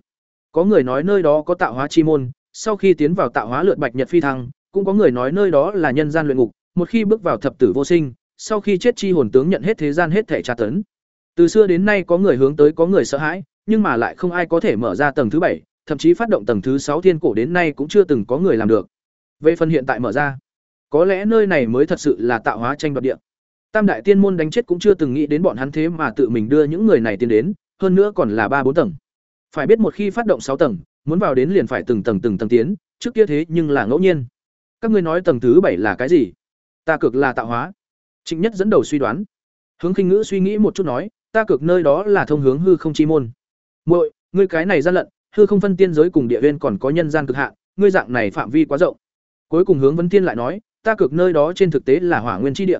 Có người nói nơi đó có tạo hóa chi môn, sau khi tiến vào tạo hóa lượt bạch nhật phi thăng, cũng có người nói nơi đó là nhân gian luyện ngục, một khi bước vào thập tử vô sinh, sau khi chết chi hồn tướng nhận hết thế gian hết thể tra tấn. Từ xưa đến nay có người hướng tới có người sợ hãi, nhưng mà lại không ai có thể mở ra tầng thứ bảy, thậm chí phát động tầng thứ sáu thiên cổ đến nay cũng chưa từng có người làm được. Về phần hiện tại mở ra, có lẽ nơi này mới thật sự là tạo hóa tranh đoạt địa. Tam đại tiên môn đánh chết cũng chưa từng nghĩ đến bọn hắn thế mà tự mình đưa những người này tiến đến, hơn nữa còn là ba bốn tầng. Phải biết một khi phát động sáu tầng, muốn vào đến liền phải từng tầng từng tầng tiến, trước kia thế nhưng là ngẫu nhiên. Các ngươi nói tầng thứ bảy là cái gì? Ta cực là tạo hóa. Trịnh Nhất dẫn đầu suy đoán. Hướng Khinh Ngữ suy nghĩ một chút nói, ta cực nơi đó là thông hướng hư không chi môn. Muội, ngươi cái này gian lận, hư không phân tiên giới cùng địa viên còn có nhân gian cực hạn, ngươi dạng này phạm vi quá rộng. Cuối cùng Hướng Vấn Tiên lại nói, ta cực nơi đó trên thực tế là hỏa nguyên chi địa.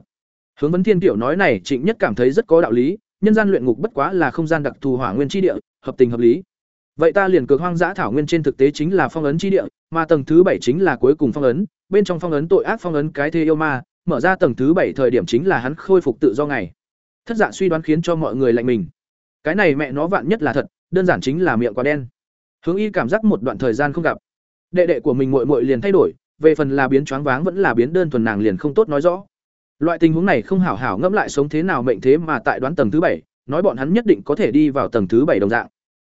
Hướng Vấn Tiên tiểu nói này Trịnh Nhất cảm thấy rất có đạo lý, nhân gian luyện ngục bất quá là không gian đặc thù hỏa nguyên chi địa, hợp tình hợp lý. Vậy ta liền cực hoang dã thảo nguyên trên thực tế chính là phong ấn chi địa, mà tầng thứ bảy chính là cuối cùng phong ấn, bên trong phong ấn tội ác phong ấn cái thế yêu ma, mở ra tầng thứ bảy thời điểm chính là hắn khôi phục tự do ngày. Thất dạ suy đoán khiến cho mọi người lạnh mình. Cái này mẹ nó vạn nhất là thật, đơn giản chính là miệng quá đen. Hướng Y cảm giác một đoạn thời gian không gặp, đệ đệ của mình muội muội liền thay đổi, về phần là biến choáng váng vẫn là biến đơn thuần nàng liền không tốt nói rõ. Loại tình huống này không hảo hảo ngẫm lại sống thế nào mệnh thế mà tại đoán tầng thứ bảy, nói bọn hắn nhất định có thể đi vào tầng thứ bảy đồng dạng.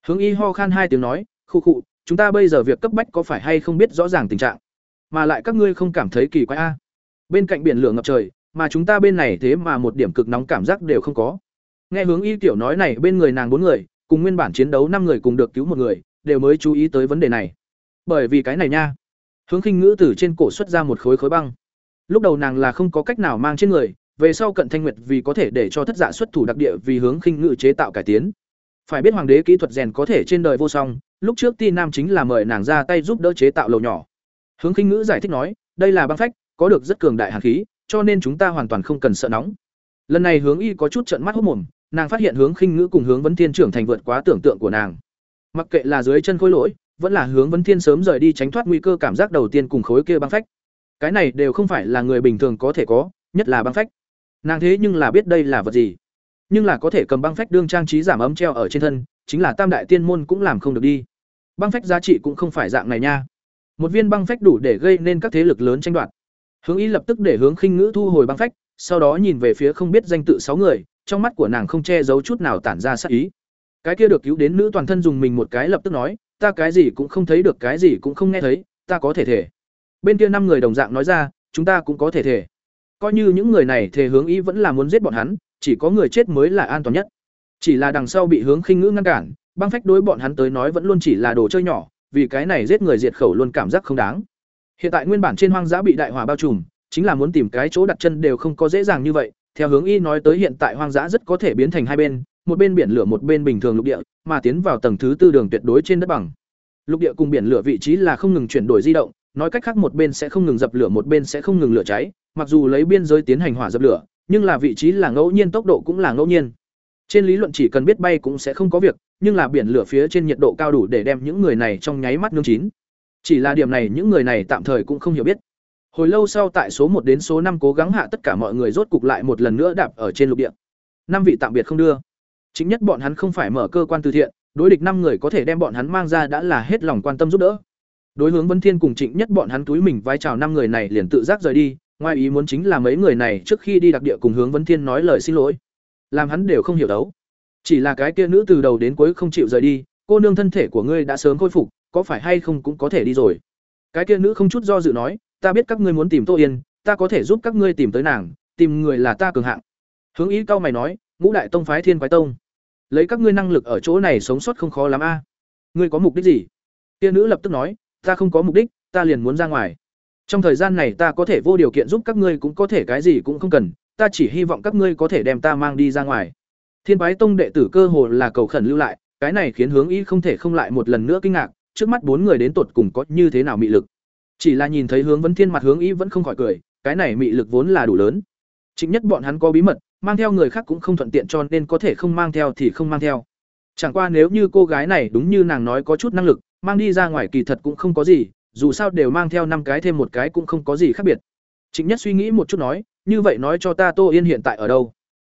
Hướng Y ho khan hai tiếng nói, "Khu khụ, chúng ta bây giờ việc cấp bách có phải hay không biết rõ ràng tình trạng, mà lại các ngươi không cảm thấy kỳ quái a?" Bên cạnh biển lửa ngập trời, mà chúng ta bên này thế mà một điểm cực nóng cảm giác đều không có. Nghe hướng Y tiểu nói này bên người nàng bốn người, cùng nguyên bản chiến đấu năm người cùng được cứu một người, đều mới chú ý tới vấn đề này. Bởi vì cái này nha. Hướng Khinh Ngữ từ trên cổ xuất ra một khối khối băng. Lúc đầu nàng là không có cách nào mang trên người, về sau Cận Thanh Nguyệt vì có thể để cho thất giả xuất thủ đặc địa vì hướng Khinh Ngữ chế tạo cải tiến. Phải biết hoàng đế kỹ thuật rèn có thể trên đời vô song, lúc trước Ti Nam chính là mời nàng ra tay giúp đỡ chế tạo lầu nhỏ. Hướng Khinh Ngữ giải thích nói, đây là băng phách, có được rất cường đại hàn khí, cho nên chúng ta hoàn toàn không cần sợ nóng. Lần này Hướng Y có chút trợn mắt hốt mồm, nàng phát hiện Hướng Khinh Ngữ cùng Hướng Vấn Thiên trưởng thành vượt quá tưởng tượng của nàng. Mặc kệ là dưới chân khối lỗi, vẫn là Hướng Vấn Thiên sớm rời đi tránh thoát nguy cơ cảm giác đầu tiên cùng khối kia băng phách. Cái này đều không phải là người bình thường có thể có, nhất là băng phách. Nàng thế nhưng là biết đây là vật gì, nhưng là có thể cầm băng phách đương trang trí giảm ấm treo ở trên thân, chính là Tam đại tiên môn cũng làm không được đi. Băng phách giá trị cũng không phải dạng này nha. Một viên băng phách đủ để gây nên các thế lực lớn tranh đoạt. Hướng ý lập tức để hướng khinh ngữ thu hồi băng phách, sau đó nhìn về phía không biết danh tự sáu người, trong mắt của nàng không che giấu chút nào tản ra sát ý. Cái kia được cứu đến nữ toàn thân dùng mình một cái lập tức nói, ta cái gì cũng không thấy được cái gì cũng không nghe thấy, ta có thể thể. Bên kia năm người đồng dạng nói ra, chúng ta cũng có thể thể. Coi như những người này Thề hướng ý vẫn là muốn giết bọn hắn, chỉ có người chết mới là an toàn nhất. Chỉ là đằng sau bị hướng khinh ngữ ngăn cản, băng phách đối bọn hắn tới nói vẫn luôn chỉ là đồ chơi nhỏ, vì cái này giết người diệt khẩu luôn cảm giác không đáng. Hiện tại nguyên bản trên hoang dã bị đại hỏa bao trùm, chính là muốn tìm cái chỗ đặt chân đều không có dễ dàng như vậy. Theo hướng y nói tới hiện tại hoang dã rất có thể biến thành hai bên, một bên biển lửa một bên bình thường lục địa, mà tiến vào tầng thứ tư đường tuyệt đối trên đất bằng. Lục địa cùng biển lửa vị trí là không ngừng chuyển đổi di động, nói cách khác một bên sẽ không ngừng dập lửa một bên sẽ không ngừng lửa cháy, mặc dù lấy biên giới tiến hành hỏa dập lửa, nhưng là vị trí là ngẫu nhiên tốc độ cũng là ngẫu nhiên. Trên lý luận chỉ cần biết bay cũng sẽ không có việc, nhưng là biển lửa phía trên nhiệt độ cao đủ để đem những người này trong nháy mắt nướng chín. Chỉ là điểm này những người này tạm thời cũng không hiểu biết. Hồi lâu sau tại số một đến số năm cố gắng hạ tất cả mọi người rốt cục lại một lần nữa đạp ở trên lục địa. Năm vị tạm biệt không đưa. Chính nhất bọn hắn không phải mở cơ quan từ thiện, đối địch năm người có thể đem bọn hắn mang ra đã là hết lòng quan tâm giúp đỡ. Đối hướng Vân Thiên cùng Trịnh Nhất bọn hắn túi mình vai chào năm người này liền tự giác rời đi, ngoài ý muốn chính là mấy người này trước khi đi đặc địa cùng hướng Vân Thiên nói lời xin lỗi. Làm hắn đều không hiểu đấu. Chỉ là cái kia nữ từ đầu đến cuối không chịu rời đi, cô nương thân thể của ngươi đã sớm khôi phục, có phải hay không cũng có thể đi rồi. Cái kia nữ không chút do dự nói, ta biết các ngươi muốn tìm Tô Yên, ta có thể giúp các ngươi tìm tới nàng, tìm người là ta cường hạng. Hướng ý cao mày nói, ngũ đại tông phái thiên quái tông, lấy các ngươi năng lực ở chỗ này sống sót không khó lắm a. Ngươi có mục đích gì? Kia nữ lập tức nói, ta không có mục đích, ta liền muốn ra ngoài. Trong thời gian này ta có thể vô điều kiện giúp các ngươi cũng có thể cái gì cũng không cần, ta chỉ hy vọng các ngươi có thể đem ta mang đi ra ngoài. Thiên Bái Tông đệ tử cơ hồ là cầu khẩn lưu lại, cái này khiến Hướng Y không thể không lại một lần nữa kinh ngạc, trước mắt bốn người đến tột cùng có như thế nào mị lực. Chỉ là nhìn thấy Hướng Vấn Thiên mặt Hướng Y vẫn không khỏi cười, cái này mị lực vốn là đủ lớn. Chính nhất bọn hắn có bí mật, mang theo người khác cũng không thuận tiện cho nên có thể không mang theo thì không mang theo. Chẳng qua nếu như cô gái này đúng như nàng nói có chút năng lực, mang đi ra ngoài kỳ thật cũng không có gì, dù sao đều mang theo năm cái thêm một cái cũng không có gì khác biệt. chính Nhất suy nghĩ một chút nói, như vậy nói cho ta Tô Yên hiện tại ở đâu?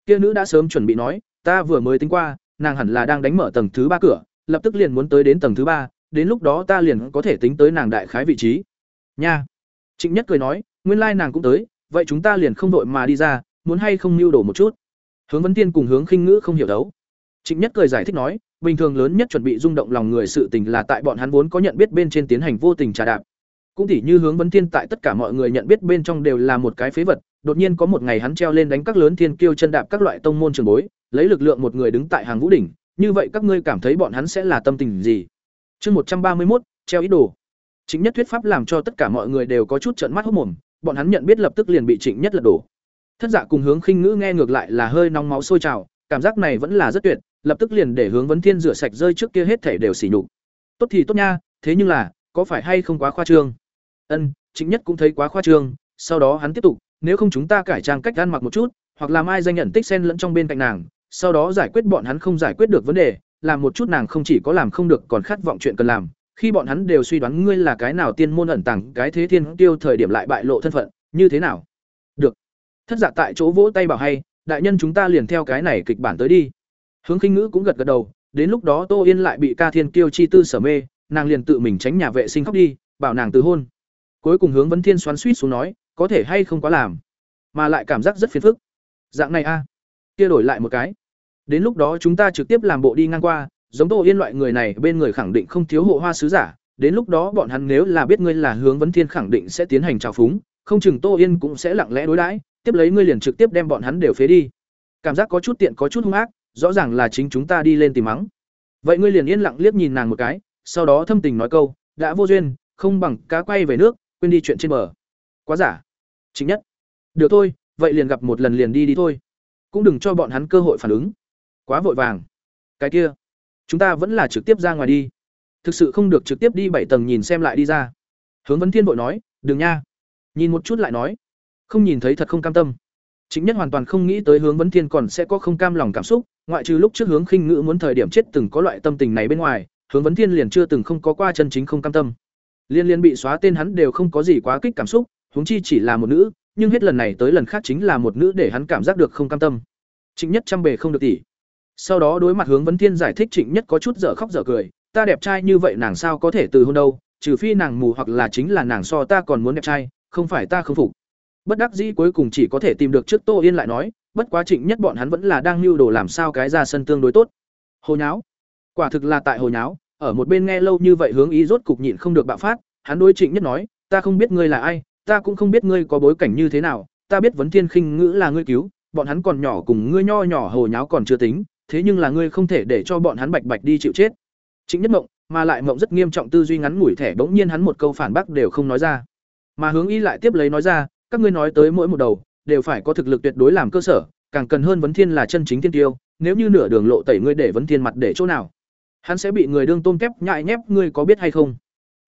Kia nữ đã sớm chuẩn bị nói, ta vừa mới tính qua, nàng hẳn là đang đánh mở tầng thứ ba cửa, lập tức liền muốn tới đến tầng thứ ba, đến lúc đó ta liền có thể tính tới nàng đại khái vị trí. Nha. Trịnh Nhất cười nói, nguyên lai nàng cũng tới, vậy chúng ta liền không đội mà đi ra, muốn hay không mưu đồ một chút. Hướng Vấn Tiên cùng Hướng Khinh Ngữ không hiểu đấu. Trịnh Nhất cười giải thích nói, bình thường lớn nhất chuẩn bị rung động lòng người sự tình là tại bọn hắn vốn có nhận biết bên trên tiến hành vô tình trà đạp. Cũng tỉ như hướng vấn thiên tại tất cả mọi người nhận biết bên trong đều là một cái phế vật, đột nhiên có một ngày hắn treo lên đánh các lớn thiên kiêu chân đạp các loại tông môn trường bối, lấy lực lượng một người đứng tại hàng vũ đỉnh, như vậy các ngươi cảm thấy bọn hắn sẽ là tâm tình gì? Chương một trăm ba mươi một treo ý đồ. Chính nhất thuyết pháp làm cho tất cả mọi người đều có chút trợn mắt hốt mồm, bọn hắn nhận biết lập tức liền bị Trịnh Nhất lật đổ. Thất Dạ cùng hướng khinh ngữ nghe ngược lại là hơi nóng máu sôi trào, cảm giác này vẫn là rất tuyệt, lập tức liền để hướng vấn thiên rửa sạch rơi trước kia hết thể đều xỉ nhục. Tốt thì tốt nha, thế nhưng là, có phải hay không quá khoa trương? Ân, chính nhất cũng thấy quá khoa trương, sau đó hắn tiếp tục, nếu không chúng ta cải trang cách ăn mặc một chút, hoặc làm ai danh nhận tích sen lẫn trong bên cạnh nàng, sau đó giải quyết bọn hắn không giải quyết được vấn đề, làm một chút nàng không chỉ có làm không được còn khát vọng chuyện cần làm. Khi bọn hắn đều suy đoán ngươi là cái nào tiên môn ẩn tàng, cái thế thiên tiêu thời điểm lại bại lộ thân phận, như thế nào? Được. Thất giả tại chỗ vỗ tay bảo hay, đại nhân chúng ta liền theo cái này kịch bản tới đi. Hướng Khinh Ngữ cũng gật gật đầu, đến lúc đó Tô Yên lại bị Ca Thiên Kiêu chi tư sở mê, nàng liền tự mình tránh nhà vệ sinh khóc đi, bảo nàng từ hôn. Cuối cùng hướng Vấn Thiên xoắn suýt xuống nói, có thể hay không quá làm, mà lại cảm giác rất phiền phức. Dạng này a, kia đổi lại một cái. Đến lúc đó chúng ta trực tiếp làm bộ đi ngang qua, giống Tô Yên loại người này bên người khẳng định không thiếu hộ hoa sứ giả, đến lúc đó bọn hắn nếu là biết ngươi là hướng Vấn Thiên khẳng định sẽ tiến hành trào phúng, không chừng Tô Yên cũng sẽ lặng lẽ đối đãi, tiếp lấy ngươi liền trực tiếp đem bọn hắn đều phế đi. Cảm giác có chút tiện có chút hung ác, rõ ràng là chính chúng ta đi lên tìm mắng. Vậy ngươi liền yên lặng liếc nhìn nàng một cái, sau đó thâm tình nói câu, đã vô duyên, không bằng cá quay về nước, quên đi chuyện trên bờ. Quá giả. Chính nhất. Được thôi vậy liền gặp một lần liền đi đi thôi. Cũng đừng cho bọn hắn cơ hội phản ứng quá vội vàng. Cái kia, chúng ta vẫn là trực tiếp ra ngoài đi. Thực sự không được trực tiếp đi bảy tầng nhìn xem lại đi ra. Hướng vấn thiên vội nói, đừng nha. Nhìn một chút lại nói, không nhìn thấy thật không cam tâm. Chính nhất hoàn toàn không nghĩ tới hướng vấn thiên còn sẽ có không cam lòng cảm xúc, ngoại trừ lúc trước hướng khinh ngữ muốn thời điểm chết từng có loại tâm tình này bên ngoài, hướng vấn thiên liền chưa từng không có qua chân chính không cam tâm. Liên liên bị xóa tên hắn đều không có gì quá kích cảm xúc, huống chi chỉ là một nữ, nhưng hết lần này tới lần khác chính là một nữ để hắn cảm giác được không cam tâm. Chính nhất trăm bề không được tỷ sau đó đối mặt hướng vấn thiên giải thích trịnh nhất có chút dở khóc dở cười, ta đẹp trai như vậy nàng sao có thể từ hôn đâu, trừ phi nàng mù hoặc là chính là nàng so ta còn muốn đẹp trai, không phải ta không phục. Bất đắc dĩ cuối cùng chỉ có thể tìm được trước tô yên lại nói, bất quá trịnh nhất bọn hắn vẫn là đang lưu đồ làm sao cái ra sân tương đối tốt. Hồ nháo. Quả thực là tại hồ nháo, ở một bên nghe lâu như vậy hướng ý rốt cục nhịn không được bạo phát, hắn đối trịnh nhất nói, ta không biết ngươi là ai, ta cũng không biết ngươi có bối cảnh như thế nào, ta biết vấn thiên khinh ngữ là ngươi cứu, bọn hắn còn nhỏ cùng ngươi nho nhỏ hồ nháo còn chưa tính thế nhưng là ngươi không thể để cho bọn hắn bạch bạch đi chịu chết. Chính nhất mộng, mà lại mộng rất nghiêm trọng tư duy ngắn ngủi thẻ bỗng nhiên hắn một câu phản bác đều không nói ra. Mà hướng y lại tiếp lấy nói ra, các ngươi nói tới mỗi một đầu, đều phải có thực lực tuyệt đối làm cơ sở, càng cần hơn vấn thiên là chân chính thiên tiêu, nếu như nửa đường lộ tẩy ngươi để vấn thiên mặt để chỗ nào? Hắn sẽ bị người đương tôm kép nhại nhép, ngươi có biết hay không?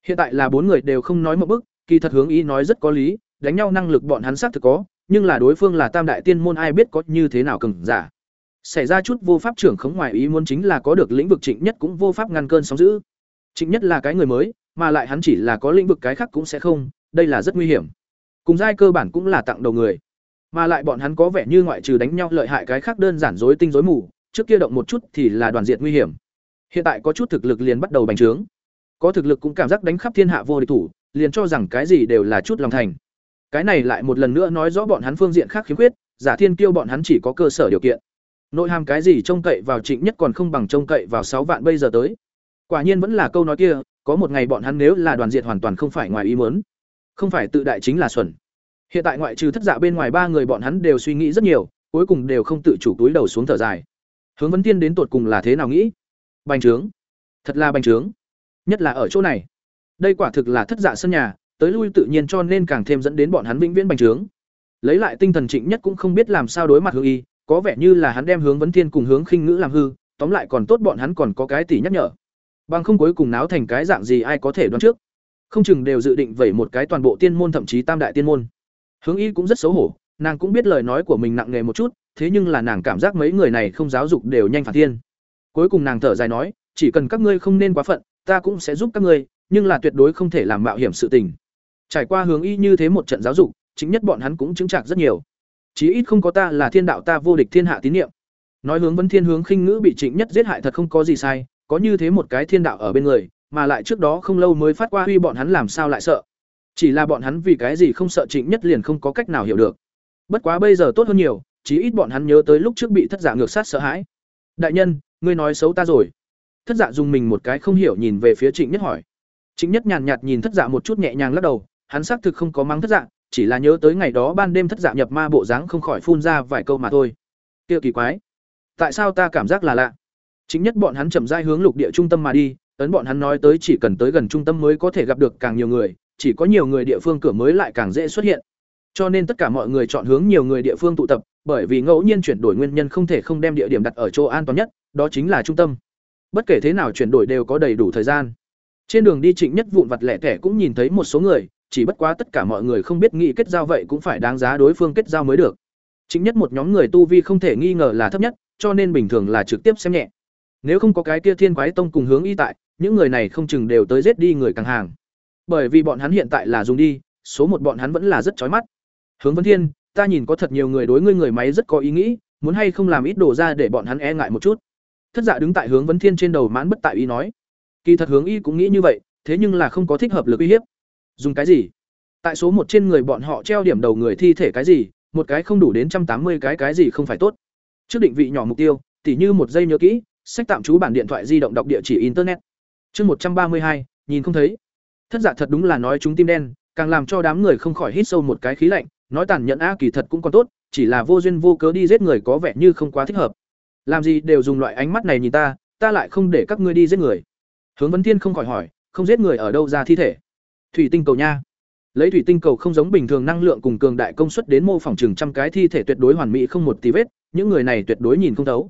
Hiện tại là bốn người đều không nói một bức kỳ thật hướng ý nói rất có lý, đánh nhau năng lực bọn hắn xác thực có, nhưng là đối phương là tam đại tiên môn ai biết có như thế nào cừng giả xảy ra chút vô pháp trưởng khống ngoài ý muốn chính là có được lĩnh vực trịnh nhất cũng vô pháp ngăn cơn sóng giữ trịnh nhất là cái người mới, mà lại hắn chỉ là có lĩnh vực cái khác cũng sẽ không, đây là rất nguy hiểm. Cùng giai cơ bản cũng là tặng đầu người. Mà lại bọn hắn có vẻ như ngoại trừ đánh nhau lợi hại cái khác đơn giản dối tinh dối mù, trước kia động một chút thì là đoàn diện nguy hiểm. Hiện tại có chút thực lực liền bắt đầu bành trướng. Có thực lực cũng cảm giác đánh khắp thiên hạ vô địch thủ, liền cho rằng cái gì đều là chút lòng thành. Cái này lại một lần nữa nói rõ bọn hắn phương diện khác khiếm khuyết, giả thiên kiêu bọn hắn chỉ có cơ sở điều kiện nội hàm cái gì trông cậy vào trịnh nhất còn không bằng trông cậy vào sáu vạn bây giờ tới. Quả nhiên vẫn là câu nói kia, có một ngày bọn hắn nếu là đoàn diện hoàn toàn không phải ngoài ý muốn. Không phải tự đại chính là xuẩn. Hiện tại ngoại trừ thất dạ bên ngoài ba người bọn hắn đều suy nghĩ rất nhiều, cuối cùng đều không tự chủ túi đầu xuống thở dài. Hướng vấn tiên đến tột cùng là thế nào nghĩ? Bành trướng. Thật là bành trướng. Nhất là ở chỗ này. Đây quả thực là thất dạ sân nhà, tới lui tự nhiên cho nên càng thêm dẫn đến bọn hắn vĩnh viễn bành trướng. Lấy lại tinh thần trịnh nhất cũng không biết làm sao đối mặt hương y có vẻ như là hắn đem hướng vấn thiên cùng hướng khinh ngữ làm hư, tóm lại còn tốt bọn hắn còn có cái tỷ nhắc nhở. Bằng không cuối cùng náo thành cái dạng gì ai có thể đoán trước. Không chừng đều dự định vẩy một cái toàn bộ tiên môn thậm chí tam đại tiên môn. Hướng y cũng rất xấu hổ, nàng cũng biết lời nói của mình nặng nề một chút, thế nhưng là nàng cảm giác mấy người này không giáo dục đều nhanh phản thiên. Cuối cùng nàng thở dài nói, chỉ cần các ngươi không nên quá phận, ta cũng sẽ giúp các ngươi, nhưng là tuyệt đối không thể làm mạo hiểm sự tình. Trải qua hướng y như thế một trận giáo dục, chính nhất bọn hắn cũng chứng trạc rất nhiều chí ít không có ta là thiên đạo ta vô địch thiên hạ tín nhiệm nói hướng vấn thiên hướng khinh ngữ bị trịnh nhất giết hại thật không có gì sai, có như thế một cái thiên đạo ở bên người, mà lại trước đó không lâu mới phát qua huy bọn hắn làm sao lại sợ. Chỉ là bọn hắn vì cái gì không sợ trịnh nhất liền không có cách nào hiểu được. Bất quá bây giờ tốt hơn nhiều, chí ít bọn hắn nhớ tới lúc trước bị thất giả ngược sát sợ hãi. Đại nhân, ngươi nói xấu ta rồi. Thất giả dùng mình một cái không hiểu nhìn về phía trịnh nhất hỏi. Trịnh nhất nhàn nhạt nhìn thất giả một chút nhẹ nhàng lắc đầu, hắn xác thực không có mắng thất giả chỉ là nhớ tới ngày đó ban đêm thất dạ nhập ma bộ dáng không khỏi phun ra vài câu mà thôi. Kia kỳ quái, tại sao ta cảm giác là lạ? Chính nhất bọn hắn chậm rãi hướng lục địa trung tâm mà đi, ấn bọn hắn nói tới chỉ cần tới gần trung tâm mới có thể gặp được càng nhiều người, chỉ có nhiều người địa phương cửa mới lại càng dễ xuất hiện. Cho nên tất cả mọi người chọn hướng nhiều người địa phương tụ tập, bởi vì ngẫu nhiên chuyển đổi nguyên nhân không thể không đem địa điểm đặt ở chỗ an toàn nhất, đó chính là trung tâm. Bất kể thế nào chuyển đổi đều có đầy đủ thời gian. Trên đường đi trịnh nhất vụn vặt lẻ tẻ cũng nhìn thấy một số người chỉ bất quá tất cả mọi người không biết nghĩ kết giao vậy cũng phải đáng giá đối phương kết giao mới được. Chính nhất một nhóm người tu vi không thể nghi ngờ là thấp nhất, cho nên bình thường là trực tiếp xem nhẹ. Nếu không có cái kia thiên quái tông cùng hướng y tại, những người này không chừng đều tới giết đi người càng hàng. Bởi vì bọn hắn hiện tại là dùng đi, số một bọn hắn vẫn là rất chói mắt. Hướng vấn thiên, ta nhìn có thật nhiều người đối ngươi người máy rất có ý nghĩ, muốn hay không làm ít đồ ra để bọn hắn e ngại một chút. Thất dạ đứng tại hướng vấn thiên trên đầu mãn bất tại ý nói. Kỳ thật hướng y cũng nghĩ như vậy, thế nhưng là không có thích hợp lực uy hiếp dùng cái gì? Tại số một trên người bọn họ treo điểm đầu người thi thể cái gì? Một cái không đủ đến trăm tám mươi cái cái gì không phải tốt? Trước định vị nhỏ mục tiêu, tỉ như một giây nhớ kỹ, sách tạm trú bản điện thoại di động đọc địa chỉ internet. Chương một trăm ba mươi hai, nhìn không thấy. Thất giả dạ thật đúng là nói chúng tim đen, càng làm cho đám người không khỏi hít sâu một cái khí lạnh, nói tàn nhẫn a kỳ thật cũng còn tốt, chỉ là vô duyên vô cớ đi giết người có vẻ như không quá thích hợp. Làm gì đều dùng loại ánh mắt này nhìn ta ta lại không để các ngươi đi giết người. Hướng vấn thiên không khỏi hỏi, không giết người ở đâu ra thi thể? Thủy tinh cầu nha. Lấy thủy tinh cầu không giống bình thường năng lượng cùng cường đại công suất đến mô phỏng chừng trăm cái thi thể tuyệt đối hoàn mỹ không một tí vết, những người này tuyệt đối nhìn không thấu.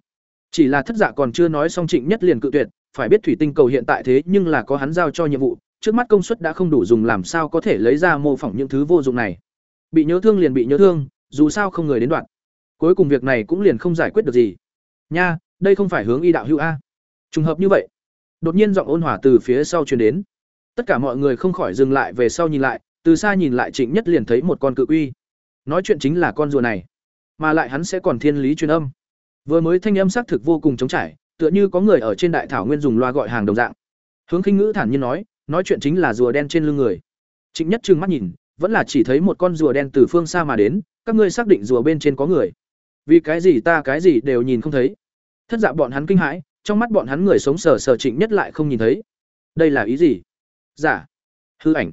Chỉ là thất dạ còn chưa nói xong trịnh nhất liền cự tuyệt, phải biết thủy tinh cầu hiện tại thế nhưng là có hắn giao cho nhiệm vụ, trước mắt công suất đã không đủ dùng làm sao có thể lấy ra mô phỏng những thứ vô dụng này. Bị nhớ thương liền bị nhớ thương, dù sao không người đến đoạn. Cuối cùng việc này cũng liền không giải quyết được gì. Nha, đây không phải hướng y đạo hữu a. Trùng hợp như vậy, đột nhiên giọng ôn hỏa từ phía sau truyền đến tất cả mọi người không khỏi dừng lại về sau nhìn lại, từ xa nhìn lại trịnh nhất liền thấy một con cự uy. Nói chuyện chính là con rùa này, mà lại hắn sẽ còn thiên lý truyền âm. Vừa mới thanh âm xác thực vô cùng trống trải, tựa như có người ở trên đại thảo nguyên dùng loa gọi hàng đồng dạng. Hướng khinh ngữ thản nhiên nói nói chuyện chính là rùa đen trên lưng người. Trịnh nhất trừng mắt nhìn, vẫn là chỉ thấy một con rùa đen từ phương xa mà đến, các ngươi xác định rùa bên trên có người. Vì cái gì ta cái gì đều nhìn không thấy. Thất dạ bọn hắn kinh hãi, trong mắt bọn hắn người sống sờ sờ trịnh nhất lại không nhìn thấy. Đây là ý gì? Giả. Dạ. hư ảnh.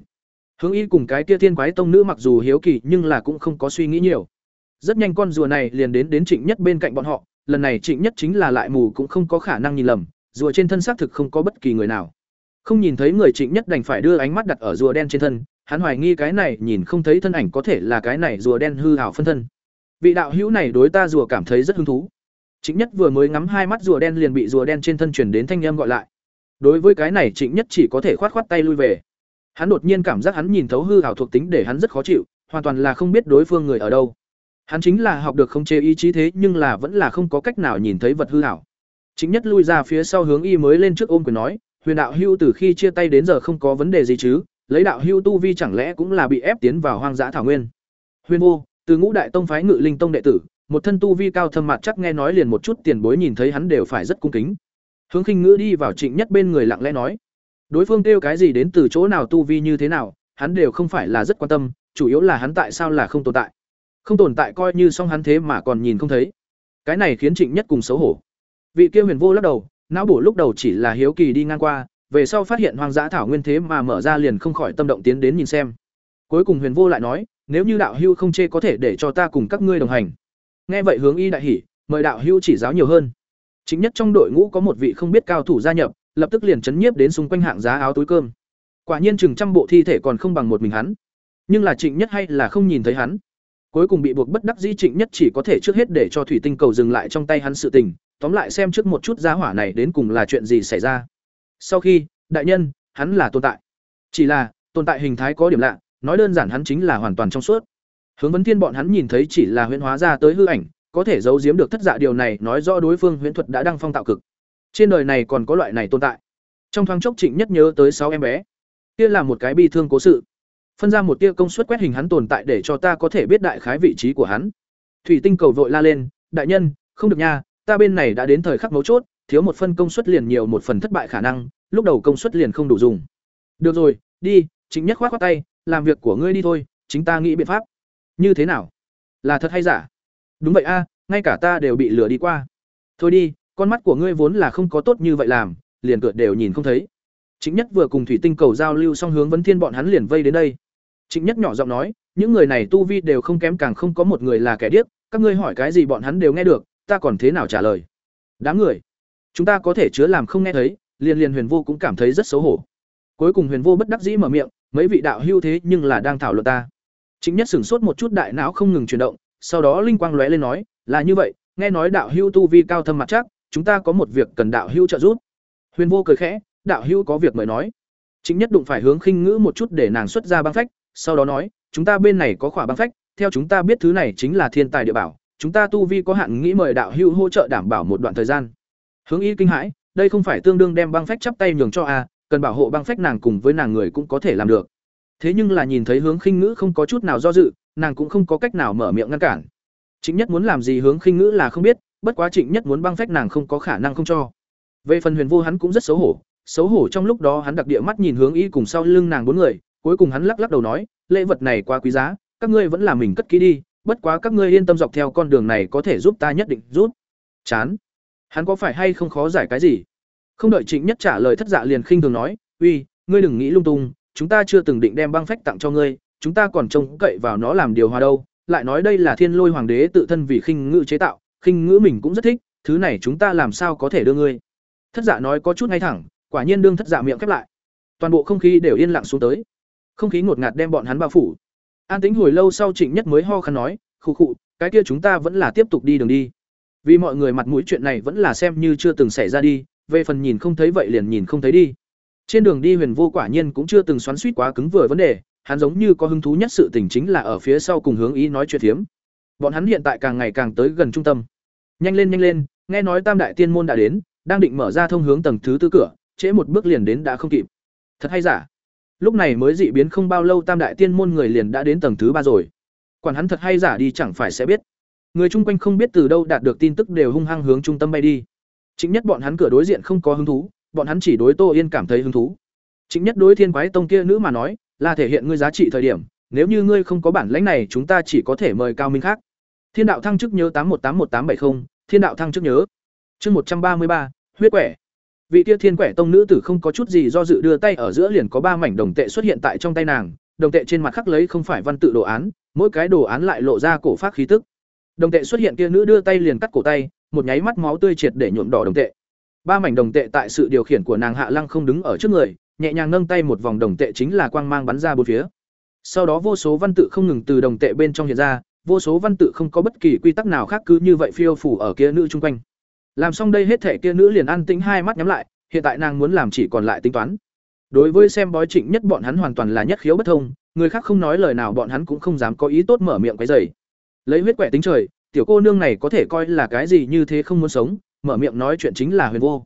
Hướng y cùng cái kia thiên quái tông nữ mặc dù hiếu kỳ nhưng là cũng không có suy nghĩ nhiều. Rất nhanh con rùa này liền đến đến trịnh nhất bên cạnh bọn họ, lần này trịnh nhất chính là lại mù cũng không có khả năng nhìn lầm, rùa trên thân xác thực không có bất kỳ người nào. Không nhìn thấy người trịnh nhất đành phải đưa ánh mắt đặt ở rùa đen trên thân, hắn hoài nghi cái này nhìn không thấy thân ảnh có thể là cái này rùa đen hư hảo phân thân. Vị đạo hữu này đối ta rùa cảm thấy rất hứng thú. Trịnh nhất vừa mới ngắm hai mắt rùa đen liền bị rùa đen trên thân chuyển đến thanh âm gọi lại đối với cái này trịnh nhất chỉ có thể khoát khoát tay lui về. Hắn đột nhiên cảm giác hắn nhìn thấu hư hảo thuộc tính để hắn rất khó chịu, hoàn toàn là không biết đối phương người ở đâu. Hắn chính là học được không chế ý chí thế nhưng là vẫn là không có cách nào nhìn thấy vật hư hảo chính nhất lui ra phía sau hướng y mới lên trước ôm quyền nói, huyền đạo hưu từ khi chia tay đến giờ không có vấn đề gì chứ, lấy đạo hưu tu vi chẳng lẽ cũng là bị ép tiến vào hoang dã thảo nguyên? Huyền vô, từ ngũ đại tông phái ngự linh tông đệ tử, một thân tu vi cao thâm mặt chắc nghe nói liền một chút tiền bối nhìn thấy hắn đều phải rất cung kính hướng khinh ngữ đi vào trịnh nhất bên người lặng lẽ nói. Đối phương kêu cái gì đến từ chỗ nào tu vi như thế nào, hắn đều không phải là rất quan tâm, chủ yếu là hắn tại sao là không tồn tại. Không tồn tại coi như xong hắn thế mà còn nhìn không thấy. Cái này khiến trịnh nhất cùng xấu hổ. Vị kia huyền vô lắc đầu, não bổ lúc đầu chỉ là hiếu kỳ đi ngang qua, về sau phát hiện hoang dã thảo nguyên thế mà mở ra liền không khỏi tâm động tiến đến nhìn xem. Cuối cùng huyền vô lại nói, nếu như đạo hưu không chê có thể để cho ta cùng các ngươi đồng hành. Nghe vậy hướng y đại hỉ, mời đạo hưu chỉ giáo nhiều hơn chính nhất trong đội ngũ có một vị không biết cao thủ gia nhập, lập tức liền chấn nhiếp đến xung quanh hạng giá áo túi cơm. Quả nhiên chừng trăm bộ thi thể còn không bằng một mình hắn. Nhưng là trịnh nhất hay là không nhìn thấy hắn. Cuối cùng bị buộc bất đắc dĩ trịnh nhất chỉ có thể trước hết để cho thủy tinh cầu dừng lại trong tay hắn sự tình, tóm lại xem trước một chút giá hỏa này đến cùng là chuyện gì xảy ra. Sau khi, đại nhân, hắn là tồn tại. Chỉ là, tồn tại hình thái có điểm lạ, nói đơn giản hắn chính là hoàn toàn trong suốt. Hướng vấn thiên bọn hắn nhìn thấy chỉ là huyễn hóa ra tới hư ảnh có thể giấu giếm được thất dạ điều này nói rõ đối phương huyễn thuật đã đăng phong tạo cực. Trên đời này còn có loại này tồn tại. Trong thoáng chốc trịnh nhất nhớ tới sáu em bé. Kia là một cái bi thương cố sự. Phân ra một tia công suất quét hình hắn tồn tại để cho ta có thể biết đại khái vị trí của hắn. Thủy tinh cầu vội la lên, đại nhân, không được nha, ta bên này đã đến thời khắc mấu chốt, thiếu một phân công suất liền nhiều một phần thất bại khả năng, lúc đầu công suất liền không đủ dùng. Được rồi, đi chính nhất khoát khoát tay, làm việc của ngươi đi thôi, chính ta nghĩ biện pháp. Như thế nào? Là thật hay giả? Đúng vậy a, ngay cả ta đều bị lừa đi qua. Thôi đi, con mắt của ngươi vốn là không có tốt như vậy làm, liền cựa đều nhìn không thấy. Chính nhất vừa cùng thủy tinh cầu giao lưu xong hướng vấn thiên bọn hắn liền vây đến đây. Chính nhất nhỏ giọng nói, những người này tu vi đều không kém càng không có một người là kẻ điếc, các ngươi hỏi cái gì bọn hắn đều nghe được, ta còn thế nào trả lời? Đám người, chúng ta có thể chứa làm không nghe thấy, liền liền huyền vô cũng cảm thấy rất xấu hổ. Cuối cùng huyền vô bất đắc dĩ mở miệng, mấy vị đạo hưu thế nhưng là đang thảo luận ta. Chính nhất sửng sốt một chút đại não không ngừng chuyển động sau đó linh quang lóe lên nói, là như vậy, nghe nói đạo hưu tu vi cao thâm mặt chắc, chúng ta có một việc cần đạo hưu trợ giúp. Huyền vô cười khẽ, đạo hưu có việc mời nói. Chính nhất đụng phải hướng khinh ngữ một chút để nàng xuất ra băng phách, sau đó nói, chúng ta bên này có khỏa băng phách, theo chúng ta biết thứ này chính là thiên tài địa bảo, chúng ta tu vi có hạn nghĩ mời đạo hưu hỗ trợ đảm bảo một đoạn thời gian. Hướng y kinh hãi, đây không phải tương đương đem băng phách chắp tay nhường cho a cần bảo hộ băng phách nàng cùng với nàng người cũng có thể làm được. Thế nhưng là nhìn thấy hướng khinh ngữ không có chút nào do dự nàng cũng không có cách nào mở miệng ngăn cản. Trịnh nhất muốn làm gì hướng khinh ngữ là không biết, bất quá trịnh nhất muốn băng phách nàng không có khả năng không cho. Về phần huyền vô hắn cũng rất xấu hổ xấu hổ trong lúc đó hắn đặc địa mắt nhìn hướng y cùng sau lưng nàng bốn người, cuối cùng hắn lắc lắc đầu nói, lễ vật này quá quý giá, các ngươi vẫn là mình cất kỹ đi, bất quá các ngươi yên tâm dọc theo con đường này có thể giúp ta nhất định rút. Chán. Hắn có phải hay không khó giải cái gì? Không đợi trịnh nhất trả lời thất dạ liền khinh thường nói, uy, ngươi đừng nghĩ lung tung, chúng ta chưa từng định đem băng phách tặng cho ngươi chúng ta còn trông cậy vào nó làm điều hòa đâu, lại nói đây là thiên lôi hoàng đế tự thân vì khinh ngữ chế tạo, khinh ngữ mình cũng rất thích, thứ này chúng ta làm sao có thể đưa ngươi? Thất dạ nói có chút ngay thẳng, quả nhiên đương thất dạ miệng khép lại. Toàn bộ không khí đều yên lặng xuống tới. Không khí ngột ngạt đem bọn hắn bao phủ. An tính hồi lâu sau trịnh nhất mới ho khăn nói, khụ khụ, cái kia chúng ta vẫn là tiếp tục đi đường đi. Vì mọi người mặt mũi chuyện này vẫn là xem như chưa từng xảy ra đi, về phần nhìn không thấy vậy liền nhìn không thấy đi. Trên đường đi huyền vô quả nhiên cũng chưa từng xoắn xuýt quá cứng vừa vấn đề hắn giống như có hứng thú nhất sự tình chính là ở phía sau cùng hướng ý nói chuyện thiếm. bọn hắn hiện tại càng ngày càng tới gần trung tâm. Nhanh lên nhanh lên, nghe nói tam đại tiên môn đã đến, đang định mở ra thông hướng tầng thứ tư cửa, trễ một bước liền đến đã không kịp. Thật hay giả? Lúc này mới dị biến không bao lâu tam đại tiên môn người liền đã đến tầng thứ ba rồi. Quản hắn thật hay giả đi chẳng phải sẽ biết. Người chung quanh không biết từ đâu đạt được tin tức đều hung hăng hướng trung tâm bay đi. Chính nhất bọn hắn cửa đối diện không có hứng thú, bọn hắn chỉ đối tô yên cảm thấy hứng thú. Chính nhất đối thiên quái tông kia nữ mà nói là thể hiện ngươi giá trị thời điểm, nếu như ngươi không có bản lãnh này, chúng ta chỉ có thể mời cao minh khác. Thiên đạo thăng chức nhớ tám một tám một tám bảy mươi thiên đạo thăng chức nhớ. Chương một trăm ba mươi ba, huyết quẻ. Vị kia thiên quẻ tông nữ tử không có chút gì do dự đưa tay ở giữa liền có ba mảnh đồng tệ xuất hiện tại trong tay nàng, đồng tệ trên mặt khắc lấy không phải văn tự đồ án, mỗi cái đồ án lại lộ ra cổ phát khí tức. Đồng tệ xuất hiện kia nữ đưa tay liền cắt cổ tay, một nháy mắt máu tươi triệt để nhuộm đỏ đồng tệ. Ba mảnh đồng tệ tại sự điều khiển của nàng hạ lăng không đứng ở trước người nhẹ nhàng nâng tay một vòng đồng tệ chính là quang mang bắn ra bốn phía. Sau đó vô số văn tự không ngừng từ đồng tệ bên trong hiện ra, vô số văn tự không có bất kỳ quy tắc nào khác cứ như vậy phiêu phủ ở kia nữ chung quanh. Làm xong đây hết thể kia nữ liền an tĩnh hai mắt nhắm lại, hiện tại nàng muốn làm chỉ còn lại tính toán. Đối với xem bói trịnh nhất bọn hắn hoàn toàn là nhất khiếu bất thông, người khác không nói lời nào bọn hắn cũng không dám có ý tốt mở miệng quấy rầy. lấy huyết quẻ tính trời, tiểu cô nương này có thể coi là cái gì như thế không muốn sống, mở miệng nói chuyện chính là huyền vô.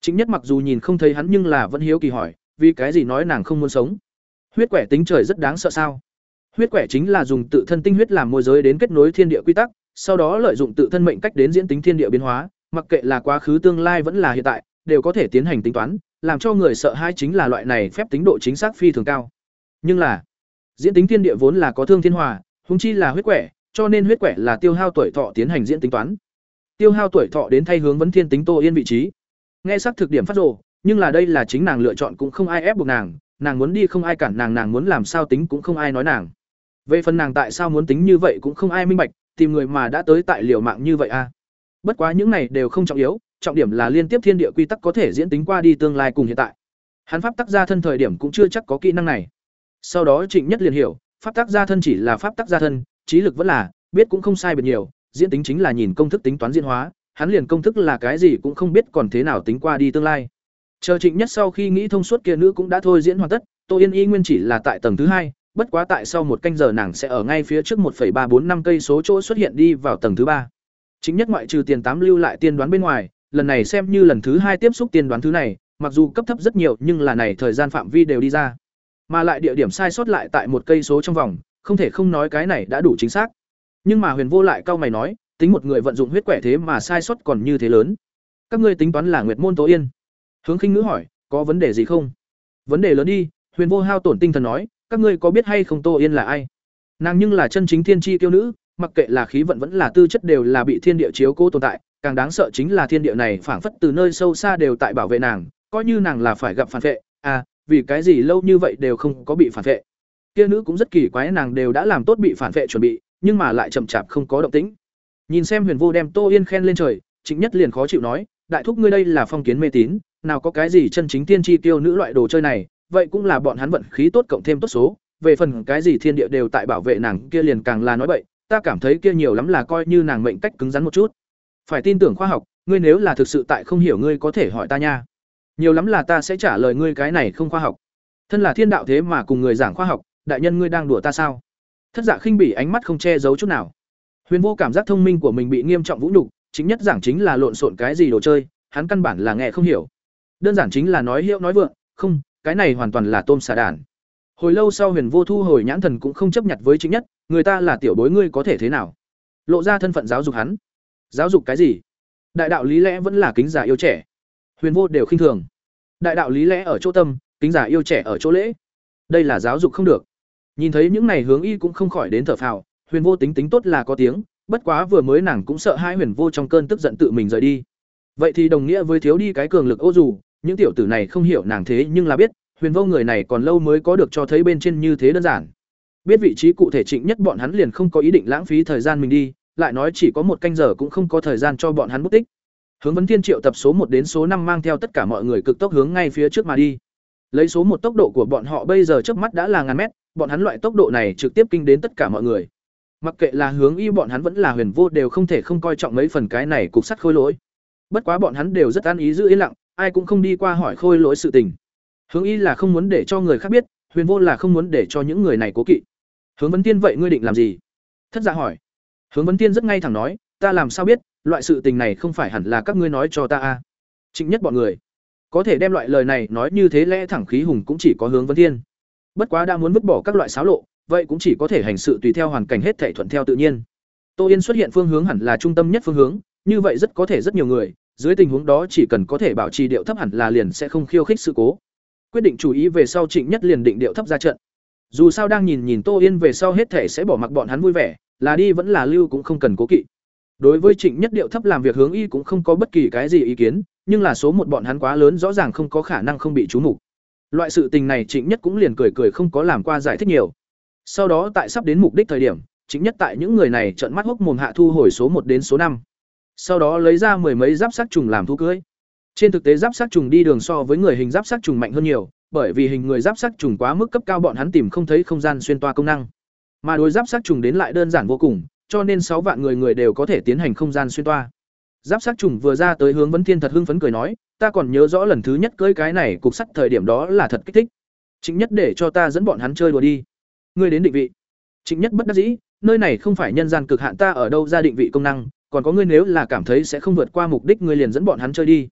Chính nhất mặc dù nhìn không thấy hắn nhưng là vẫn hiếu kỳ hỏi vì cái gì nói nàng không muốn sống? Huyết quẻ tính trời rất đáng sợ sao? Huyết quẻ chính là dùng tự thân tinh huyết làm môi giới đến kết nối thiên địa quy tắc, sau đó lợi dụng tự thân mệnh cách đến diễn tính thiên địa biến hóa, mặc kệ là quá khứ, tương lai vẫn là hiện tại, đều có thể tiến hành tính toán, làm cho người sợ hai chính là loại này phép tính độ chính xác phi thường cao. Nhưng là, diễn tính thiên địa vốn là có thương thiên hòa húng chi là huyết quẻ, cho nên huyết quẻ là tiêu hao tuổi thọ tiến hành diễn tính toán. Tiêu hao tuổi thọ đến thay hướng vấn thiên tính tô yên vị trí. Nghe xác thực điểm phát rồ nhưng là đây là chính nàng lựa chọn cũng không ai ép buộc nàng nàng muốn đi không ai cản nàng nàng muốn làm sao tính cũng không ai nói nàng. Về phần nàng tại sao muốn tính như vậy cũng không ai minh bạch, tìm người mà đã tới tại liều mạng như vậy a à. bất quá những này đều không trọng yếu, trọng điểm là liên tiếp thiên địa quy tắc có thể diễn tính qua đi tương lai cùng hiện tại. Hắn pháp tác gia thân thời điểm cũng chưa chắc có kỹ năng này. Sau đó trịnh nhất liền hiểu, pháp tác gia thân chỉ là pháp tác gia thân, trí lực vẫn là, biết cũng không sai biệt nhiều, diễn tính chính là nhìn công thức tính toán diễn hóa, hắn liền công thức là cái gì cũng không biết còn thế nào tính qua đi tương lai chờ trịnh nhất sau khi nghĩ thông suốt kia nữ cũng đã thôi diễn hoàn tất, tô yên y nguyên chỉ là tại tầng thứ hai, bất quá tại sau một canh giờ nàng sẽ ở ngay phía trước một ba bốn năm cây số chỗ xuất hiện đi vào tầng thứ ba. Chính nhất ngoại trừ tiền tám lưu lại tiên đoán bên ngoài, lần này xem như lần thứ hai tiếp xúc tiên đoán thứ này, mặc dù cấp thấp rất nhiều nhưng là này thời gian phạm vi đều đi ra. Mà lại địa điểm sai sót lại tại một cây số trong vòng, không thể không nói cái này đã đủ chính xác. Nhưng mà huyền vô lại cao mày nói, tính một người vận dụng huyết quẻ thế mà sai sót còn như thế lớn. Các ngươi tính toán là nguyệt môn tố yên hướng khinh ngữ hỏi, có vấn đề gì không? Vấn đề lớn đi, huyền vô hao tổn tinh thần nói, các ngươi có biết hay không tô yên là ai? Nàng nhưng là chân chính thiên tri tiêu nữ, mặc kệ là khí vận vẫn là tư chất đều là bị thiên địa chiếu cố tồn tại, càng đáng sợ chính là thiên địa này phảng phất từ nơi sâu xa đều tại bảo vệ nàng, coi như nàng là phải gặp phản vệ à vì cái gì lâu như vậy đều không có bị phản vệ? Kia nữ cũng rất kỳ quái, nàng đều đã làm tốt bị phản vệ chuẩn bị, nhưng mà lại chậm chạp không có động tĩnh. Nhìn xem huyền vô đem tô yên khen lên trời, trịnh nhất liền khó chịu nói, đại thúc ngươi đây là phong kiến mê tín nào có cái gì chân chính tiên tri tiêu nữ loại đồ chơi này, vậy cũng là bọn hắn vận khí tốt cộng thêm tốt số. Về phần cái gì thiên địa đều tại bảo vệ nàng kia liền càng là nói bậy, ta cảm thấy kia nhiều lắm là coi như nàng mệnh cách cứng rắn một chút. Phải tin tưởng khoa học, ngươi nếu là thực sự tại không hiểu ngươi có thể hỏi ta nha. Nhiều lắm là ta sẽ trả lời ngươi cái này không khoa học. Thân là thiên đạo thế mà cùng người giảng khoa học, đại nhân ngươi đang đùa ta sao? Thất dạ khinh bỉ ánh mắt không che giấu chút nào. Huyền vô cảm giác thông minh của mình bị nghiêm trọng vũ nhục, chính nhất giảng chính là lộn xộn cái gì đồ chơi, hắn căn bản là nghe không hiểu đơn giản chính là nói hiệu nói vượng, không, cái này hoàn toàn là tôm xà đàn. Hồi lâu sau huyền vô thu hồi nhãn thần cũng không chấp nhận với chính nhất, người ta là tiểu bối ngươi có thể thế nào? Lộ ra thân phận giáo dục hắn. Giáo dục cái gì? Đại đạo lý lẽ vẫn là kính giả yêu trẻ. Huyền vô đều khinh thường. Đại đạo lý lẽ ở chỗ tâm, kính giả yêu trẻ ở chỗ lễ. Đây là giáo dục không được. Nhìn thấy những này hướng y cũng không khỏi đến thở phào, huyền vô tính tính tốt là có tiếng, bất quá vừa mới nàng cũng sợ hai huyền vô trong cơn tức giận tự mình rời đi vậy thì đồng nghĩa với thiếu đi cái cường lực ô dù, những tiểu tử này không hiểu nàng thế nhưng là biết, huyền vô người này còn lâu mới có được cho thấy bên trên như thế đơn giản. Biết vị trí cụ thể trịnh nhất bọn hắn liền không có ý định lãng phí thời gian mình đi, lại nói chỉ có một canh giờ cũng không có thời gian cho bọn hắn mất tích. Hướng vấn thiên triệu tập số một đến số năm mang theo tất cả mọi người cực tốc hướng ngay phía trước mà đi. Lấy số một tốc độ của bọn họ bây giờ trước mắt đã là ngàn mét, bọn hắn loại tốc độ này trực tiếp kinh đến tất cả mọi người. Mặc kệ là hướng y bọn hắn vẫn là huyền vô đều không thể không coi trọng mấy phần cái này cục sắt khôi lỗi bất quá bọn hắn đều rất an ý giữ yên lặng, ai cũng không đi qua hỏi khôi lỗi sự tình. Hướng y là không muốn để cho người khác biết, huyền vô là không muốn để cho những người này cố kỵ. Hướng vấn tiên vậy ngươi định làm gì? Thất dạ hỏi. Hướng vấn tiên rất ngay thẳng nói, ta làm sao biết, loại sự tình này không phải hẳn là các ngươi nói cho ta a trịnh nhất bọn người. Có thể đem loại lời này nói như thế lẽ thẳng khí hùng cũng chỉ có hướng vấn tiên. Bất quá đã muốn vứt bỏ các loại xáo lộ, vậy cũng chỉ có thể hành sự tùy theo hoàn cảnh hết thể thuận theo tự nhiên. Tô yên xuất hiện phương hướng hẳn là trung tâm nhất phương hướng, như vậy rất có thể rất nhiều người dưới tình huống đó chỉ cần có thể bảo trì điệu thấp hẳn là liền sẽ không khiêu khích sự cố. Quyết định chú ý về sau trịnh nhất liền định điệu thấp ra trận. Dù sao đang nhìn nhìn tô yên về sau hết thể sẽ bỏ mặc bọn hắn vui vẻ, là đi vẫn là lưu cũng không cần cố kỵ. Đối với trịnh nhất điệu thấp làm việc hướng y cũng không có bất kỳ cái gì ý kiến, nhưng là số một bọn hắn quá lớn rõ ràng không có khả năng không bị trú mục. Loại sự tình này trịnh nhất cũng liền cười cười không có làm qua giải thích nhiều. Sau đó tại sắp đến mục đích thời điểm, trịnh nhất tại những người này trợn mắt hốc mồm hạ thu hồi số một đến số năm sau đó lấy ra mười mấy giáp sát trùng làm thú cưới. Trên thực tế giáp sát trùng đi đường so với người hình giáp sát trùng mạnh hơn nhiều, bởi vì hình người giáp sát trùng quá mức cấp cao bọn hắn tìm không thấy không gian xuyên toa công năng. Mà đối giáp sát trùng đến lại đơn giản vô cùng, cho nên sáu vạn người người đều có thể tiến hành không gian xuyên toa. Giáp sát trùng vừa ra tới hướng vấn thiên thật hưng phấn cười nói, ta còn nhớ rõ lần thứ nhất cưới cái này, cục sắt thời điểm đó là thật kích thích. Chính nhất để cho ta dẫn bọn hắn chơi đùa đi. Ngươi đến định vị. Chính nhất bất đắc dĩ, nơi này không phải nhân gian cực hạn, ta ở đâu ra định vị công năng còn có ngươi nếu là cảm thấy sẽ không vượt qua mục đích ngươi liền dẫn bọn hắn chơi đi.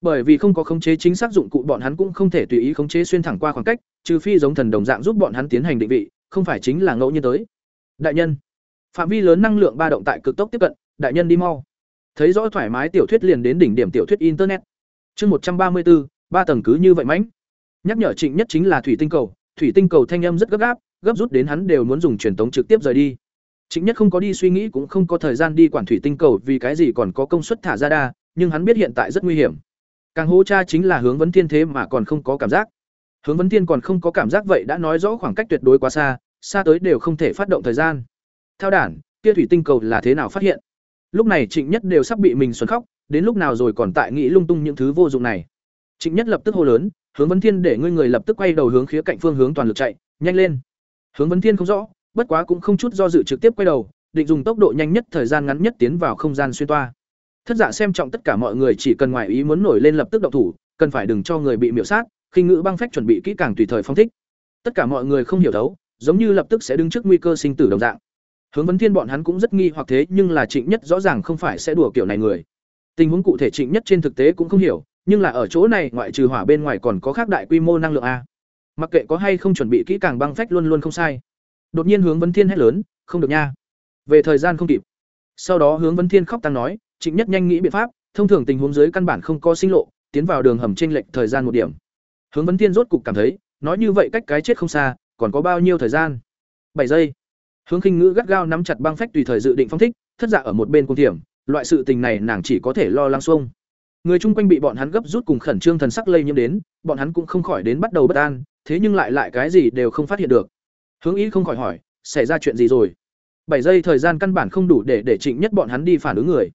Bởi vì không có khống chế chính xác dụng cụ bọn hắn cũng không thể tùy ý khống chế xuyên thẳng qua khoảng cách, trừ phi giống thần đồng dạng giúp bọn hắn tiến hành định vị, không phải chính là ngẫu nhiên tới. Đại nhân, phạm vi lớn năng lượng ba động tại cực tốc tiếp cận, đại nhân đi mau. Thấy rõ thoải mái tiểu thuyết liền đến đỉnh điểm tiểu thuyết internet. Chương một trăm ba mươi bốn ba tầng cứ như vậy mãnh nhắc nhở trịnh nhất chính là thủy tinh cầu, thủy tinh cầu thanh âm rất gấp gáp, gấp rút đến hắn đều muốn dùng truyền tống trực tiếp rời đi trịnh nhất không có đi suy nghĩ cũng không có thời gian đi quản thủy tinh cầu vì cái gì còn có công suất thả ra đa, nhưng hắn biết hiện tại rất nguy hiểm. Càng hố cha chính là hướng vấn thiên thế mà còn không có cảm giác. Hướng vấn thiên còn không có cảm giác vậy đã nói rõ khoảng cách tuyệt đối quá xa xa tới đều không thể phát động thời gian. Theo đản kia thủy tinh cầu là thế nào phát hiện? Lúc này trịnh nhất đều sắp bị mình xuân khóc, đến lúc nào rồi còn tại nghĩ lung tung những thứ vô dụng này. Trịnh nhất lập tức hô lớn, hướng vấn thiên để ngươi người lập tức quay đầu hướng khía cạnh phương hướng toàn lực chạy, nhanh lên. Hướng vấn thiên không rõ bất quá cũng không chút do dự trực tiếp quay đầu, định dùng tốc độ nhanh nhất, thời gian ngắn nhất tiến vào không gian xuyên toa. Thất dạ xem trọng tất cả mọi người chỉ cần ngoài ý muốn nổi lên lập tức động thủ, cần phải đừng cho người bị miễu sát, khi ngữ băng phách chuẩn bị kỹ càng tùy thời phong thích. Tất cả mọi người không hiểu thấu, giống như lập tức sẽ đứng trước nguy cơ sinh tử đồng dạng. Hướng vấn thiên bọn hắn cũng rất nghi hoặc thế, nhưng là trịnh nhất rõ ràng không phải sẽ đùa kiểu này người. Tình huống cụ thể trịnh nhất trên thực tế cũng không hiểu, nhưng là ở chỗ này, ngoại trừ hỏa bên ngoài còn có khác đại quy mô năng lượng a. Mặc kệ có hay không chuẩn bị kỹ càng băng phách luôn luôn không sai đột nhiên hướng vấn thiên hét lớn, không được nha. Về thời gian không kịp. Sau đó hướng vấn thiên khóc tăng nói, trịnh nhất nhanh nghĩ biện pháp, thông thường tình huống dưới căn bản không có sinh lộ, tiến vào đường hầm t r lệch thời gian một điểm. Hướng vấn thiên rốt cục cảm thấy, nói như vậy cách cái chết không xa, còn có bao nhiêu thời gian? Bảy giây. Hướng khinh ngữ gắt gao nắm chặt băng phách tùy thời dự định phong thích, thất dạ ở một bên cung thiểm, loại sự tình này nàng chỉ có thể lo lắng xuông. Người chung quanh bị bọn hắn gấp rút cùng khẩn trương thần sắc lây nhiễm đến, bọn hắn cũng không khỏi đến bắt đầu bất an, thế nhưng lại lại cái gì đều không phát hiện được hướng ý không khỏi hỏi, xảy ra chuyện gì rồi? Bảy giây thời gian căn bản không đủ để để trịnh nhất bọn hắn đi phản ứng người.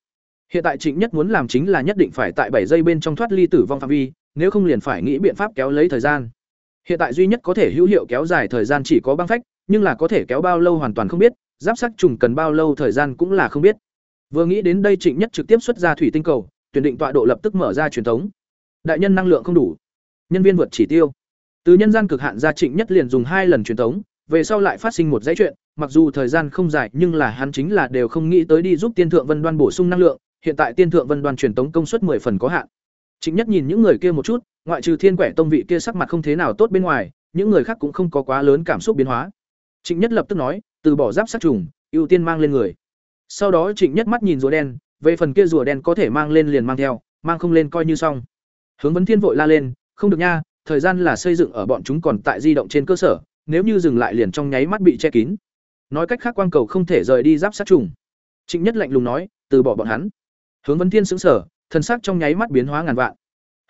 Hiện tại trịnh nhất muốn làm chính là nhất định phải tại bảy giây bên trong thoát ly tử vong phạm vi, nếu không liền phải nghĩ biện pháp kéo lấy thời gian. Hiện tại duy nhất có thể hữu hiệu kéo dài thời gian chỉ có băng phách, nhưng là có thể kéo bao lâu hoàn toàn không biết, giáp sắc trùng cần bao lâu thời gian cũng là không biết. Vừa nghĩ đến đây trịnh nhất trực tiếp xuất ra thủy tinh cầu, tuyển định tọa độ lập tức mở ra truyền thống. Đại nhân năng lượng không đủ. Nhân viên vượt chỉ tiêu. Từ nhân gian cực hạn ra trịnh nhất liền dùng hai lần truyền thống về sau lại phát sinh một dãy chuyện, mặc dù thời gian không dài, nhưng là hắn chính là đều không nghĩ tới đi giúp tiên thượng vân đoan bổ sung năng lượng, hiện tại tiên thượng vân đoan truyền tống công suất 10 phần có hạn. Trịnh nhất nhìn những người kia một chút, ngoại trừ thiên quẻ tông vị kia sắc mặt không thế nào tốt bên ngoài, những người khác cũng không có quá lớn cảm xúc biến hóa. Trịnh nhất lập tức nói, từ bỏ giáp sát trùng, ưu tiên mang lên người. Sau đó trịnh nhất mắt nhìn rùa đen, về phần kia rùa đen có thể mang lên liền mang theo, mang không lên coi như xong. Hướng vấn thiên vội la lên, không được nha, thời gian là xây dựng ở bọn chúng còn tại di động trên cơ sở nếu như dừng lại liền trong nháy mắt bị che kín. Nói cách khác quang cầu không thể rời đi giáp sát trùng. Trịnh nhất lạnh lùng nói, từ bỏ bọn hắn. Hướng vấn thiên xứng sở thần sắc trong nháy mắt biến hóa ngàn vạn.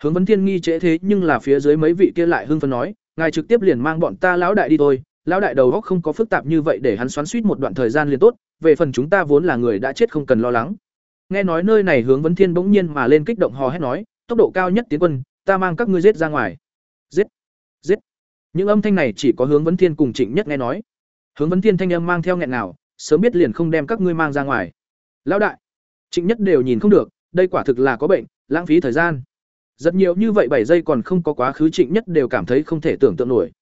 Hướng vấn thiên nghi trễ thế nhưng là phía dưới mấy vị kia lại hưng phấn nói, ngài trực tiếp liền mang bọn ta lão đại đi thôi, lão đại đầu góc không có phức tạp như vậy để hắn xoắn suýt một đoạn thời gian liền tốt, về phần chúng ta vốn là người đã chết không cần lo lắng. Nghe nói nơi này hướng vấn thiên bỗng nhiên mà lên kích động hò hét nói, tốc độ cao nhất tiến quân, ta mang các ngươi giết ra ngoài. Giết giết! Những âm thanh này chỉ có hướng vấn thiên cùng trịnh nhất nghe nói. Hướng vấn thiên thanh âm mang theo nghẹn nào sớm biết liền không đem các ngươi mang ra ngoài. Lão đại, trịnh nhất đều nhìn không được, đây quả thực là có bệnh, lãng phí thời gian. Rất nhiều như vậy bảy giây còn không có quá khứ trịnh nhất đều cảm thấy không thể tưởng tượng nổi.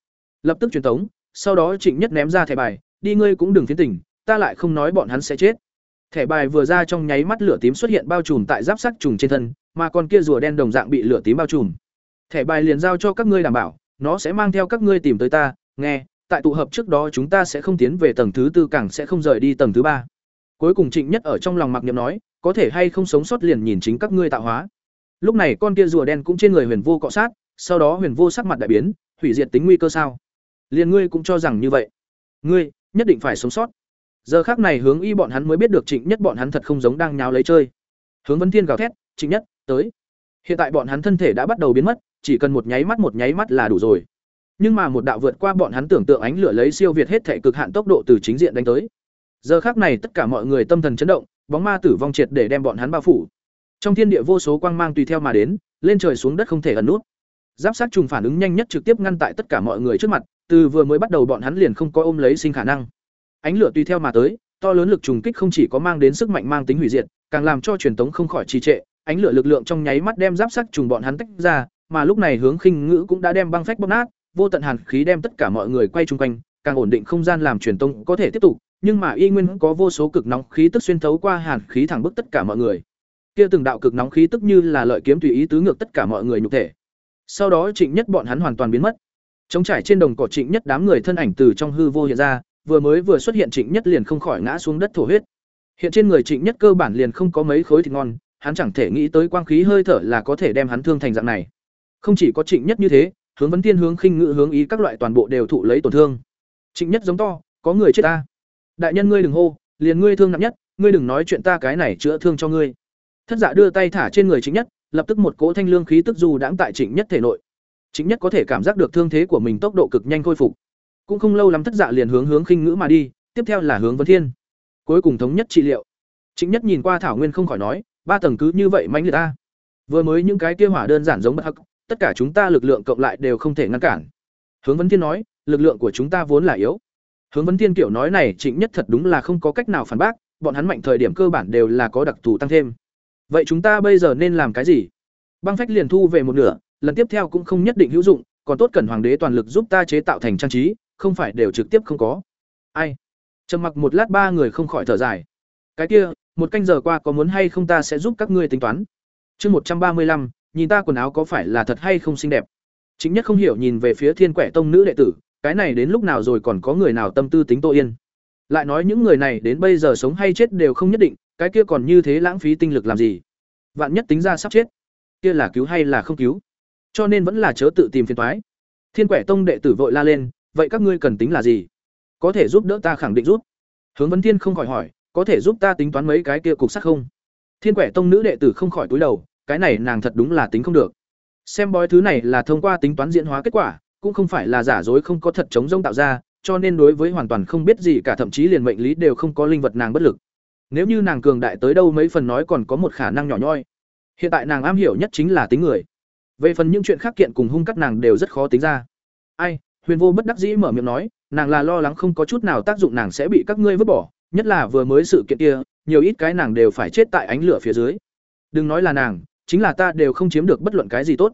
Lập tức truyền tống, sau đó trịnh nhất ném ra thẻ bài, đi ngươi cũng đừng phiến tỉnh ta lại không nói bọn hắn sẽ chết. Thẻ bài vừa ra trong nháy mắt lửa tím xuất hiện bao trùm tại giáp sắc trùng trên thân, mà con kia rùa đen đồng dạng bị lửa tím bao trùm. Thẻ bài liền giao cho các ngươi đảm bảo nó sẽ mang theo các ngươi tìm tới ta, nghe, tại tụ hợp trước đó chúng ta sẽ không tiến về tầng thứ tư càng sẽ không rời đi tầng thứ ba. Cuối cùng trịnh nhất ở trong lòng mặc niệm nói, có thể hay không sống sót liền nhìn chính các ngươi tạo hóa. Lúc này con kia rùa đen cũng trên người huyền vô cọ sát, sau đó huyền vô sắc mặt đại biến, hủy diệt tính nguy cơ sao? Liền ngươi cũng cho rằng như vậy. Ngươi, nhất định phải sống sót. Giờ khác này hướng y bọn hắn mới biết được trịnh nhất bọn hắn thật không giống đang nháo lấy chơi. Hướng Vân thiên gào thét, trịnh nhất, tới. Hiện tại bọn hắn thân thể đã bắt đầu biến mất chỉ cần một nháy mắt một nháy mắt là đủ rồi. Nhưng mà một đạo vượt qua bọn hắn tưởng tượng ánh lửa lấy siêu việt hết thể cực hạn tốc độ từ chính diện đánh tới. Giờ khác này tất cả mọi người tâm thần chấn động, bóng ma tử vong triệt để đem bọn hắn bao phủ. Trong thiên địa vô số quang mang tùy theo mà đến, lên trời xuống đất không thể ẩn nút. Giáp sát trùng phản ứng nhanh nhất trực tiếp ngăn tại tất cả mọi người trước mặt, từ vừa mới bắt đầu bọn hắn liền không có ôm lấy sinh khả năng. Ánh lửa tùy theo mà tới, to lớn lực trùng kích không chỉ có mang đến sức mạnh mang tính hủy diệt, càng làm cho truyền tống không khỏi trì trệ, ánh lửa lực lượng trong nháy mắt đem giáp sắt trùng bọn hắn tách ra mà lúc này hướng khinh ngữ cũng đã đem băng phách bóp nát, vô tận hàn khí đem tất cả mọi người quay chung quanh, càng ổn định không gian làm truyền tông có thể tiếp tục, nhưng mà y nguyên có vô số cực nóng khí tức xuyên thấu qua hàn khí thẳng bức tất cả mọi người. Kia từng đạo cực nóng khí tức như là lợi kiếm tùy ý tứ ngược tất cả mọi người nhục thể. Sau đó trịnh nhất bọn hắn hoàn toàn biến mất. Trống trải trên đồng cỏ trịnh nhất đám người thân ảnh từ trong hư vô hiện ra, vừa mới vừa xuất hiện trịnh nhất liền không khỏi ngã xuống đất thổ huyết. Hiện trên người trịnh nhất cơ bản liền không có mấy khối thịt ngon, hắn chẳng thể nghĩ tới quang khí hơi thở là có thể đem hắn thương thành dạng này không chỉ có trịnh nhất như thế, hướng vấn tiên hướng khinh ngự, hướng ý các loại toàn bộ đều thụ lấy tổn thương. Trịnh nhất giống to, có người chết ta. Đại nhân ngươi đừng hô, liền ngươi thương nặng nhất, ngươi đừng nói chuyện ta cái này chữa thương cho ngươi. Thất dạ đưa tay thả trên người trịnh nhất, lập tức một cỗ thanh lương khí tức dù đãng tại trịnh nhất thể nội. Trịnh nhất có thể cảm giác được thương thế của mình tốc độ cực nhanh khôi phục. Cũng không lâu lắm thất dạ liền hướng hướng khinh ngữ mà đi, tiếp theo là hướng vấn thiên. Cuối cùng thống nhất trị liệu. Trịnh nhất nhìn qua thảo nguyên không khỏi nói, ba tầng cứ như vậy mãnh liệt ta. Vừa mới những cái kia hỏa đơn giản giống bất hắc tất cả chúng ta lực lượng cộng lại đều không thể ngăn cản. Hướng vấn thiên nói, lực lượng của chúng ta vốn là yếu. Hướng vấn thiên kiểu nói này trịnh nhất thật đúng là không có cách nào phản bác, bọn hắn mạnh thời điểm cơ bản đều là có đặc thù tăng thêm. Vậy chúng ta bây giờ nên làm cái gì? Băng phách liền thu về một nửa, lần tiếp theo cũng không nhất định hữu dụng, còn tốt cần hoàng đế toàn lực giúp ta chế tạo thành trang trí, không phải đều trực tiếp không có. Ai? Trầm mặc một lát ba người không khỏi thở dài. Cái kia, một canh giờ qua có muốn hay không ta sẽ giúp các ngươi tính toán? Chương một trăm ba mươi lăm nhìn ta quần áo có phải là thật hay không xinh đẹp. Chính nhất không hiểu nhìn về phía thiên quẻ tông nữ đệ tử, cái này đến lúc nào rồi còn có người nào tâm tư tính tô yên. Lại nói những người này đến bây giờ sống hay chết đều không nhất định, cái kia còn như thế lãng phí tinh lực làm gì? Vạn nhất tính ra sắp chết, kia là cứu hay là không cứu? Cho nên vẫn là chớ tự tìm phiền toái. Thiên quẻ tông đệ tử vội la lên, vậy các ngươi cần tính là gì? Có thể giúp đỡ ta khẳng định giúp hướng vấn thiên không khỏi hỏi, có thể giúp ta tính toán mấy cái kia cục sắc không? Thiên quẻ tông nữ đệ tử không khỏi túi đầu cái này nàng thật đúng là tính không được. Xem bói thứ này là thông qua tính toán diễn hóa kết quả, cũng không phải là giả dối không có thật chống rông tạo ra, cho nên đối với hoàn toàn không biết gì cả thậm chí liền mệnh lý đều không có linh vật nàng bất lực. Nếu như nàng cường đại tới đâu mấy phần nói còn có một khả năng nhỏ nhoi. Hiện tại nàng am hiểu nhất chính là tính người. Về phần những chuyện khác kiện cùng hung cắt nàng đều rất khó tính ra. Ai, huyền vô bất đắc dĩ mở miệng nói, nàng là lo lắng không có chút nào tác dụng nàng sẽ bị các ngươi vứt bỏ, nhất là vừa mới sự kiện kia, nhiều ít cái nàng đều phải chết tại ánh lửa phía dưới. Đừng nói là nàng chính là ta đều không chiếm được bất luận cái gì tốt.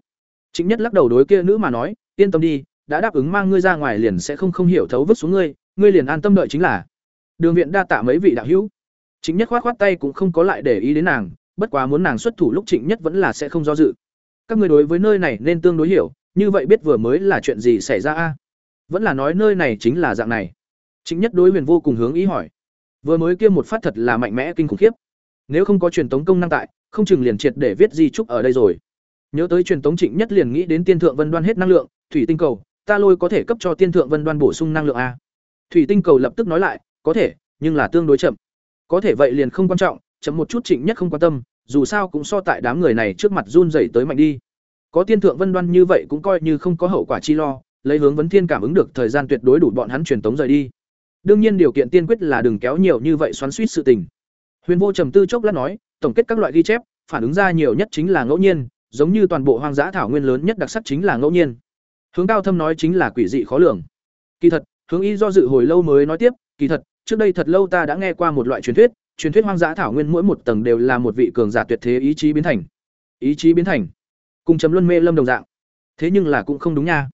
Chính nhất lắc đầu đối kia nữ mà nói, yên tâm đi, đã đáp ứng mang ngươi ra ngoài liền sẽ không không hiểu thấu vứt xuống ngươi ngươi liền an tâm đợi chính là. Đường viện đa tạ mấy vị đạo hữu. Chính nhất khoát khoát tay cũng không có lại để ý đến nàng, bất quá muốn nàng xuất thủ lúc trịnh nhất vẫn là sẽ không do dự. Các người đối với nơi này nên tương đối hiểu, như vậy biết vừa mới là chuyện gì xảy ra a? Vẫn là nói nơi này chính là dạng này. Trịnh nhất đối huyền vô cùng hướng ý hỏi. Vừa mới kia một phát thật là mạnh mẽ kinh khủng khiếp. Nếu không có truyền tống công năng tại không chừng liền triệt để viết di trúc ở đây rồi. Nhớ tới truyền tống trịnh nhất liền nghĩ đến tiên thượng vân đoan hết năng lượng, thủy tinh cầu, ta lôi có thể cấp cho tiên thượng vân đoan bổ sung năng lượng a. Thủy tinh cầu lập tức nói lại, có thể, nhưng là tương đối chậm. Có thể vậy liền không quan trọng, chậm một chút trịnh nhất không quan tâm, dù sao cũng so tại đám người này trước mặt run rẩy tới mạnh đi. Có tiên thượng vân đoan như vậy cũng coi như không có hậu quả chi lo, lấy hướng vấn thiên cảm ứng được thời gian tuyệt đối đủ bọn hắn truyền tống rời đi. Đương nhiên điều kiện tiên quyết là đừng kéo nhiều như vậy xoắn suýt sự tình. Huyền vô trầm tư chốc lát nói tổng kết các loại ghi chép, phản ứng ra nhiều nhất chính là ngẫu nhiên, giống như toàn bộ hoang dã thảo nguyên lớn nhất đặc sắc chính là ngẫu nhiên. Hướng cao thâm nói chính là quỷ dị khó lường. Kỳ thật, hướng y do dự hồi lâu mới nói tiếp, kỳ thật, trước đây thật lâu ta đã nghe qua một loại truyền thuyết truyền thuyết hoang dã thảo nguyên mỗi một tầng đều là một vị cường giả tuyệt thế ý chí biến thành. Ý chí biến thành. Cùng chấm luân mê lâm đồng dạng. Thế nhưng là cũng không đúng nha.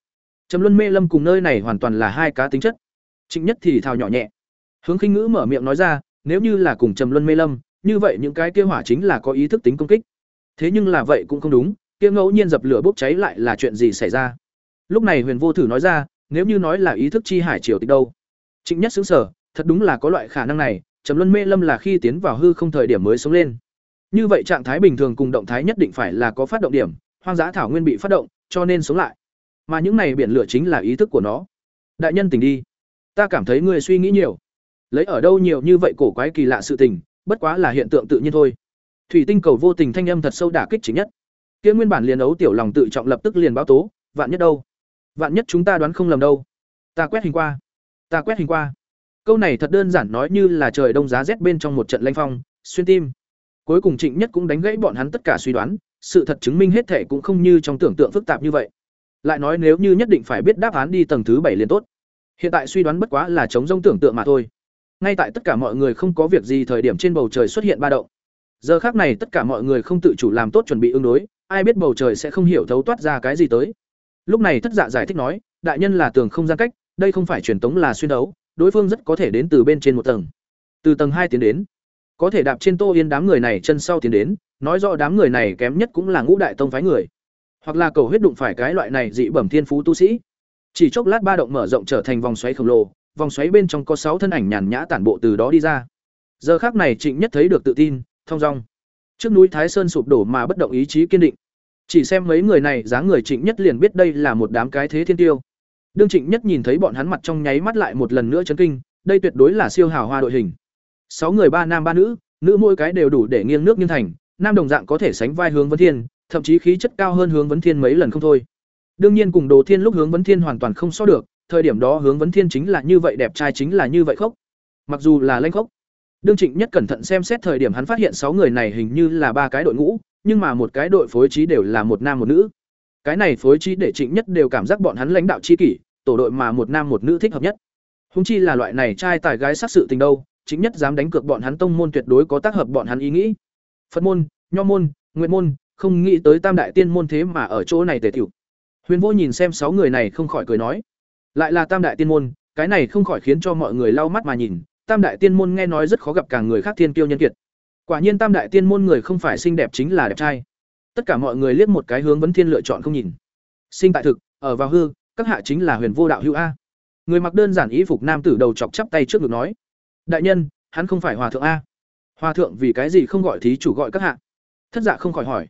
Chấm luân mê lâm cùng nơi này hoàn toàn là hai cá tính chất. Trịnh nhất thì thào nhỏ nhẹ. Hướng khinh ngữ mở miệng nói ra, nếu như là cùng trầm luân mê lâm như vậy những cái kia hỏa chính là có ý thức tính công kích. Thế nhưng là vậy cũng không đúng kia ngẫu nhiên dập lửa bốc cháy lại là chuyện gì xảy ra? Lúc này huyền vô thử nói ra nếu như nói là ý thức chi hải triều tịch đâu? Trịnh nhất sững sờ, thật đúng là có loại khả năng này trầm luân mê lâm là khi tiến vào hư không thời điểm mới sống lên. Như vậy trạng thái bình thường cùng động thái nhất định phải là có phát động điểm hoang dã thảo nguyên bị phát động cho nên sống lại. Mà những này biển lửa chính là ý thức của nó. Đại nhân tỉnh đi. Ta cảm thấy ngươi suy nghĩ nhiều. Lấy ở đâu nhiều như vậy cổ quái kỳ lạ sự tình bất quá là hiện tượng tự nhiên thôi. Thủy tinh cầu vô tình thanh âm thật sâu đả kích chính nhất. Kia nguyên bản liền ấu tiểu lòng tự trọng lập tức liền báo tố, vạn nhất đâu? Vạn nhất chúng ta đoán không lầm đâu? Ta quét hình qua. Ta quét hình qua. Câu này thật đơn giản nói như là trời đông giá rét bên trong một trận lanh phong, xuyên tim. Cuối cùng trịnh nhất cũng đánh gãy bọn hắn tất cả suy đoán, sự thật chứng minh hết thể cũng không như trong tưởng tượng phức tạp như vậy. Lại nói nếu như nhất định phải biết đáp án đi tầng thứ bảy liền tốt. Hiện tại suy đoán bất quá là chống rông tưởng tượng mà thôi ngay tại tất cả mọi người không có việc gì, thời điểm trên bầu trời xuất hiện ba động. Giờ khác này tất cả mọi người không tự chủ làm tốt chuẩn bị ứng đối, ai biết bầu trời sẽ không hiểu thấu toát ra cái gì tới. Lúc này thất dạ giải thích nói, đại nhân là tường không gian cách, đây không phải truyền tống là xuyên đấu, đối phương rất có thể đến từ bên trên một tầng. Từ tầng hai tiến đến. Có thể đạp trên tô yên đám người này chân sau tiến đến, nói rõ đám người này kém nhất cũng là ngũ đại tông phái người. Hoặc là cầu huyết đụng phải cái loại này dị bẩm thiên phú tu sĩ. Chỉ chốc lát ba động mở rộng trở thành vòng xoáy khổng lồ vòng xoáy bên trong có sáu thân ảnh nhàn nhã tản bộ từ đó đi ra. Giờ khắc này trịnh nhất thấy được tự tin thông dong. Trước núi thái sơn sụp đổ mà bất động ý chí kiên định. Chỉ xem mấy người này, dáng người trịnh nhất liền biết đây là một đám cái thế thiên tiêu. Đương trịnh nhất nhìn thấy bọn hắn mặt trong nháy mắt lại một lần nữa chấn kinh, đây tuyệt đối là siêu hào hoa đội hình. Sáu người ba nam ba nữ nữ mỗi cái đều đủ để nghiêng nước nghiêng thành, nam đồng dạng có thể sánh vai hướng Vân thiên, thậm chí khí chất cao hơn hướng Vân thiên mấy lần không thôi. Đương nhiên cùng đồ thiên lúc hướng Vân thiên hoàn toàn không so được thời điểm đó hướng vấn thiên chính là như vậy đẹp trai chính là như vậy khốc mặc dù là lanh khốc đương trịnh nhất cẩn thận xem xét thời điểm hắn phát hiện sáu người này hình như là ba cái đội ngũ, nhưng mà một cái đội phối trí đều là một nam một nữ. Cái này phối trí để trịnh nhất đều cảm giác bọn hắn lãnh đạo chi kỷ, tổ đội mà một nam một nữ thích hợp nhất. Húng chi là loại này trai tài gái sát sự tình đâu chính nhất dám đánh cược bọn hắn tông môn tuyệt đối có tác hợp bọn hắn ý nghĩ. Phật môn, nho môn nguyện môn, không nghĩ tới tam đại tiên môn thế mà ở chỗ này tề tiểu huyền vô nhìn xem sáu người này không khỏi cười nói lại là tam đại tiên môn, cái này không khỏi khiến cho mọi người lau mắt mà nhìn. Tam đại tiên môn nghe nói rất khó gặp cả người khác thiên kiêu nhân kiệt. Quả nhiên tam đại tiên môn người không phải xinh đẹp chính là đẹp trai. Tất cả mọi người liếc một cái hướng vấn thiên lựa chọn không nhìn. Sinh tại thực, ở vào hư, các hạ chính là huyền vô đạo hữu a. Người mặc đơn giản y phục nam tử đầu chọc chắp tay trước ngực nói, đại nhân, hắn không phải hòa thượng a. Hòa thượng vì cái gì không gọi thí chủ gọi các hạ? Thất dạ không khỏi hỏi.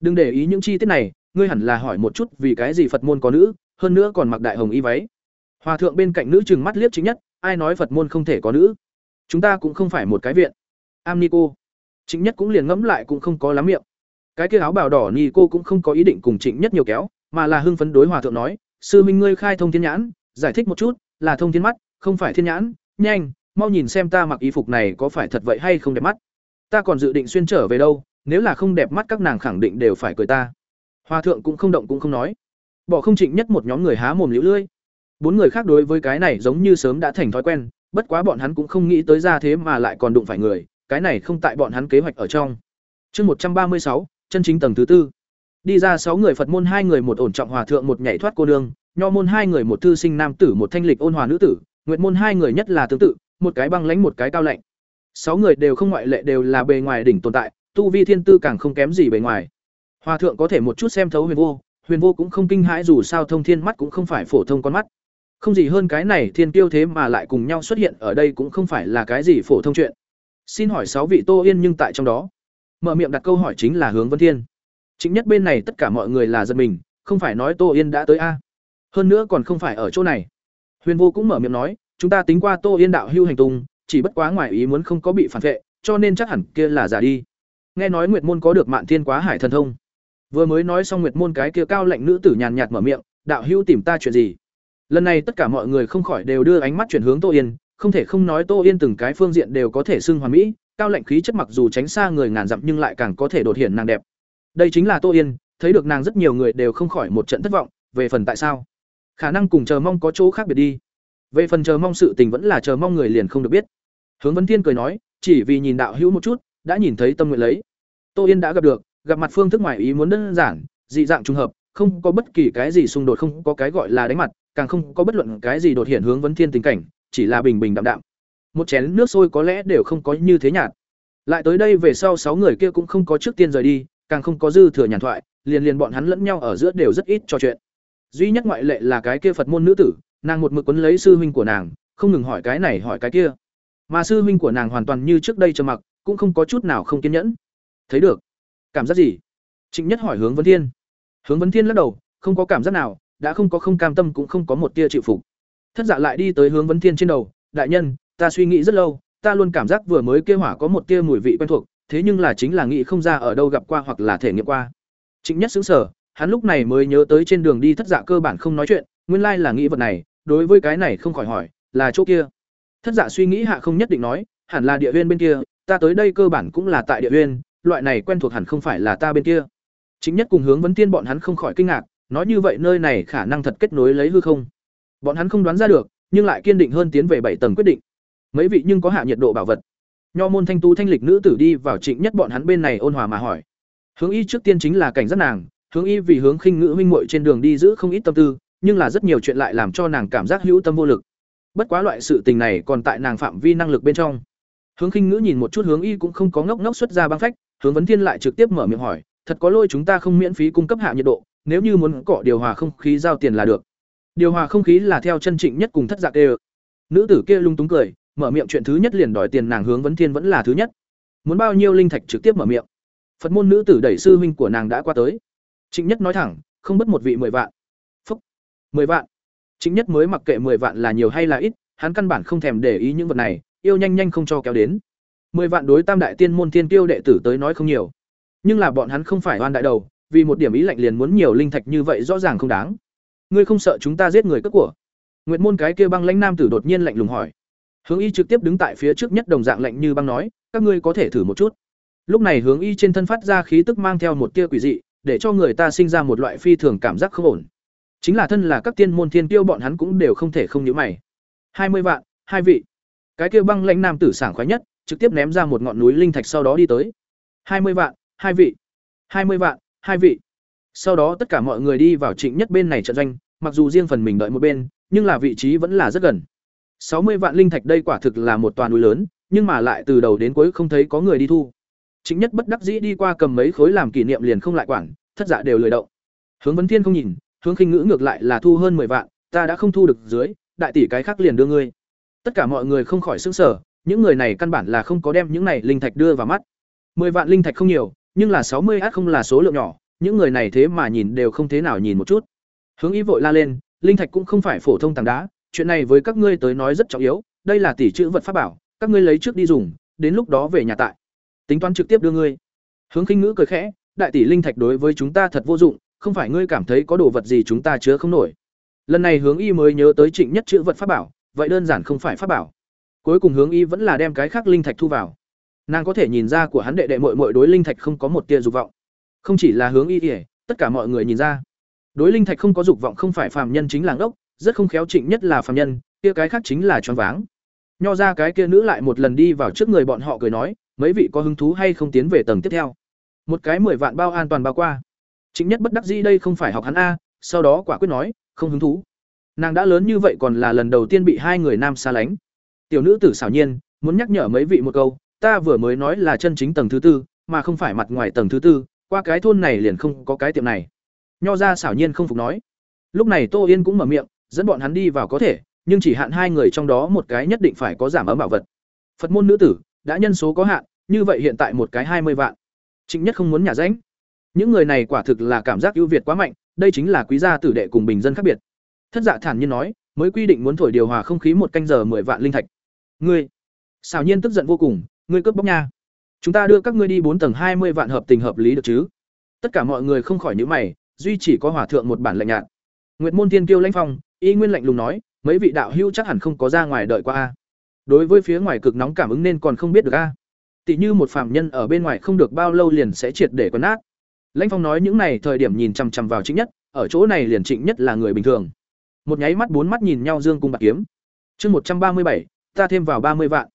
Đừng để ý những chi tiết này, ngươi hẳn là hỏi một chút vì cái gì phật môn có nữ, hơn nữa còn mặc đại hồng y váy hòa thượng bên cạnh nữ trừng mắt liếc chính nhất, ai nói phật môn không thể có nữ? Chúng ta cũng không phải một cái viện. Am cô chính nhất cũng liền ngẫm lại cũng không có lắm miệng. Cái kia áo bào đỏ ni cô cũng không có ý định cùng trịnh nhất nhiều kéo, mà là hưng phấn đối hòa thượng nói, sư minh ngươi khai thông thiên nhãn, giải thích một chút, là thông thiên mắt, không phải thiên nhãn, nhanh, mau nhìn xem ta mặc y phục này có phải thật vậy hay không đẹp mắt. Ta còn dự định xuyên trở về đâu, nếu là không đẹp mắt các nàng khẳng định đều phải cười ta. Hòa thượng cũng không động cũng không nói. Bỏ không trịnh nhất một nhóm người há mồm liễu lưỡi bốn người khác đối với cái này giống như sớm đã thành thói quen, bất quá bọn hắn cũng không nghĩ tới ra thế mà lại còn đụng phải người, cái này không tại bọn hắn kế hoạch ở trong. Chương một trăm ba mươi sáu, chân chính tầng thứ tư. Đi ra sáu người phật môn, hai người một ổn trọng hòa thượng, một nhảy thoát cô đường nho môn, hai người một thư sinh nam tử, một thanh lịch ôn hòa nữ tử nguyện môn, hai người nhất là tương tự, một cái băng lãnh, một cái cao lạnh. Sáu người đều không ngoại lệ, đều là bề ngoài đỉnh tồn tại, tu vi thiên tư càng không kém gì bề ngoài. Hòa thượng có thể một chút xem thấu huyền vô huyền vô cũng không kinh hãi, dù sao thông thiên mắt cũng không phải phổ thông con mắt không gì hơn cái này thiên Kiêu thế mà lại cùng nhau xuất hiện ở đây cũng không phải là cái gì phổ thông chuyện. Xin hỏi sáu vị tô yên nhưng tại trong đó? Mở miệng đặt câu hỏi chính là hướng vân thiên. Chính nhất bên này tất cả mọi người là giật mình, không phải nói tô yên đã tới a? Hơn nữa còn không phải ở chỗ này. Huyền vô cũng mở miệng nói, chúng ta tính qua tô yên đạo hưu hành tung, chỉ bất quá ngoài ý muốn không có bị phản vệ, cho nên chắc hẳn kia là giả đi. Nghe nói nguyệt môn có được mạn thiên quá hải thần thông. Vừa mới nói xong nguyệt môn cái kia cao lạnh nữ tử nhàn nhạt mở miệng, đạo hưu tìm ta chuyện gì? Lần này tất cả mọi người không khỏi đều đưa ánh mắt chuyển hướng tô yên, không thể không nói tô yên từng cái phương diện đều có thể xưng hoàn mỹ, cao lệnh khí chất mặc dù tránh xa người ngàn dặm nhưng lại càng có thể đột hiện nàng đẹp. Đây chính là tô yên, thấy được nàng rất nhiều người đều không khỏi một trận thất vọng, về phần tại sao? Khả năng cùng chờ mong có chỗ khác biệt đi. Về phần chờ mong sự tình vẫn là chờ mong người liền không được biết. Hướng vấn thiên cười nói, chỉ vì nhìn đạo hữu một chút, đã nhìn thấy tâm nguyện lấy. Tô yên đã gặp được, gặp mặt phương thức ngoài ý muốn đơn giản, dị dạng trùng hợp, không có bất kỳ cái gì xung đột, không có cái gọi là đánh mặt càng không có bất luận cái gì đột hiện hướng vấn thiên tình cảnh, chỉ là bình bình đạm đạm. Một chén nước sôi có lẽ đều không có như thế nhạt. Lại tới đây về sau sáu người kia cũng không có trước tiên rời đi, càng không có dư thừa nhàn thoại, liền liền bọn hắn lẫn nhau ở giữa đều rất ít trò chuyện. Duy nhất ngoại lệ là cái kia phật môn nữ tử, nàng một mực quấn lấy sư huynh của nàng, không ngừng hỏi cái này hỏi cái kia. Mà sư huynh của nàng hoàn toàn như trước đây trầm mặc, cũng không có chút nào không kiên nhẫn. Thấy được. Cảm giác gì? Trịnh nhất hỏi hướng vấn thiên. Hướng vấn thiên lắc đầu, không có cảm giác nào đã không có không cam tâm cũng không có một tia chịu phục. Thất dạ lại đi tới hướng vấn thiên trên đầu, đại nhân, ta suy nghĩ rất lâu, ta luôn cảm giác vừa mới kia hỏa có một tia mùi vị quen thuộc, thế nhưng là chính là nghĩ không ra ở đâu gặp qua hoặc là thể nghiệm qua. Trịnh nhất xứng sở hắn lúc này mới nhớ tới trên đường đi thất dạ cơ bản không nói chuyện, nguyên lai là nghĩ vật này, đối với cái này không khỏi hỏi, là chỗ kia? Thất dạ suy nghĩ hạ không nhất định nói, hẳn là địa huyên bên kia, ta tới đây cơ bản cũng là tại địa huyên loại này quen thuộc hẳn không phải là ta bên kia. Chính nhất cùng hướng vấn tiên bọn hắn không khỏi kinh ngạc nói như vậy nơi này khả năng thật kết nối lấy hư không? Bọn hắn không đoán ra được, nhưng lại kiên định hơn tiến về bảy tầng quyết định. Mấy vị nhưng có hạ nhiệt độ bảo vật. Nho môn thanh tu thanh lịch nữ tử đi vào trịnh nhất bọn hắn bên này ôn hòa mà hỏi. Hướng y trước tiên chính là cảnh giác nàng, hướng y vì hướng khinh ngữ huynh muội trên đường đi giữ không ít tâm tư, nhưng là rất nhiều chuyện lại làm cho nàng cảm giác hữu tâm vô lực. Bất quá loại sự tình này còn tại nàng phạm vi năng lực bên trong. Hướng khinh ngữ nhìn một chút hướng y cũng không có ngốc ngốc xuất ra băng phách, hướng vấn thiên lại trực tiếp mở miệng hỏi, thật có lôi chúng ta không miễn phí cung cấp hạ nhiệt độ nếu như muốn cọ điều hòa không khí giao tiền là được. Điều hòa không khí là theo chân trịnh nhất cùng thất dạ giặc đều nữ tử kia lung túng cười, mở miệng chuyện thứ nhất liền đòi tiền nàng hướng vấn thiên vẫn là thứ nhất. Muốn bao nhiêu linh thạch trực tiếp mở miệng. Phật môn nữ tử đẩy sư huynh của nàng đã qua tới. Trịnh nhất nói thẳng, không bất một vị mười vạn. Phúc, mười vạn. Trịnh nhất mới mặc kệ mười vạn là nhiều hay là ít, hắn căn bản không thèm để ý những vật này, yêu nhanh nhanh không cho kéo đến. Mười vạn đối tam đại tiên môn thiên tiêu đệ tử tới nói không nhiều. Nhưng là bọn hắn không phải oan đại đầu vì một điểm ý lạnh liền muốn nhiều linh thạch như vậy rõ ràng không đáng. Ngươi không sợ chúng ta giết người cất của? Nguyệt môn cái kia băng lãnh nam tử đột nhiên lạnh lùng hỏi. Hướng y trực tiếp đứng tại phía trước nhất đồng dạng lạnh như băng nói, các ngươi có thể thử một chút. Lúc này hướng y trên thân phát ra khí tức mang theo một tia quỷ dị, để cho người ta sinh ra một loại phi thường cảm giác không ổn. Chính là thân là các tiên môn thiên tiêu bọn hắn cũng đều không thể không nhíu mày. Hai mươi vạn, hai vị. Cái kia băng lãnh nam tử sảng khoái nhất, trực tiếp ném ra một ngọn núi linh thạch sau đó đi tới. Hai mươi vạn, hai vị. Hai mươi vạn hai vị sau đó tất cả mọi người đi vào trịnh nhất bên này trận doanh mặc dù riêng phần mình đợi một bên nhưng là vị trí vẫn là rất gần sáu mươi vạn linh thạch đây quả thực là một toàn núi lớn, nhưng mà lại từ đầu đến cuối không thấy có người đi thu. trịnh nhất bất đắc dĩ đi qua cầm mấy khối làm kỷ niệm liền không lại quản, thất dạ đều lười động. Hướng Vấn Thiên không nhìn, hướng khinh ngữ ngược lại là thu hơn mười vạn, ta đã không thu được dưới, đại tỷ cái khác liền đưa ngươi. Tất cả mọi người không khỏi sững sở, những người này căn bản là không có đem những này linh thạch đưa vào mắt. mười vạn linh thạch không nhiều, nhưng là sáu mươi át không là số lượng nhỏ, những người này thế mà nhìn đều không thế nào nhìn một chút. Hướng Ý vội la lên, linh thạch cũng không phải phổ thông tảng đá, chuyện này với các ngươi tới nói rất trọng yếu, đây là tỷ chữ vật pháp bảo, các ngươi lấy trước đi dùng, đến lúc đó về nhà tại. Tính toán trực tiếp đưa ngươi. Hướng Khinh Ngữ cười khẽ, đại tỷ linh thạch đối với chúng ta thật vô dụng, không phải ngươi cảm thấy có đồ vật gì chúng ta chứa không nổi. Lần này Hướng Y mới nhớ tới Trịnh Nhất chữ vật pháp bảo, vậy đơn giản không phải pháp bảo. Cuối cùng Hướng Y vẫn là đem cái khác linh thạch thu vào. Nàng có thể nhìn ra của hắn đệ đệ muội muội đối linh thạch không có một tia dục vọng. Không chỉ là Hướng Y, tất cả mọi người nhìn ra. Đối linh thạch không có dục vọng không phải phàm nhân chính là ốc rất không khéo Trịnh Nhất là phàm nhân, kia cái khác chính là choáng váng. Nho ra cái kia nữ lại một lần đi vào trước người bọn họ cười nói, mấy vị có hứng thú hay không tiến về tầng tiếp theo. Một cái mười vạn bao an toàn bao qua. Trịnh Nhất bất đắc dĩ đây không phải học hắn a, sau đó quả quyết nói, không hứng thú. Nàng đã lớn như vậy còn là lần đầu tiên bị hai người nam xa lánh. Tiểu nữ tử xảo nhiên, muốn nhắc nhở mấy vị một câu, ta vừa mới nói là chân chính tầng thứ tư, mà không phải mặt ngoài tầng thứ tư, qua cái thôn này liền không có cái tiệm này. Nho ra xảo nhiên không phục nói. Lúc này Tô Yên cũng mở miệng, dẫn bọn hắn đi vào có thể, nhưng chỉ hạn hai người trong đó một cái nhất định phải có giảm ấm bảo vật. Phật môn nữ tử, đã nhân số có hạn, như vậy hiện tại một cái hai mươi vạn. Trịnh Nhất không muốn nhà ránh. Những người này quả thực là cảm giác ưu việt quá mạnh, đây chính là quý gia tử đệ cùng bình dân khác biệt. Thất Dạ thản nhiên nói, mới quy định muốn thổi điều hòa không khí một canh giờ mười vạn linh thạch. Ngươi, xảo nhiên tức giận vô cùng, ngươi cướp bóc nha. Chúng ta đưa các ngươi đi bốn tầng hai mươi vạn hợp tình hợp lý được chứ? Tất cả mọi người không khỏi nhíu mày, duy chỉ có hòa thượng một bản lạnh nhạt. Nguyệt môn tiên kiêu lãnh phong, y nguyên lạnh lùng nói, mấy vị đạo hữu chắc hẳn không có ra ngoài đợi qua a. Đối với phía ngoài cực nóng cảm ứng nên còn không biết được a. Tỷ như một phạm nhân ở bên ngoài không được bao lâu liền sẽ triệt để quấn nát. Lãnh Phong nói những này thời điểm nhìn chằm chằm vào Trịnh Nhất, ở chỗ này liền Trịnh Nhất là người bình thường. Một nháy mắt bốn mắt nhìn nhau dương cung bạc kiếm. Chương một trăm ba mươi bảy, ta thêm vào ba mươi vạn.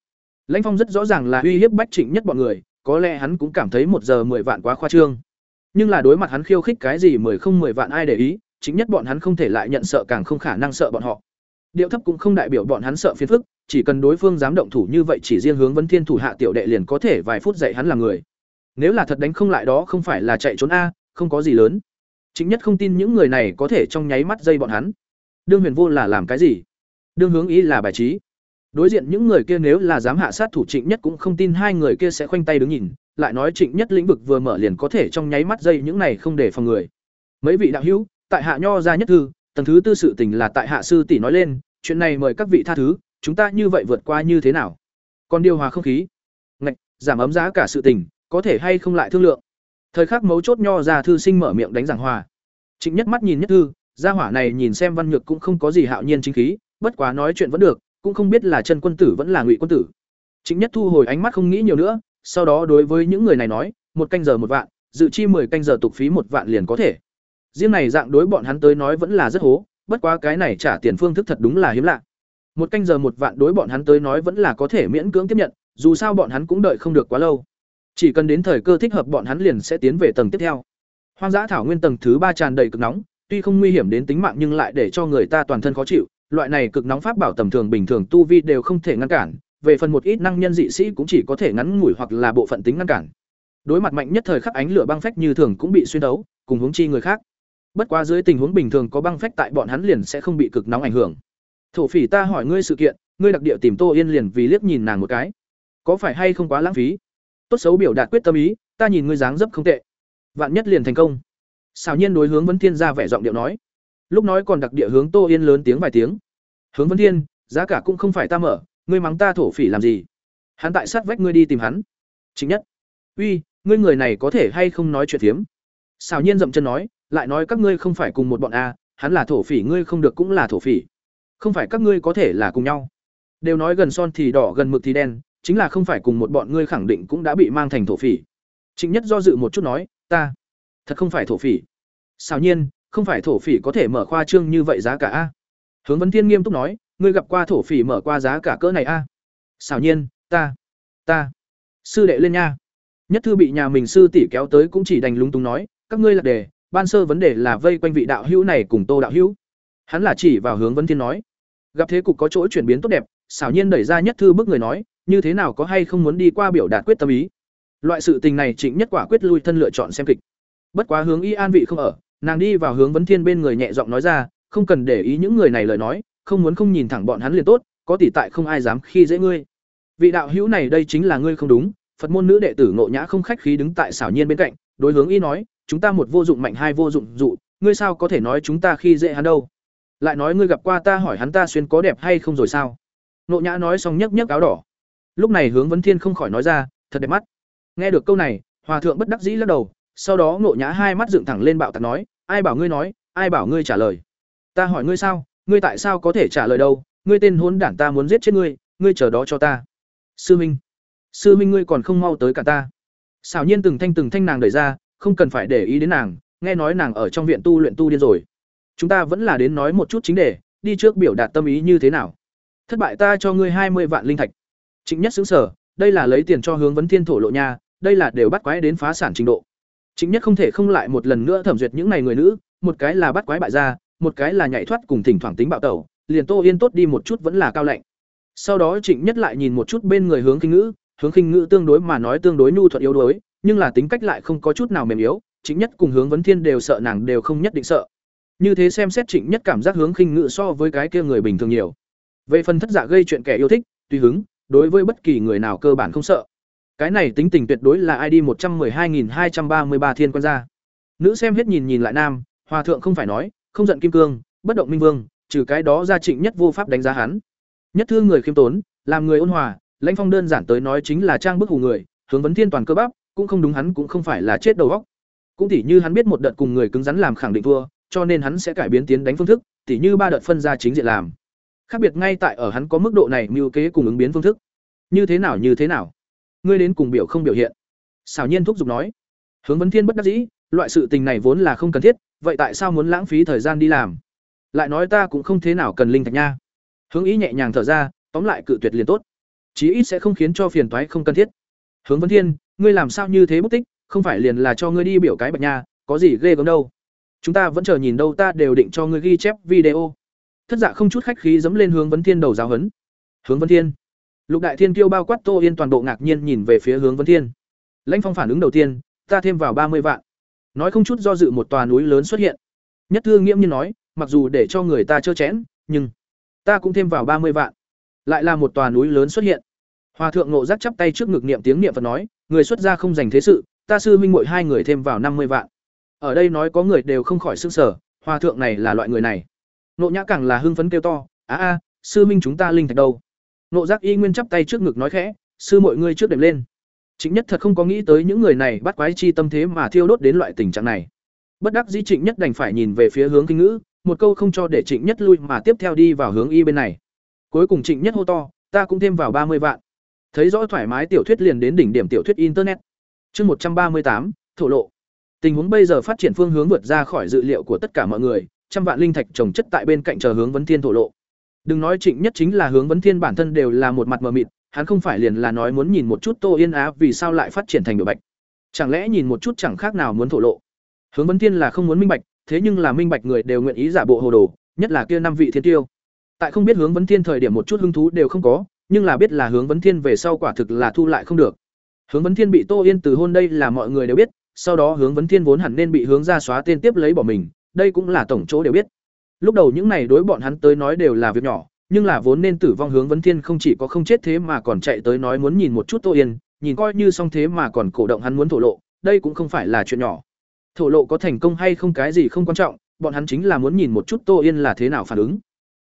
Lãnh Phong rất rõ ràng là uy hiếp bách Trịnh Nhất bọn người, có lẽ hắn cũng cảm thấy một giờ mười vạn quá khoa trương. Nhưng là đối mặt hắn khiêu khích cái gì mười không mười vạn ai để ý, chính nhất bọn hắn không thể lại nhận sợ càng không khả năng sợ bọn họ. Điệu thấp cũng không đại biểu bọn hắn sợ phiền phức, chỉ cần đối phương dám động thủ như vậy chỉ riêng hướng Vân Thiên thủ hạ tiểu đệ liền có thể vài phút dạy hắn là người. Nếu là thật đánh không lại đó không phải là chạy trốn a, không có gì lớn. Chính nhất không tin những người này có thể trong nháy mắt dây bọn hắn. Đương Huyền Vô là làm cái gì? Đương hướng ý là bài trí. Đối diện những người kia nếu là dám hạ sát thủ Trịnh Nhất cũng không tin hai người kia sẽ khoanh tay đứng nhìn, lại nói Trịnh Nhất lĩnh vực vừa mở liền có thể trong nháy mắt dây những này không để phòng người. Mấy vị đạo hữu, tại hạ nho ra nhất thư, tầng thứ tư sự tình là tại hạ sư tỷ nói lên, chuyện này mời các vị tha thứ, chúng ta như vậy vượt qua như thế nào? Còn điều hòa không khí, ngạch, giảm ấm giá cả sự tình, có thể hay không lại thương lượng. Thời khắc mấu chốt nho ra thư sinh mở miệng đánh giảng hòa. Trịnh Nhất mắt nhìn nhất thư, gia hỏa này nhìn xem văn nhược cũng không có gì hạo nhiên chính khí, bất quá nói chuyện vẫn được, cũng không biết là chân quân tử vẫn là ngụy quân tử. Trịnh Nhất thu hồi ánh mắt không nghĩ nhiều nữa, sau đó đối với những người này nói, một canh giờ một vạn, dự chi 10 canh giờ tục phí một vạn liền có thể. Riêng này dạng đối bọn hắn tới nói vẫn là rất hố, bất quá cái này trả tiền phương thức thật đúng là hiếm lạ. Một canh giờ một vạn đối bọn hắn tới nói vẫn là có thể miễn cưỡng tiếp nhận, dù sao bọn hắn cũng đợi không được quá lâu. Chỉ cần đến thời cơ thích hợp bọn hắn liền sẽ tiến về tầng tiếp theo. Hoang dã thảo nguyên tầng thứ ba tràn đầy cực nóng, tuy không nguy hiểm đến tính mạng nhưng lại để cho người ta toàn thân khó chịu, loại này cực nóng pháp bảo tầm thường bình thường tu vi đều không thể ngăn cản, về phần một ít năng nhân dị sĩ cũng chỉ có thể ngắn ngủi hoặc là bộ phận tính ngăn cản. Đối mặt mạnh nhất thời khắc ánh lửa băng phách như thường cũng bị xuyên đấu, cùng hướng chi người khác. Bất quá dưới tình huống bình thường có băng phách tại bọn hắn liền sẽ không bị cực nóng ảnh hưởng. Thổ phỉ ta hỏi ngươi sự kiện, ngươi đặc địa tìm Tô Yên liền vì liếc nhìn nàng một cái. Có phải hay không quá lãng phí? Tốt xấu biểu đạt quyết tâm ý, ta nhìn ngươi dáng dấp không tệ. Vạn nhất liền thành công. Xảo nhiên đối hướng vẫn Thiên ra vẻ giọng điệu nói. Lúc nói còn đặc địa hướng Tô Yên lớn tiếng vài tiếng. Hướng Vấn Thiên, giá cả cũng không phải ta mở, ngươi mắng ta thổ phỉ làm gì? Hắn tại sát vách ngươi đi tìm hắn. Chính nhất. Uy, ngươi người này có thể hay không nói chuyện thiếm? Xảo nhiên dậm chân nói, lại nói các ngươi không phải cùng một bọn a, hắn là thổ phỉ ngươi không được cũng là thổ phỉ. Không phải các ngươi có thể là cùng nhau. Đều nói gần son thì đỏ gần mực thì đen, chính là không phải cùng một bọn ngươi khẳng định cũng đã bị mang thành thổ phỉ. Trịnh Nhất do dự một chút nói, ta thật không phải thổ phỉ. Xảo nhiên, không phải thổ phỉ có thể mở khoa trương như vậy giá cả a. Hướng Vấn Thiên nghiêm túc nói, ngươi gặp qua thổ phỉ mở qua giá cả cỡ này a? Xảo nhiên, ta, ta, sư đệ lên nha. Nhất thư bị nhà mình sư tỷ kéo tới cũng chỉ đành lúng túng nói, các ngươi là đề, ban sơ vấn đề là vây quanh vị đạo hữu này cùng Tô đạo hữu. Hắn là chỉ vào hướng Vấn Thiên nói, gặp thế cục có chỗ chuyển biến tốt đẹp, xảo nhiên đẩy ra nhất thư bức người nói như thế nào có hay không muốn đi qua biểu đạt quyết tâm ý loại sự tình này trịnh nhất quả quyết lui thân lựa chọn xem kịch bất quá hướng y an vị không ở nàng đi vào hướng vấn thiên bên người nhẹ giọng nói ra, không cần để ý những người này lời nói, không muốn không nhìn thẳng bọn hắn liền tốt, có tỷ tại không ai dám khi dễ ngươi. Vị đạo hữu này đây chính là ngươi không đúng, phật môn nữ đệ tử ngộ nhã không khách khí đứng tại xảo nhiên bên cạnh, đối hướng y nói, chúng ta một vô dụng mạnh hai vô dụng dụ, ngươi sao có thể nói chúng ta khi dễ hắn đâu? Lại nói ngươi gặp qua ta hỏi hắn ta xuyên có đẹp hay không rồi sao? Ngộ nhã nói xong nhấc nhấc áo đỏ. Lúc này hướng vấn thiên không khỏi nói ra, thật đẹp mắt. Nghe được câu này, hòa thượng bất đắc dĩ lắc đầu sau đó ngộ nhã hai mắt dựng thẳng lên bạo tạc nói, ai bảo ngươi nói, ai bảo ngươi trả lời? Ta hỏi ngươi sao, ngươi tại sao có thể trả lời đâu? Ngươi tên hôn đản ta muốn giết chết ngươi ngươi chờ đó cho ta. Sư minh sư minh ngươi còn không mau tới cả ta. Xảo nhiên từng thanh từng thanh nàng đẩy ra, không cần phải để ý đến nàng, nghe nói nàng ở trong viện tu luyện tu điên rồi. Chúng ta vẫn là đến nói một chút chính đề, đi trước biểu đạt tâm ý như thế nào. Thất bại ta cho ngươi hai mươi vạn linh thạch. Trịnh nhất xứng sở đây là lấy tiền cho hướng vấn thiên thổ lộ nha, đây là đều bắt quái đến phá sản trình độ. Chính nhất không thể không lại một lần nữa thẩm duyệt những này người nữ, một cái là bắt quái bại gia, một cái là nhảy thoát cùng thỉnh thoảng tính bạo tẩu, liền tô yên tốt đi một chút vẫn là cao lạnh. Sau đó trịnh nhất lại nhìn một chút bên người hướng khinh ngữ, hướng khinh ngữ tương đối mà nói tương đối nhu thuận yếu đuối, nhưng là tính cách lại không có chút nào mềm yếu, trịnh nhất cùng hướng vấn thiên đều sợ nàng đều không nhất định sợ. Như thế xem xét trịnh nhất cảm giác hướng khinh ngữ so với cái kia người bình thường nhiều. Về phần thất giả gây chuyện kẻ yêu thích, tùy hứng, đối với bất kỳ người nào cơ bản không sợ cái này tính tình tuyệt đối là id một trăm hai nghìn hai trăm ba mươi ba thiên quan gia. Nữ xem hết nhìn nhìn lại nam, hòa thượng không phải nói, không giận kim cương, bất động minh vương, trừ cái đó ra trịnh nhất vô pháp đánh giá hắn. Nhất thương người khiêm tốn, làm người ôn hòa, lãnh phong đơn giản tới nói chính là trang bức hù người, hướng vấn thiên toàn cơ bắp, cũng không đúng hắn cũng không phải là chết đầu óc. Cũng tỉ như hắn biết một đợt cùng người cứng rắn làm khẳng định thua, cho nên hắn sẽ cải biến tiến đánh phương thức, tỉ như ba đợt phân ra chính diện làm. Khác biệt ngay tại ở hắn có mức độ này mưu kế cùng ứng biến phương thức. Như thế nào, như thế nào? Ngươi đến cùng biểu không biểu hiện. Xảo nhiên thúc giục nói. Hướng vấn thiên bất đắc dĩ, loại sự tình này vốn là không cần thiết, vậy tại sao muốn lãng phí thời gian đi làm? Lại nói ta cũng không thế nào cần linh thạch nha. Hướng ý nhẹ nhàng thở ra, tóm lại cự tuyệt liền tốt. Chí ít sẽ không khiến cho phiền toái không cần thiết. Hướng vấn thiên, ngươi làm sao như thế bút tích, không phải liền là cho ngươi đi biểu cái bạch nha, có gì ghê gớm đâu. Chúng ta vẫn chờ nhìn đâu ta đều định cho ngươi ghi chép video. Thất dạ không chút khách khí dẫm lên hướng vấn thiên đầu giáo hấn hướng vấn thiên lục đại thiên tiêu bao quát tô yên toàn bộ ngạc nhiên nhìn về phía hướng vấn thiên. Lãnh phong phản ứng đầu tiên, ta thêm vào ba mươi vạn. Nói không chút do dự một tòa núi lớn xuất hiện. Nhất thư nghiễm như nói, mặc dù để cho người ta trơ chẽn, nhưng ta cũng thêm vào ba mươi vạn. Lại là một tòa núi lớn xuất hiện. Hòa thượng ngộ giác chắp tay trước ngực niệm tiếng niệm phật nói, người xuất gia không dành thế sự, ta sư huynh muội hai người thêm vào năm mươi vạn. Ở đây nói có người đều không khỏi sức sở hòa thượng này là loại người này. Nộ nhã càng là hưng phấn kêu to á a, sư minh chúng ta linh thạch đâu? Nộ giác y nguyên chắp tay trước ngực nói khẽ, sư mọi ngươi trước đệm lên. Trịnh nhất thật không có nghĩ tới những người này bắt quái chi tâm thế mà thiêu đốt đến loại tình trạng này. Bất đắc dĩ trịnh nhất đành phải nhìn về phía hướng kinh ngữ, một câu không cho để trịnh nhất lui mà tiếp theo đi vào hướng y bên này. Cuối cùng trịnh nhất hô to, ta cũng thêm vào ba mươi vạn. Thấy rõ thoải mái tiểu thuyết liền đến đỉnh điểm tiểu thuyết internet. Chương một trăm ba mươi tám, thổ lộ. Tình huống bây giờ phát triển phương hướng vượt ra khỏi dự liệu của tất cả mọi người, trăm vạn linh thạch trồng chất tại bên cạnh chờ hướng vấn thiên thổ lộ đừng nói trịnh nhất chính là hướng vấn thiên bản thân đều là một mặt mờ mịt, hắn không phải liền là nói muốn nhìn một chút tô yên á vì sao lại phát triển thành biểu bạch. Chẳng lẽ nhìn một chút chẳng khác nào muốn thổ lộ. Hướng vấn thiên là không muốn minh bạch, thế nhưng là minh bạch người đều nguyện ý giả bộ hồ đồ, nhất là kia năm vị thiên tiêu. Tại không biết hướng vấn thiên thời điểm một chút hứng thú đều không có, nhưng là biết là hướng vấn thiên về sau quả thực là thu lại không được. Hướng vấn thiên bị tô yên từ hôn đây là mọi người đều biết, sau đó hướng vấn thiên vốn hẳn nên bị hướng ra xóa tên tiếp lấy bỏ mình, đây cũng là tổng chỗ đều biết lúc đầu những này đối bọn hắn tới nói đều là việc nhỏ, nhưng là vốn nên tử vong hướng vấn thiên không chỉ có không chết thế mà còn chạy tới nói muốn nhìn một chút tô yên, nhìn coi như xong thế mà còn cổ động hắn muốn thổ lộ, đây cũng không phải là chuyện nhỏ. Thổ lộ có thành công hay không cái gì không quan trọng, bọn hắn chính là muốn nhìn một chút tô yên là thế nào phản ứng.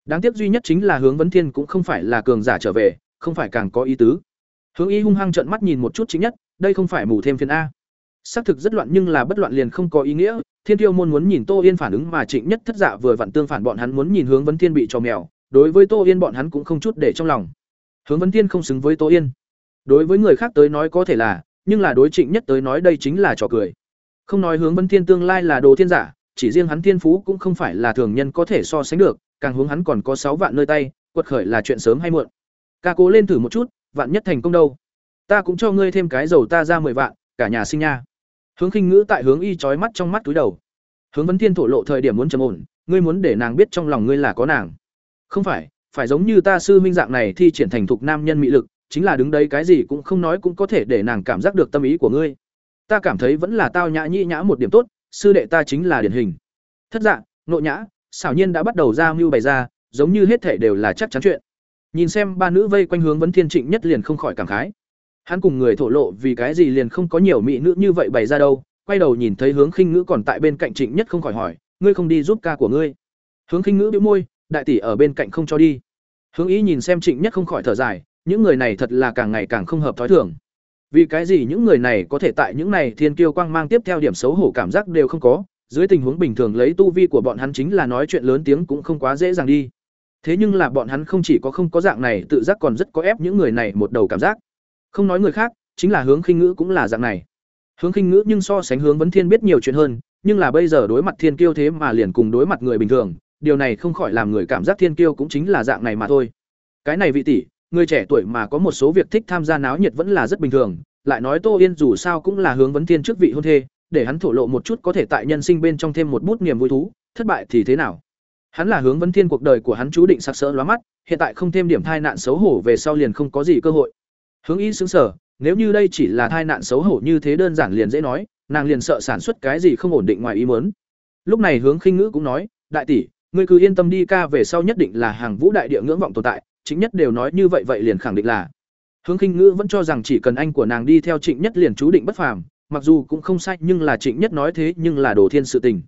Đáng tiếc duy nhất chính là hướng vấn thiên cũng không phải là cường giả trở về, không phải càng có ý tứ. Hướng y hung hăng trợn mắt nhìn một chút chính nhất, đây không phải mù thêm phiền a xác thực rất loạn nhưng là bất loạn liền không có ý nghĩa. Thiên tiêu môn muốn nhìn tô yên phản ứng mà trịnh nhất thất dạ vừa vặn tương phản bọn hắn muốn nhìn hướng vấn thiên bị trò mèo. Đối với tô yên bọn hắn cũng không chút để trong lòng. Hướng vấn thiên không xứng với tô yên. Đối với người khác tới nói có thể là, nhưng là đối trịnh nhất tới nói đây chính là trò cười. Không nói hướng vấn thiên tương lai là đồ thiên giả, chỉ riêng hắn thiên phú cũng không phải là thường nhân có thể so sánh được, càng hướng hắn còn có sáu vạn nơi tay, quật khởi là chuyện sớm hay muộn. Ca cố lên thử một chút, vạn nhất thành công đâu. Ta cũng cho ngươi thêm cái dầu ta ra mười vạn cả nhà sinh nha hướng khinh ngữ tại hướng y trói mắt trong mắt túi đầu hướng vấn thiên thổ lộ thời điểm muốn trầm ổn ngươi muốn để nàng biết trong lòng ngươi là có nàng không phải phải giống như ta sư minh dạng này thi triển thành thục nam nhân mị lực, chính là đứng đấy cái gì cũng không nói cũng có thể để nàng cảm giác được tâm ý của ngươi. Ta cảm thấy vẫn là tao nhã nhĩ nhã một điểm tốt, sư đệ ta chính là điển hình. Thất dạng, nộ nhã, xảo nhiên đã bắt đầu ra mưu bày ra, giống như hết thể đều là chắc chắn chuyện. Nhìn xem ba nữ vây quanh hướng vấn thiên trịnh nhất liền không khỏi cảm khái. Hắn cùng người thổ lộ vì cái gì liền không có nhiều mỹ nữ như vậy bày ra đâu, quay đầu nhìn thấy hướng khinh ngữ còn tại bên cạnh trịnh nhất không khỏi hỏi, ngươi không đi giúp ca của ngươi. Hướng khinh ngữ bĩu môi, đại tỷ ở bên cạnh không cho đi. Hướng ý nhìn xem trịnh nhất không khỏi thở dài, những người này thật là càng ngày càng không hợp thói thường. Vì cái gì những người này có thể tại những này thiên kiêu quang mang tiếp theo điểm xấu hổ cảm giác đều không có, dưới tình huống bình thường lấy tu vi của bọn hắn chính là nói chuyện lớn tiếng cũng không quá dễ dàng đi. Thế nhưng là bọn hắn không chỉ có không có dạng này, tự giác còn rất có ép những người này một đầu cảm giác. Không nói người khác, chính là hướng khinh ngữ cũng là dạng này. Hướng khinh ngữ nhưng so sánh hướng vấn thiên biết nhiều chuyện hơn, nhưng là bây giờ đối mặt thiên kiêu thế mà liền cùng đối mặt người bình thường, điều này không khỏi làm người cảm giác thiên kiêu cũng chính là dạng này mà thôi. Cái này vị tỷ, người trẻ tuổi mà có một số việc thích tham gia náo nhiệt vẫn là rất bình thường, lại nói Tô Yên dù sao cũng là hướng vấn thiên trước vị hôn thê, để hắn thổ lộ một chút có thể tại nhân sinh bên trong thêm một bút niềm vui thú, thất bại thì thế nào? Hắn là hướng vấn thiên cuộc đời của hắn chú định sặc sỡ lóa mắt, hiện tại không thêm điểm thai nạn xấu hổ về sau liền không có gì cơ hội. Hướng Y sững sờ, nếu như đây chỉ là tai nạn xấu hổ như thế đơn giản liền dễ nói, nàng liền sợ sản xuất cái gì không ổn định ngoài ý muốn. Lúc này hướng khinh ngữ cũng nói, đại tỷ, ngươi cứ yên tâm đi ca về sau nhất định là hàng vũ đại địa ngưỡng vọng tồn tại, chính nhất đều nói như vậy vậy liền khẳng định là. Hướng khinh ngữ vẫn cho rằng chỉ cần anh của nàng đi theo Trịnh Nhất liền chú định bất phàm, mặc dù cũng không sai nhưng là Trịnh Nhất nói thế nhưng là đồ thiên sự tình.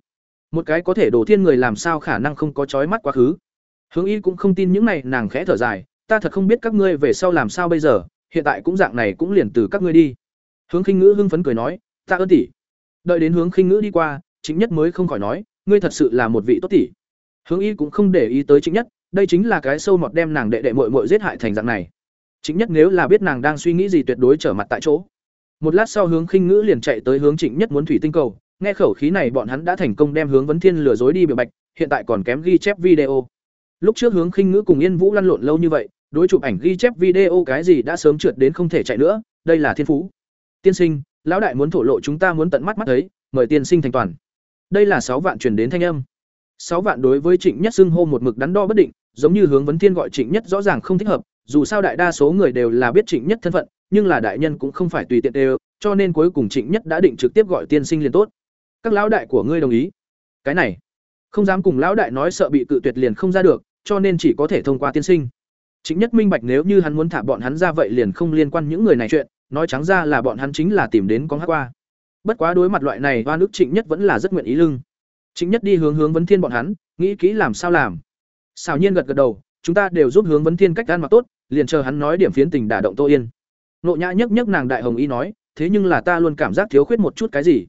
Một cái có thể đồ thiên người làm sao khả năng không có chói mắt quá khứ. Hướng Y cũng không tin những này, nàng khẽ thở dài, ta thật không biết các ngươi về sau làm sao bây giờ, hiện tại cũng dạng này cũng liền từ các ngươi đi. Hướng Khinh Ngữ hưng phấn cười nói, ta ơn tỷ. Đợi đến Hướng Khinh Ngữ đi qua, Trịnh Nhất mới không khỏi nói, ngươi thật sự là một vị tốt tỷ. Hướng Y cũng không để ý tới Trịnh Nhất, đây chính là cái sâu mọt đem nàng đệ đệ muội muội giết hại thành dạng này. Trịnh Nhất nếu là biết nàng đang suy nghĩ gì tuyệt đối trở mặt tại chỗ. Một lát sau Hướng Khinh Ngữ liền chạy tới hướng Trịnh Nhất muốn thủy tinh cầu, nghe khẩu khí này bọn hắn đã thành công đem hướng vấn thiên lừa dối đi biểu bạch hiện tại còn kém ghi chép video lúc trước hướng khinh ngữ cùng yên vũ lăn lộn lâu như vậy đối chụp ảnh ghi chép video cái gì đã sớm trượt đến không thể chạy nữa, đây là thiên phú. Tiên sinh, lão đại muốn thổ lộ chúng ta muốn tận mắt mắt thấy, mời tiên sinh thành toàn. Đây là sáu vạn truyền đến thanh âm. Sáu vạn đối với trịnh nhất xưng hô một mực đắn đo bất định, giống như hướng vấn thiên gọi trịnh nhất rõ ràng không thích hợp, dù sao đại đa số người đều là biết trịnh nhất thân phận, nhưng là đại nhân cũng không phải tùy tiện đều, cho nên cuối cùng trịnh nhất đã định trực tiếp gọi tiên sinh liền tốt. Các lão đại của ngươi đồng ý. Cái này, không dám cùng lão đại nói sợ bị cự tuyệt liền không ra được, cho nên chỉ có thể thông qua tiên sinh chính nhất minh bạch nếu như hắn muốn thả bọn hắn ra vậy liền không liên quan những người này chuyện, nói trắng ra là bọn hắn chính là tìm đến con hát qua. Bất quá đối mặt loại này, oan ức trịnh nhất vẫn là rất nguyện ý lưng. Trịnh nhất đi hướng hướng vấn thiên bọn hắn, nghĩ kỹ làm sao làm. Xào nhiên gật gật đầu, chúng ta đều giúp hướng vấn thiên cách ăn mặc tốt, liền chờ hắn nói điểm phiến tình đả động tô yên. Nộ nhã nhấc nhấc nàng đại hồng y nói, thế nhưng là ta luôn cảm giác thiếu khuyết một chút cái gì?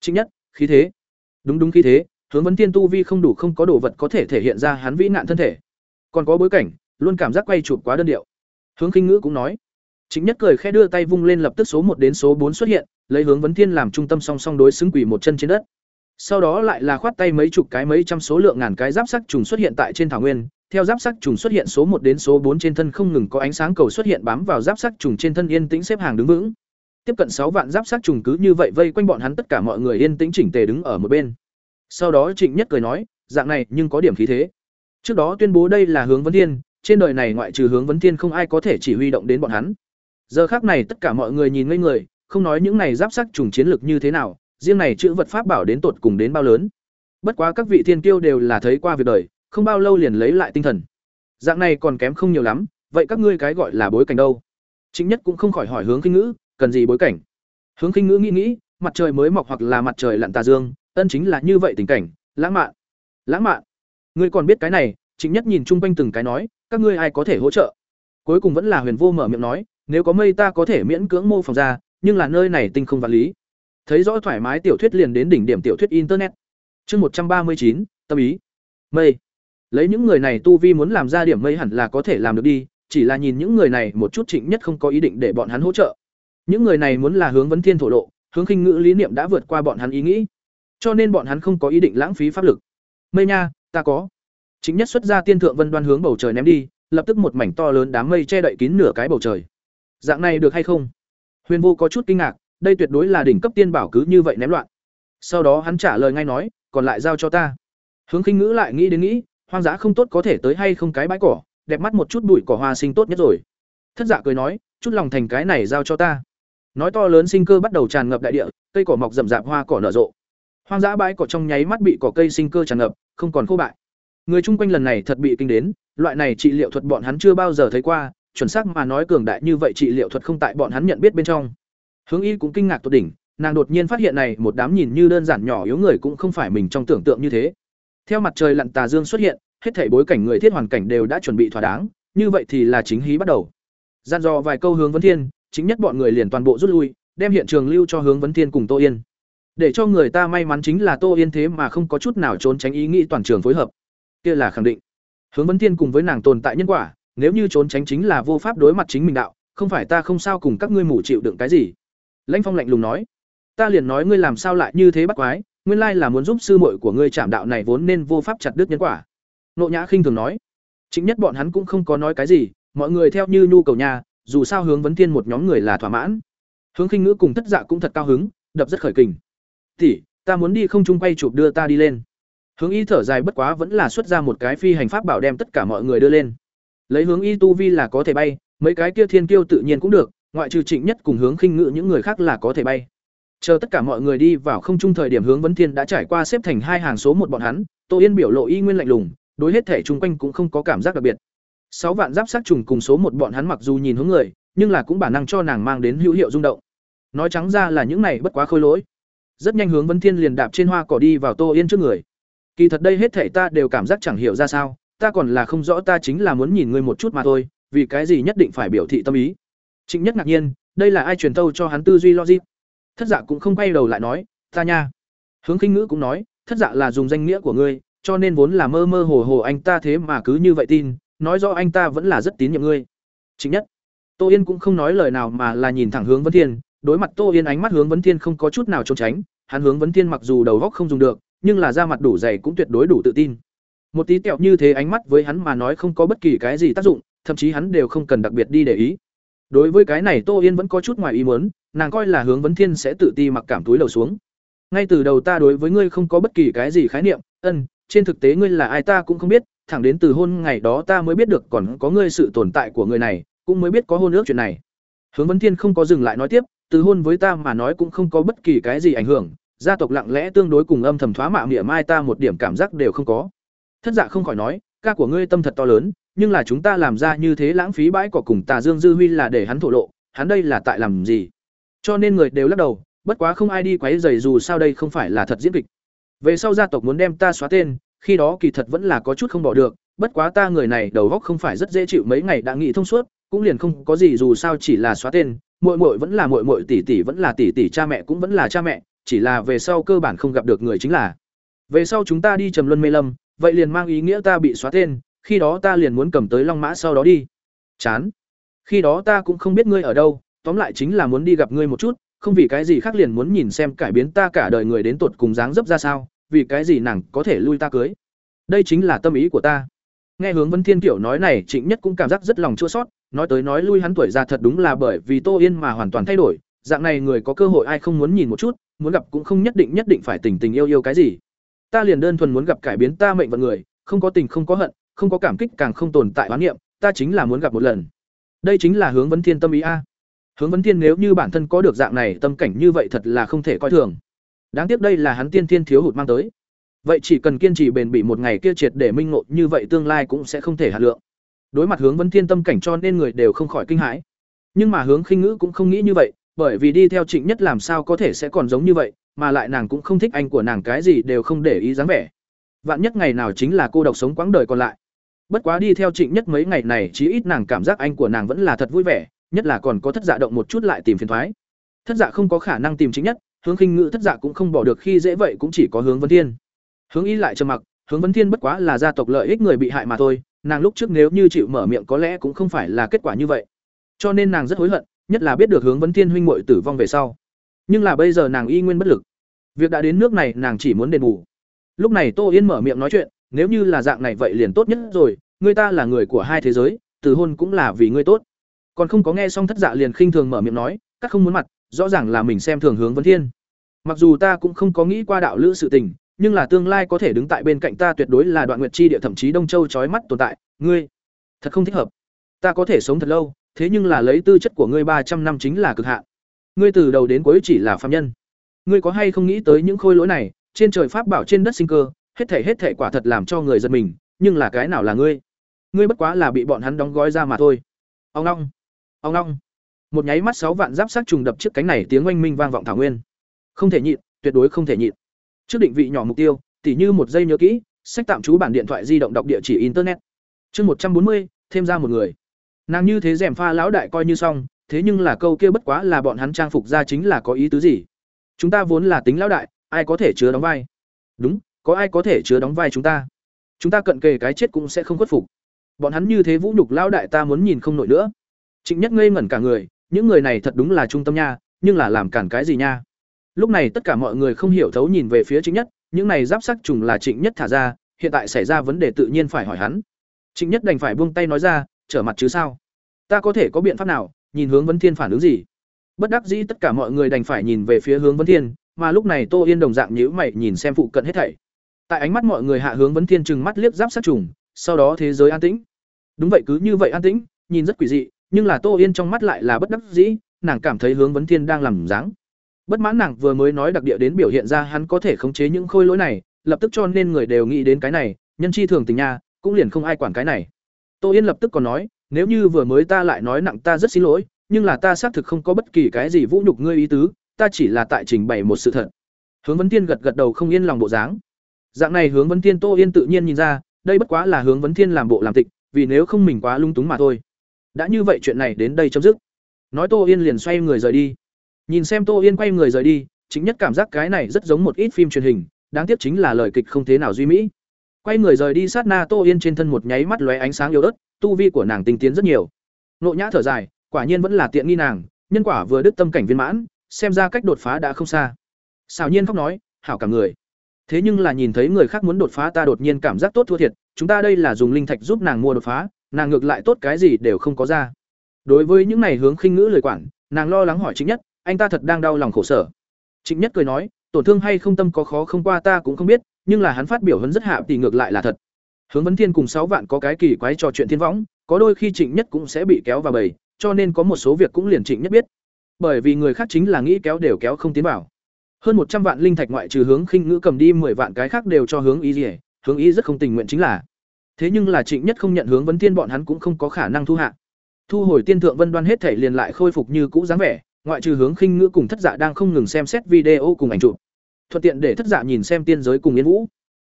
Trịnh nhất, khí thế. Đúng đúng khí thế, hướng vấn thiên tu vi không đủ không có đồ vật có thể thể hiện ra hắn vĩ nạn thân thể. Còn có bối cảnh luôn cảm giác quay chụp quá đơn điệu. Hướng khinh ngữ cũng nói. Chính nhất cười khẽ đưa tay vung lên lập tức số một đến số bốn xuất hiện, lấy hướng vấn thiên làm trung tâm song song đối xứng quỷ một chân trên đất. Sau đó lại là khoát tay mấy chục cái mấy trăm số lượng ngàn cái giáp sắc trùng xuất hiện tại trên thảo nguyên, theo giáp sắc trùng xuất hiện số một đến số bốn trên thân không ngừng có ánh sáng cầu xuất hiện bám vào giáp sắc trùng trên thân yên tĩnh xếp hàng đứng vững. Tiếp cận sáu vạn giáp sắc trùng cứ như vậy vây quanh bọn hắn tất cả mọi người yên tĩnh chỉnh tề đứng ở một bên. Sau đó trịnh nhất cười nói, dạng này nhưng có điểm khí thế. Trước đó tuyên bố đây là hướng vấn thiên trên đời này ngoại trừ hướng vấn thiên không ai có thể chỉ huy động đến bọn hắn. Giờ khác này tất cả mọi người nhìn ngây người, không nói những này giáp sắc trùng chiến lược như thế nào, riêng này chữ vật pháp bảo đến tột cùng đến bao lớn. Bất quá các vị thiên kiêu đều là thấy qua việc đời, không bao lâu liền lấy lại tinh thần. Dạng này còn kém không nhiều lắm, vậy các ngươi cái gọi là bối cảnh đâu? Chính nhất cũng không khỏi hỏi hướng khinh ngữ, cần gì bối cảnh? Hướng khinh ngữ nghĩ nghĩ, mặt trời mới mọc hoặc là mặt trời lặn tà dương, ân chính là như vậy tình cảnh, lãng mạn. Lãng mạn. Ngươi còn biết cái này Trịnh nhất nhìn chung quanh từng cái nói các ngươi ai có thể hỗ trợ? Cuối cùng vẫn là huyền vô mở miệng nói nếu có mây ta có thể miễn cưỡng mô phỏng ra nhưng là nơi này tinh không vật lý. Thấy rõ thoải mái tiểu thuyết liền đến đỉnh điểm tiểu thuyết internet. Chương một trăm ba mươi chín tâm ý. Mây. Lấy những người này tu vi muốn làm ra điểm mây hẳn là có thể làm được đi chỉ là nhìn những người này một chút trịnh nhất không có ý định để bọn hắn hỗ trợ. Những người này muốn là hướng vấn thiên thổ lộ, hướng khinh ngữ lý niệm đã vượt qua bọn hắn ý nghĩ, cho nên bọn hắn không có ý định lãng phí pháp lực. Mây nha, ta có. Chính nhất xuất ra tiên thượng vân đoan hướng bầu trời ném đi, lập tức một mảnh to lớn đám mây che đậy kín nửa cái bầu trời. Dạng này được hay không? Huyền Vô có chút kinh ngạc, đây tuyệt đối là đỉnh cấp tiên bảo cứ như vậy ném loạn. Sau đó hắn trả lời ngay nói, còn lại giao cho ta. Hướng khinh ngữ lại nghĩ đến nghĩ, hoang dã không tốt có thể tới hay không cái bãi cỏ, đẹp mắt một chút bụi cỏ hoa sinh tốt nhất rồi thất giả cười nói chút lòng thành cái này giao cho ta nói to lớn sinh cơ bắt đầu tràn ngập đại địa cây cỏ mọc rậm rạp hoa cỏ nở rộ hoang dã bãi cỏ trong nháy mắt bị cỏ cây sinh cơ tràn ngập không còn khô bại người chung quanh lần này thật bị kinh đến, loại này trị liệu thuật bọn hắn chưa bao giờ thấy qua, chuẩn xác mà nói cường đại như vậy trị liệu thuật không tại bọn hắn nhận biết bên trong. Hướng y cũng kinh ngạc tột đỉnh, nàng đột nhiên phát hiện này một đám nhìn như đơn giản nhỏ yếu người cũng không phải mình trong tưởng tượng như thế. Theo mặt trời lặn tà dương xuất hiện, hết thảy bối cảnh người thiết hoàn cảnh đều đã chuẩn bị thỏa đáng, như vậy thì là chính hí bắt đầu. Gian dò vài câu hướng vấn thiên, chính nhất bọn người liền toàn bộ rút lui, đem hiện trường lưu cho hướng vấn thiên cùng tô yên. Để cho người ta may mắn chính là tô yên thế mà không có chút nào trốn tránh ý nghĩ toàn trường phối hợp kia là khẳng định. Hướng vấn thiên cùng với nàng tồn tại nhân quả, nếu như trốn tránh chính là vô pháp đối mặt chính mình đạo, không phải ta không sao cùng các ngươi mủ chịu đựng cái gì. Lãnh phong lạnh lùng nói, ta liền nói ngươi làm sao lại như thế bắt quái, nguyên lai là muốn giúp sư muội của ngươi chạm đạo này vốn nên vô pháp chặt đứt nhân quả. Nộ nhã khinh thường nói, chính nhất bọn hắn cũng không có nói cái gì, mọi người theo như nhu cầu nhà, dù sao hướng vấn thiên một nhóm người là thỏa mãn. Hướng khinh ngữ cùng thất dạ cũng thật cao hứng, đập rất khởi kình. Tỷ, ta muốn đi không trung quay chụp đưa ta đi lên hướng y thở dài bất quá vẫn là xuất ra một cái phi hành pháp bảo đem tất cả mọi người đưa lên. Lấy hướng y tu vi là có thể bay, mấy cái kia thiên kiêu tự nhiên cũng được, ngoại trừ trịnh nhất cùng hướng khinh ngự những người khác là có thể bay. Chờ tất cả mọi người đi vào không trung thời điểm hướng vấn thiên đã trải qua xếp thành hai hàng số một bọn hắn, tô yên biểu lộ y nguyên lạnh lùng, đối hết thể chung quanh cũng không có cảm giác đặc biệt. Sáu vạn giáp sát trùng cùng số một bọn hắn mặc dù nhìn hướng người, nhưng là cũng bản năng cho nàng mang đến hữu hiệu rung động. Nói trắng ra là những này bất quá khôi lỗi. Rất nhanh hướng vấn thiên liền đạp trên hoa cỏ đi vào tô yên trước người kỳ thật đây hết thể ta đều cảm giác chẳng hiểu ra sao, ta còn là không rõ ta chính là muốn nhìn ngươi một chút mà thôi, vì cái gì nhất định phải biểu thị tâm ý. Trịnh nhất ngạc nhiên, đây là ai truyền tâu cho hắn tư duy logic? Thất dạ cũng không quay đầu lại nói, ta nha. Hướng khinh ngữ cũng nói, thất dạ là dùng danh nghĩa của ngươi, cho nên vốn là mơ mơ hồ hồ anh ta thế mà cứ như vậy tin, nói rõ anh ta vẫn là rất tín nhiệm ngươi. Chính nhất. Tô yên cũng không nói lời nào mà là nhìn thẳng hướng vấn thiên, đối mặt tô yên ánh mắt hướng vấn thiên không có chút nào trốn tránh, hắn hướng vấn thiên mặc dù đầu góc không dùng được nhưng là da mặt đủ dày cũng tuyệt đối đủ tự tin. Một tí tẹo như thế ánh mắt với hắn mà nói không có bất kỳ cái gì tác dụng, thậm chí hắn đều không cần đặc biệt đi để ý. Đối với cái này tô yên vẫn có chút ngoài ý muốn, nàng coi là hướng vấn thiên sẽ tự ti mặc cảm túi lầu xuống. Ngay từ đầu ta đối với ngươi không có bất kỳ cái gì khái niệm, ân, trên thực tế ngươi là ai ta cũng không biết, thẳng đến từ hôn ngày đó ta mới biết được còn có ngươi sự tồn tại của người này, cũng mới biết có hôn ước chuyện này. Hướng vấn thiên không có dừng lại nói tiếp, từ hôn với ta mà nói cũng không có bất kỳ cái gì ảnh hưởng gia tộc lặng lẽ tương đối cùng âm thầm thoá mạ mỉa mai ta một điểm cảm giác đều không có. Thất dạ không khỏi nói, ca của ngươi tâm thật to lớn, nhưng là chúng ta làm ra như thế lãng phí bãi cỏ cùng tà dương dư huy là để hắn thổ lộ, hắn đây là tại làm gì? Cho nên người đều lắc đầu, bất quá không ai đi quấy rầy dù sao đây không phải là thật diễn kịch. Về sau gia tộc muốn đem ta xóa tên, khi đó kỳ thật vẫn là có chút không bỏ được, bất quá ta người này đầu góc không phải rất dễ chịu mấy ngày đã nghĩ thông suốt, cũng liền không có gì dù sao chỉ là xóa tên, muội muội vẫn là muội muội, tỷ tỷ vẫn là tỷ tỷ, cha mẹ cũng vẫn là cha mẹ chỉ là về sau cơ bản không gặp được người chính là. Về sau chúng ta đi trầm luân mê lâm, vậy liền mang ý nghĩa ta bị xóa tên, khi đó ta liền muốn cầm tới long mã sau đó đi. Chán. Khi đó ta cũng không biết ngươi ở đâu, tóm lại chính là muốn đi gặp ngươi một chút, không vì cái gì khác liền muốn nhìn xem cải biến ta cả đời người đến tột cùng dáng dấp ra sao, vì cái gì nàng có thể lui ta cưới. Đây chính là tâm ý của ta. Nghe hướng vân thiên kiểu nói này, trịnh nhất cũng cảm giác rất lòng chua sót nói tới nói lui hắn tuổi già thật đúng là bởi vì tô yên mà hoàn toàn thay đổi dạng này người có cơ hội ai không muốn nhìn một chút, muốn gặp cũng không nhất định nhất định phải tình tình yêu yêu cái gì. Ta liền đơn thuần muốn gặp cải biến ta mệnh vận người, không có tình không có hận, không có cảm kích càng không tồn tại oán niệm, ta chính là muốn gặp một lần. Đây chính là hướng vấn thiên tâm ý a. Hướng vấn thiên nếu như bản thân có được dạng này, tâm cảnh như vậy thật là không thể coi thường. Đáng tiếc đây là hắn tiên thiên thiếu hụt mang tới. Vậy chỉ cần kiên trì bền bỉ một ngày kia triệt để minh ngộ, như vậy tương lai cũng sẽ không thể hạt lượng. Đối mặt hướng vấn thiên tâm cảnh cho nên người đều không khỏi kinh hãi. Nhưng mà hướng khinh ngữ cũng không nghĩ như vậy bởi vì đi theo trịnh nhất làm sao có thể sẽ còn giống như vậy, mà lại nàng cũng không thích anh của nàng cái gì đều không để ý dáng vẻ. Vạn nhất ngày nào chính là cô độc sống quãng đời còn lại. Bất quá đi theo trịnh nhất mấy ngày này, chí ít nàng cảm giác anh của nàng vẫn là thật vui vẻ, nhất là còn có thất dạ động một chút lại tìm phiền thoái. Thất dạ không có khả năng tìm trịnh nhất, hướng khinh ngữ thất dạ cũng không bỏ được, khi dễ vậy cũng chỉ có hướng vấn thiên. Hướng y lại trầm mặc, hướng vấn thiên bất quá là gia tộc lợi ích người bị hại mà thôi, nàng lúc trước nếu như chịu mở miệng có lẽ cũng không phải là kết quả như vậy. Cho nên nàng rất hối hận nhất là biết được hướng vấn thiên huynh muội tử vong về sau. Nhưng là bây giờ nàng y nguyên bất lực. Việc đã đến nước này nàng chỉ muốn đền bù. Lúc này tô yên mở miệng nói chuyện nếu như là dạng này vậy liền tốt nhất rồi người ta là người của hai thế giới từ hôn cũng là vì ngươi tốt. Còn không có nghe xong thất dạ liền khinh thường mở miệng nói các không muốn mặt rõ ràng là mình xem thường hướng vấn thiên. Mặc dù ta cũng không có nghĩ qua đạo lữ sự tình nhưng là tương lai có thể đứng tại bên cạnh ta tuyệt đối là đoạn nguyệt chi địa thậm chí đông châu trói mắt tồn tại. Ngươi Thật không thích hợp. Ta có thể sống thật lâu, thế nhưng là lấy tư chất của ngươi ba trăm năm chính là cực hạn. Ngươi từ đầu đến cuối chỉ là phàm nhân. Ngươi có hay không nghĩ tới những khôi lỗi này, trên trời pháp bảo trên đất sinh cơ, hết thể hết thể quả thật làm cho người giật mình, nhưng là cái nào là ngươi? Ngươi bất quá là bị bọn hắn đóng gói ra mà thôi. Ông long, ông long. Một nháy mắt sáu vạn giáp sát trùng đập chiếc cánh này tiếng oanh minh vang vọng thảo nguyên. Không thể nhịn, tuyệt đối không thể nhịn. Trước định vị nhỏ mục tiêu, tỉ như một giây nhớ kỹ, sách tạm trú bản điện thoại di động đọc địa chỉ internet. Chương một trăm bốn mươi, thêm ra một người. Nàng như thế rèm pha lão đại coi như xong, thế nhưng là câu kia bất quá là bọn hắn trang phục ra chính là có ý tứ gì? Chúng ta vốn là tính lão đại, ai có thể chứa đóng vai? Đúng, có ai có thể chứa đóng vai chúng ta? Chúng ta cận kề cái chết cũng sẽ không khuất phục. Bọn hắn như thế vũ nhục lão đại ta muốn nhìn không nổi nữa. Trịnh Nhất ngây ngẩn cả người, những người này thật đúng là trung tâm nha, nhưng là làm cản cái gì nha? Lúc này tất cả mọi người không hiểu thấu nhìn về phía Trịnh Nhất, những này giáp sắc trùng là Trịnh Nhất thả ra, hiện tại xảy ra vấn đề tự nhiên phải hỏi hắn. Trịnh Nhất đành phải buông tay nói ra, trở mặt chứ sao? Ta có thể có biện pháp nào? Nhìn hướng vấn Thiên phản ứng gì? Bất đắc dĩ tất cả mọi người đành phải nhìn về phía hướng vấn Thiên, mà lúc này Tô Yên đồng dạng nhữ mày nhìn xem phụ cận hết thảy. Tại ánh mắt mọi người hạ hướng vấn Thiên trừng mắt liếc giáp sát trùng, sau đó thế giới an tĩnh. Đúng vậy cứ như vậy an tĩnh, nhìn rất quỷ dị, nhưng là Tô Yên trong mắt lại là bất đắc dĩ, nàng cảm thấy hướng vấn Thiên đang làm dáng. Bất mãn nàng vừa mới nói đặc địa đến biểu hiện ra hắn có thể khống chế những khôi lỗi này, lập tức cho nên người đều nghĩ đến cái này, nhân chi thường tình nha, cũng liền không ai quản cái này. Tô Yên lập tức còn nói, nếu như vừa mới ta lại nói nặng ta rất xin lỗi, nhưng là ta xác thực không có bất kỳ cái gì vũ nhục ngươi ý tứ, ta chỉ là tại trình bày một sự thật. Hướng Vấn Tiên gật gật đầu không yên lòng bộ dáng. Dạng này Hướng Vấn Tiên Tô Yên tự nhiên nhìn ra, đây bất quá là Hướng Vấn Thiên làm bộ làm tịch, vì nếu không mình quá lung túng mà thôi. Đã như vậy chuyện này đến đây chấm dứt. Nói Tô Yên liền xoay người rời đi. Nhìn xem Tô Yên quay người rời đi, chính nhất cảm giác cái này rất giống một ít phim truyền hình, đáng tiếc chính là lời kịch không thế nào duy mỹ. Quay người rời đi sát na Tô Yên trên thân một nháy mắt lóe ánh sáng yếu ớt, tu vi của nàng tinh tiến rất nhiều. Nộ Nhã thở dài, quả nhiên vẫn là tiện nghi nàng, nhân quả vừa đứt tâm cảnh viên mãn, xem ra cách đột phá đã không xa. Xào Nhiên khóc nói, hảo cả người. Thế nhưng là nhìn thấy người khác muốn đột phá ta đột nhiên cảm giác tốt thua thiệt, chúng ta đây là dùng linh thạch giúp nàng mua đột phá, nàng ngược lại tốt cái gì đều không có ra. Đối với những này hướng khinh ngữ lời quản, nàng lo lắng hỏi chính nhất, anh ta thật đang đau lòng khổ sở. chính Nhất cười nói, tổn thương hay không tâm có khó không qua ta cũng không biết, nhưng là hắn phát biểu vẫn rất hạ thì ngược lại là thật. Hướng Vấn Thiên cùng sáu vạn có cái kỳ quái trò chuyện thiên võng, có đôi khi Trịnh Nhất cũng sẽ bị kéo vào bầy, cho nên có một số việc cũng liền Trịnh Nhất biết. Bởi vì người khác chính là nghĩ kéo đều kéo không tiến vào. Hơn một trăm vạn linh thạch ngoại trừ hướng khinh ngữ cầm đi 10 vạn cái khác đều cho hướng ý gì, hướng ý rất không tình nguyện chính là. Thế nhưng là Trịnh Nhất không nhận hướng Vấn Thiên bọn hắn cũng không có khả năng thu hạ. Thu hồi tiên thượng vân đoan hết thể liền lại khôi phục như cũ dáng vẻ, ngoại trừ hướng khinh ngữ cùng thất dạ đang không ngừng xem xét video cùng ảnh chụp thuận tiện để thất dạ nhìn xem tiên giới cùng yên vũ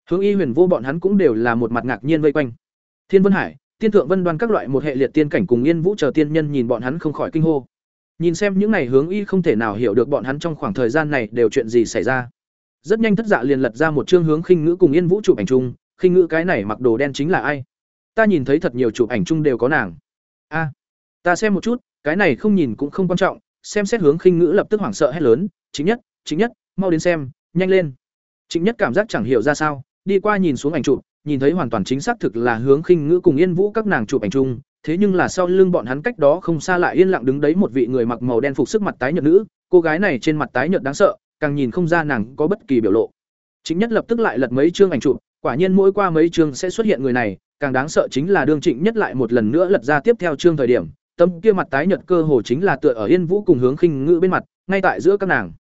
hướng y huyền vô bọn hắn cũng đều là một mặt ngạc nhiên vây quanh. Thiên vân hải, tiên thượng vân đoan các loại một hệ liệt tiên cảnh cùng yên vũ chờ tiên nhân nhìn bọn hắn không khỏi kinh hô. Nhìn xem những này hướng y không thể nào hiểu được bọn hắn trong khoảng thời gian này đều chuyện gì xảy ra. Rất nhanh thất dạ liền lật ra một chương hướng khinh ngữ cùng yên vũ chụp ảnh chung. Khinh ngữ cái này mặc đồ đen chính là ai? Ta nhìn thấy thật nhiều chụp ảnh chung đều có nàng. A, ta xem một chút, cái này không nhìn cũng không quan trọng. Xem xét hướng khinh ngữ lập tức hoảng sợ hét lớn. Chính nhất chính nhất, mau đến xem, nhanh lên. Chính nhất cảm giác chẳng hiểu ra sao đi qua nhìn xuống ảnh chụp nhìn thấy hoàn toàn chính xác thực là hướng khinh ngữ cùng yên vũ các nàng chụp ảnh chung thế nhưng là sau lưng bọn hắn cách đó không xa lại yên lặng đứng đấy một vị người mặc màu đen phục sức mặt tái nhợt nữ cô gái này trên mặt tái nhợt đáng sợ càng nhìn không ra nàng có bất kỳ biểu lộ chính nhất lập tức lại lật mấy chương ảnh chụp quả nhiên mỗi qua mấy chương sẽ xuất hiện người này càng đáng sợ chính là đương trịnh nhất lại một lần nữa lật ra tiếp theo chương thời điểm tâm kia mặt tái nhợt cơ hồ chính là tựa ở Yên Vũ cùng hướng khinh ngữ bên mặt, ngay tại giữa các nàng.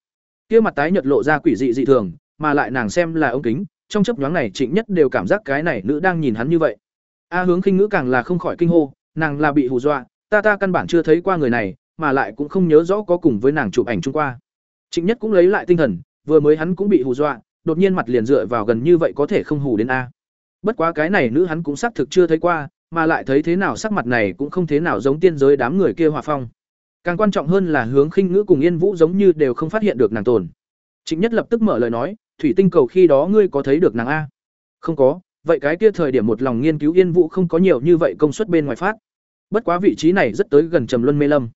Kia mặt tái nhợt lộ ra quỷ dị dị thường, mà lại nàng xem là ống kính, trong chớp nhoáng này Trịnh Nhất đều cảm giác cái này nữ đang nhìn hắn như vậy. A hướng khinh ngữ càng là không khỏi kinh hô, nàng là bị hù dọa, ta ta căn bản chưa thấy qua người này, mà lại cũng không nhớ rõ có cùng với nàng chụp ảnh chung qua. Trịnh Nhất cũng lấy lại tinh thần, vừa mới hắn cũng bị hù dọa, đột nhiên mặt liền dựa vào gần như vậy có thể không hù đến a. Bất quá cái này nữ hắn cũng xác thực chưa thấy qua, mà lại thấy thế nào sắc mặt này cũng không thế nào giống tiên giới đám người kia hòa phong càng quan trọng hơn là hướng khinh ngữ cùng yên vũ giống như đều không phát hiện được nàng tồn trịnh nhất lập tức mở lời nói thủy tinh cầu khi đó ngươi có thấy được nàng a? Không có, vậy cái kia thời điểm một lòng nghiên cứu yên vũ không có nhiều như vậy công suất bên ngoài phát. Bất quá vị trí này rất tới gần trầm luân mê lâm.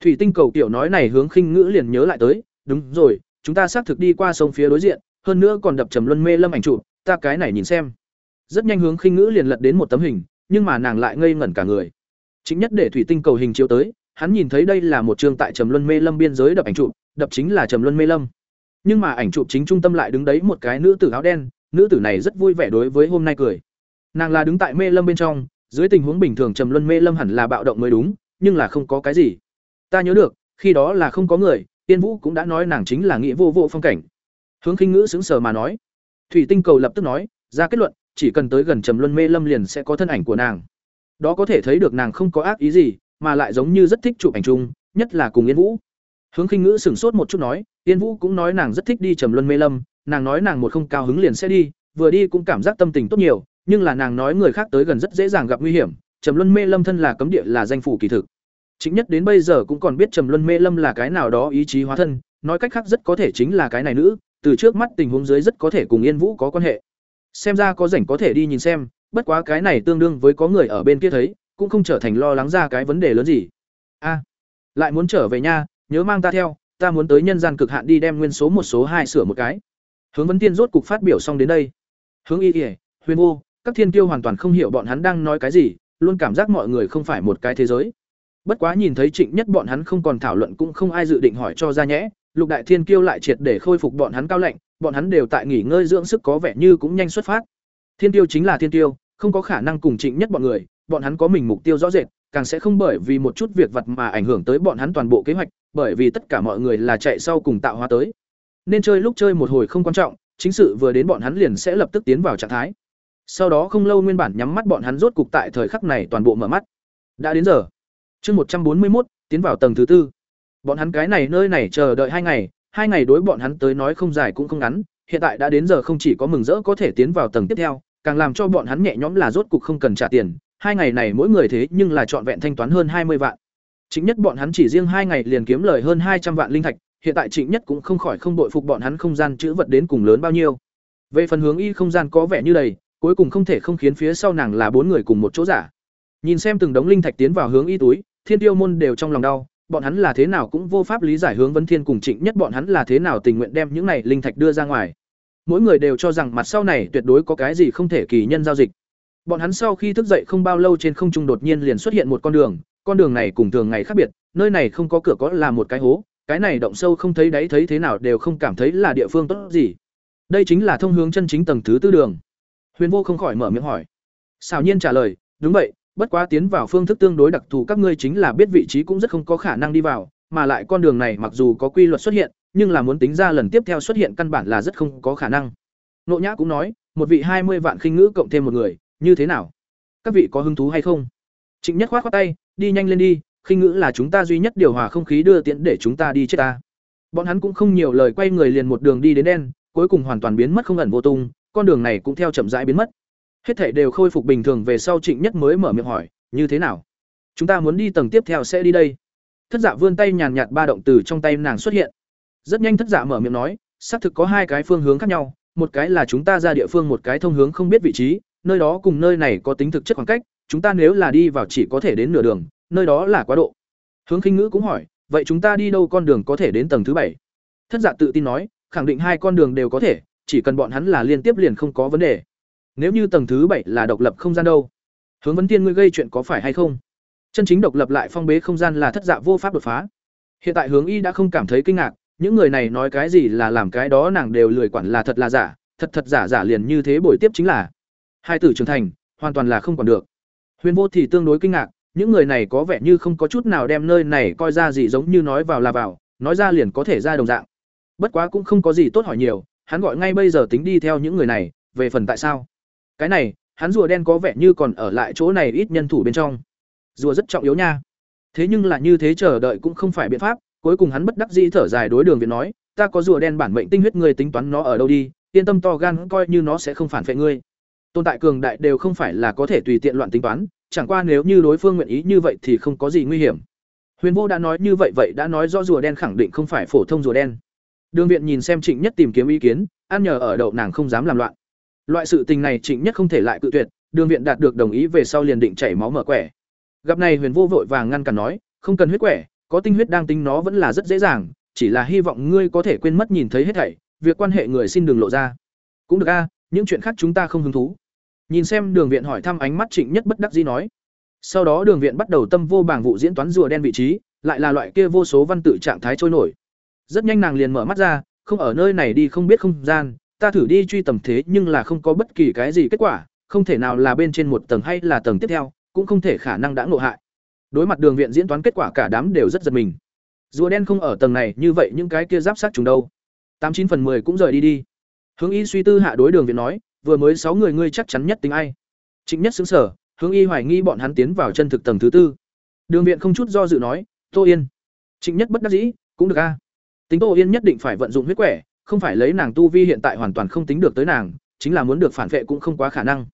Thủy tinh cầu tiểu nói này hướng khinh ngữ liền nhớ lại tới, đúng rồi, chúng ta xác thực đi qua sông phía đối diện, hơn nữa còn đập trầm luân mê lâm ảnh chụp, ta cái này nhìn xem. Rất nhanh hướng khinh ngữ liền lật đến một tấm hình, nhưng mà nàng lại ngây ngẩn cả người. Chính nhất để thủy tinh cầu hình chiếu tới, hắn nhìn thấy đây là một chương tại trầm luân mê lâm biên giới đập ảnh chụp, đập chính là trầm luân mê lâm nhưng mà ảnh chụp chính trung tâm lại đứng đấy một cái nữ tử áo đen, nữ tử này rất vui vẻ đối với hôm nay cười. Nàng là đứng tại mê lâm bên trong, dưới tình huống bình thường trầm luân mê lâm hẳn là bạo động mới đúng, nhưng là không có cái gì. Ta nhớ được, khi đó là không có người tiên vũ cũng đã nói nàng chính là nghĩa vô vô phong cảnh. Hướng khinh ngữ xứng sờ mà nói. Thủy tinh cầu lập tức nói, ra kết luận, chỉ cần tới gần trầm luân mê lâm liền sẽ có thân ảnh của nàng. Đó có thể thấy được nàng không có ác ý gì, mà lại giống như rất thích chụp ảnh chung, nhất là cùng yên vũ hướng khinh ngữ sửng sốt một chút nói, yên vũ cũng nói nàng rất thích đi trầm luân mê lâm, nàng nói nàng một không cao hứng liền sẽ đi, vừa đi cũng cảm giác tâm tình tốt nhiều, nhưng là nàng nói người khác tới gần rất dễ dàng gặp nguy hiểm, trầm luân mê lâm thân là cấm địa là danh phủ kỳ thực. Chính nhất đến bây giờ cũng còn biết trầm luân mê lâm là cái nào đó ý chí hóa thân, nói cách khác rất có thể chính là cái này nữ, từ trước mắt tình huống dưới rất có thể cùng yên vũ có quan hệ. Xem ra có rảnh có thể đi nhìn xem, bất quá cái này tương đương với có người ở bên kia thấy, cũng không trở thành lo lắng ra cái vấn đề lớn gì. A, lại muốn trở về nha nhớ mang ta theo, ta muốn tới nhân gian cực hạn đi đem nguyên số một số hai sửa một cái. Hướng vấn tiên rốt cục phát biểu xong đến đây. Hướng y ỉa huyền ô các thiên kiêu hoàn toàn không hiểu bọn hắn đang nói cái gì, luôn cảm giác mọi người không phải một cái thế giới. Bất quá nhìn thấy trịnh nhất bọn hắn không còn thảo luận cũng không ai dự định hỏi cho ra nhẽ, lục đại thiên kiêu lại triệt để khôi phục bọn hắn cao lạnh bọn hắn đều tại nghỉ ngơi dưỡng sức có vẻ như cũng nhanh xuất phát. Thiên tiêu chính là thiên tiêu không có khả năng cùng trịnh nhất bọn người, bọn hắn có mình mục tiêu rõ rệt, càng sẽ không bởi vì một chút việc vật mà ảnh hưởng tới bọn hắn toàn bộ kế hoạch bởi vì tất cả mọi người là chạy sau cùng tạo hóa tới. Nên chơi lúc chơi một hồi không quan trọng, chính sự vừa đến bọn hắn liền sẽ lập tức tiến vào trạng thái. Sau đó không lâu nguyên bản nhắm mắt bọn hắn rốt cục tại thời khắc này toàn bộ mở mắt. Đã đến giờ. Chương một trăm bốn mươi một tiến vào tầng thứ tư. Bọn hắn cái này nơi này chờ đợi hai ngày hai ngày đối bọn hắn tới nói không dài cũng không ngắn, hiện tại đã đến giờ không chỉ có mừng rỡ có thể tiến vào tầng tiếp theo, càng làm cho bọn hắn nhẹ nhõm là rốt cục không cần trả tiền. Hai ngày này mỗi người thế nhưng là trọn vẹn thanh toán hơn hai mươi vạn chính nhất bọn hắn chỉ riêng hai ngày liền kiếm lời hơn hai trăm vạn linh thạch, hiện tại trịnh nhất cũng không khỏi không đội phục bọn hắn không gian chữ vật đến cùng lớn bao nhiêu. Về phần hướng y không gian có vẻ như đầy, cuối cùng không thể không khiến phía sau nàng là bốn người cùng một chỗ giả. Nhìn xem từng đống linh thạch tiến vào hướng y túi, thiên tiêu môn đều trong lòng đau, bọn hắn là thế nào cũng vô pháp lý giải hướng vấn thiên cùng trịnh nhất bọn hắn là thế nào tình nguyện đem những này linh thạch đưa ra ngoài. Mỗi người đều cho rằng mặt sau này tuyệt đối có cái gì không thể kỳ nhân giao dịch. Bọn hắn sau khi thức dậy không bao lâu trên không trung đột nhiên liền xuất hiện một con đường con đường này cùng thường ngày khác biệt, nơi này không có cửa có là một cái hố, cái này động sâu không thấy đáy thấy thế nào đều không cảm thấy là địa phương tốt gì. Đây chính là thông hướng chân chính tầng thứ tư đường. Huyền vô không khỏi mở miệng hỏi. Xào nhiên trả lời, đúng vậy, bất quá tiến vào phương thức tương đối đặc thù các ngươi chính là biết vị trí cũng rất không có khả năng đi vào, mà lại con đường này mặc dù có quy luật xuất hiện, nhưng là muốn tính ra lần tiếp theo xuất hiện căn bản là rất không có khả năng. Nộ nhã cũng nói, một vị hai mươi vạn khinh ngữ cộng thêm một người, như thế nào? Các vị có hứng thú hay không? Trịnh nhất khoát khoát tay, đi nhanh lên đi, khinh ngữ là chúng ta duy nhất điều hòa không khí đưa tiễn để chúng ta đi chết ta. Bọn hắn cũng không nhiều lời quay người liền một đường đi đến đen, cuối cùng hoàn toàn biến mất không ẩn vô tung, con đường này cũng theo chậm rãi biến mất. Hết thảy đều khôi phục bình thường về sau trịnh nhất mới mở miệng hỏi, như thế nào? Chúng ta muốn đi tầng tiếp theo sẽ đi đây? Thất dạ vươn tay nhàn nhạt ba động từ trong tay nàng xuất hiện. Rất nhanh thất dạ mở miệng nói, xác thực có hai cái phương hướng khác nhau, một cái là chúng ta ra địa phương một cái thông hướng không biết vị trí, nơi đó cùng nơi này có tính thực chất khoảng cách chúng ta nếu là đi vào chỉ có thể đến nửa đường, nơi đó là quá độ. Hướng khinh ngữ cũng hỏi, vậy chúng ta đi đâu con đường có thể đến tầng thứ bảy? Thất dạ tự tin nói, khẳng định hai con đường đều có thể, chỉ cần bọn hắn là liên tiếp liền không có vấn đề. Nếu như tầng thứ bảy là độc lập không gian đâu? Hướng vấn tiên ngươi gây chuyện có phải hay không? Chân chính độc lập lại phong bế không gian là thất dạ vô pháp đột phá. Hiện tại hướng y đã không cảm thấy kinh ngạc, những người này nói cái gì là làm cái đó nàng đều lười quản là thật là giả, thật thật giả giả liền như thế buổi tiếp chính là. Hai tử trưởng thành, hoàn toàn là không còn được huyền vô thì tương đối kinh ngạc, những người này có vẻ như không có chút nào đem nơi này coi ra gì giống như nói vào là vào, nói ra liền có thể ra đồng dạng. Bất quá cũng không có gì tốt hỏi nhiều, hắn gọi ngay bây giờ tính đi theo những người này, về phần tại sao? Cái này, hắn rùa đen có vẻ như còn ở lại chỗ này ít nhân thủ bên trong. Rùa rất trọng yếu nha. Thế nhưng là như thế chờ đợi cũng không phải biện pháp, cuối cùng hắn bất đắc dĩ thở dài đối đường viện nói, ta có rùa đen bản mệnh tinh huyết ngươi tính toán nó ở đâu đi, yên tâm to gan coi như nó sẽ không phản vệ ngươi tồn tại cường đại đều không phải là có thể tùy tiện loạn tính toán, chẳng qua nếu như đối phương nguyện ý như vậy thì không có gì nguy hiểm. Huyền vô đã nói như vậy vậy đã nói rõ rùa đen khẳng định không phải phổ thông rùa đen. Đường viện nhìn xem trịnh nhất tìm kiếm ý kiến, ăn nhờ ở đậu nàng không dám làm loạn. Loại sự tình này trịnh nhất không thể lại cự tuyệt, đường viện đạt được đồng ý về sau liền định chảy máu mở quẻ. Gặp này huyền vô vội vàng ngăn cản nói, không cần huyết quẻ, có tinh huyết đang tính nó vẫn là rất dễ dàng, chỉ là hy vọng ngươi có thể quên mất nhìn thấy hết thảy, việc quan hệ người xin đừng lộ ra. Cũng được a, những chuyện khác chúng ta không hứng thú nhìn xem đường viện hỏi thăm ánh mắt trịnh nhất bất đắc dĩ nói. Sau đó đường viện bắt đầu tâm vô bảng vụ diễn toán rùa đen vị trí, lại là loại kia vô số văn tự trạng thái trôi nổi. Rất nhanh nàng liền mở mắt ra, không ở nơi này đi không biết không gian, ta thử đi truy tầm thế nhưng là không có bất kỳ cái gì kết quả, không thể nào là bên trên một tầng hay là tầng tiếp theo, cũng không thể khả năng đã ngộ hại. Đối mặt đường viện diễn toán kết quả cả đám đều rất giật mình. Rùa đen không ở tầng này, như vậy những cái kia giáp sát trùng đâu. Tám chín phần mười cũng rời đi đi. Hướng y suy tư hạ đối đường viện nói vừa mới sáu người ngươi chắc chắn nhất tính ai? Trịnh nhất xứng sở hướng y hoài nghi bọn hắn tiến vào chân thực tầng thứ tư. Đường viện không chút do dự nói, tô yên. Trịnh nhất bất đắc dĩ, cũng được a. Tính tô yên nhất định phải vận dụng huyết quẻ, không phải lấy nàng tu vi hiện tại hoàn toàn không tính được tới nàng, chính là muốn được phản vệ cũng không quá khả năng.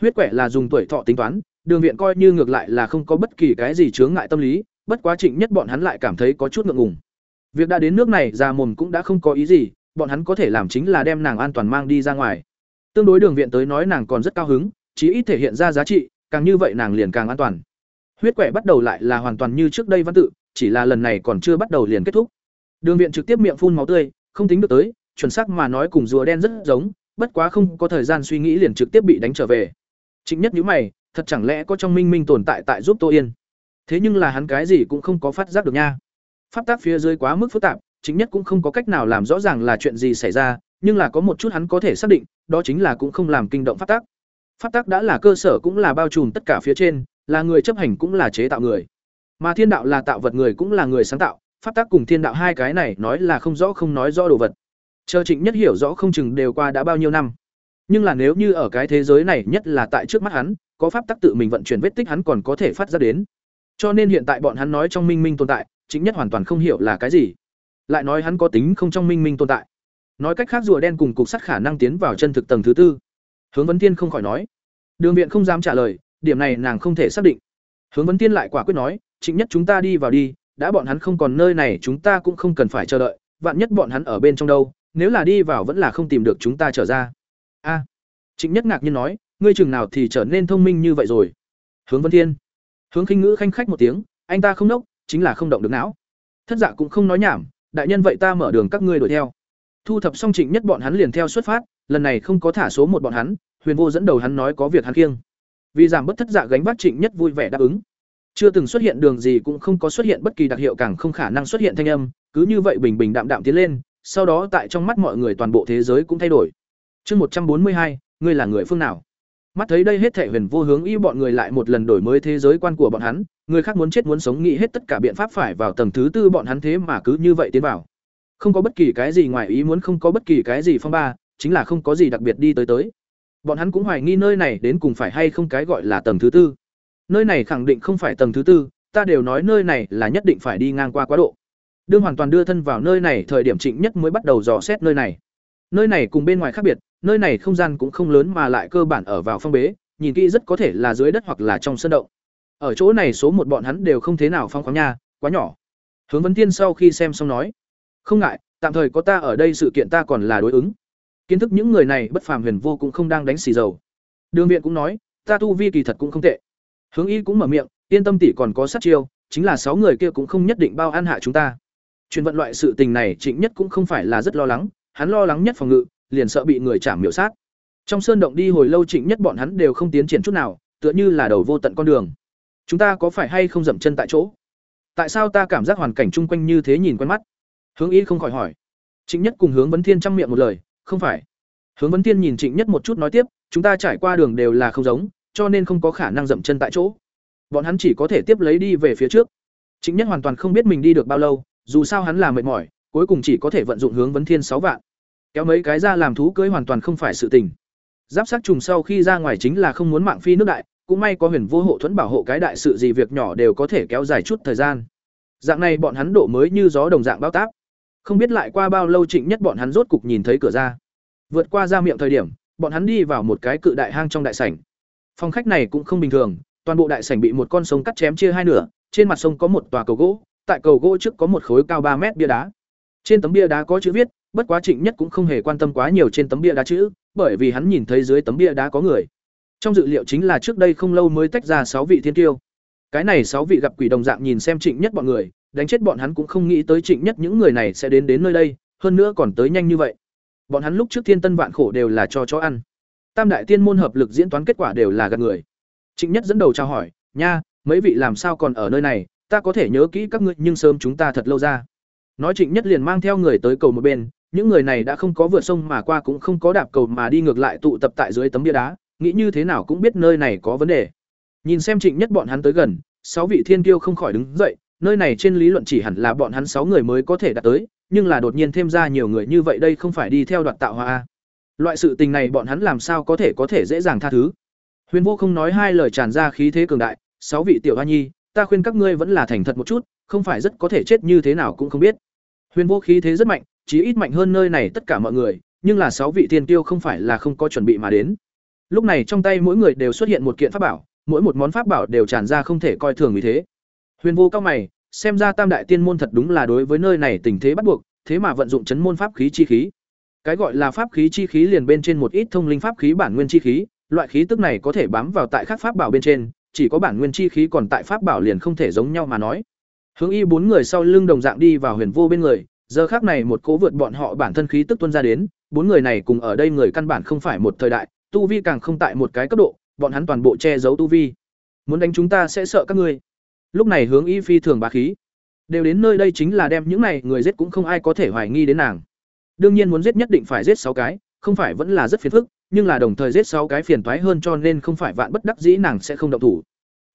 Huyết quẻ là dùng tuổi thọ tính toán, đường viện coi như ngược lại là không có bất kỳ cái gì chướng ngại tâm lý, bất quá trịnh nhất bọn hắn lại cảm thấy có chút ngượng ngùng. Việc đã đến nước này ra mồm cũng đã không có ý gì, bọn hắn có thể làm chính là đem nàng an toàn mang đi ra ngoài tương đối đường viện tới nói nàng còn rất cao hứng, chí ít thể hiện ra giá trị, càng như vậy nàng liền càng an toàn. Huyết quẻ bắt đầu lại là hoàn toàn như trước đây văn tự, chỉ là lần này còn chưa bắt đầu liền kết thúc. Đường viện trực tiếp miệng phun máu tươi, không tính được tới, chuẩn xác mà nói cùng rùa đen rất giống, bất quá không có thời gian suy nghĩ liền trực tiếp bị đánh trở về. Trịnh nhất nhíu mày, thật chẳng lẽ có trong minh minh tồn tại tại giúp tô yên? Thế nhưng là hắn cái gì cũng không có phát giác được nha. Pháp tác phía dưới quá mức phức tạp chính nhất cũng không có cách nào làm rõ ràng là chuyện gì xảy ra nhưng là có một chút hắn có thể xác định, đó chính là cũng không làm kinh động pháp tác pháp tác đã là cơ sở cũng là bao trùm tất cả phía trên, là người chấp hành cũng là chế tạo người. Mà thiên đạo là tạo vật người cũng là người sáng tạo, pháp tác cùng thiên đạo hai cái này nói là không rõ không nói rõ đồ vật. Chờ trịnh nhất hiểu rõ không chừng đều qua đã bao nhiêu năm. Nhưng là nếu như ở cái thế giới này nhất là tại trước mắt hắn, có pháp tắc tự mình vận chuyển vết tích hắn còn có thể phát ra đến. Cho nên hiện tại bọn hắn nói trong minh minh tồn tại chính nhất hoàn toàn không hiểu là cái gì. Lại nói hắn có tính không trong minh minh tồn tại nói cách khác rùa đen cùng cục sắt khả năng tiến vào chân thực tầng thứ tư. Hướng vấn tiên không khỏi nói. Đường viện không dám trả lời, điểm này nàng không thể xác định. Hướng vấn tiên lại quả quyết nói chính nhất chúng ta đi vào đi, đã bọn hắn không còn nơi này, chúng ta cũng không cần phải chờ đợi, vạn nhất bọn hắn ở bên trong đâu, nếu là đi vào vẫn là không tìm được chúng ta trở ra. A. Trịnh nhất ngạc nhiên nói, ngươi chừng nào thì trở nên thông minh như vậy rồi? Hướng vấn thiên. Hướng khinh ngữ khanh khách một tiếng, anh ta không nốc, chính là không động được não. Thất dạ cũng không nói nhảm, đại nhân vậy ta mở đường các ngươi đuổi theo thu thập xong trịnh nhất bọn hắn liền theo xuất phát, lần này không có thả số một bọn hắn, huyền vô dẫn đầu hắn nói có việc hắn kiêng vì giảm bất thất dạ gánh vác trịnh nhất vui vẻ đáp ứng. Chưa từng xuất hiện đường gì cũng không có xuất hiện bất kỳ đặc hiệu càng không khả năng xuất hiện thanh âm, cứ như vậy bình bình đạm đạm tiến lên, sau đó tại trong mắt mọi người toàn bộ thế giới cũng thay đổi. Chương một trăm bốn mươi hai, ngươi là người phương nào? Mắt thấy đây hết thể huyền vô hướng y bọn người lại một lần đổi mới thế giới quan của bọn hắn, người khác muốn chết muốn sống nghĩ hết tất cả biện pháp phải vào tầng thứ tư bọn hắn thế mà cứ như vậy tiến vào không có bất kỳ cái gì ngoài ý muốn, không có bất kỳ cái gì phong ba, chính là không có gì đặc biệt đi tới tới. Bọn hắn cũng hoài nghi nơi này đến cùng phải hay không cái gọi là tầng thứ tư. Nơi này khẳng định không phải tầng thứ tư, ta đều nói nơi này là nhất định phải đi ngang qua quá độ. Đương hoàn toàn đưa thân vào nơi này, thời điểm trịnh nhất mới bắt đầu dò xét nơi này. Nơi này cùng bên ngoài khác biệt, nơi này không gian cũng không lớn mà lại cơ bản ở vào phong bế, nhìn kỹ rất có thể là dưới đất hoặc là trong sân động. Ở chỗ này số một bọn hắn đều không thế nào phong khoáng nha, quá nhỏ. Hướng vấn tiên sau khi xem xong nói không ngại, tạm thời có ta ở đây sự kiện ta còn là đối ứng. Kiến thức những người này bất phàm huyền vô cũng không đang đánh xì dầu. Đường viện cũng nói, ta tu vi kỳ thật cũng không tệ. Hướng y cũng mở miệng, yên tâm tỷ còn có sát chiêu, chính là sáu người kia cũng không nhất định bao an hạ chúng ta. Truyền vận loại sự tình này trịnh nhất cũng không phải là rất lo lắng, hắn lo lắng nhất phòng ngự, liền sợ bị người chạm miểu sát. Trong sơn động đi hồi lâu trịnh nhất bọn hắn đều không tiến triển chút nào, tựa như là đầu vô tận con đường. Chúng ta có phải hay không dậm chân tại chỗ? Tại sao ta cảm giác hoàn cảnh chung quanh như thế nhìn quen mắt? Hướng y không khỏi hỏi. Trịnh nhất cùng hướng vấn thiên trăm miệng một lời, không phải. Hướng vấn thiên nhìn trịnh nhất một chút nói tiếp, chúng ta trải qua đường đều là không giống, cho nên không có khả năng dậm chân tại chỗ. Bọn hắn chỉ có thể tiếp lấy đi về phía trước. Trịnh nhất hoàn toàn không biết mình đi được bao lâu, dù sao hắn là mệt mỏi, cuối cùng chỉ có thể vận dụng hướng vấn thiên sáu vạn. Kéo mấy cái ra làm thú cưới hoàn toàn không phải sự tình. Giáp sát trùng sau khi ra ngoài chính là không muốn mạng phi nước đại, cũng may có huyền vô hộ thuẫn bảo hộ cái đại sự gì việc nhỏ đều có thể kéo dài chút thời gian. Dạng này bọn hắn độ mới như gió đồng dạng bao táp không biết lại qua bao lâu trịnh nhất bọn hắn rốt cục nhìn thấy cửa ra. Vượt qua ra miệng thời điểm, bọn hắn đi vào một cái cự đại hang trong đại sảnh. Phòng khách này cũng không bình thường, toàn bộ đại sảnh bị một con sông cắt chém chia hai nửa, trên mặt sông có một tòa cầu gỗ, tại cầu gỗ trước có một khối cao ba mét bia đá. Trên tấm bia đá có chữ viết, bất quá trịnh nhất cũng không hề quan tâm quá nhiều trên tấm bia đá chữ, bởi vì hắn nhìn thấy dưới tấm bia đá có người. Trong dự liệu chính là trước đây không lâu mới tách ra sáu vị thiên tiêu. Cái này sáu vị gặp quỷ đồng dạng nhìn xem trịnh nhất bọn người đánh chết bọn hắn cũng không nghĩ tới trịnh nhất những người này sẽ đến đến nơi đây hơn nữa còn tới nhanh như vậy. Bọn hắn lúc trước thiên tân vạn khổ đều là cho chó ăn. Tam đại tiên môn hợp lực diễn toán kết quả đều là gạt người. Trịnh nhất dẫn đầu trao hỏi nha mấy vị làm sao còn ở nơi này? Ta có thể nhớ kỹ các ngươi nhưng sớm chúng ta thật lâu ra. Nói trịnh nhất liền mang theo người tới cầu một bên những người này đã không có vượt sông mà qua cũng không có đạp cầu mà đi ngược lại tụ tập tại dưới tấm bia đá nghĩ như thế nào cũng biết nơi này có vấn đề. Nhìn xem Trịnh Nhất bọn hắn tới gần, sáu vị thiên kiêu không khỏi đứng dậy, nơi này trên lý luận chỉ hẳn là bọn hắn sáu người mới có thể đạt tới, nhưng là đột nhiên thêm ra nhiều người như vậy đây không phải đi theo đoạt tạo hóa a. Loại sự tình này bọn hắn làm sao có thể có thể dễ dàng tha thứ. Huyền Vô không nói hai lời tràn ra khí thế cường đại, sáu vị tiểu hoa nhi, ta khuyên các ngươi vẫn là thành thật một chút, không phải rất có thể chết như thế nào cũng không biết. Huyền Vô khí thế rất mạnh, chí ít mạnh hơn nơi này tất cả mọi người, nhưng là sáu vị tiên tiêu không phải là không có chuẩn bị mà đến. Lúc này trong tay mỗi người đều xuất hiện một kiện pháp bảo, mỗi một món pháp bảo đều tràn ra không thể coi thường như thế. Huyền Vô cao mày, xem ra Tam đại tiên môn thật đúng là đối với nơi này tình thế bắt buộc, thế mà vận dụng chấn môn pháp khí chi khí. Cái gọi là pháp khí chi khí liền bên trên một ít thông linh pháp khí bản nguyên chi khí, loại khí tức này có thể bám vào tại các pháp bảo bên trên, chỉ có bản nguyên chi khí còn tại pháp bảo liền không thể giống nhau mà nói. Hướng Y bốn người sau lưng đồng dạng đi vào Huyền Vô bên người, giờ khác này một cố vượt bọn họ bản thân khí tức tuôn ra đến, bốn người này cùng ở đây người căn bản không phải một thời đại, tu vi càng không tại một cái cấp độ, bọn hắn toàn bộ che giấu tu vi. Muốn đánh chúng ta sẽ sợ các ngươi. Lúc này hướng Y phi thường bá khí, đều đến nơi đây chính là đem những này người giết cũng không ai có thể hoài nghi đến nàng. Đương nhiên muốn giết nhất định phải giết sáu cái, không phải vẫn là rất phiền phức, nhưng là đồng thời giết sáu cái phiền toái hơn cho nên không phải vạn bất đắc dĩ nàng sẽ không động thủ.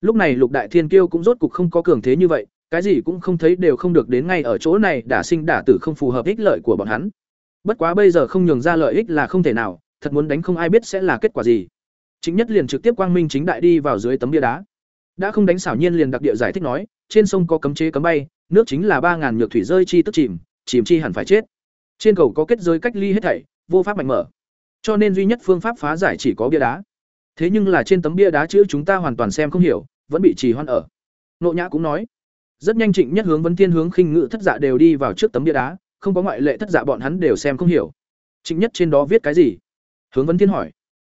Lúc này Lục Đại Thiên Kiêu cũng rốt cục không có cường thế như vậy, cái gì cũng không thấy đều không được đến ngay ở chỗ này đả sinh đả tử không phù hợp ích lợi của bọn hắn. Bất quá bây giờ không nhường ra lợi ích là không thể nào, thật muốn đánh không ai biết sẽ là kết quả gì. Chính nhất liền trực tiếp quang minh chính đại đi vào dưới tấm bia đá. Đã không đánh xảo nhiên liền đặc địa giải thích nói, trên sông có cấm chế cấm bay, nước chính là ba ngàn nhược thủy rơi chi tức chìm, chìm chi hẳn phải chết. Trên cầu có kết giới cách ly hết thảy, vô pháp mạnh mở. Cho nên duy nhất phương pháp phá giải chỉ có bia đá. Thế nhưng là trên tấm bia đá chữ chúng ta hoàn toàn xem không hiểu, vẫn bị trì hoãn ở. Nộ Nhã cũng nói, rất nhanh Trịnh Nhất hướng vấn thiên hướng khinh ngự thất dạ đều đi vào trước tấm bia đá, không có ngoại lệ thất dạ bọn hắn đều xem không hiểu. Trịnh Nhất trên đó viết cái gì? Hướng vấn thiên hỏi.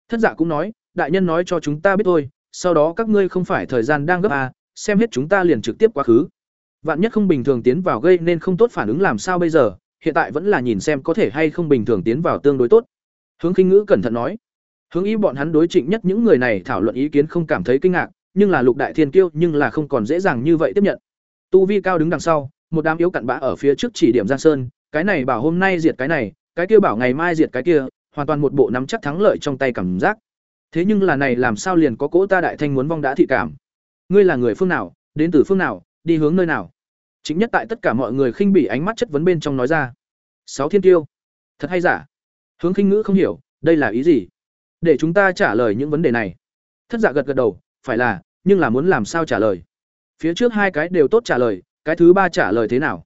Thất dạ cũng nói, đại nhân nói cho chúng ta biết thôi, sau đó các ngươi không phải thời gian đang gấp à, xem hết chúng ta liền trực tiếp quá khứ. Vạn nhất không bình thường tiến vào gây nên không tốt phản ứng làm sao bây giờ, hiện tại vẫn là nhìn xem có thể hay không bình thường tiến vào tương đối tốt. Hướng Khinh Ngữ cẩn thận nói. Hướng ý bọn hắn đối Trịnh Nhất những người này thảo luận ý kiến không cảm thấy kinh ngạc, nhưng là Lục Đại Thiên Kiêu nhưng là không còn dễ dàng như vậy tiếp nhận. Tu vi cao đứng đằng sau, một đám yếu cặn bã ở phía trước chỉ điểm Giang Sơn, cái này bảo hôm nay diệt cái này, cái kia bảo ngày mai diệt cái kia, hoàn toàn một bộ nắm chắc thắng lợi trong tay cảm giác. Thế nhưng là này làm sao liền có cỗ ta đại thanh muốn vong đã thị cảm. Ngươi là người phương nào, đến từ phương nào, đi hướng nơi nào? Chính nhất tại tất cả mọi người khinh bỉ ánh mắt chất vấn bên trong nói ra. Sáu thiên tiêu, thật hay giả? Hướng khinh ngữ không hiểu, đây là ý gì? Để chúng ta trả lời những vấn đề này. Thất giả gật gật đầu, phải là, nhưng là muốn làm sao trả lời? Phía trước hai cái đều tốt trả lời, cái thứ ba trả lời thế nào?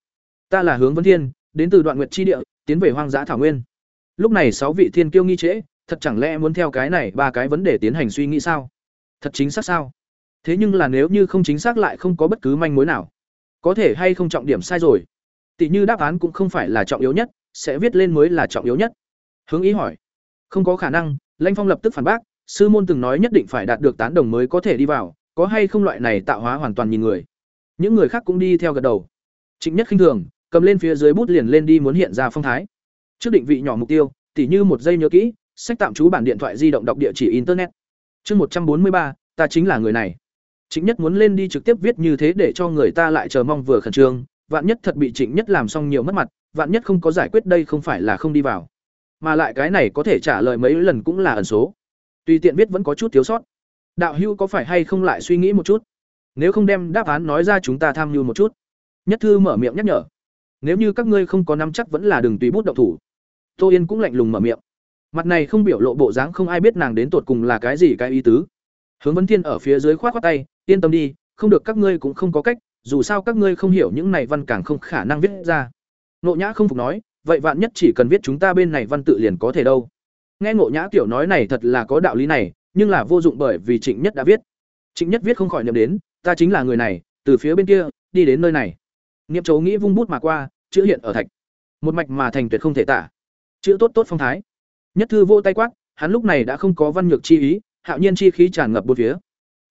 Ta là Hướng Vân Thiên, đến từ Đoạn Nguyệt chi địa, tiến về hoang dã thảo nguyên. Lúc này sáu vị thiên kiêu nghi trễ, thật chẳng lẽ muốn theo cái này ba cái vấn đề tiến hành suy nghĩ sao? Thật chính xác sao? Thế nhưng là nếu như không chính xác lại không có bất cứ manh mối nào, có thể hay không trọng điểm sai rồi. Tỷ như đáp án cũng không phải là trọng yếu nhất, sẽ viết lên mới là trọng yếu nhất. Hướng ý hỏi. Không có khả năng, lanh Phong lập tức phản bác, sư môn từng nói nhất định phải đạt được tán đồng mới có thể đi vào, có hay không loại này tạo hóa hoàn toàn nhìn người. Những người khác cũng đi theo gật đầu. Trịnh Nhất khinh thường, cầm lên phía dưới bút liền lên đi muốn hiện ra phong thái. Trước định vị nhỏ mục tiêu, tỉ như một giây nhớ kỹ, sách tạm trú bản điện thoại di động đọc địa chỉ internet. Chương một trăm bốn mươi ba, ta chính là người này. Trịnh Nhất muốn lên đi trực tiếp viết như thế để cho người ta lại chờ mong vừa khẩn trương, vạn nhất thật bị Trịnh Nhất làm xong nhiều mất mặt, vạn nhất không có giải quyết đây không phải là không đi vào. Mà lại cái này có thể trả lời mấy lần cũng là ẩn số. Tùy tiện viết vẫn có chút thiếu sót. Đạo hưu có phải hay không lại suy nghĩ một chút? Nếu không đem đáp án nói ra chúng ta tham mưu một chút. Nhất thư mở miệng nhắc nhở. Nếu như các ngươi không có nắm chắc vẫn là đừng tùy bút động thủ. Tô Yên cũng lạnh lùng mở miệng. Mặt này không biểu lộ bộ dáng không ai biết nàng đến tột cùng là cái gì cái ý tứ. Hướng Vấn Thiên ở phía dưới khoát khoát tay, yên tâm đi, không được các ngươi cũng không có cách, dù sao các ngươi không hiểu những này văn càng không khả năng viết ra. Nộ Nhã không phục nói, vậy vạn nhất chỉ cần viết chúng ta bên này văn tự liền có thể đâu. Nghe Ngộ Nhã tiểu nói này thật là có đạo lý này, nhưng là vô dụng bởi vì Trịnh Nhất đã viết. Trịnh Nhất viết không khỏi nhầm đến, ta chính là người này, từ phía bên kia đi đến nơi này. Niệm Chấu nghĩ vung bút mà qua, chữ hiện ở thạch. Một mạch mà thành tuyệt không thể tả. Chữ tốt tốt phong thái. Nhất thư vô tay quát, hắn lúc này đã không có văn nhược chi ý, hạo nhiên chi khí tràn ngập bốn phía.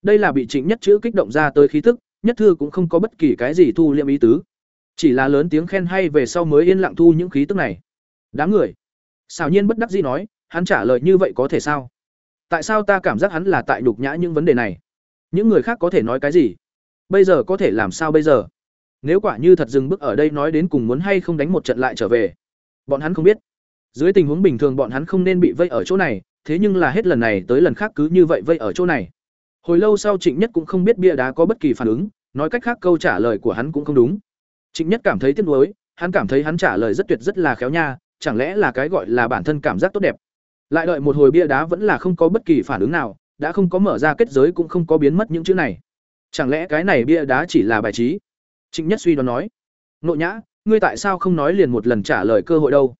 Đây là bị Trịnh Nhất chữ kích động ra tới khí tức, Nhất thư cũng không có bất kỳ cái gì thu liệm ý tứ. Chỉ là lớn tiếng khen hay về sau mới yên lặng thu những khí tức này. Đáng người. Xảo nhiên bất đắc dĩ nói, hắn trả lời như vậy có thể sao? Tại sao ta cảm giác hắn là tại nhục nhã những vấn đề này? Những người khác có thể nói cái gì? Bây giờ có thể làm sao bây giờ? Nếu quả như thật dừng bước ở đây nói đến cùng muốn hay không đánh một trận lại trở về, bọn hắn không biết. Dưới tình huống bình thường bọn hắn không nên bị vây ở chỗ này, thế nhưng là hết lần này tới lần khác cứ như vậy vây ở chỗ này. hồi lâu sau trịnh nhất cũng không biết bia đá có bất kỳ phản ứng nói cách khác câu trả lời của hắn cũng không đúng. Trịnh nhất cảm thấy tiếc nuối hắn cảm thấy hắn trả lời rất tuyệt rất là khéo nha chẳng lẽ là cái gọi là bản thân cảm giác tốt đẹp. Lại đợi một hồi bia đá vẫn là không có bất kỳ phản ứng nào đã không có mở ra kết giới cũng không có biến mất những chữ này. Chẳng lẽ cái này bia đá chỉ là bài trí? Trịnh nhất suy đoán nói. Nộ nhã ngươi tại sao không nói liền một lần trả lời cơ hội đâu?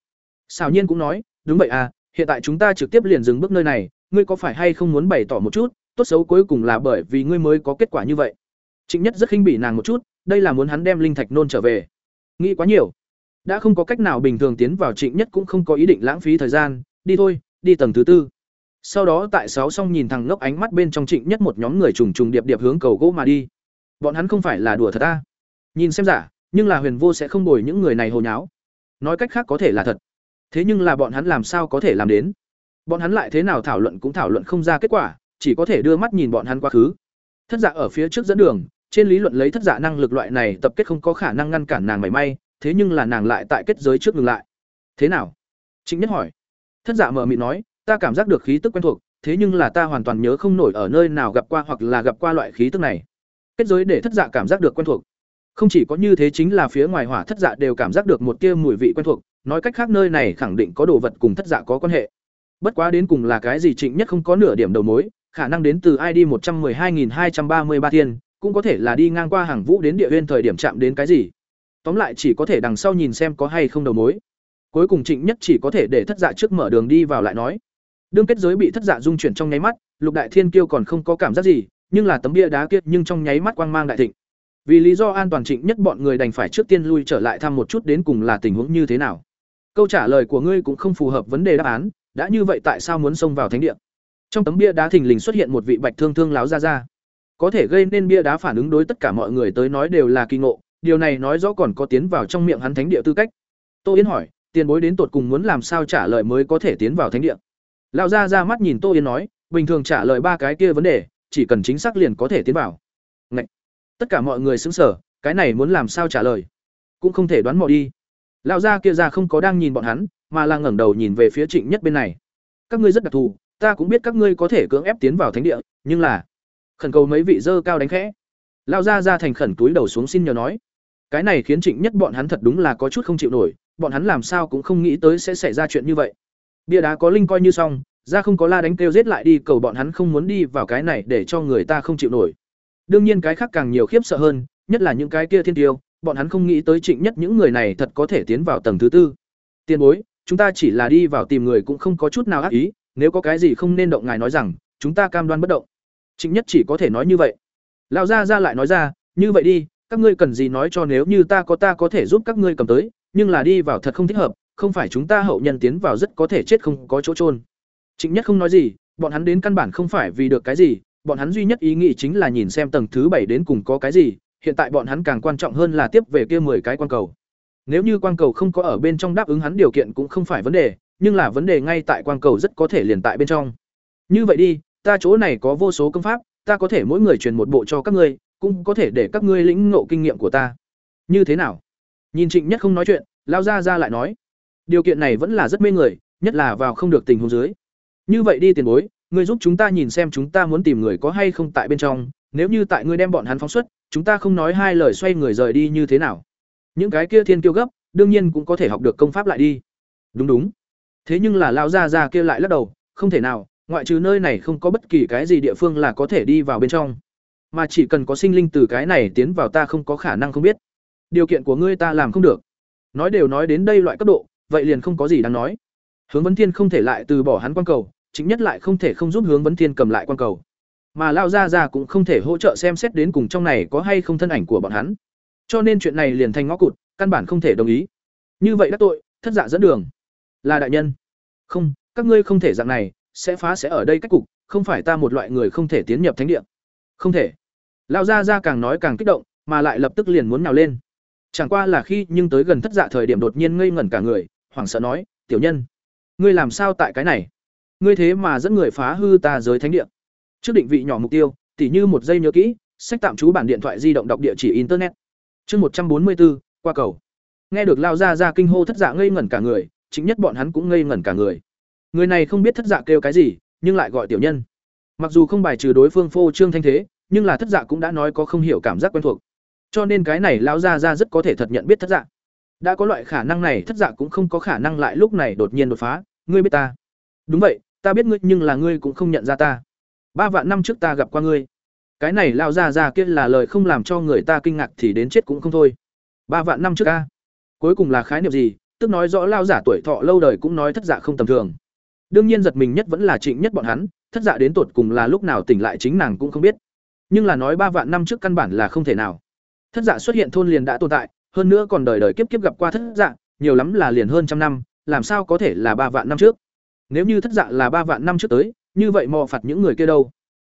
Xào nhiên cũng nói, đúng vậy à hiện tại chúng ta trực tiếp liền dừng bước nơi này, ngươi có phải hay không muốn bày tỏ một chút, tốt xấu cuối cùng là bởi vì ngươi mới có kết quả như vậy. Trịnh nhất rất khinh bỉ nàng một chút, đây là muốn hắn đem linh thạch nôn trở về. Nghĩ quá nhiều. Đã không có cách nào bình thường tiến vào trịnh nhất cũng không có ý định lãng phí thời gian, đi thôi, đi tầng thứ tư. Sau đó tại sáu xong nhìn thằng ngốc ánh mắt bên trong trịnh nhất một nhóm người trùng trùng điệp điệp hướng cầu gỗ mà đi. Bọn hắn không phải là đùa thật ta. Nhìn xem giả, nhưng là huyền vô sẽ không bồi những người này hồ nháo. Nói cách khác có thể là thật thế nhưng là bọn hắn làm sao có thể làm đến? Bọn hắn lại thế nào thảo luận cũng thảo luận không ra kết quả, chỉ có thể đưa mắt nhìn bọn hắn quá khứ. Thất dạ ở phía trước dẫn đường, trên lý luận lấy thất dạ năng lực loại này tập kết không có khả năng ngăn cản nàng mảy may, thế nhưng là nàng lại tại kết giới trước ngừng lại. Thế nào? Trịnh nhất hỏi. Thất dạ mở miệng nói, ta cảm giác được khí tức quen thuộc, thế nhưng là ta hoàn toàn nhớ không nổi ở nơi nào gặp qua hoặc là gặp qua loại khí tức này. Kết giới để thất dạ cảm giác được quen thuộc. Không chỉ có như thế chính là phía ngoài hỏa thất dạ đều cảm giác được một tia mùi vị quen thuộc nói cách khác nơi này khẳng định có đồ vật cùng thất dạ có quan hệ. Bất quá đến cùng là cái gì trịnh nhất không có nửa điểm đầu mối, khả năng đến từ id một trăm m ư ơ i hai nghìn hai trăm ba mươi ba thiên, cũng có thể là đi ngang qua hàng vũ đến địa huyên thời điểm chạm đến cái gì. Tóm lại chỉ có thể đằng sau nhìn xem có hay không đầu mối. Cuối cùng trịnh nhất chỉ có thể để thất dạ trước mở đường đi vào lại nói. Đương kết giới bị thất dạ dung chuyển trong nháy mắt, lục đại thiên kiêu còn không có cảm giác gì, nhưng là tấm bia đá kiệt nhưng trong nháy mắt quang mang đại thịnh. Vì lý do an toàn trịnh nhất bọn người đành phải trước tiên lui trở lại thăm một chút đến cùng là tình huống như thế nào câu trả lời của ngươi cũng không phù hợp vấn đề đáp án, đã như vậy tại sao muốn xông vào thánh địa? Trong tấm bia đá thình lình xuất hiện một vị bạch thương thương láo ra ra. Có thể gây nên bia đá phản ứng đối tất cả mọi người tới nói đều là kỳ ngộ, điều này nói rõ còn có tiến vào trong miệng hắn thánh địa tư cách. Tô yến hỏi, tiền bối đến tột cùng muốn làm sao trả lời mới có thể tiến vào thánh địa? Lão gia ra mắt nhìn tô yến nói, bình thường trả lời ba cái kia vấn đề, chỉ cần chính xác liền có thể tiến vào. Ngậy! tất cả mọi người xứng sở cái này muốn làm sao trả lời? Cũng không thể đoán mò đi lão gia kia ra không có đang nhìn bọn hắn, mà là ngẩng đầu nhìn về phía trịnh nhất bên này. Các ngươi rất đặc thù, ta cũng biết các ngươi có thể cưỡng ép tiến vào thánh địa, nhưng là, khẩn cầu mấy vị dơ cao đánh khẽ. Lão gia ra thành khẩn túi đầu xuống xin nhờ nói. Cái này khiến trịnh nhất bọn hắn thật đúng là có chút không chịu nổi, bọn hắn làm sao cũng không nghĩ tới sẽ xảy ra chuyện như vậy. Bia đá có linh coi như xong, ra không có la đánh kêu giết lại đi, cầu bọn hắn không muốn đi vào cái này để cho người ta không chịu nổi. Đương nhiên cái khác càng nhiều khiếp sợ hơn, nhất là những cái kia thiên tiêu bọn hắn không nghĩ tới trịnh nhất những người này thật có thể tiến vào tầng thứ tư. Tiền bối, chúng ta chỉ là đi vào tìm người cũng không có chút nào ác ý, nếu có cái gì không nên động ngài nói rằng, chúng ta cam đoan bất động. Trịnh nhất chỉ có thể nói như vậy. Lão gia ra lại nói ra, như vậy đi, các ngươi cần gì nói cho nếu như ta có ta có thể giúp các ngươi cầm tới, nhưng là đi vào thật không thích hợp, không phải chúng ta hậu nhân tiến vào rất có thể chết không có chỗ trôn trịnh nhất không nói gì, bọn hắn đến căn bản không phải vì được cái gì, bọn hắn duy nhất ý nghĩ chính là nhìn xem tầng thứ bảy đến cùng có cái gì hiện tại bọn hắn càng quan trọng hơn là tiếp về kia mười cái quan cầu. Nếu như quan cầu không có ở bên trong đáp ứng hắn điều kiện cũng không phải vấn đề, nhưng là vấn đề ngay tại quan cầu rất có thể liền tại bên trong. Như vậy đi, ta chỗ này có vô số công pháp, ta có thể mỗi người truyền một bộ cho các ngươi, cũng có thể để các ngươi lĩnh ngộ kinh nghiệm của ta. Như thế nào? Nhìn trịnh nhất không nói chuyện, lao ra ra lại nói. Điều kiện này vẫn là rất mê người, nhất là vào không được tình huống dưới. Như vậy đi tiền bối, ngươi giúp chúng ta nhìn xem chúng ta muốn tìm người có hay không tại bên trong, nếu như tại ngươi đem bọn hắn phóng xuất chúng ta không nói hai lời xoay người rời đi như thế nào. Những cái kia thiên kiêu gấp, đương nhiên cũng có thể học được công pháp lại đi. Đúng đúng. Thế nhưng là lão gia gia kia lại lắc đầu, không thể nào, ngoại trừ nơi này không có bất kỳ cái gì địa phương là có thể đi vào bên trong. Mà chỉ cần có sinh linh từ cái này tiến vào ta không có khả năng không biết. Điều kiện của ngươi ta làm không được. Nói đều nói đến đây loại cấp độ, vậy liền không có gì đáng nói. Hướng vấn thiên không thể lại từ bỏ hắn quan cầu, chính nhất lại không thể không giúp hướng vấn thiên cầm lại quan cầu mà lao ra ra cũng không thể hỗ trợ xem xét đến cùng trong này có hay không thân ảnh của bọn hắn. Cho nên chuyện này liền thành ngõ cụt, căn bản không thể đồng ý. Như vậy đắc tội, thất dạ dẫn đường. Là đại nhân. Không, các ngươi không thể dạng này, sẽ phá sẽ ở đây cách cục, không phải ta một loại người không thể tiến nhập thánh địa. Không thể. Lao ra ra càng nói càng kích động, mà lại lập tức liền muốn nào lên. Chẳng qua là khi nhưng tới gần thất dạ thời điểm đột nhiên ngây ngẩn cả người, hoảng sợ nói, tiểu nhân, ngươi làm sao tại cái này? Ngươi thế mà dẫn người phá hư ta giới thánh địa trước định vị nhỏ mục tiêu, tỉ như một giây nhớ kỹ, sách tạm trú bản điện thoại di động đọc địa chỉ internet. Chương một trăm bốn mươi bốn qua cầu. Nghe được lao ra ra kinh hô thất dạ ngây ngẩn cả người, chính nhất bọn hắn cũng ngây ngẩn cả người. Người này không biết thất dạ kêu cái gì, nhưng lại gọi tiểu nhân. Mặc dù không bài trừ đối phương phô trương thanh thế, nhưng là thất dạ cũng đã nói có không hiểu cảm giác quen thuộc. Cho nên cái này lão gia ra rất có thể thật nhận biết thất dạ. Đã có loại khả năng này, thất dạ cũng không có khả năng lại lúc này đột nhiên đột phá. Ngươi biết ta. Đúng vậy, ta biết ngươi, nhưng là ngươi cũng không nhận ra ta ba vạn năm trước ta gặp qua ngươi. Cái này lao ra ra kia là lời không làm cho người ta kinh ngạc thì đến chết cũng không thôi. Ba vạn năm trước ca cuối cùng là khái niệm gì? Tức nói rõ lao giả tuổi thọ lâu đời cũng nói thất giả không tầm thường. Đương nhiên giật mình nhất vẫn là trịnh nhất bọn hắn thất giả đến tột cùng là lúc nào tỉnh lại chính nàng cũng không biết. Nhưng là nói ba vạn năm trước căn bản là không thể nào. Thất giả xuất hiện thôn liền đã tồn tại hơn nữa còn đời đời kiếp kiếp gặp qua thất giả, nhiều lắm là liền hơn trăm năm làm sao có thể là ba vạn năm trước? Nếu như thất dạ là ba vạn năm trước tới như vậy mò phạt những người kia đâu?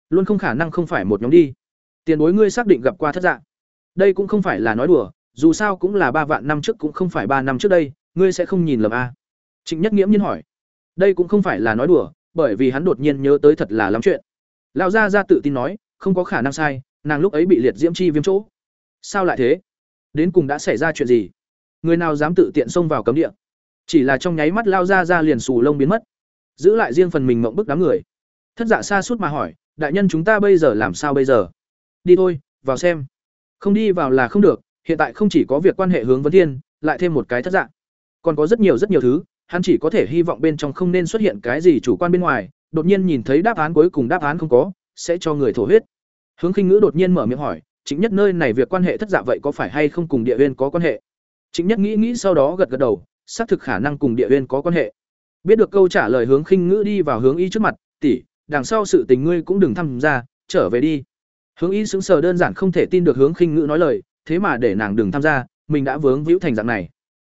Luôn không khả năng không phải một nhóm đi. Tiền bối ngươi xác định gặp qua thất dạng đây cũng không phải là nói đùa, dù sao cũng là ba vạn năm trước cũng không phải ba năm trước đây, ngươi sẽ không nhìn lầm a. Trịnh nhất nghiễm nhiên hỏi. Đây cũng không phải là nói đùa, bởi vì hắn đột nhiên nhớ tới thật là lắm chuyện. Lão gia ra tự tin nói, không có khả năng sai, nàng lúc ấy bị liệt diễm chi viêm chỗ. Sao lại thế? Đến cùng đã xảy ra chuyện gì? Người nào dám tự tiện xông vào cấm địa? Chỉ là trong nháy mắt lao ra ra liền xù lông biến mất giữ lại riêng phần mình mộng bức đám người. Thất dạ xa suốt mà hỏi, đại nhân chúng ta bây giờ làm sao bây giờ? Đi thôi, vào xem. Không đi vào là không được, hiện tại không chỉ có việc quan hệ hướng vấn thiên, lại thêm một cái thất dạng còn có rất nhiều rất nhiều thứ, hắn chỉ có thể hy vọng bên trong không nên xuất hiện cái gì chủ quan bên ngoài, đột nhiên nhìn thấy đáp án cuối cùng đáp án không có, sẽ cho người thổ huyết. Hướng khinh ngữ đột nhiên mở miệng hỏi, chính nhất nơi này việc quan hệ thất dạ vậy có phải hay không cùng địa viên có quan hệ? Chính nhất nghĩ nghĩ sau đó gật gật đầu, xác thực khả năng cùng địa viên có quan hệ biết được câu trả lời hướng khinh ngữ đi vào hướng y trước mặt, tỷ, đằng sau sự tình ngươi cũng đừng tham gia, trở về đi. Hướng y sững sờ đơn giản không thể tin được hướng khinh ngữ nói lời, thế mà để nàng đừng tham gia, mình đã vướng víu thành dạng này.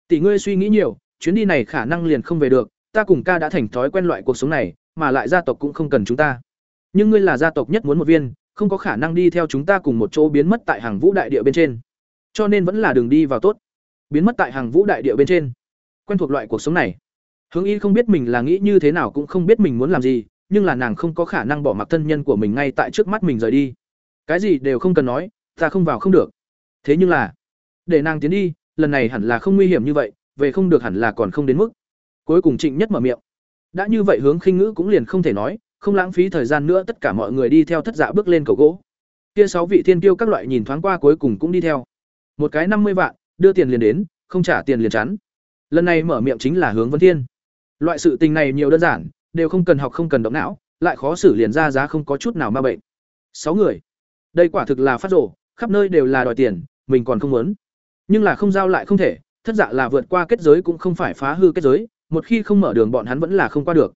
Tỷ, ngươi suy nghĩ nhiều, chuyến đi này khả năng liền không về được, ta cùng ca đã thành thói quen loại cuộc sống này, mà lại gia tộc cũng không cần chúng ta. Nhưng ngươi là gia tộc nhất muốn một viên, không có khả năng đi theo chúng ta cùng một chỗ biến mất tại hàng vũ đại địa bên trên. Cho nên vẫn là đường đi vào tốt. Biến mất tại hàng vũ đại địa bên trên. Quen thuộc loại cuộc sống này hướng y không biết mình là nghĩ như thế nào cũng không biết mình muốn làm gì, nhưng là nàng không có khả năng bỏ mặc thân nhân của mình ngay tại trước mắt mình rời đi. Cái gì đều không cần nói, ta không vào không được. Thế nhưng là, để nàng tiến đi, lần này hẳn là không nguy hiểm như vậy, về không được hẳn là còn không đến mức. Cuối cùng trịnh nhất mở miệng. Đã như vậy hướng khinh ngữ cũng liền không thể nói, không lãng phí thời gian nữa tất cả mọi người đi theo thất dạ bước lên cầu gỗ. Kia sáu vị thiên kiêu các loại nhìn thoáng qua cuối cùng cũng đi theo. Một cái năm mươi vạn, đưa tiền liền đến, không trả tiền liền chắn. Lần này mở miệng chính là hướng vân thiên loại sự tình này nhiều đơn giản, đều không cần học không cần động não, lại khó xử liền ra giá không có chút nào ma bệnh. Sáu người. Đây quả thực là phát rổ khắp nơi đều là đòi tiền, mình còn không muốn. Nhưng là không giao lại không thể, thất dạ là vượt qua kết giới cũng không phải phá hư kết giới, một khi không mở đường bọn hắn vẫn là không qua được.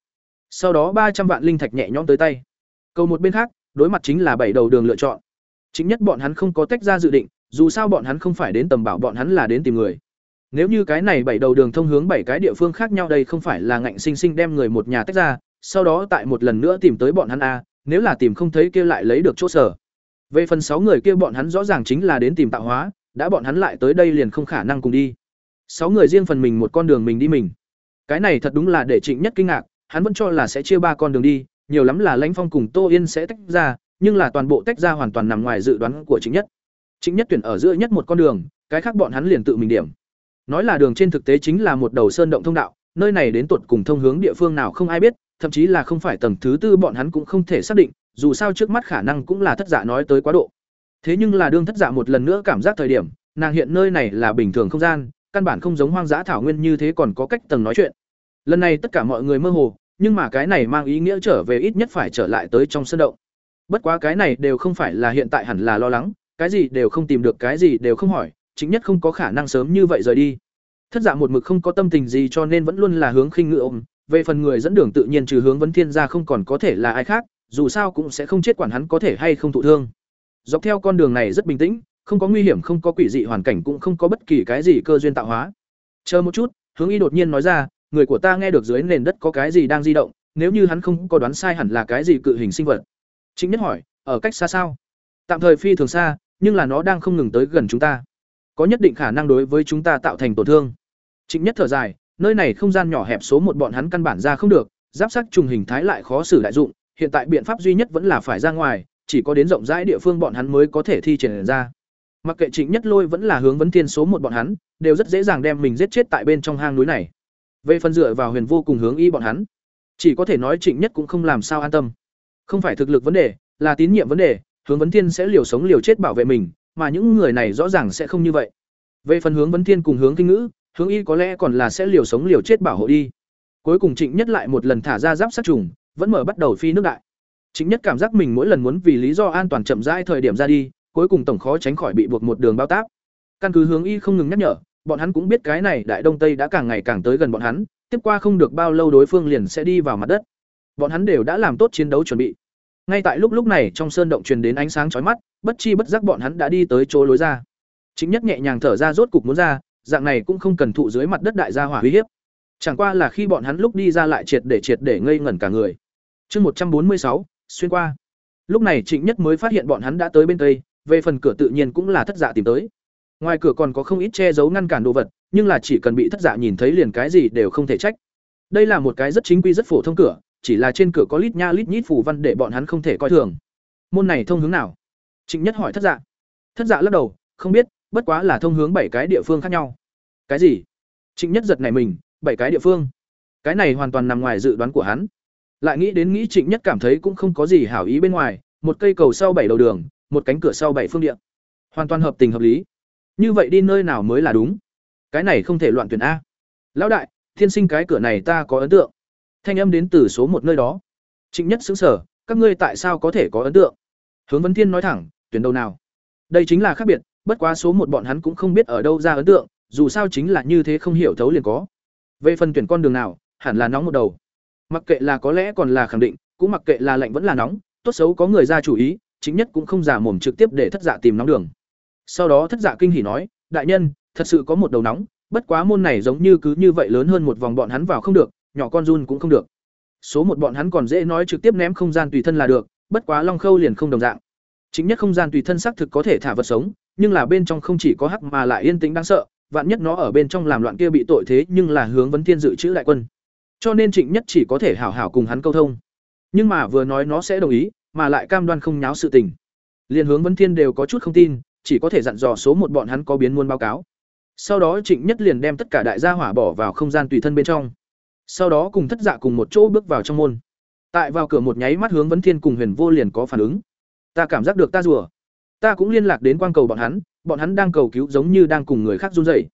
Sau đó ba trăm vạn linh thạch nhẹ nhõm tới tay. Cầu một bên khác, đối mặt chính là bảy đầu đường lựa chọn. Chính nhất bọn hắn không có tách ra dự định, dù sao bọn hắn không phải đến tầm bảo, bọn hắn là đến tìm người nếu như cái này bảy đầu đường thông hướng bảy cái địa phương khác nhau đây không phải là ngạnh sinh sinh đem người một nhà tách ra, sau đó tại một lần nữa tìm tới bọn hắn a, nếu là tìm không thấy kia lại lấy được chỗ sở. Về phần sáu người kia bọn hắn rõ ràng chính là đến tìm tạo hóa, đã bọn hắn lại tới đây liền không khả năng cùng đi. Sáu người riêng phần mình một con đường mình đi mình. Cái này thật đúng là để Trịnh Nhất kinh ngạc, hắn vẫn cho là sẽ chia ba con đường đi, nhiều lắm là Lãnh Phong cùng Tô Yên sẽ tách ra, nhưng là toàn bộ tách ra hoàn toàn nằm ngoài dự đoán của Trịnh Nhất. Trịnh Nhất tuyển ở giữa nhất một con đường, cái khác bọn hắn liền tự mình điểm. Nói là đường trên thực tế chính là một đầu sơn động thông đạo, nơi này đến tuột cùng thông hướng địa phương nào không ai biết, thậm chí là không phải tầng thứ tư bọn hắn cũng không thể xác định, dù sao trước mắt khả năng cũng là thất dạ nói tới quá độ. Thế nhưng là đương thất dạ một lần nữa cảm giác thời điểm, nàng hiện nơi này là bình thường không gian, căn bản không giống hoang dã thảo nguyên như thế còn có cách tầng nói chuyện. Lần này tất cả mọi người mơ hồ, nhưng mà cái này mang ý nghĩa trở về ít nhất phải trở lại tới trong sân động. Bất quá cái này đều không phải là hiện tại hẳn là lo lắng, cái gì đều không tìm được cái gì đều không hỏi, chính nhất không có khả năng sớm như vậy rời đi. Thất dạ một mực không có tâm tình gì cho nên vẫn luôn là hướng khinh ngự ôm. Về phần người dẫn đường tự nhiên trừ hướng vấn thiên ra không còn có thể là ai khác, dù sao cũng sẽ không chết quản hắn có thể hay không thụ thương. Dọc theo con đường này rất bình tĩnh, không có nguy hiểm, không có quỷ dị hoàn cảnh cũng không có bất kỳ cái gì cơ duyên tạo hóa. Chờ một chút, hướng y đột nhiên nói ra, người của ta nghe được dưới nền đất có cái gì đang di động, nếu như hắn không có đoán sai hẳn là cái gì cự hình sinh vật. Chính nhất hỏi, ở cách xa sao? Tạm thời phi thường xa, nhưng là nó đang không ngừng tới gần chúng ta có nhất định khả năng đối với chúng ta tạo thành tổn thương. Trịnh Nhất thở dài, nơi này không gian nhỏ hẹp số một bọn hắn căn bản ra không được, giáp sắc trùng hình thái lại khó xử đại dụng, hiện tại biện pháp duy nhất vẫn là phải ra ngoài, chỉ có đến rộng rãi địa phương bọn hắn mới có thể thi triển ra. Mặc kệ Trịnh Nhất Lôi vẫn là hướng vấn thiên số một bọn hắn, đều rất dễ dàng đem mình giết chết tại bên trong hang núi này. Về phần dựa vào Huyền vô cùng hướng y bọn hắn, chỉ có thể nói Trịnh Nhất cũng không làm sao an tâm. Không phải thực lực vấn đề, là tín nhiệm vấn đề, hướng vấn thiên sẽ liều sống liều chết bảo vệ mình, mà những người này rõ ràng sẽ không như vậy. Về phần hướng vấn thiên cùng hướng kinh ngữ, hướng y có lẽ còn là sẽ liều sống liều chết bảo hộ đi. Cuối cùng Trịnh Nhất lại một lần thả ra giáp sát trùng, vẫn mở bắt đầu phi nước đại. Trịnh Nhất cảm giác mình mỗi lần muốn vì lý do an toàn chậm rãi thời điểm ra đi, cuối cùng tổng khó tránh khỏi bị buộc một đường bao táp. Căn cứ hướng y không ngừng nhắc nhở, bọn hắn cũng biết cái này đại đông tây đã càng ngày càng tới gần bọn hắn, tiếp qua không được bao lâu đối phương liền sẽ đi vào mặt đất. Bọn hắn đều đã làm tốt chiến đấu chuẩn bị. Ngay tại lúc lúc này trong sơn động truyền đến ánh sáng chói mắt, bất chi bất giác bọn hắn đã đi tới chỗ lối ra. Chính nhất nhẹ nhàng thở ra rốt cục muốn ra, dạng này cũng không cần thụ dưới mặt đất đại gia hỏa uy hiếp. Chẳng qua là khi bọn hắn lúc đi ra lại triệt để triệt để ngây ngẩn cả người. Chương một trăm bốn mươi sáu xuyên qua. Lúc này Trịnh Nhất mới phát hiện bọn hắn đã tới bên tây, về phần cửa tự nhiên cũng là thất dạ tìm tới. Ngoài cửa còn có không ít che giấu ngăn cản đồ vật, nhưng là chỉ cần bị thất dạ nhìn thấy liền cái gì đều không thể trách. Đây là một cái rất chính quy rất phổ thông cửa, chỉ là trên cửa có lít nha lít nhít phù văn để bọn hắn không thể coi thường. Môn này thông hướng nào? Trịnh Nhất hỏi thất dạ. Thất dạ lắc đầu, không biết, bất quá là thông hướng bảy cái địa phương khác nhau. Cái gì? Trịnh Nhất giật này mình, bảy cái địa phương. Cái này hoàn toàn nằm ngoài dự đoán của hắn. Lại nghĩ đến nghĩ Trịnh Nhất cảm thấy cũng không có gì hảo ý bên ngoài, một cây cầu sau bảy đầu đường, một cánh cửa sau bảy phương địa. Hoàn toàn hợp tình hợp lý. Như vậy đi nơi nào mới là đúng? Cái này không thể loạn tuyển a. Lão đại, thiên sinh cái cửa này ta có ấn tượng. Thanh âm đến từ số một nơi đó. Trịnh Nhất sững sở, các ngươi tại sao có thể có ấn tượng? Hướng Vấn Thiên nói thẳng, tuyển đầu nào? Đây chính là khác biệt, bất quá số một bọn hắn cũng không biết ở đâu ra ấn tượng, dù sao chính là như thế không hiểu thấu liền có. Về phần tuyển con đường nào, hẳn là nóng một đầu. Mặc kệ là có lẽ còn là khẳng định, cũng mặc kệ là lạnh vẫn là nóng, tốt xấu có người ra chủ ý, chính nhất cũng không giả mồm trực tiếp để thất dạ tìm nóng đường. Sau đó thất dạ kinh hỉ nói, đại nhân, thật sự có một đầu nóng, bất quá môn này giống như cứ như vậy lớn hơn một vòng bọn hắn vào không được, nhỏ con run cũng không được. Số một bọn hắn còn dễ nói trực tiếp ném không gian tùy thân là được, bất quá Long Khâu liền không đồng dạng. Chính nhất không gian tùy thân xác thực có thể thả vật sống, nhưng là bên trong không chỉ có hắc mà lại yên tĩnh đáng sợ, vạn nhất nó ở bên trong làm loạn kia bị tội thế nhưng là hướng vấn thiên dự trữ đại quân. Cho nên Trịnh Nhất chỉ có thể hảo hảo cùng hắn câu thông. Nhưng mà vừa nói nó sẽ đồng ý, mà lại cam đoan không nháo sự tình. Liên hướng vấn thiên đều có chút không tin, chỉ có thể dặn dò số một bọn hắn có biến muôn báo cáo. Sau đó Trịnh Nhất liền đem tất cả đại gia hỏa bỏ vào không gian tùy thân bên trong. Sau đó cùng thất dạ cùng một chỗ bước vào trong môn. Tại vào cửa một nháy mắt hướng vấn thiên cùng huyền vô liền có phản ứng. Ta cảm giác được ta rùa. Ta cũng liên lạc đến quang cầu bọn hắn, bọn hắn đang cầu cứu giống như đang cùng người khác run rẩy.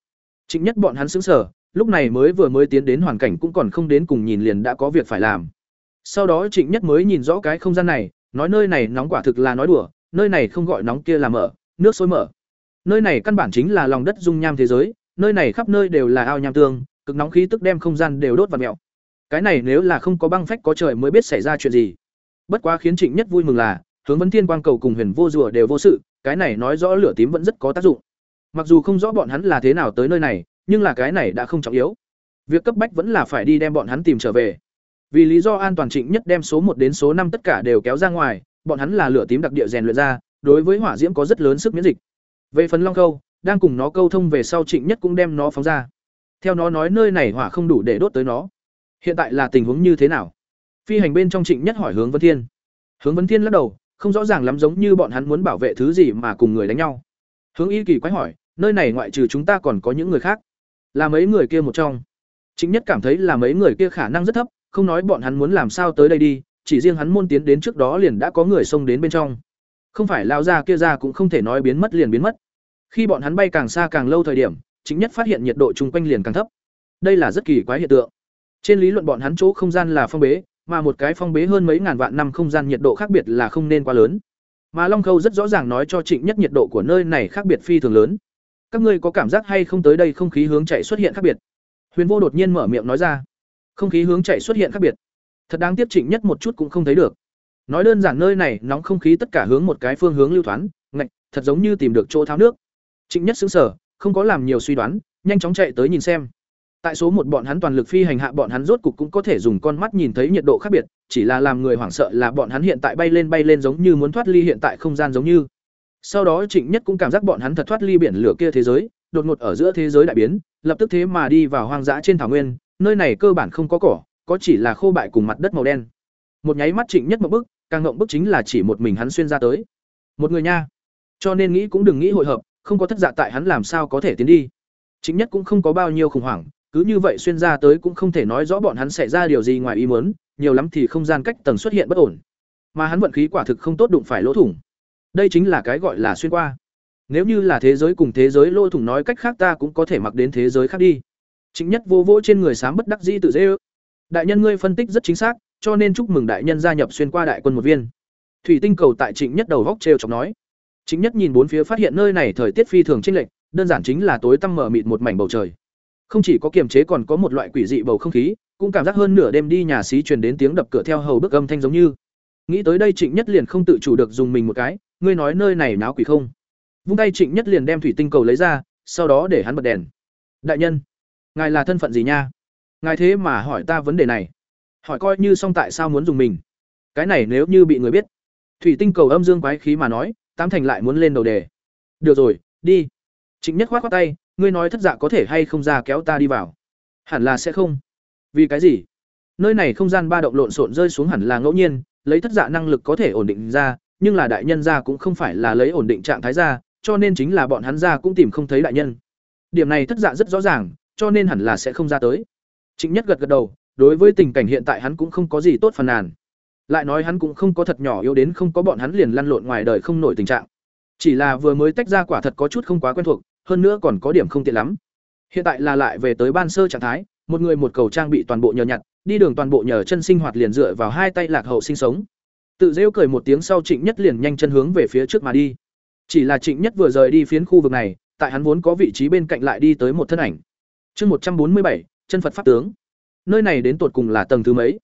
Trịnh Nhất bọn hắn sững sờ, lúc này mới vừa mới tiến đến hoàn cảnh cũng còn không đến cùng nhìn liền đã có việc phải làm. Sau đó Trịnh Nhất mới nhìn rõ cái không gian này, nói nơi này nóng quả thực là nói đùa, nơi này không gọi nóng kia là mở, nước sôi mở. Nơi này căn bản chính là lòng đất dung nham thế giới, nơi này khắp nơi đều là ao nham tương, cực nóng khí tức đem không gian đều đốt và mèo. Cái này nếu là không có băng phách có trời mới biết xảy ra chuyện gì. Bất quá khiến Trịnh Nhất vui mừng là, hướng vấn thiên quang cầu cùng huyền vô rùa đều vô sự, cái này nói rõ lửa tím vẫn rất có tác dụng. Mặc dù không rõ bọn hắn là thế nào tới nơi này, nhưng là cái này đã không trọng yếu. Việc cấp bách vẫn là phải đi đem bọn hắn tìm trở về. Vì lý do an toàn Trịnh Nhất đem số một đến số năm tất cả đều kéo ra ngoài, bọn hắn là lửa tím đặc địa rèn luyện ra, đối với hỏa diễm có rất lớn sức miễn dịch. Về phần Long Câu, đang cùng nó câu thông về sau Trịnh Nhất cũng đem nó phóng ra. Theo nó nói nơi này hỏa không đủ để đốt tới nó. Hiện tại là tình huống như thế nào? Phi hành bên trong Trịnh Nhất hỏi Hướng Vân Thiên. Hướng Vân Thiên lắc đầu, không rõ ràng lắm giống như bọn hắn muốn bảo vệ thứ gì mà cùng người đánh nhau. Hướng Y Kỳ quái hỏi, nơi này ngoại trừ chúng ta còn có những người khác? Là mấy người kia một trong. Trịnh Nhất cảm thấy là mấy người kia khả năng rất thấp, không nói bọn hắn muốn làm sao tới đây đi, chỉ riêng hắn môn tiến đến trước đó liền đã có người xông đến bên trong. Không phải lao ra kia ra cũng không thể nói biến mất liền biến mất. Khi bọn hắn bay càng xa càng lâu thời điểm, chính nhất phát hiện nhiệt độ chung quanh liền càng thấp. Đây là rất kỳ quái hiện tượng. Trên lý luận bọn hắn chỗ không gian là phong bế, mà một cái phong bế hơn mấy ngàn vạn năm không gian nhiệt độ khác biệt là không nên quá lớn. Mà Long Khâu rất rõ ràng nói cho Trịnh Nhất nhiệt độ của nơi này khác biệt phi thường lớn. Các ngươi có cảm giác hay không tới đây không khí hướng chạy xuất hiện khác biệt? Huyền Vô đột nhiên mở miệng nói ra. Không khí hướng chạy xuất hiện khác biệt. Thật đáng tiếc Trịnh Nhất một chút cũng không thấy được. Nói đơn giản nơi này nóng không khí tất cả hướng một cái phương hướng lưu thoán, ngạch, thật giống như tìm được chỗ tháo nước. Trịnh Nhất sững sờ, không có làm nhiều suy đoán, nhanh chóng chạy tới nhìn xem. Tại số một bọn hắn toàn lực phi hành hạ bọn hắn rốt cục cũng có thể dùng con mắt nhìn thấy nhiệt độ khác biệt, chỉ là làm người hoảng sợ là bọn hắn hiện tại bay lên bay lên giống như muốn thoát ly hiện tại không gian giống như. Sau đó Trịnh Nhất cũng cảm giác bọn hắn thật thoát ly biển lửa kia thế giới, đột ngột ở giữa thế giới đại biến, lập tức thế mà đi vào hoang dã trên thảo nguyên, nơi này cơ bản không có cỏ, có chỉ là khô bại cùng mặt đất màu đen. Một nháy mắt Trịnh Nhất một bức, càng ngộng bức chính là chỉ một mình hắn xuyên ra tới. Một người nha. Cho nên nghĩ cũng đừng nghĩ hội hợp, không có thất dạ tại hắn làm sao có thể tiến đi. Chính Nhất cũng không có bao nhiêu khủng hoảng, cứ như vậy xuyên ra tới cũng không thể nói rõ bọn hắn xảy ra điều gì ngoài ý muốn, nhiều lắm thì không gian cách tầng xuất hiện bất ổn. mà hắn vận khí quả thực không tốt đụng phải lỗ thủng. Đây chính là cái gọi là xuyên qua. Nếu như là thế giới cùng thế giới lỗ thủng nói cách khác ta cũng có thể mặc đến thế giới khác đi. Chính nhất vô vỗ trên người sám bất đắc dĩ tự dễ ước. Đại nhân ngươi phân tích rất chính xác, cho nên chúc mừng đại nhân gia nhập xuyên qua đại quân một viên. Thủy tinh cầu tại Trịnh Nhất đầu góc trêu chọc nói chính Nhất nhìn bốn phía phát hiện nơi này thời tiết phi thường chênh lệch, đơn giản chính là tối tăm mở mịt một mảnh bầu trời. Không chỉ có kiềm chế còn có một loại quỷ dị bầu không khí, cũng cảm giác hơn nửa đêm đi nhà xí truyền đến tiếng đập cửa theo hầu bước âm thanh giống như. Nghĩ tới đây Trịnh Nhất liền không tự chủ được dùng mình một cái, ngươi nói nơi này náo quỷ không? Vung tay Trịnh Nhất liền đem thủy tinh cầu lấy ra, sau đó để hắn bật đèn. Đại nhân, ngài là thân phận gì nha? Ngài thế mà hỏi ta vấn đề này. Hỏi coi như xong tại sao muốn dùng mình. Cái này nếu như bị người biết. Thủy tinh cầu âm dương quái khí mà nói, tám thành lại muốn lên đầu đề. Được rồi, đi. Trịnh Nhất khoát khoát tay, ngươi nói thất dạ có thể hay không ra kéo ta đi vào? Hẳn là sẽ không. Vì cái gì? Nơi này không gian ba động lộn xộn rơi xuống hẳn là ngẫu nhiên, lấy thất dạ năng lực có thể ổn định ra, nhưng là đại nhân ra cũng không phải là lấy ổn định trạng thái ra, cho nên chính là bọn hắn ra cũng tìm không thấy đại nhân. Điểm này thất dạ rất rõ ràng, cho nên hẳn là sẽ không ra tới. Trịnh Nhất gật gật đầu, đối với tình cảnh hiện tại hắn cũng không có gì tốt phàn nàn. Lại nói hắn cũng không có thật nhỏ yếu đến không có bọn hắn liền lăn lộn ngoài đời không nổi tình trạng. Chỉ là vừa mới tách ra quả thật có chút không quá quen thuộc, hơn nữa còn có điểm không tiện lắm. Hiện tại là lại về tới ban sơ trạng thái, một người một cầu trang bị toàn bộ nhờ nhặt, đi đường toàn bộ nhờ chân sinh hoạt liền dựa vào hai tay lạc hậu sinh sống. Tự rêu cười một tiếng sau Trịnh Nhất liền nhanh chân hướng về phía trước mà đi. Chỉ là Trịnh Nhất vừa rời đi phiến khu vực này, tại hắn vốn có vị trí bên cạnh lại đi tới một thân ảnh. Chương một trăm bốn mươi bảy, chân Phật pháp tướng. Nơi này đến tột cùng là tầng thứ mấy?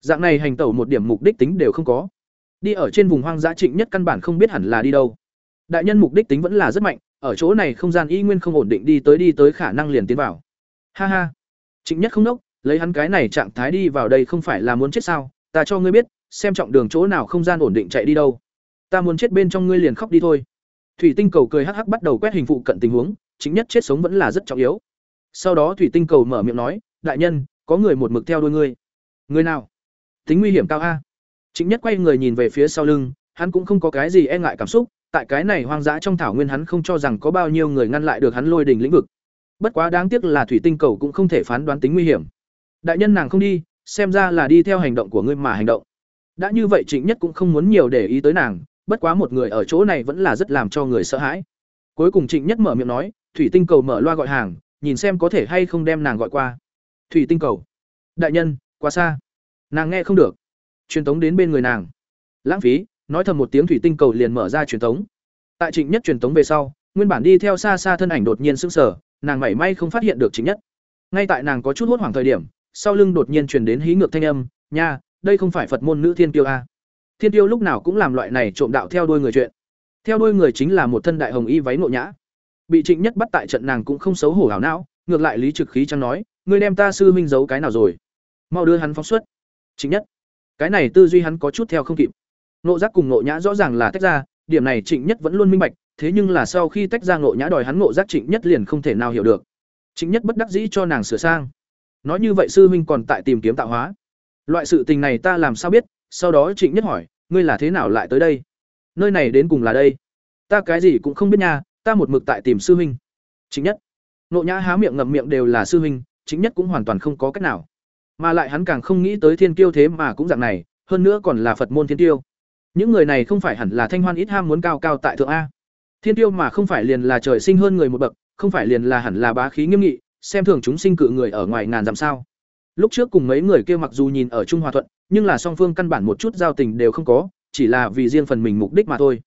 Dạng này hành tẩu một điểm mục đích tính đều không có. Đi ở trên vùng hoang dã Trịnh Nhất căn bản không biết hẳn là đi đâu. Đại nhân mục đích tính vẫn là rất mạnh, ở chỗ này không gian y nguyên không ổn định đi tới đi tới khả năng liền tiến vào. Ha ha. Trịnh Nhất không nốc, lấy hắn cái này trạng thái đi vào đây không phải là muốn chết sao? Ta cho ngươi biết, xem trọng đường chỗ nào không gian ổn định chạy đi đâu. Ta muốn chết bên trong ngươi liền khóc đi thôi. Thủy tinh cầu cười hắc hắc bắt đầu quét hình phụ cận tình huống, chính nhất chết sống vẫn là rất trọng yếu. Sau đó thủy tinh cầu mở miệng nói, đại nhân, có người một mực theo đuôi ngươi. Người nào? Tính nguy hiểm cao a. Chính nhất quay người nhìn về phía sau lưng, hắn cũng không có cái gì e ngại cảm xúc, tại cái này hoang dã trong thảo nguyên hắn không cho rằng có bao nhiêu người ngăn lại được hắn lôi đỉnh lĩnh vực. Bất quá đáng tiếc là thủy tinh cầu cũng không thể phán đoán tính nguy hiểm. Đại nhân nàng không đi, xem ra là đi theo hành động của ngươi mà hành động. Đã như vậy Trịnh Nhất cũng không muốn nhiều để ý tới nàng, bất quá một người ở chỗ này vẫn là rất làm cho người sợ hãi. Cuối cùng Trịnh Nhất mở miệng nói, "Thủy tinh cầu mở loa gọi hàng, nhìn xem có thể hay không đem nàng gọi qua." Thủy tinh cầu. Đại nhân, quá xa. Nàng nghe không được. Truyền tống đến bên người nàng. Lãng phí, nói thầm một tiếng thủy tinh cầu liền mở ra truyền tống. Tại Trịnh Nhất truyền tống về sau, nguyên bản đi theo xa xa thân ảnh đột nhiên sững sờ, nàng mảy may không phát hiện được Trịnh Nhất. Ngay tại nàng có chút hốt hoảng thời điểm, sau lưng đột nhiên truyền đến hí ngược thanh âm, "Nha, đây không phải Phật môn nữ thiên tiêu a?" Thiên tiêu lúc nào cũng làm loại này trộm đạo theo đôi người chuyện. Theo đôi người chính là một thân đại hồng y váy ngộ nhã. Bị Trịnh Nhất bắt tại trận nàng cũng không xấu hổ hảo não, ngược lại lý trực khí chẳng nói, ngươi đem ta sư minh giấu cái nào rồi? Mau đưa hắn phóng xuất. Trịnh Nhất. Cái này tư duy hắn có chút theo không kịp. Nộ giác cùng nộ nhã rõ ràng là tách ra, điểm này Trịnh Nhất vẫn luôn minh bạch, thế nhưng là sau khi tách ra nộ nhã đòi hắn nộ giác Trịnh Nhất liền không thể nào hiểu được. Trịnh Nhất bất đắc dĩ cho nàng sửa sang. Nói như vậy sư huynh còn tại tìm kiếm tạo hóa. Loại sự tình này ta làm sao biết? Sau đó Trịnh Nhất hỏi, ngươi là thế nào lại tới đây nơi này đến cùng là đây ta cái gì cũng không biết nha ta một mực tại tìm sư huynh trịnh nhất nộ nhã há miệng ngậm miệng đều là sư huynh trịnh nhất cũng hoàn toàn không có cách nào mà lại hắn càng không nghĩ tới thiên kiêu thế mà cũng dạng này hơn nữa còn là phật môn thiên tiêu những người này không phải hẳn là thanh hoan ít ham muốn cao cao tại thượng a thiên tiêu mà không phải liền là trời sinh hơn người một bậc không phải liền là hẳn là bá khí nghiêm nghị xem thường chúng sinh cự người ở ngoài ngàn dặm sao lúc trước cùng mấy người kia mặc dù nhìn ở trung hòa thuận nhưng là song phương căn bản một chút giao tình đều không có, chỉ là vì riêng phần mình mục đích mà thôi.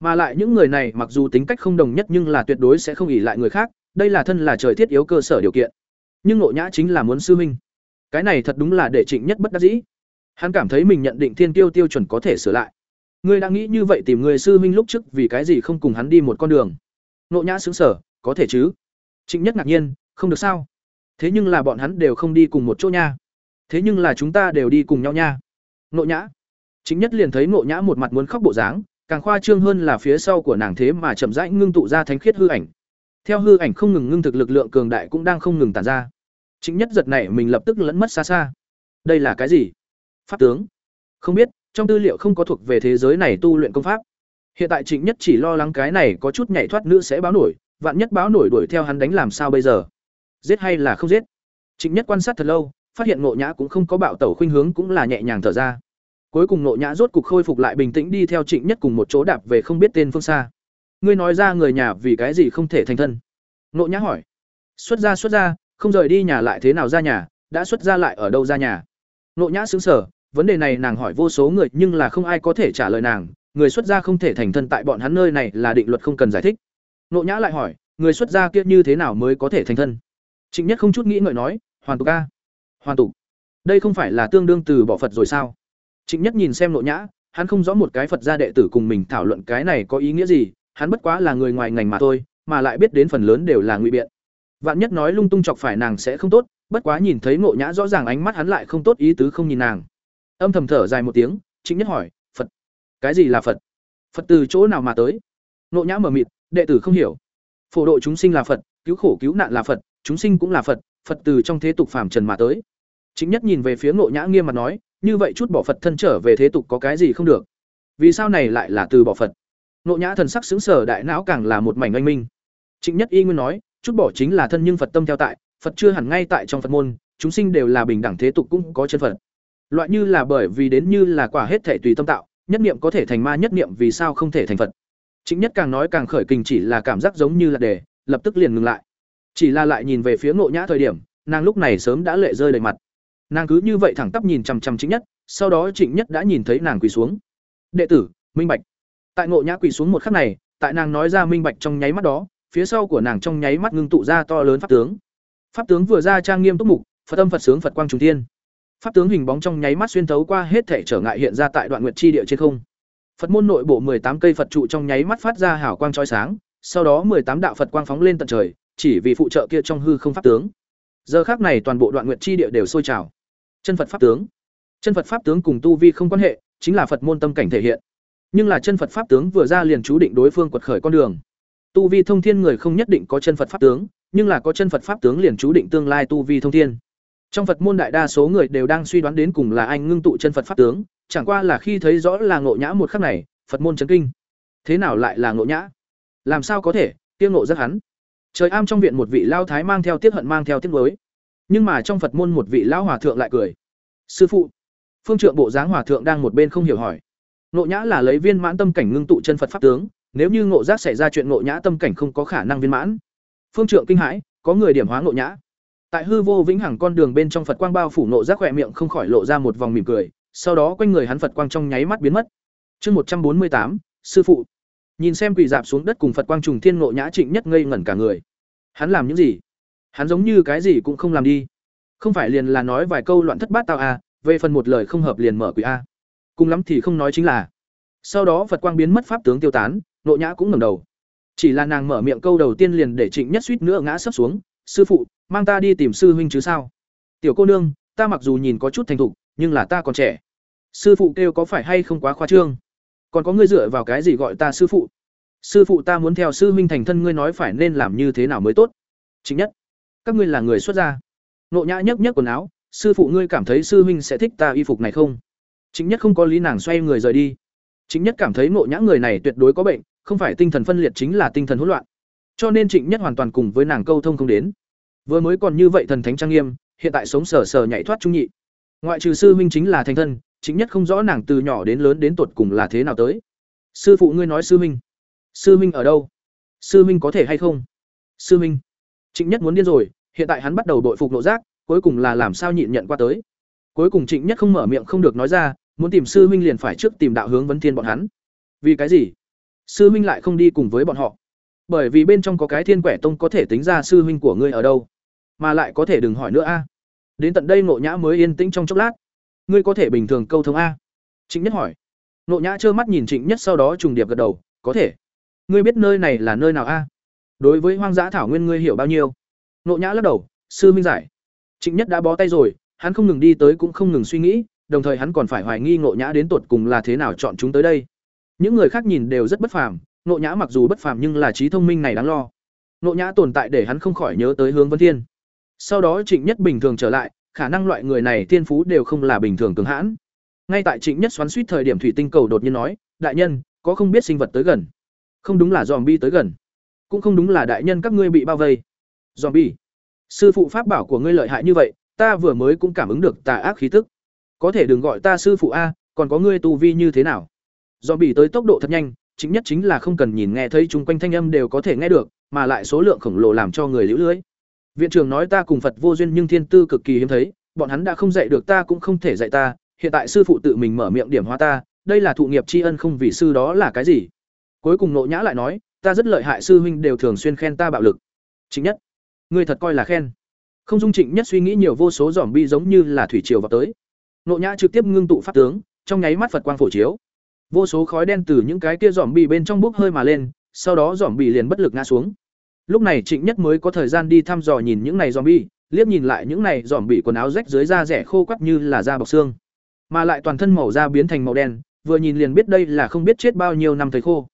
Mà lại những người này mặc dù tính cách không đồng nhất nhưng là tuyệt đối sẽ không ỷ lại người khác, đây là thân là trời thiết yếu cơ sở điều kiện. Nhưng nội Nhã chính là muốn sư huynh. Cái này thật đúng là để Trịnh Nhất bất đắc dĩ. Hắn cảm thấy mình nhận định thiên tiêu tiêu chuẩn có thể sửa lại. Ngươi đã nghĩ như vậy tìm người sư huynh lúc trước vì cái gì không cùng hắn đi một con đường? nộ Nhã sững sở, có thể chứ? Trịnh Nhất ngạc nhiên, không được sao? Thế nhưng là bọn hắn đều không đi cùng một chỗ nha thế nhưng là chúng ta đều đi cùng nhau nha nộ nhã chính nhất liền thấy nộ nhã một mặt muốn khóc bộ dáng càng khoa trương hơn là phía sau của nàng thế mà chậm rãi ngưng tụ ra thánh khiết hư ảnh theo hư ảnh không ngừng ngưng thực lực lượng cường đại cũng đang không ngừng tàn ra chính nhất giật này mình lập tức lẫn mất xa xa. Đây là cái gì? Pháp tướng. Không biết, trong tư liệu không có thuộc về thế giới này tu luyện công pháp. Hiện tại trịnh nhất chỉ lo lắng cái này có chút nhảy thoát nữ sẽ báo nổi, vạn nhất báo nổi đuổi theo hắn đánh làm sao bây giờ? Giết hay là không giết? Trịnh nhất quan sát thật lâu, phát hiện ngộ nhã cũng không có bạo tẩu khuynh hướng cũng là nhẹ nhàng thở ra. Cuối cùng ngộ nhã rốt cục khôi phục lại bình tĩnh đi theo trịnh nhất cùng một chỗ đạp về không biết tên phương xa. Ngươi nói ra người nhà vì cái gì không thể thành thân? Ngộ nhã hỏi. Xuất ra xuất ra không rời đi nhà lại thế nào ra nhà, đã xuất ra lại ở đâu ra nhà? Nộ nhã xứng sở vấn đề này nàng hỏi vô số người, nhưng là không ai có thể trả lời nàng. Người xuất gia không thể thành thân tại bọn hắn nơi này là định luật không cần giải thích. Nộ nhã lại hỏi, người xuất gia kia như thế nào mới có thể thành thân? Trịnh nhất không chút nghĩ ngợi nói, hoàn tục ca hoàn tục? Đây không phải là tương đương từ bỏ phật rồi sao? Trịnh nhất nhìn xem nộ nhã, hắn không rõ một cái phật gia đệ tử cùng mình thảo luận cái này có ý nghĩa gì, hắn bất quá là người ngoài ngành mà thôi, mà lại biết đến phần lớn đều là ngụy biện vạn nhất nói lung tung chọc phải nàng sẽ không tốt, bất quá nhìn thấy ngộ nhã rõ ràng ánh mắt hắn lại không tốt ý tứ không nhìn nàng. Âm thầm thở dài một tiếng chính nhất hỏi, phật, cái gì là phật? Phật từ chỗ nào mà tới? Ngộ nhã mở mịt, đệ tử không hiểu. Phổ độ chúng sinh là phật, cứu khổ cứu nạn là phật, chúng sinh cũng là phật phật từ trong thế tục phàm trần mà tới. Chính nhất nhìn về phía ngộ nhã nghiêm mặt nói, như vậy chút bỏ phật thân trở về thế tục có cái gì không được? Vì sao này lại là từ bỏ phật? Ngộ nhã thần sắc sững sờ, đại não càng là một mảnh anh minh. Trịnh nhất y nguyên nói chút bỏ chính là thân nhưng phật tâm theo tại, phật chưa hẳn ngay tại trong phật môn, chúng sinh đều là bình đẳng thế tục cũng có chân phật. Loại như là bởi vì đến như là quả hết thể tùy tâm tạo, nhất niệm có thể thành ma nhất niệm vì sao không thể thành phật. Chính nhất càng nói càng khởi kình chỉ là cảm giác giống như là để lập tức liền ngừng lại. Chỉ là lại nhìn về phía ngộ nhã thời điểm, nàng lúc này sớm đã lệ rơi đầy mặt. Nàng cứ như vậy thẳng tắp nhìn chằm chằm chính nhất, sau đó trịnh nhất đã nhìn thấy nàng quỳ xuống. Đệ tử, minh bạch. Tại ngộ nhã quỳ xuống một khắc này, tại nàng nói ra minh bạch trong nháy mắt đó phía sau của nàng trong nháy mắt ngưng tụ ra to lớn pháp tướng. Pháp tướng vừa ra trang nghiêm túc mục, phật âm phật sướng phật quang trùng thiên. Pháp tướng hình bóng trong nháy mắt xuyên thấu qua hết thể trở ngại hiện ra tại đoạn nguyệt chi địa trên không. Phật môn nội bộ tám cây phật trụ trong nháy mắt phát ra hào quang chói sáng, sau đó tám đạo phật quang phóng lên tận trời, chỉ vì phụ trợ kia trong hư không pháp tướng. Giờ khác này toàn bộ đoạn nguyệt chi địa đều sôi trào. Chân phật pháp tướng. Chân phật pháp tướng cùng tu vi không quan hệ, chính là phật môn tâm cảnh thể hiện. Nhưng là chân phật pháp tướng vừa ra liền chú định đối phương quật khởi con đường tu vi thông thiên người không nhất định có chân phật pháp tướng, nhưng là có chân phật pháp tướng liền chú định tương lai tu vi thông thiên. Trong phật môn đại đa số người đều đang suy đoán đến cùng là anh ngưng tụ chân phật pháp tướng, chẳng qua là khi thấy rõ là ngộ nhã một khắc này, phật môn chấn kinh. Thế nào lại là ngộ nhã? Làm sao có thể? Tiêu ngộ rất hắn. Trời am trong viện một vị lao thái mang theo tiết hận mang theo tiết mới. Nhưng mà trong phật môn một vị lão hòa thượng lại cười. Sư phụ, phương trượng bộ dáng hòa thượng đang một bên không hiểu hỏi. Ngộ nhã là lấy viên mãn tâm cảnh ngưng tụ chân phật pháp tướng nếu như ngộ giác xảy ra chuyện ngộ nhã tâm cảnh không có khả năng viên mãn. Phương trượng kinh hãi có người điểm hóa ngộ nhã. Tại hư vô vĩnh hằng con đường bên trong phật quang bao phủ ngộ giác khỏe miệng không khỏi lộ ra một vòng mỉm cười sau đó quanh người hắn phật quang trong nháy mắt biến mất. Chương một trăm bốn mươi tám sư phụ. Nhìn xem quỳ dạp xuống đất cùng phật quang trùng thiên ngộ nhã trịnh nhất ngây ngẩn cả người. Hắn làm những gì? Hắn giống như cái gì cũng không làm đi. Không phải liền là nói vài câu loạn thất bát tao à, về phần một lời không hợp liền mở quỷ a. Cùng lắm thì không nói chính là. Sau đó phật quang biến mất pháp tướng tiêu tán nộ nhã cũng ngẩng đầu. Chỉ là nàng mở miệng câu đầu tiên liền để trịnh nhất suýt nữa ngã sấp xuống. Sư phụ, mang ta đi tìm sư huynh chứ sao? Tiểu cô nương, ta mặc dù nhìn có chút thành thục, nhưng là ta còn trẻ. Sư phụ kêu có phải hay không quá khoa trương? Còn có ngươi dựa vào cái gì gọi ta sư phụ? Sư phụ ta muốn theo sư huynh thành thân, ngươi nói phải nên làm như thế nào mới tốt? Chính nhất, các ngươi là người xuất gia. Nộ nhã nhấc nhấc quần áo. Sư phụ ngươi cảm thấy sư huynh sẽ thích ta y phục này không? Chính nhất không có lý nàng xoay người rời đi. Chính nhất cảm thấy nộ nhã người này tuyệt đối có bệnh không phải tinh thần phân liệt chính là tinh thần hỗn loạn. Cho nên trịnh nhất hoàn toàn cùng với nàng câu thông không đến. Vừa mới còn như vậy thần thánh trang nghiêm, hiện tại sống sờ sờ nhảy thoát trung nhị. Ngoại trừ sư huynh chính là thành thân chính nhất không rõ nàng từ nhỏ đến lớn đến tột cùng là thế nào tới. Sư phụ ngươi nói sư huynh. Sư huynh ở đâu? Sư huynh có thể hay không? Sư huynh. Trịnh nhất muốn điên rồi, hiện tại hắn bắt đầu đội phục nộ giác cuối cùng là làm sao nhịn nhận qua tới. Cuối cùng trịnh nhất không mở miệng không được nói ra, muốn tìm sư huynh liền phải trước tìm đạo hướng vấn thiên bọn hắn. Vì cái gì? Sư huynh lại không đi cùng với bọn họ. Bởi vì bên trong có cái thiên quẻ tông có thể tính ra sư huynh của ngươi ở đâu, mà lại có thể đừng hỏi nữa a. Đến tận đây ngộ nhã mới yên tĩnh trong chốc lát. Ngươi có thể bình thường câu thông a? Trịnh nhất hỏi. Ngộ nhã trơ mắt nhìn trịnh nhất sau đó trùng điệp gật đầu, có thể. Ngươi biết nơi này là nơi nào a? Đối với hoang dã thảo nguyên ngươi hiểu bao nhiêu? Ngộ nhã lắc đầu, sư huynh giải. Trịnh nhất đã bó tay rồi, hắn không ngừng đi tới cũng không ngừng suy nghĩ, đồng thời hắn còn phải hoài nghi ngộ nhã đến tột cùng là thế nào chọn chúng tới đây những người khác nhìn đều rất bất phàm, ngộ nhã mặc dù bất phàm nhưng là trí thông minh này đáng lo. Ngộ nhã tồn tại để hắn không khỏi nhớ tới hướng vân thiên. Sau đó trịnh nhất bình thường trở lại, khả năng loại người này thiên phú đều không là bình thường cường hãn. Ngay tại trịnh nhất xoắn suýt thời điểm thủy tinh cầu đột nhiên nói, đại nhân, có không biết sinh vật tới gần? Không đúng là zombie bi tới gần. Cũng không đúng là đại nhân các ngươi bị bao vây. Zombie? bi sư phụ pháp bảo của ngươi lợi hại như vậy, ta vừa mới cũng cảm ứng được tà ác khí tức. Có thể đừng gọi ta sư phụ a, còn có ngươi tu vi như thế nào? Do bị tới tốc độ thật nhanh, chính nhất chính là không cần nhìn nghe thấy chung quanh thanh âm đều có thể nghe được, mà lại số lượng khổng lồ làm cho người lửu lưới. Viện trưởng nói ta cùng phật vô duyên nhưng thiên tư cực kỳ hiếm thấy, bọn hắn đã không dạy được ta cũng không thể dạy ta, hiện tại sư phụ tự mình mở miệng điểm hóa ta, đây là thụ nghiệp tri ân không vì sư đó là cái gì? Cuối cùng nộ nhã lại nói, ta rất lợi hại sư huynh đều thường xuyên khen ta bạo lực. Chính nhất, ngươi thật coi là khen. Không dung trịnh nhất suy nghĩ nhiều vô số dòm bi giống như là thủy triều vào tới. Nộ nhã trực tiếp ngưng tụ pháp tướng, trong nháy mắt phật quang phổ chiếu vô số khói đen từ những cái kia dòm bì bên trong bốc hơi mà lên sau đó dòm bì liền bất lực ngã xuống. Lúc này trịnh nhất mới có thời gian đi thăm dò nhìn những này dòm bì, liếc nhìn lại những này dòm bì quần áo rách dưới da rẻ khô quắt như là da bọc xương. Mà lại toàn thân màu da biến thành màu đen vừa nhìn liền biết đây là không biết chết bao nhiêu năm thời khô.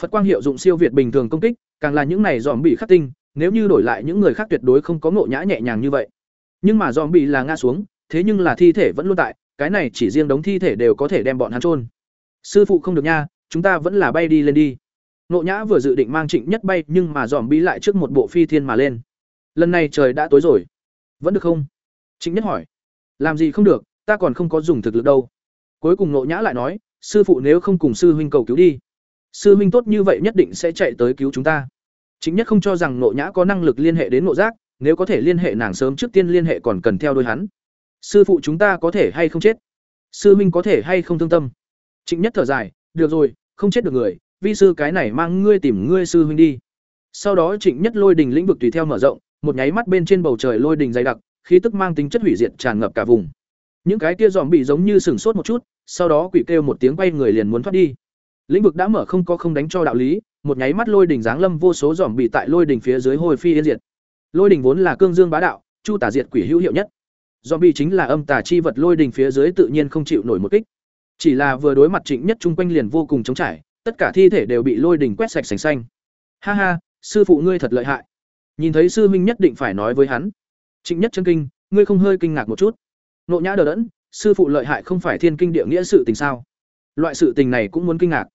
Phật quang hiệu dụng siêu việt bình thường công kích càng là những này dòm bị khắc tinh nếu như đổi lại những người khác tuyệt đối không có ngộ nhã nhẹ nhàng như vậy. Nhưng mà dòm bị là ngã xuống thế nhưng là thi thể vẫn luôn tại cái này chỉ riêng đống thi thể đều có thể đem bọn hắn trôn sư phụ không được nha, chúng ta vẫn là bay đi lên đi. Nộ nhã vừa dự định mang trịnh nhất bay, nhưng mà dòm bi lại trước một bộ phi thiên mà lên. Lần này trời đã tối rồi. Vẫn được không? Trịnh nhất hỏi. Làm gì không được, ta còn không có dùng thực lực đâu. Cuối cùng Nộ nhã lại nói, sư phụ nếu không cùng sư huynh cầu cứu đi, sư huynh tốt như vậy nhất định sẽ chạy tới cứu chúng ta. Chính nhất không cho rằng nộ nhã có năng lực liên hệ đến nộ giác, nếu có thể liên hệ nàng sớm trước tiên liên hệ còn cần theo đôi hắn. Sư phụ chúng ta có thể hay không chết? Sư huynh có thể hay không thương tâm? Trịnh nhất thở dài, được rồi, không chết được người, vi sư cái này mang ngươi tìm ngươi sư huynh đi. Sau đó trịnh nhất lôi đình lĩnh vực tùy theo mở rộng, một nháy mắt bên trên bầu trời lôi đình dày đặc, khí tức mang tính chất hủy diệt tràn ngập cả vùng. Những cái kia dòm bị giống như sừng sốt một chút, sau đó quỷ kêu một tiếng quay người liền muốn thoát đi. Lĩnh vực đã mở không có không đánh cho đạo lý, một nháy mắt lôi đỉnh giáng lâm vô số giòm bị tại lôi đỉnh phía dưới hồi phi yên diệt. Lôi đỉnh vốn là cương dương bá đạo, chu tả diệt quỷ hữu hiệu nhất. Giòm bị chính là âm tà chi vật lôi đỉnh phía dưới tự nhiên không chịu nổi một kích chỉ là vừa đối mặt trịnh nhất chung quanh liền vô cùng chống trải, tất cả thi thể đều bị lôi đỉnh quét sạch sành xanh. Ha ha, sư phụ ngươi thật lợi hại. Nhìn thấy sư huynh nhất định phải nói với hắn. Trịnh nhất chân kinh, ngươi không hơi kinh ngạc một chút. Nộ nhã đờ đẫn, sư phụ lợi hại không phải thiên kinh địa nghĩa sự tình sao? Loại sự tình này cũng muốn kinh ngạc.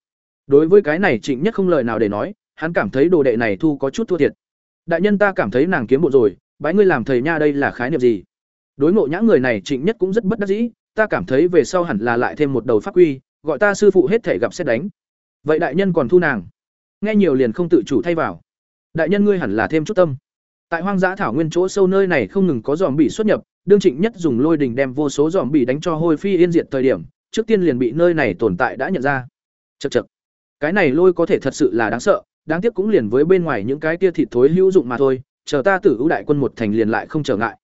Đối với cái này trịnh nhất không lời nào để nói, hắn cảm thấy đồ đệ này thu có chút thua thiệt. Đại nhân ta cảm thấy nàng kiếm bộ rồi, bái ngươi làm thầy nha đây là khái niệm gì? Đối ngộ nhã người này trịnh nhất cũng rất bất đắc dĩ ta cảm thấy về sau hẳn là lại thêm một đầu pháp quy, gọi ta sư phụ hết thể gặp xét đánh. Vậy đại nhân còn thu nàng? Nghe nhiều liền không tự chủ thay vào. Đại nhân ngươi hẳn là thêm chút tâm. Tại hoang dã thảo nguyên chỗ sâu nơi này không ngừng có giòm bị xuất nhập, đương trịnh nhất dùng lôi đình đem vô số giòm bị đánh cho hôi phi yên diệt thời điểm, trước tiên liền bị nơi này tồn tại đã nhận ra. Chậc chậc. cái này lôi có thể thật sự là đáng sợ, đáng tiếc cũng liền với bên ngoài những cái kia thịt thối hữu dụng mà thôi, chờ ta tử ưu đại quân một thành liền lại không trở ngại.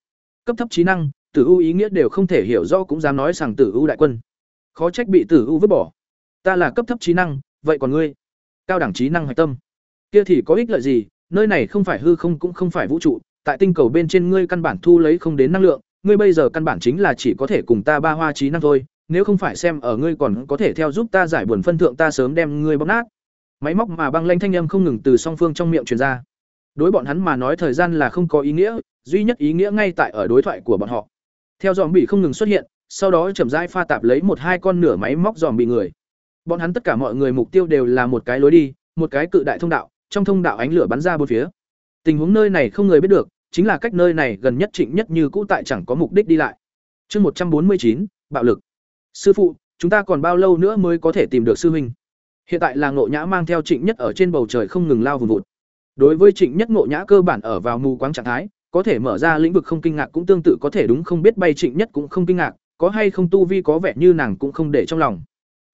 Cấp thấp trí năng tử U ý nghĩa đều không thể hiểu rõ cũng dám nói rằng tử U đại quân. Khó trách bị tử U vứt bỏ. Ta là cấp thấp trí năng, vậy còn ngươi? Cao đẳng trí năng hạch tâm. Kia thì có ích lợi gì? Nơi này không phải hư không cũng không phải vũ trụ, tại tinh cầu bên trên ngươi căn bản thu lấy không đến năng lượng, ngươi bây giờ căn bản chính là chỉ có thể cùng ta ba hoa trí năng thôi, nếu không phải xem ở ngươi còn có thể theo giúp ta giải buồn phân thượng ta sớm đem ngươi bóc nát. Máy móc mà băng lanh thanh âm không ngừng từ song phương trong miệng truyền ra. Đối bọn hắn mà nói thời gian là không có ý nghĩa, duy nhất ý nghĩa ngay tại ở đối thoại của bọn họ theo dòm bị không ngừng xuất hiện, sau đó chậm rãi pha tạp lấy một hai con nửa máy móc dòm bị người. Bọn hắn tất cả mọi người mục tiêu đều là một cái lối đi, một cái cự đại thông đạo, trong thông đạo ánh lửa bắn ra bốn phía. Tình huống nơi này không người biết được, chính là cách nơi này gần nhất trịnh nhất như cũ tại chẳng có mục đích đi lại. Chương một trăm bốn mươi chín, bạo lực. Sư phụ, chúng ta còn bao lâu nữa mới có thể tìm được sư huynh? Hiện tại là ngộ nhã mang theo trịnh nhất ở trên bầu trời không ngừng lao vùng vụt. Đối với trịnh nhất ngộ nhã cơ bản ở vào mù quáng trạng thái có thể mở ra lĩnh vực không kinh ngạc cũng tương tự có thể đúng không biết bay trịnh nhất cũng không kinh ngạc, có hay không tu vi có vẻ như nàng cũng không để trong lòng.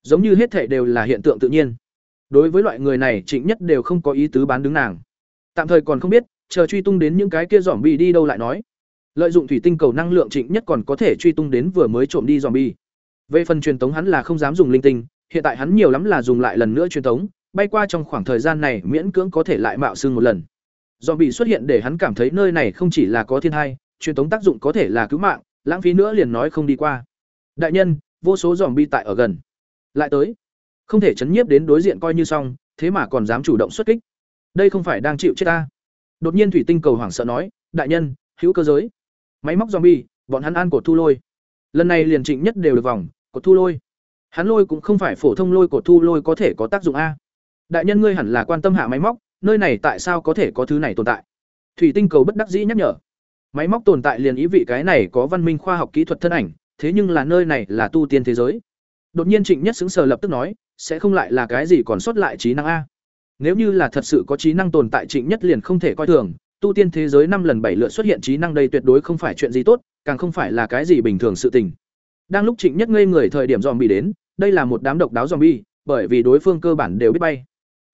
Giống như hết thệ đều là hiện tượng tự nhiên. Đối với loại người này, trịnh nhất đều không có ý tứ bán đứng nàng. Tạm thời còn không biết, chờ truy tung đến những cái kia dòm bi đi đâu lại nói. Lợi dụng thủy tinh cầu năng lượng trịnh nhất còn có thể truy tung đến vừa mới trộm đi dòm bi về phần truyền tống hắn là không dám dùng linh tinh, hiện tại hắn nhiều lắm là dùng lại lần nữa truyền tống, bay qua trong khoảng thời gian này miễn cưỡng có thể lại mạo xương một lần dòm bị xuất hiện để hắn cảm thấy nơi này không chỉ là có thiên hai, truyền thống tác dụng có thể là cứu mạng, lãng phí nữa liền nói không đi qua. Đại nhân, vô số dòm bi tại ở gần. Lại tới. Không thể chấn nhiếp đến đối diện coi như xong, thế mà còn dám chủ động xuất kích. Đây không phải đang chịu chết ta. Đột nhiên thủy tinh cầu hoảng sợ nói, đại nhân, hữu cơ giới. Máy móc zombie, bọn hắn ăn cột thu lôi. Lần này liền trịnh nhất đều được vòng, cột thu lôi. Hắn lôi cũng không phải phổ thông lôi cột thu lôi có thể có tác dụng a. Đại nhân ngươi hẳn là quan tâm hạ máy móc nơi này tại sao có thể có thứ này tồn tại thủy tinh cầu bất đắc dĩ nhắc nhở máy móc tồn tại liền ý vị cái này có văn minh khoa học kỹ thuật thân ảnh thế nhưng là nơi này là tu tiên thế giới Đột nhiên Trịnh Nhất xứng sờ lập tức nói, sẽ không lại là cái gì còn sót lại trí năng a. Nếu như là thật sự có trí năng tồn tại Trịnh Nhất liền không thể coi thường, tu tiên thế giới năm lần bảy lượt xuất hiện trí năng đây tuyệt đối không phải chuyện gì tốt, càng không phải là cái gì bình thường sự tình. Đang lúc Trịnh Nhất ngây người thời điểm zombie đến, đây là một đám độc đáo zombie, bởi vì đối phương cơ bản đều biết bay,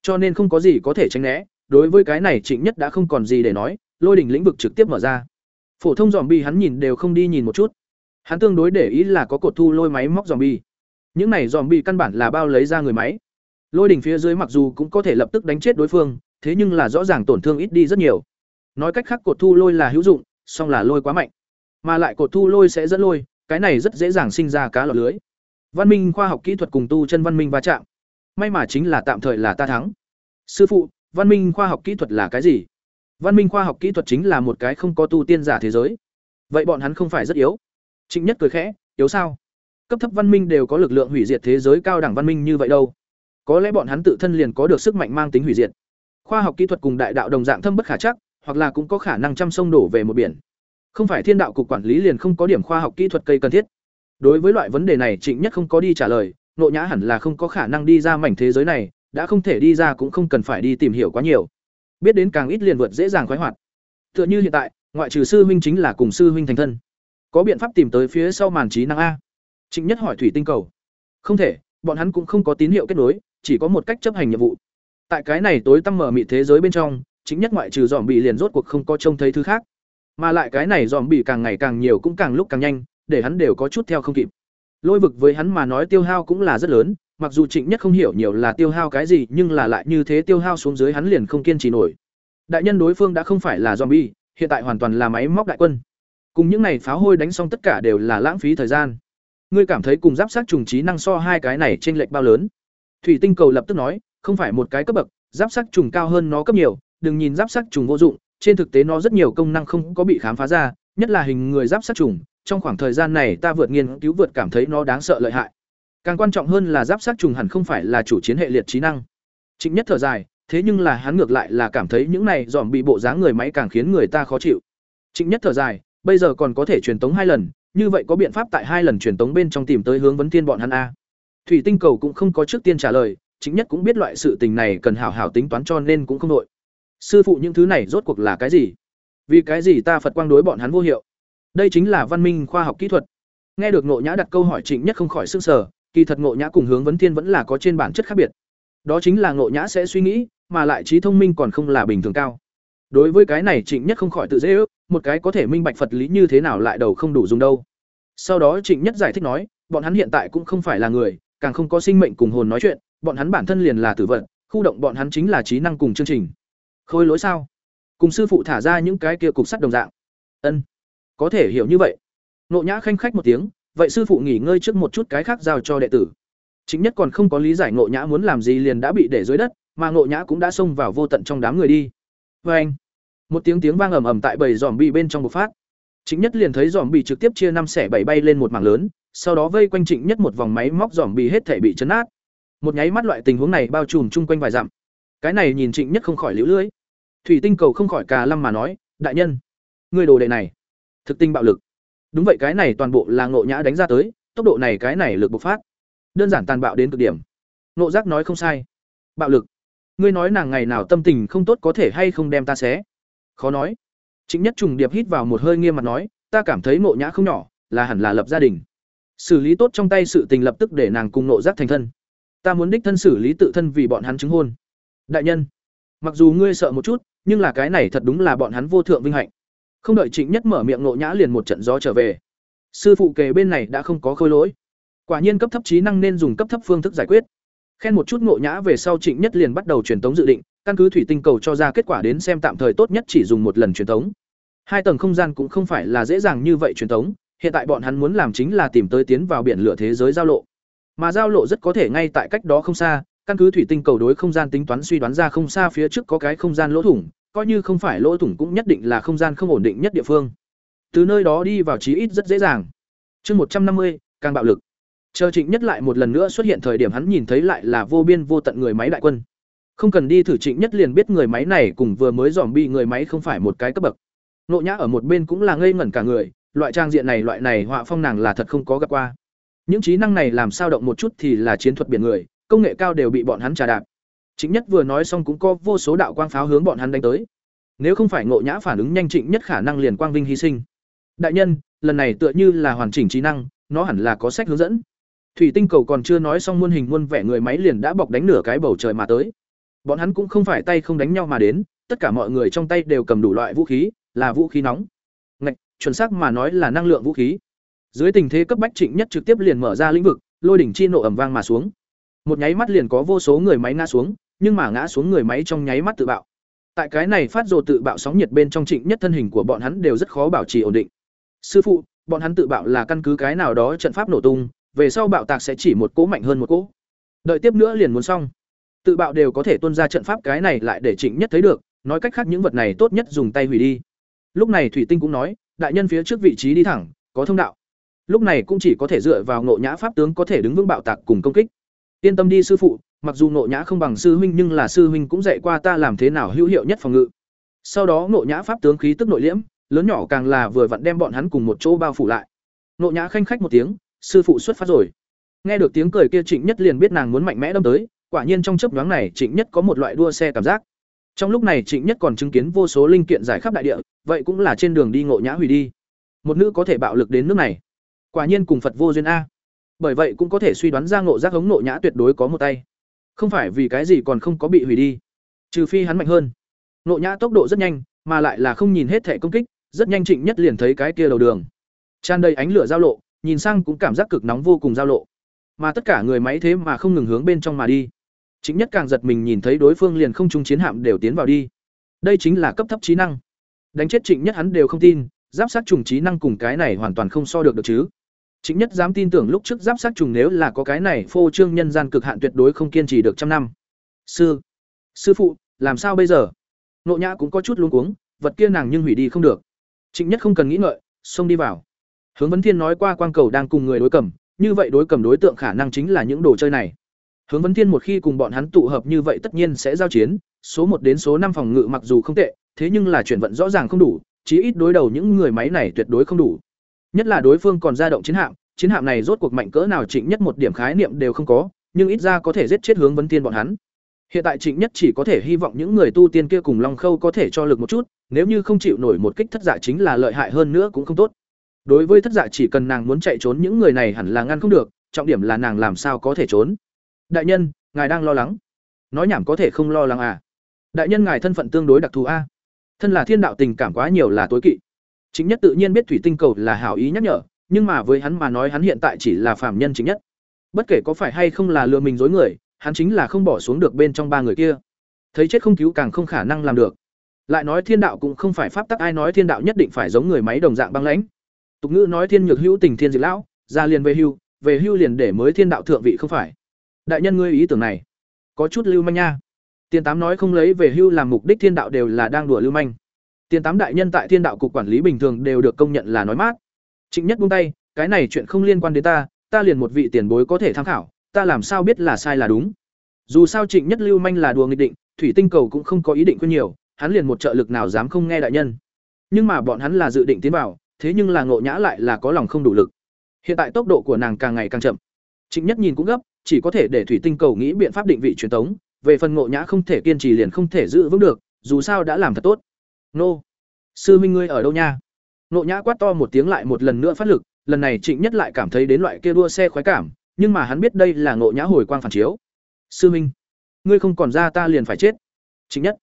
cho nên không có gì có thể tránh né. Đối với cái này Trịnh Nhất đã không còn gì để nói, lôi đỉnh lĩnh vực trực tiếp mở ra. Phổ thông dòm bi hắn nhìn đều không đi nhìn một chút. Hắn tương đối để ý là có cột thu lôi máy móc dòm bi. Những này dòm bi căn bản là bao lấy ra người máy. Lôi đỉnh phía dưới mặc dù cũng có thể lập tức đánh chết đối phương, thế nhưng là rõ ràng tổn thương ít đi rất nhiều. Nói cách khác cột thu lôi là hữu dụng, song là lôi quá mạnh. Mà lại cột thu lôi sẽ dẫn lôi, cái này rất dễ dàng sinh ra cá lọt lưới. Văn minh khoa học kỹ thuật cùng tu chân văn minh va chạm. May mà chính là tạm thời là ta thắng. Sư phụ, văn minh khoa học kỹ thuật là cái gì? Văn minh khoa học kỹ thuật chính là một cái không có tu tiên giả thế giới. Vậy bọn hắn không phải rất yếu? Trịnh Nhất cười khẽ, yếu sao? Cấp thấp văn minh đều có lực lượng hủy diệt thế giới cao đẳng văn minh như vậy đâu? Có lẽ bọn hắn tự thân liền có được sức mạnh mang tính hủy diệt. Khoa học kỹ thuật cùng đại đạo đồng dạng thâm bất khả chắc, hoặc là cũng có khả năng trăm sông đổ về một biển. Không phải thiên đạo cục quản lý liền không có điểm khoa học kỹ thuật cây cần thiết. Đối với loại vấn đề này Trịnh Nhất không có đi trả lời, nộ nhã hẳn là không có khả năng đi ra mảnh thế giới này, đã không thể đi ra cũng không cần phải đi tìm hiểu quá nhiều. Biết đến càng ít liền vượt dễ dàng khoái hoạt. Tựa như hiện tại, ngoại trừ sư huynh chính là cùng sư huynh thành thân. Có biện pháp tìm tới phía sau màn trí năng a? Trịnh Nhất hỏi thủy tinh cầu. Không thể, bọn hắn cũng không có tín hiệu kết nối, chỉ có một cách chấp hành nhiệm vụ. Tại cái này tối tăm mở mị thế giới bên trong, chính nhất ngoại trừ dòm bị liền rốt cuộc không có trông thấy thứ khác mà lại cái này dòm bị càng ngày càng nhiều cũng càng lúc càng nhanh để hắn đều có chút theo không kịp lôi vực với hắn mà nói tiêu hao cũng là rất lớn mặc dù trịnh nhất không hiểu nhiều là tiêu hao cái gì nhưng là lại như thế tiêu hao xuống dưới hắn liền không kiên trì nổi. Đại nhân đối phương đã không phải là zombie hiện tại hoàn toàn là máy móc đại quân. Cùng những này pháo hôi đánh xong tất cả đều là lãng phí thời gian. Ngươi cảm thấy cùng giáp sát trùng trí năng so hai cái này trên lệch bao lớn? Thủy tinh cầu lập tức nói không phải một cái cấp bậc giáp sát trùng cao hơn nó cấp nhiều đừng nhìn giáp sát trùng vô dụng, trên thực tế nó rất nhiều công năng không có bị khám phá ra, nhất là hình người giáp sát trùng, trong khoảng thời gian này ta vượt nghiên cứu vượt cảm thấy nó đáng sợ lợi hại. Càng quan trọng hơn là giáp sát trùng hẳn không phải là chủ chiến hệ liệt trí năng. Trịnh Nhất thở dài, thế nhưng là hắn ngược lại là cảm thấy những này dòm bị bộ dáng người máy càng khiến người ta khó chịu. Trịnh Nhất thở dài, bây giờ còn có thể truyền tống hai lần, như vậy có biện pháp tại hai lần truyền tống bên trong tìm tới hướng vấn tiên bọn hắn a. Thủy Tinh Cầu cũng không có trước tiên trả lời, Trịnh Nhất cũng biết loại sự tình này cần hảo hảo tính toán cho nên cũng không đội sư phụ những thứ này rốt cuộc là cái gì vì cái gì ta phật quang đối bọn hắn vô hiệu đây chính là văn minh khoa học kỹ thuật. Nghe được ngộ nhã đặt câu hỏi trịnh nhất không khỏi s ư n g sở kỳ thật ngộ nhã cùng hướng vấn thiên vẫn là có trên bản chất khác biệt. Đó chính là ngộ nhã sẽ suy nghĩ, mà lại trí thông minh còn không là bình thường cao. Đối với cái này trịnh nhất không khỏi tự dễ ước, một cái có thể minh bạch phật lý như thế nào lại đầu không đủ dùng đâu. Sau đó trịnh nhất giải thích nói, bọn hắn hiện tại cũng không phải là người, càng không có sinh mệnh cùng hồn nói chuyện, bọn hắn bản thân liền là tử vận khu động bọn hắn chính là trí năng cùng chương trình. Khôi lỗi sao? Cùng sư phụ thả ra những cái kia cục sắt đồng dạng. Ân có thể hiểu như vậy. Nộ nhã khanh khách một tiếng, vậy sư phụ nghỉ ngơi trước một chút cái khác giao cho đệ tử. Chính nhất còn không có lý giải nộ nhã muốn làm gì liền đã bị để dưới đất, mà nộ nhã cũng đã xông vào vô tận trong đám người đi. Vê anh một tiếng tiếng vang ầm ầm tại bầy dòm bị bên trong bộc phát. Chính nhất liền thấy dòm bị trực tiếp chia năm xẻ bảy bay lên một mảng lớn, sau đó vây quanh trịnh nhất một vòng máy móc dòm bị hết thể bị chấn át một nháy mắt loại tình huống này bao trùm chung quanh vài dặm. Cái này nhìn trịnh nhất không khỏi liễu lưỡi thủy tinh cầu không khỏi cà lăm mà nói, đại nhân người đồ đệ này thực tinh bạo lực. Đúng vậy, cái này toàn bộ là ngộ nhã đánh ra tới, tốc độ này, cái này lực bộc phát, đơn giản tàn bạo đến cực điểm. Nộ giác nói không sai. Bạo lực. Ngươi nói nàng ngày nào tâm tình không tốt có thể hay không đem ta xé? Khó nói. Chính nhất trùng điệp hít vào một hơi nghiêm mặt nói, ta cảm thấy ngộ nhã không nhỏ, là hẳn là lập gia đình. Xử lý tốt trong tay sự tình lập tức để nàng cùng nộ giác thành thân. Ta muốn đích thân xử lý tự thân vì bọn hắn chứng hôn. Đại nhân, mặc dù ngươi sợ một chút, nhưng là cái này thật đúng là bọn hắn vô thượng vinh hạnh không đợi trịnh nhất mở miệng nộ nhã liền một trận gió trở về. Sư phụ kề bên này đã không có khôi lỗi. Quả nhiên cấp thấp trí năng nên dùng cấp thấp phương thức giải quyết. Khen một chút ngộ nhã về sau trịnh nhất liền bắt đầu truyền tống dự định, căn cứ thủy tinh cầu cho ra kết quả đến xem tạm thời tốt nhất chỉ dùng một lần truyền tống. Hai tầng không gian cũng không phải là dễ dàng như vậy truyền tống, hiện tại bọn hắn muốn làm chính là tìm tới tiến vào biển lửa thế giới giao lộ. Mà giao lộ rất có thể ngay tại cách đó không xa, căn cứ thủy tinh cầu đối không gian tính toán suy đoán ra không xa phía trước có cái không gian lỗ thủng coi như không phải lỗ thủng cũng nhất định là không gian không ổn định nhất địa phương. Từ nơi đó đi vào chí ít rất dễ dàng. Chương một trăm năm mươi, càng bạo lực. Chờ trịnh nhất lại một lần nữa xuất hiện thời điểm hắn nhìn thấy lại là vô biên vô tận người máy đại quân. Không cần đi thử trịnh nhất liền biết người máy này cùng vừa mới dòm bị người máy không phải một cái cấp bậc. Nộ nhã ở một bên cũng là ngây ngẩn cả người, loại trang diện này, loại này họa phong nàng là thật không có gặp qua. Những trí năng này làm sao động một chút thì là chiến thuật biển người, công nghệ cao đều bị bọn hắn trà đạp. Trịnh Nhất vừa nói xong cũng có vô số đạo quang pháo hướng bọn hắn đánh tới. Nếu không phải Ngộ Nhã phản ứng nhanh Trịnh Nhất khả năng liền quang vinh hy sinh. Đại nhân, lần này tựa như là hoàn chỉnh trí năng, nó hẳn là có sách hướng dẫn. Thủy tinh cầu còn chưa nói xong muôn hình muôn vẻ người máy liền đã bọc đánh nửa cái bầu trời mà tới. Bọn hắn cũng không phải tay không đánh nhau mà đến, tất cả mọi người trong tay đều cầm đủ loại vũ khí, là vũ khí nóng. Ngạch, chuẩn xác mà nói là năng lượng vũ khí. Dưới tình thế cấp bách Trịnh Nhất trực tiếp liền mở ra lĩnh vực, lôi đỉnh chi nổ ầm vang mà xuống. Một nháy mắt liền có vô số người máy ngã xuống, nhưng mà ngã xuống người máy trong nháy mắt tự bạo. Tại cái này phát rồ tự bạo sóng nhiệt bên trong Trịnh Nhất thân hình của bọn hắn đều rất khó bảo trì ổn định. Sư phụ, bọn hắn tự bạo là căn cứ cái nào đó trận pháp nổ tung, về sau bạo tạc sẽ chỉ một cỗ mạnh hơn một cỗ. Đợi tiếp nữa liền muốn xong. Tự bạo đều có thể tuôn ra trận pháp cái này lại để Trịnh Nhất thấy được, nói cách khác những vật này tốt nhất dùng tay hủy đi. Lúc này Thủy Tinh cũng nói, đại nhân phía trước vị trí đi thẳng, có thông đạo. Lúc này cũng chỉ có thể dựa vào ngộ nhã pháp tướng có thể đứng vững bạo tạc cùng công kích. Yên tâm đi sư phụ, mặc dù nội nhã không bằng sư huynh nhưng là sư huynh cũng dạy qua ta làm thế nào hữu hiệu nhất phòng ngự. Sau đó nội nhã pháp tướng khí tức nội liễm, lớn nhỏ càng là vừa vặn đem bọn hắn cùng một chỗ bao phủ lại. nội nhã khanh khách một tiếng, sư phụ xuất phát rồi. Nghe được tiếng cười kia Trịnh Nhất liền biết nàng muốn mạnh mẽ đâm tới, quả nhiên trong chớp nhoáng này Trịnh Nhất có một loại đua xe cảm giác. Trong lúc này Trịnh Nhất còn chứng kiến vô số linh kiện giải khắp đại địa, vậy cũng là trên đường đi ngộ nhã hủy đi. Một nữ có thể bạo lực đến nước này, quả nhiên cùng Phật vô duyên a. Bởi vậy cũng có thể suy đoán ra ngộ giác hống ngộ nhã tuyệt đối có một tay. Không phải vì cái gì còn không có bị hủy đi, trừ phi hắn mạnh hơn. nộ nhã tốc độ rất nhanh, mà lại là không nhìn hết thể công kích, rất nhanh Trịnh Nhất liền thấy cái kia đầu đường. Tràn đầy ánh lửa giao lộ, nhìn sang cũng cảm giác cực nóng vô cùng giao lộ. Mà tất cả người máy thế mà không ngừng hướng bên trong mà đi. Trịnh Nhất càng giật mình nhìn thấy đối phương liền không trung chiến hạm đều tiến vào đi. Đây chính là cấp thấp trí năng. Đánh chết Trịnh Nhất hắn đều không tin, giáp sát trùng trí năng cùng cái này hoàn toàn không so được được chứ. Trịnh Nhất dám tin tưởng lúc trước giáp sát trùng nếu là có cái này phô trương nhân gian cực hạn tuyệt đối không kiên trì được trăm năm. Sư, sư phụ, làm sao bây giờ? Nộ Nhã cũng có chút luống cuống, vật kia nàng nhưng hủy đi không được. Trịnh Nhất không cần nghĩ ngợi, xông đi vào. Hướng Vấn Thiên nói qua quang cầu đang cùng người đối cầm, như vậy đối cầm đối tượng khả năng chính là những đồ chơi này. Hướng Vấn Thiên một khi cùng bọn hắn tụ hợp như vậy tất nhiên sẽ giao chiến, số một đến số năm phòng ngự mặc dù không tệ, thế nhưng là chuyển vận rõ ràng không đủ, chí ít đối đầu những người máy này tuyệt đối không đủ. Nhất là đối phương còn ra động chiến hạm, chiến hạm này rốt cuộc mạnh cỡ nào Trịnh Nhất một điểm khái niệm đều không có, nhưng ít ra có thể giết chết hướng vấn tiên bọn hắn. Hiện tại Trịnh Nhất chỉ có thể hy vọng những người tu tiên kia cùng Long Khâu có thể cho lực một chút, nếu như không chịu nổi một kích thất giả chính là lợi hại hơn nữa cũng không tốt. Đối với thất giả chỉ cần nàng muốn chạy trốn những người này hẳn là ngăn không được, trọng điểm là nàng làm sao có thể trốn. Đại nhân, ngài đang lo lắng. Nói nhảm có thể không lo lắng à? Đại nhân ngài thân phận tương đối đặc thù a. Thân là thiên đạo tình cảm quá nhiều là tối kỵ. Chính nhất tự nhiên biết thủy tinh cầu là hảo ý nhắc nhở, nhưng mà với hắn mà nói hắn hiện tại chỉ là phàm nhân chính nhất. Bất kể có phải hay không là lừa mình dối người, hắn chính là không bỏ xuống được bên trong ba người kia. Thấy chết không cứu càng không khả năng làm được. Lại nói thiên đạo cũng không phải pháp tắc ai nói thiên đạo nhất định phải giống người máy đồng dạng băng lãnh. Tục ngữ nói thiên nhược hữu tình thiên diệt lão, ra liền về hưu, về hưu liền để mới thiên đạo thượng vị không phải. Đại nhân ngươi ý tưởng này, có chút lưu manh nha. Tiền tám nói không lấy về hưu làm mục đích thiên đạo đều là đang đùa lưu manh. Tiền tám đại nhân tại thiên đạo cục quản lý bình thường đều được công nhận là nói mát. Trịnh Nhất buông tay, cái này chuyện không liên quan đến ta, ta liền một vị tiền bối có thể tham khảo, ta làm sao biết là sai là đúng. Dù sao Trịnh Nhất lưu manh là đùa nghịch định, thủy tinh cầu cũng không có ý định quên nhiều, hắn liền một trợ lực nào dám không nghe đại nhân. Nhưng mà bọn hắn là dự định tiến vào, thế nhưng là Ngộ Nhã lại là có lòng không đủ lực. Hiện tại tốc độ của nàng càng ngày càng chậm. Trịnh Nhất nhìn cũng gấp, chỉ có thể để thủy tinh cầu nghĩ biện pháp định vị truyền tống, về phần Ngộ Nhã không thể kiên trì liền không thể giữ vững được, dù sao đã làm thật tốt. Nô, sư minh ngươi ở đâu nha? Ngộ Nhã quát to một tiếng lại một lần nữa phát lực, lần này Trịnh Nhất lại cảm thấy đến loại kia đua xe khoái cảm, nhưng mà hắn biết đây là Ngộ Nhã hồi quang phản chiếu. Sư minh, ngươi không còn ra ta liền phải chết. Trịnh Nhất,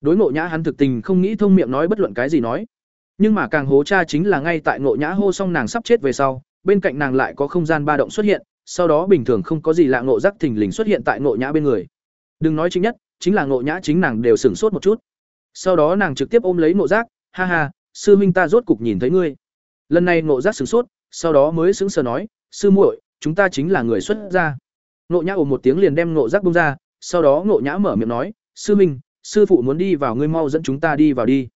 đối Ngộ Nhã hắn thực tình không nghĩ thông miệng nói bất luận cái gì nói. Nhưng mà càng hố cha chính là ngay tại Ngộ Nhã hô xong nàng sắp chết về sau, bên cạnh nàng lại có không gian ba động xuất hiện, sau đó bình thường không có gì lạ ngộ giác thình lình xuất hiện tại Ngộ Nhã bên người. Đừng nói chính nhất, chính là Ngộ Nhã chính nàng đều sửng sốt một chút. Sau đó nàng trực tiếp ôm lấy Ngộ Giác, ha ha, sư huynh ta rốt cục nhìn thấy ngươi. Lần này Ngộ Giác sửng sốt, sau đó mới sững sờ nói, sư muội, chúng ta chính là người xuất gia. Ngộ Nhã ôm một tiếng liền đem Ngộ Giác bông ra, sau đó Ngộ Nhã mở miệng nói, sư huynh, sư phụ muốn đi vào ngươi mau dẫn chúng ta đi vào đi.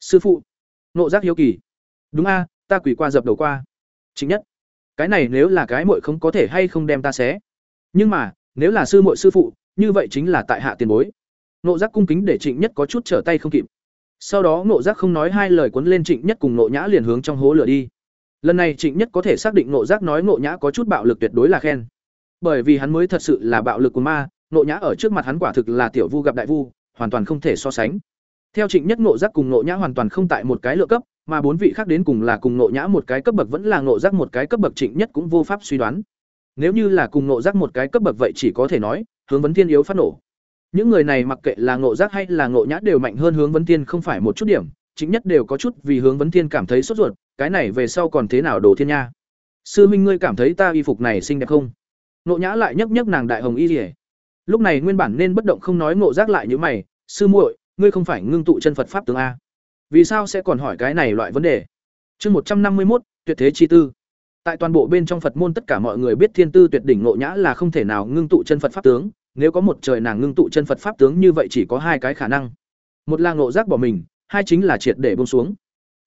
Sư phụ. Ngộ Giác hiếu kỳ. Đúng a, ta quỳ qua dập đầu qua. Chính nhất cái này nếu là cái muội không có thể hay không đem ta xé nhưng mà nếu là sư muội sư phụ như vậy chính là tại hạ tiền bối nộ giác cung kính để trịnh nhất có chút trở tay không kịp. Sau đó nộ giác không nói hai lời cuốn lên trịnh nhất cùng nộ nhã liền hướng trong hố lửa đi. Lần này trịnh nhất có thể xác định ngộ giác nói ngộ nhã có chút bạo lực tuyệt đối là khen. Bởi vì hắn mới thật sự là bạo lực của ma, ngộ nhã ở trước mặt hắn quả thực là tiểu vu gặp đại vu, hoàn toàn không thể so sánh. Theo trịnh nhất, ngộ giác cùng ngộ nhã hoàn toàn không tại một cái lựa cấp, mà bốn vị khác đến cùng là cùng ngộ nhã một cái cấp bậc vẫn là ngộ giác một cái cấp bậc trịnh nhất cũng vô pháp suy đoán. Nếu như là cùng ngộ giác một cái cấp bậc vậy chỉ có thể nói, hướng vấn thiên yếu phát nổ những người này mặc kệ là ngộ giác hay là ngộ nhã đều mạnh hơn hướng vấn thiên không phải một chút điểm, chính nhất đều có chút vì hướng vấn thiên cảm thấy sốt ruột, cái này về sau còn thế nào đồ thiên nha? Sư minh ngươi cảm thấy ta y phục này xinh đẹp không? Ngộ nhã lại nhấc nhấc nàng đại hồng y liễu. lúc này nguyên bản nên bất động không nói ngộ giác lại như mày, sư muội, ngươi không phải ngưng tụ chân phật pháp tướng a? Vì sao sẽ còn hỏi cái này loại vấn đề? Chương một trăm năm mươi một tuyệt thế chi tư. Tại toàn bộ bên trong phật môn tất cả mọi người biết thiên tư tuyệt đỉnh ngộ nhã là không thể nào ngưng tụ chân phật pháp tướng nếu có một trời nàng ngưng tụ chân phật pháp tướng như vậy chỉ có hai cái khả năng. Một là ngộ giác bỏ mình, hai chính là triệt để buông xuống.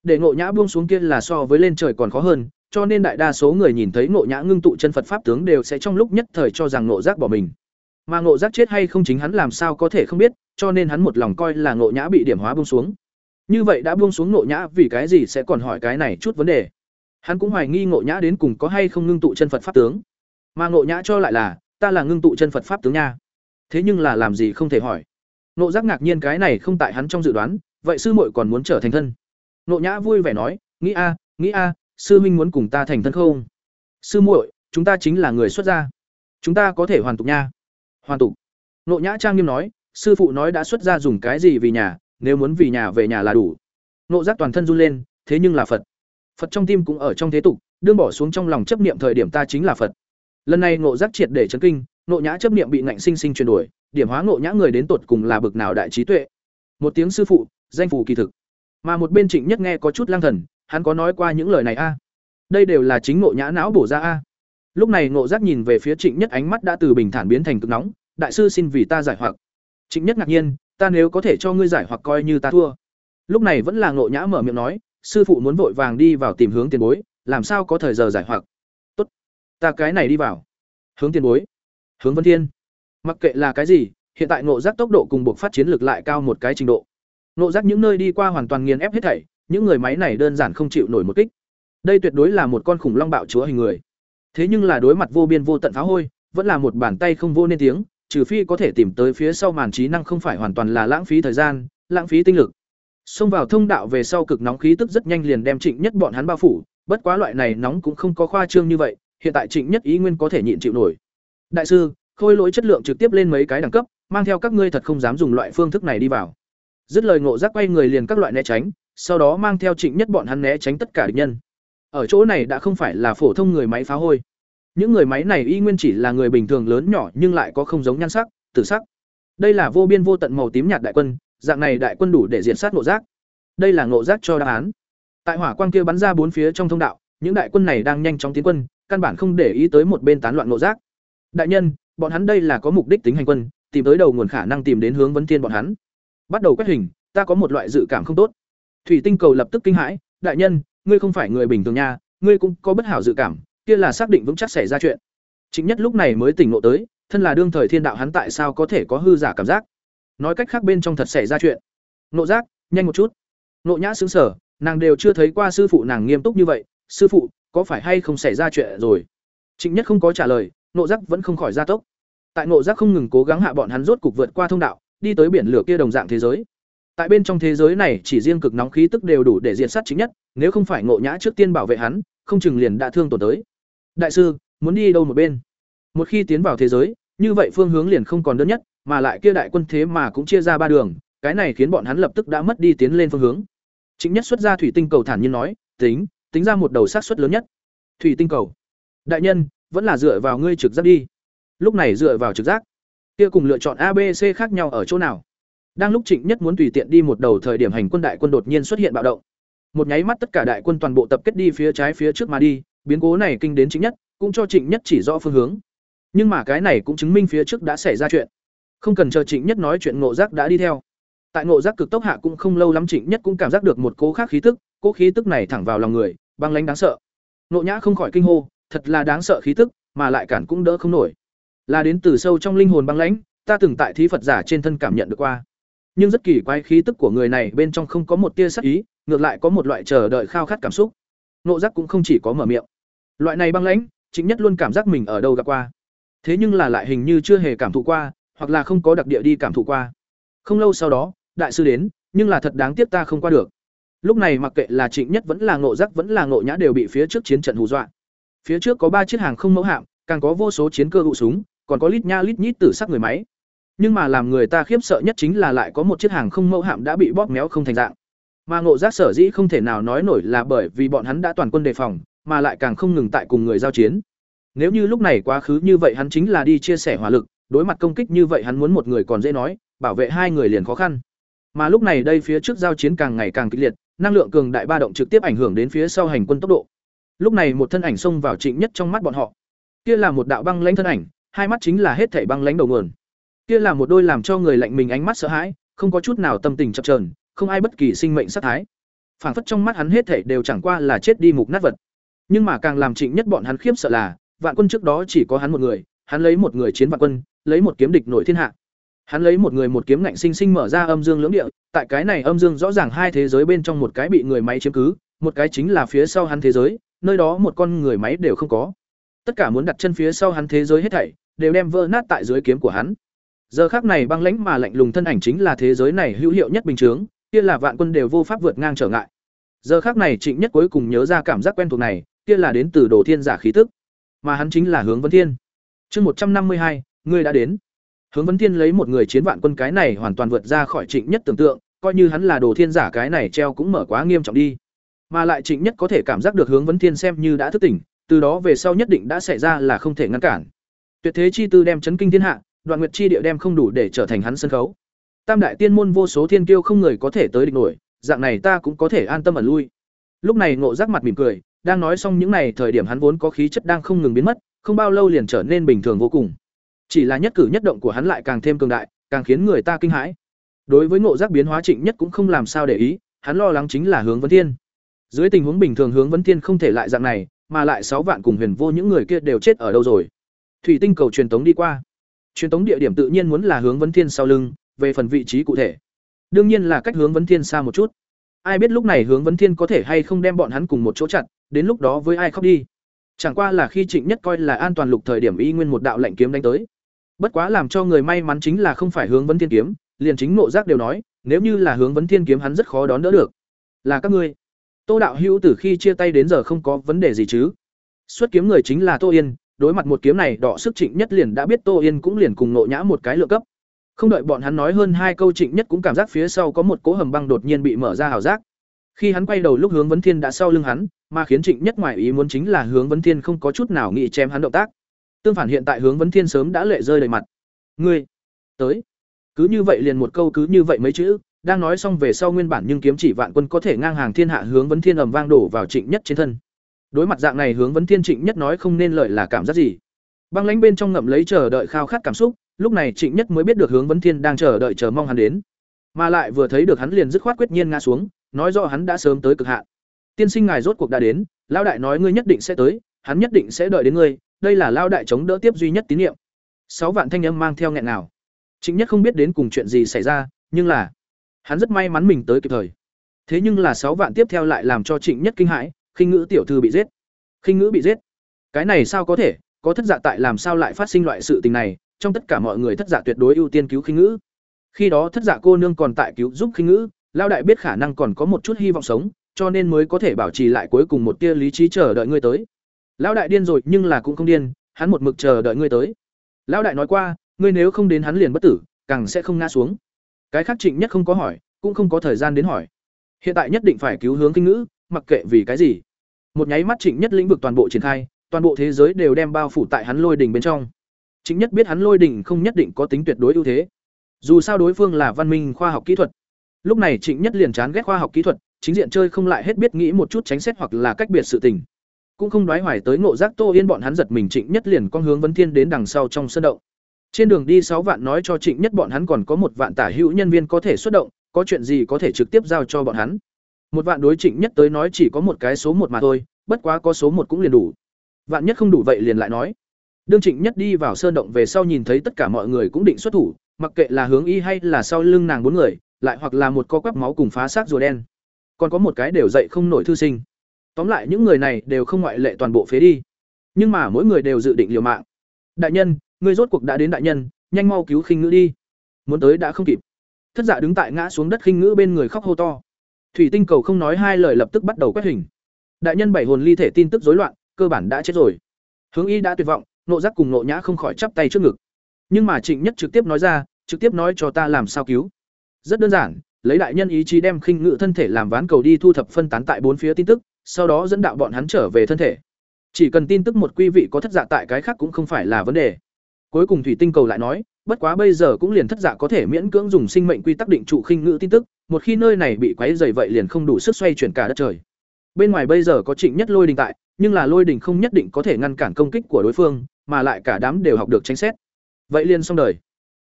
Để ngộ nhã buông xuống kia là so với lên trời còn khó hơn, cho nên đại đa số người nhìn thấy ngộ nhã ngưng tụ chân phật pháp tướng đều sẽ trong lúc nhất thời cho rằng ngộ giác bỏ mình. Mà ngộ giác chết hay không chính hắn làm sao có thể không biết, cho nên hắn một lòng coi là ngộ nhã bị điểm hóa buông xuống. Như vậy đã buông xuống ngộ nhã vì cái gì sẽ còn hỏi cái này chút vấn đề. Hắn cũng hoài nghi ngộ nhã đến cùng có hay không ngưng tụ chân phật pháp tướng. Mà ngộ nhã cho lại là ta là ngưng tụ chân phật pháp tướng nha. Thế nhưng là làm gì không thể hỏi. Nộ giác ngạc nhiên cái này không tại hắn trong dự đoán, vậy sư muội còn muốn trở thành thân? Nộ nhã vui vẻ nói, nghĩ a nghĩ a, sư huynh muốn cùng ta thành thân không? Sư muội, chúng ta chính là người xuất gia. Chúng ta có thể hoàn tục nha. Hoàn tục. Nộ nhã trang nghiêm nói, sư phụ nói đã xuất gia dùng cái gì vì nhà, nếu muốn vì nhà về nhà là đủ. Nộ giác toàn thân run lên, thế nhưng là phật. Phật trong tim cũng ở trong thế tục, đương bỏ xuống trong lòng chấp niệm thời điểm ta chính là phật lần này ngộ giác triệt để chấn kinh, ngộ nhã chấp niệm bị ngạnh sinh sinh chuyển đổi, điểm hóa ngộ nhã người đến tột cùng là bực nào đại trí tuệ. Một tiếng sư phụ, danh phủ kỳ thực. Mà một bên trịnh nhất nghe có chút lang thần, hắn có nói qua những lời này a? Đây đều là chính ngộ nhã não bổ ra a? Lúc này ngộ giác nhìn về phía trịnh nhất ánh mắt đã từ bình thản biến thành cực nóng, đại sư xin vì ta giải hoặc. Trịnh nhất ngạc nhiên, ta nếu có thể cho ngươi giải hoặc coi như ta thua. Lúc này vẫn là ngộ nhã mở miệng nói, sư phụ muốn vội vàng đi vào tìm hướng tiền bối, làm sao có thời giờ giải hoặc? Ta cái này đi vào. Hướng tiền bối. Hướng vân thiên. Mặc kệ là cái gì, hiện tại ngộ giác tốc độ cùng buộc phát chiến lược lại cao một cái trình độ. Ngộ giác những nơi đi qua hoàn toàn nghiền ép hết thảy, những người máy này đơn giản không chịu nổi một kích. Đây tuyệt đối là một con khủng long bạo chúa hình người. Thế nhưng là đối mặt vô biên vô tận phá hôi, vẫn là một bàn tay không vô nên tiếng, trừ phi có thể tìm tới phía sau màn trí năng không phải hoàn toàn là lãng phí thời gian, lãng phí tinh lực. Xông vào thông đạo về sau cực nóng khí tức rất nhanh liền đem trịnh nhất bọn hắn bao phủ, bất quá loại này nóng cũng không có khoa trương như vậy hiện tại trịnh nhất ý nguyên có thể nhịn chịu nổi. Đại sư, khôi lỗi chất lượng trực tiếp lên mấy cái đẳng cấp, mang theo các ngươi thật không dám dùng loại phương thức này đi vào. Dứt lời ngộ giác quay người liền các loại né tránh, sau đó mang theo trịnh nhất bọn hắn né tránh tất cả địch nhân. Ở chỗ này đã không phải là phổ thông người máy phá hôi. Những người máy này y nguyên chỉ là người bình thường lớn nhỏ nhưng lại có không giống nhan sắc, tử sắc. Đây là vô biên vô tận màu tím nhạt đại quân, dạng này đại quân đủ để diện sát ngộ giác. Đây là ngộ giác cho đáp án. Tại hỏa quang kia bắn ra bốn phía trong thông đạo, những đại quân này đang nhanh chóng tiến quân căn bản không để ý tới một bên tán loạn ngộ giác. Đại nhân bọn hắn đây là có mục đích tính hành quân tìm tới đầu nguồn khả năng tìm đến hướng vấn thiên bọn hắn. Bắt đầu quét hình ta có một loại dự cảm không tốt. Thủy tinh cầu lập tức kinh hãi đại nhân ngươi không phải người bình thường nha ngươi cũng có bất hảo dự cảm kia là xác định vững chắc xảy ra chuyện. Chính nhất lúc này mới tỉnh ngộ tới thân là đương thời thiên đạo hắn tại sao có thể có hư giả cảm giác? Nói cách khác bên trong thật xảy ra chuyện. Nộ giác nhanh một chút. Nộ nhã sững sờ, nàng đều chưa thấy qua sư phụ nàng nghiêm túc như vậy sư phụ có phải hay không xảy ra chuyện rồi? Trịnh nhất không có trả lời nộ giác vẫn không khỏi gia tốc. Tại nộ giác không ngừng cố gắng hạ bọn hắn rốt cục vượt qua thông đạo đi tới biển lửa kia đồng dạng thế giới. Tại bên trong thế giới này chỉ riêng cực nóng khí tức đều đủ để diệt sát chính nhất nếu không phải ngộ nhã trước tiên bảo vệ hắn không chừng liền đã thương tổn tới. Đại sư muốn đi đâu một bên? Một khi tiến vào thế giới như vậy phương hướng liền không còn đơn nhất mà lại kia đại quân thế mà cũng chia ra ba đường, cái này khiến bọn hắn lập tức đã mất đi tiến lên phương hướng. Chính nhất xuất ra thủy tinh cầu thản nhiên nói, tính, tính ra một đầu xác suất lớn nhất. Thủy tinh cầu. Đại nhân, vẫn là dựa vào ngươi trực giác đi. Lúc này dựa vào trực giác, kia cùng lựa chọn A B C khác nhau ở chỗ nào? Đang lúc Trịnh Nhất muốn tùy tiện đi một đầu thời điểm hành quân đại quân đột nhiên xuất hiện bạo động. Một nháy mắt tất cả đại quân toàn bộ tập kết đi phía trái phía trước mà đi, biến cố này kinh đến Trịnh Nhất, cũng cho Trịnh Nhất chỉ rõ phương hướng. Nhưng mà cái này cũng chứng minh phía trước đã xảy ra chuyện. Không cần chờ Trịnh Nhất nói chuyện Ngộ Giác đã đi theo. Tại Ngộ Giác cực tốc hạ cũng không lâu lắm Trịnh Nhất cũng cảm giác được một cố khác khí tức, cố khí tức này thẳng vào lòng người, băng lãnh đáng sợ. nộ Nhã không khỏi kinh hô, thật là đáng sợ khí tức, mà lại cản cũng đỡ không nổi. Là đến từ sâu trong linh hồn băng lãnh, ta từng tại thí Phật giả trên thân cảm nhận được qua. Nhưng rất kỳ quái khí tức của người này bên trong không có một tia sắc ý, ngược lại có một loại chờ đợi khao khát cảm xúc. nộ giác cũng không chỉ có mở miệng loại này băng lãnh chính nhất luôn cảm giác mình ở đâu gặp qua thế nhưng là lại hình như chưa hề cảm thụ qua hoặc là không có đặc địa đi cảm thụ qua không lâu sau đó đại sư đến nhưng là thật đáng tiếc ta không qua được lúc này mặc kệ là trịnh nhất vẫn là ngộ giác vẫn là ngộ nhã đều bị phía trước chiến trận hù dọa. Phía trước có ba chiếc hàng không mẫu hạm, càng có vô số chiến cơ hụ súng, còn có lít nha lít nhít tử sắc người máy. Nhưng mà làm người ta khiếp sợ nhất chính là lại có một chiếc hàng không mẫu hạm đã bị bóp méo không thành dạng. Mà ngộ giác sở dĩ không thể nào nói nổi là bởi vì bọn hắn đã toàn quân đề phòng, mà lại càng không ngừng tại cùng người giao chiến. Nếu như lúc này quá khứ như vậy hắn chính là đi chia sẻ hỏa lực, đối mặt công kích như vậy hắn muốn một người còn dễ nói, bảo vệ hai người liền khó khăn. Mà lúc này đây phía trước giao chiến càng ngày càng kịch liệt năng lượng cường đại ba động trực tiếp ảnh hưởng đến phía sau hành quân tốc độ. Lúc này một thân ảnh xông vào trịnh nhất trong mắt bọn họ. Kia là một đạo băng lãnh thân ảnh, hai mắt chính là hết thảy băng lãnh đầu nguồn. Kia là một đôi làm cho người lạnh mình ánh mắt sợ hãi, không có chút nào tâm tình chập trờn không ai bất kỳ sinh mệnh sát thái. Phảng phất trong mắt hắn hết thảy đều chẳng qua là chết đi mục nát vật. Nhưng mà càng làm trịnh nhất bọn hắn khiếp sợ là, vạn quân trước đó chỉ có hắn một người, hắn lấy một người chiến vạn quân, lấy một kiếm địch nổi thiên hạ hắn lấy một người một kiếm ngạnh sinh sinh mở ra âm dương lưỡng địa tại cái này âm dương rõ ràng hai thế giới bên trong một cái bị người máy chiếm cứ một cái chính là phía sau hắn thế giới nơi đó một con người máy đều không có. Tất cả muốn đặt chân phía sau hắn thế giới hết thảy đều đem vỡ nát tại dưới kiếm của hắn. Giờ khắc này băng lãnh mà lạnh lùng thân ảnh chính là thế giới này hữu hiệu nhất bình chứng, kia là vạn quân đều vô pháp vượt ngang trở ngại. Giờ khắc này trịnh nhất cuối cùng nhớ ra cảm giác quen thuộc này kia là đến từ đồ thiên giả khí tức mà hắn chính là hướng vân thiên. Chương một trăm năm mươi hai ngươi đã đến hướng vấn thiên lấy một người chiến vạn quân cái này hoàn toàn vượt ra khỏi trịnh nhất tưởng tượng, coi như hắn là đồ thiên giả cái này treo cũng mở quá nghiêm trọng đi. Mà lại trịnh nhất có thể cảm giác được hướng vấn thiên xem như đã thức tỉnh, từ đó về sau nhất định đã xảy ra là không thể ngăn cản. Tuyệt thế chi tư đem chấn kinh thiên hạ, đoạn nguyệt chi địa đem không đủ để trở thành hắn sân khấu. Tam đại tiên môn vô số thiên kiêu không người có thể tới địch nổi, dạng này ta cũng có thể an tâm ẩn lui. Lúc này ngộ giác mặt mỉm cười, đang nói xong những này thời điểm hắn vốn có khí chất đang không ngừng biến mất, không bao lâu liền trở nên bình thường vô cùng chỉ là nhất cử nhất động của hắn lại càng thêm cường đại, càng khiến người ta kinh hãi. Đối với ngộ giác biến hóa trịnh nhất cũng không làm sao để ý, hắn lo lắng chính là hướng vấn thiên. Dưới tình huống bình thường hướng vấn thiên không thể lại dạng này, mà lại sáu vạn cùng huyền vô những người kia đều chết ở đâu rồi? Thủy tinh cầu truyền tống đi qua. Truyền tống địa điểm tự nhiên muốn là hướng vấn thiên sau lưng, về phần vị trí cụ thể. Đương nhiên là cách hướng vấn thiên xa một chút. Ai biết lúc này hướng vấn thiên có thể hay không đem bọn hắn cùng một chỗ chặt, đến lúc đó với ai khóc đi? Chẳng qua là khi trịnh nhất coi là an toàn lục thời điểm y nguyên một đạo lệnh kiếm đánh tới bất quá làm cho người may mắn chính là không phải hướng vấn thiên kiếm, liền chính nộ giác đều nói, nếu như là hướng vấn thiên kiếm hắn rất khó đón đỡ được. Là các ngươi. Tô đạo hữu từ khi chia tay đến giờ không có vấn đề gì chứ? Xuất kiếm người chính là tô yên, đối mặt một kiếm này đọ sức trịnh nhất liền đã biết tô yên cũng liền cùng nộ nhã một cái lựa cấp. Không đợi bọn hắn nói hơn hai câu trịnh nhất cũng cảm giác phía sau có một cỗ hầm băng đột nhiên bị mở ra hào giác. Khi hắn quay đầu lúc hướng vấn thiên đã sau lưng hắn, mà khiến trịnh nhất ngoài ý muốn chính là hướng vấn thiên không có chút nào nghĩ chém hắn động tác tương phản hiện tại hướng vấn thiên sớm đã lệ rơi đầy mặt. Ngươi, tới. Cứ như vậy liền một câu cứ như vậy mấy chữ, đang nói xong về sau nguyên bản nhưng kiếm chỉ vạn quân có thể ngang hàng thiên hạ hướng vấn thiên ầm vang đổ vào trịnh nhất trên thân. Đối mặt dạng này hướng vấn thiên trịnh nhất nói không nên lợi là cảm giác gì. Băng lãnh bên trong ngậm lấy chờ đợi khao khát cảm xúc, lúc này trịnh nhất mới biết được hướng vấn thiên đang chờ đợi chờ mong hắn đến. Mà lại vừa thấy được hắn liền dứt khoát quyết nhiên ngã xuống, nói rõ hắn đã sớm tới cực hạn. Tiên sinh ngài rốt cuộc đã đến lao đại nói ngươi nhất định sẽ tới, hắn nhất định sẽ đợi đến ngươi đây là lao đại chống đỡ tiếp duy nhất tín nhiệm. Sáu vạn thanh âm mang theo nghẹn nào trịnh nhất không biết đến cùng chuyện gì xảy ra, nhưng là hắn rất may mắn mình tới kịp thời. Thế nhưng là sáu vạn tiếp theo lại làm cho trịnh nhất kinh hãi, khinh ngữ tiểu thư bị giết. Khinh ngữ bị giết? Cái này sao có thể? Có thất dạ tại làm sao lại phát sinh loại sự tình này? Trong tất cả mọi người thất dạ tuyệt đối ưu tiên cứu khinh ngữ. Khi đó thất dạ cô nương còn tại cứu giúp khinh ngữ, lao đại biết khả năng còn có một chút hy vọng sống, cho nên mới có thể bảo trì lại cuối cùng một tia lý trí chờ đợi ngươi tới lão đại điên rồi nhưng là cũng không điên, hắn một mực chờ đợi ngươi tới. Lão đại nói qua, ngươi nếu không đến hắn liền bất tử, càng sẽ không ngã xuống. Cái khác trịnh nhất không có hỏi, cũng không có thời gian đến hỏi. Hiện tại nhất định phải cứu hướng kinh ngữ, mặc kệ vì cái gì. Một nháy mắt trịnh nhất lĩnh vực toàn bộ triển khai, toàn bộ thế giới đều đem bao phủ tại hắn lôi đỉnh bên trong. Trịnh nhất biết hắn lôi đỉnh không nhất định có tính tuyệt đối ưu thế. Dù sao đối phương là văn minh khoa học kỹ thuật. Lúc này trịnh nhất liền chán ghét khoa học kỹ thuật, chính diện chơi không lại hết biết nghĩ một chút tránh xét hoặc là cách biệt sự tình cũng không đoái hoài tới ngộ giác tô yên bọn hắn giật mình trịnh nhất liền con hướng vấn thiên đến đằng sau trong sân động. Trên đường đi sáu vạn nói cho trịnh nhất bọn hắn còn có một vạn tả hữu nhân viên có thể xuất động, có chuyện gì có thể trực tiếp giao cho bọn hắn. Một vạn đối trịnh nhất tới nói chỉ có một cái số một mà thôi, bất quá có số một cũng liền đủ. Vạn nhất không đủ vậy liền lại nói. Đương trịnh nhất đi vào sơn động về sau nhìn thấy tất cả mọi người cũng định xuất thủ, mặc kệ là hướng y hay là sau lưng nàng bốn người, lại hoặc là một co quắp máu cùng phá xác rùa đen. Còn có một cái đều dậy không nổi thư sinh tóm lại những người này đều không ngoại lệ toàn bộ phế đi. Nhưng mà mỗi người đều dự định liều mạng. Đại nhân, ngươi rốt cuộc đã đến đại nhân, nhanh mau cứu khinh ngữ đi. Muốn tới đã không kịp. Thất dạ đứng tại ngã xuống đất khinh ngữ bên người khóc hô to. Thủy tinh cầu không nói hai lời lập tức bắt đầu quét hình. Đại nhân bảy hồn ly thể tin tức rối loạn, cơ bản đã chết rồi. Hướng y đã tuyệt vọng, nộ giác cùng nộ nhã không khỏi chắp tay trước ngực. Nhưng mà trịnh nhất trực tiếp nói ra, trực tiếp nói cho ta làm sao cứu. Rất đơn giản, lấy đại nhân ý chí đem khinh ngự thân thể làm ván cầu đi thu thập phân tán tại bốn phía tin tức sau đó dẫn đạo bọn hắn trở về thân thể. Chỉ cần tin tức một quý vị có thất dạ tại cái khác cũng không phải là vấn đề. Cuối cùng thủy tinh cầu lại nói, bất quá bây giờ cũng liền thất dạ có thể miễn cưỡng dùng sinh mệnh quy tắc định trụ khinh ngữ tin tức, một khi nơi này bị quấy dày vậy liền không đủ sức xoay chuyển cả đất trời. Bên ngoài bây giờ có trịnh nhất lôi đình tại, nhưng là lôi đình không nhất định có thể ngăn cản công kích của đối phương, mà lại cả đám đều học được tránh xét. Vậy liền xong đời.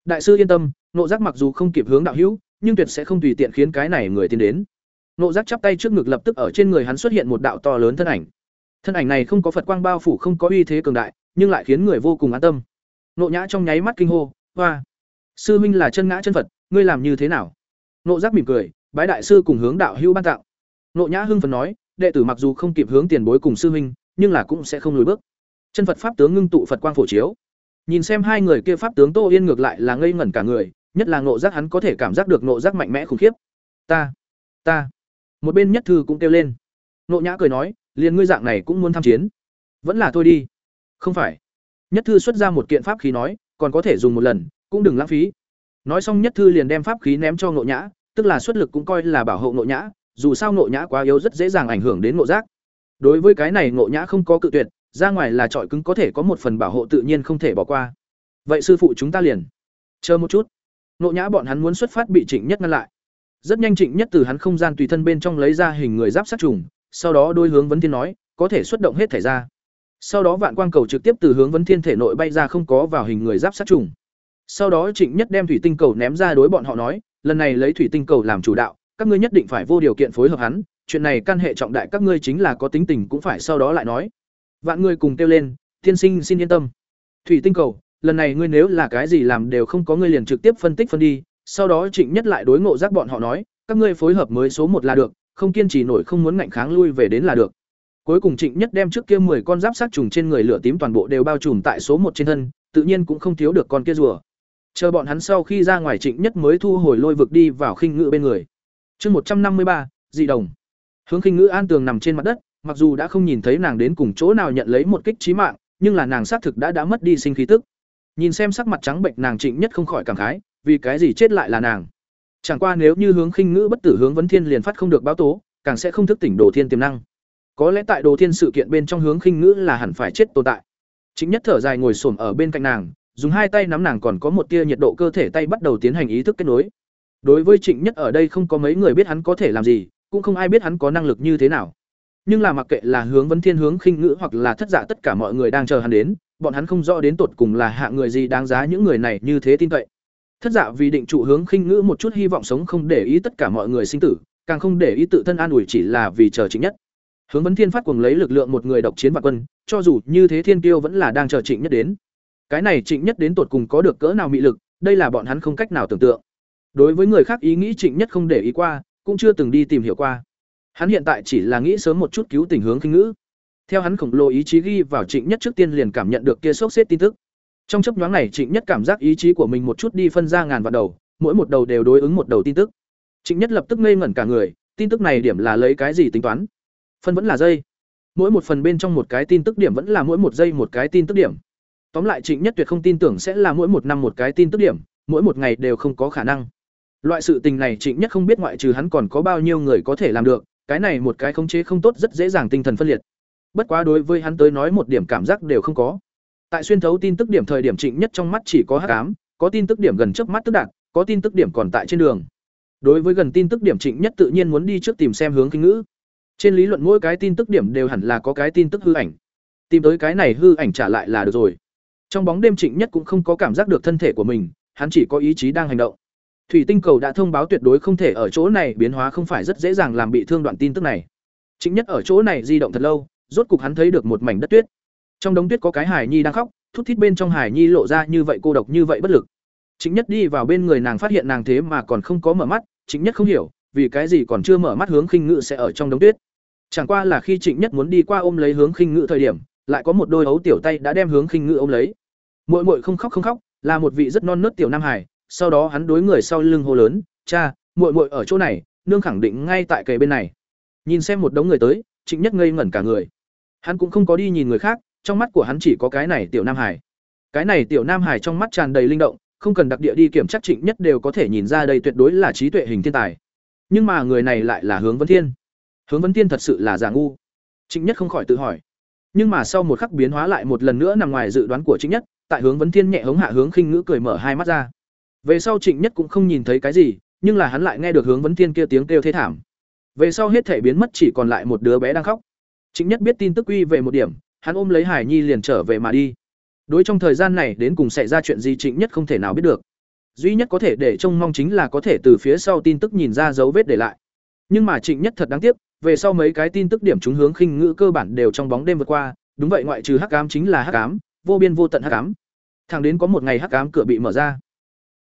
Đại sư yên tâm, nộ giác mặc dù không kịp hướng đạo hữu, nhưng tuyệt sẽ không tùy tiện khiến cái này người tiến đến nộ giác chắp tay trước ngực lập tức ở trên người hắn xuất hiện một đạo to lớn thân ảnh. Thân ảnh này không có phật quang bao phủ, không có uy thế cường đại, nhưng lại khiến người vô cùng an tâm. Nộ nhã trong nháy mắt kinh hô, hoa! Sư huynh là chân ngã chân phật, ngươi làm như thế nào? Nộ giác mỉm cười, bái đại sư cùng hướng đạo hữu ban tạo nộ nhã hưng phấn nói, đệ tử mặc dù không kịp hướng tiền bối cùng sư huynh, nhưng là cũng sẽ không lùi bước. Chân phật pháp tướng ngưng tụ phật quang phổ chiếu. Nhìn xem hai người kia pháp tướng tô yên ngược lại là ngây ngẩn cả người, nhất là ngộ giác hắn có thể cảm giác được ngộ giác mạnh mẽ khủng khiếp. Ta ta một bên nhất thư cũng kêu lên. Nộ nhã cười nói, liền ngươi dạng này cũng muốn tham chiến. Vẫn là thôi đi. Không phải. Nhất thư xuất ra một kiện pháp khí nói, còn có thể dùng một lần, cũng đừng lãng phí. Nói xong nhất thư liền đem pháp khí ném cho nộ nhã, tức là xuất lực cũng coi là bảo hộ nộ nhã, dù sao nộ nhã quá yếu rất dễ dàng ảnh hưởng đến nộ giác. Đối với cái này nộ nhã không có cự tuyệt, ra ngoài là trọi cứng có thể có một phần bảo hộ tự nhiên không thể bỏ qua. Vậy sư phụ chúng ta liền. Chờ một chút. Nộ nhã bọn hắn muốn xuất phát bị trịnh nhất ngăn lại rất nhanh trịnh nhất từ hắn không gian tùy thân bên trong lấy ra hình người giáp sát trùng, sau đó đôi hướng vấn thiên nói, có thể xuất động hết thể ra. Sau đó vạn quang cầu trực tiếp từ hướng vấn thiên thể nội bay ra không có vào hình người giáp sát trùng. Sau đó trịnh nhất đem thủy tinh cầu ném ra đối bọn họ nói, lần này lấy thủy tinh cầu làm chủ đạo, các ngươi nhất định phải vô điều kiện phối hợp hắn, chuyện này căn hệ trọng đại các ngươi chính là có tính tình cũng phải sau đó lại nói. Vạn người cùng kêu lên, tiên sinh, xin yên tâm. Thủy tinh cầu, lần này ngươi nếu là cái gì làm đều không có, ngươi liền trực tiếp phân tích phân đi sau đó trịnh nhất lại đối ngộ giác bọn họ nói, các ngươi phối hợp mới số một là được, không kiên trì nổi không muốn ngạnh kháng lui về đến là được. Cuối cùng trịnh nhất đem trước kia mười con giáp sát trùng trên người lửa tím toàn bộ đều bao trùm tại số một trên thân, tự nhiên cũng không thiếu được con kia rùa. Chờ bọn hắn sau khi ra ngoài trịnh nhất mới thu hồi lôi vực đi vào khinh ngự bên người. Chương một trăm năm mươi ba, dị đồng. Hướng khinh ngự an tường nằm trên mặt đất, mặc dù đã không nhìn thấy nàng đến cùng chỗ nào nhận lấy một kích trí mạng, nhưng là nàng xác thực đã đã mất đi sinh khí tức. Nhìn xem sắc mặt trắng bệnh nàng trịnh nhất không khỏi cảm khái vì cái gì chết lại là nàng? Chẳng qua nếu như hướng khinh ngữ bất tử hướng vấn thiên liền phát không được báo tố, càng sẽ không thức tỉnh đồ thiên tiềm năng. Có lẽ tại đồ thiên sự kiện bên trong hướng khinh ngữ là hẳn phải chết tồn tại. Chính nhất thở dài ngồi xổm ở bên cạnh nàng, dùng hai tay nắm nàng còn có một tia nhiệt độ cơ thể tay bắt đầu tiến hành ý thức kết nối. Đối với trịnh nhất ở đây không có mấy người biết hắn có thể làm gì, cũng không ai biết hắn có năng lực như thế nào. Nhưng là mặc kệ là hướng vấn thiên hướng khinh ngữ hoặc là thất giả tất cả mọi người đang chờ hắn đến, bọn hắn không rõ đến tột cùng là hạ người gì đáng giá những người này như thế tin cậy thất dạ vì định trụ hướng khinh ngữ một chút hy vọng sống không để ý tất cả mọi người sinh tử, càng không để ý tự thân an ủi chỉ là vì chờ trịnh nhất. Hướng vấn thiên phát cuồng lấy lực lượng một người độc chiến vạn quân, cho dù như thế thiên kiêu vẫn là đang chờ trịnh nhất đến. Cái này trịnh nhất đến tột cùng có được cỡ nào mị lực, đây là bọn hắn không cách nào tưởng tượng. Đối với người khác ý nghĩ trịnh nhất không để ý qua, cũng chưa từng đi tìm hiểu qua. Hắn hiện tại chỉ là nghĩ sớm một chút cứu tình hướng khinh ngữ. Theo hắn khổng lồ ý chí ghi vào trịnh nhất trước tiên liền cảm nhận được kia sốc xếp tin tức trong chấp nhoáng này, trịnh nhất cảm giác ý chí của mình một chút đi phân ra ngàn vạn đầu, mỗi một đầu đều đối ứng một đầu tin tức. Trịnh nhất lập tức ngây ngẩn cả người, tin tức này điểm là lấy cái gì tính toán? Phân vẫn là dây mỗi một phần bên trong một cái tin tức điểm vẫn là mỗi một giây một cái tin tức điểm. Tóm lại, trịnh nhất tuyệt không tin tưởng sẽ là mỗi một năm một cái tin tức điểm, mỗi một ngày đều không có khả năng. Loại sự tình này, trịnh nhất không biết ngoại trừ hắn còn có bao nhiêu người có thể làm được, cái này một cái khống chế không tốt rất dễ dàng tinh thần phân liệt. Bất quá đối với hắn tới nói, một điểm cảm giác đều không có tại xuyên thấu tin tức điểm thời điểm trịnh nhất trong mắt chỉ có hắc ám, có tin tức điểm gần trước mắt tức đạt, có tin tức điểm còn tại trên đường. Đối với gần tin tức điểm trịnh nhất tự nhiên muốn đi trước tìm xem hướng kinh ngữ. Trên lý luận mỗi cái tin tức điểm đều hẳn là có cái tin tức hư ảnh. Tìm tới cái này hư ảnh trả lại là được rồi. Trong bóng đêm trịnh nhất cũng không có cảm giác được thân thể của mình, hắn chỉ có ý chí đang hành động. Thủy tinh cầu đã thông báo tuyệt đối không thể ở chỗ này biến hóa không phải rất dễ dàng làm bị thương đoạn tin tức này. Trịnh nhất ở chỗ này di động thật lâu, rốt cục hắn thấy được một mảnh đất tuyết trong đống tuyết có cái hải nhi đang khóc thút thít bên trong hải nhi lộ ra như vậy cô độc như vậy bất lực trịnh nhất đi vào bên người nàng phát hiện nàng thế mà còn không có mở mắt trịnh nhất không hiểu vì cái gì còn chưa mở mắt hướng khinh ngự sẽ ở trong đống tuyết Chẳng qua là khi Trịnh Nhất muốn đi qua ôm lấy hướng khinh ngự thời điểm, lại có một đôi ấu tiểu tay đã đem hướng khinh ngự ôm lấy. Muội muội không khóc không khóc, là một vị rất non nớt tiểu nam hải, sau đó hắn đối người sau lưng hô lớn, "Cha, muội muội ở chỗ này, nương khẳng định ngay tại kề bên này." Nhìn xem một đống người tới, Trịnh Nhất ngây ngẩn cả người. Hắn cũng không có đi nhìn người khác, trong mắt của hắn chỉ có cái này tiểu nam hải. Cái này tiểu nam hải trong mắt tràn đầy linh động, không cần đặc địa đi kiểm tra Trịnh Nhất đều có thể nhìn ra đây tuyệt đối là trí tuệ hình thiên tài. Nhưng mà người này lại là Hướng vấn Thiên. Hướng vấn Thiên thật sự là giả ngu. Trịnh Nhất không khỏi tự hỏi. Nhưng mà sau một khắc biến hóa lại một lần nữa nằm ngoài dự đoán của Trịnh Nhất, tại Hướng vấn Thiên nhẹ hống hạ hướng khinh ngữ cười mở hai mắt ra. Về sau Trịnh Nhất cũng không nhìn thấy cái gì, nhưng là hắn lại nghe được Hướng vấn Thiên kia tiếng kêu thế thảm. Về sau hết thể biến mất chỉ còn lại một đứa bé đang khóc. Trịnh Nhất biết tin tức quy về một điểm, hắn ôm lấy Hải Nhi liền trở về mà đi. Đối trong thời gian này đến cùng xảy ra chuyện gì Trịnh Nhất không thể nào biết được. Duy nhất có thể để trông mong chính là có thể từ phía sau tin tức nhìn ra dấu vết để lại. Nhưng mà Trịnh Nhất thật đáng tiếc, về sau mấy cái tin tức điểm chúng hướng khinh ngữ cơ bản đều trong bóng đêm vượt qua, đúng vậy ngoại trừ hắc ám chính là hắc ám, vô biên vô tận hắc ám. Thẳng đến có một ngày hắc ám cửa bị mở ra.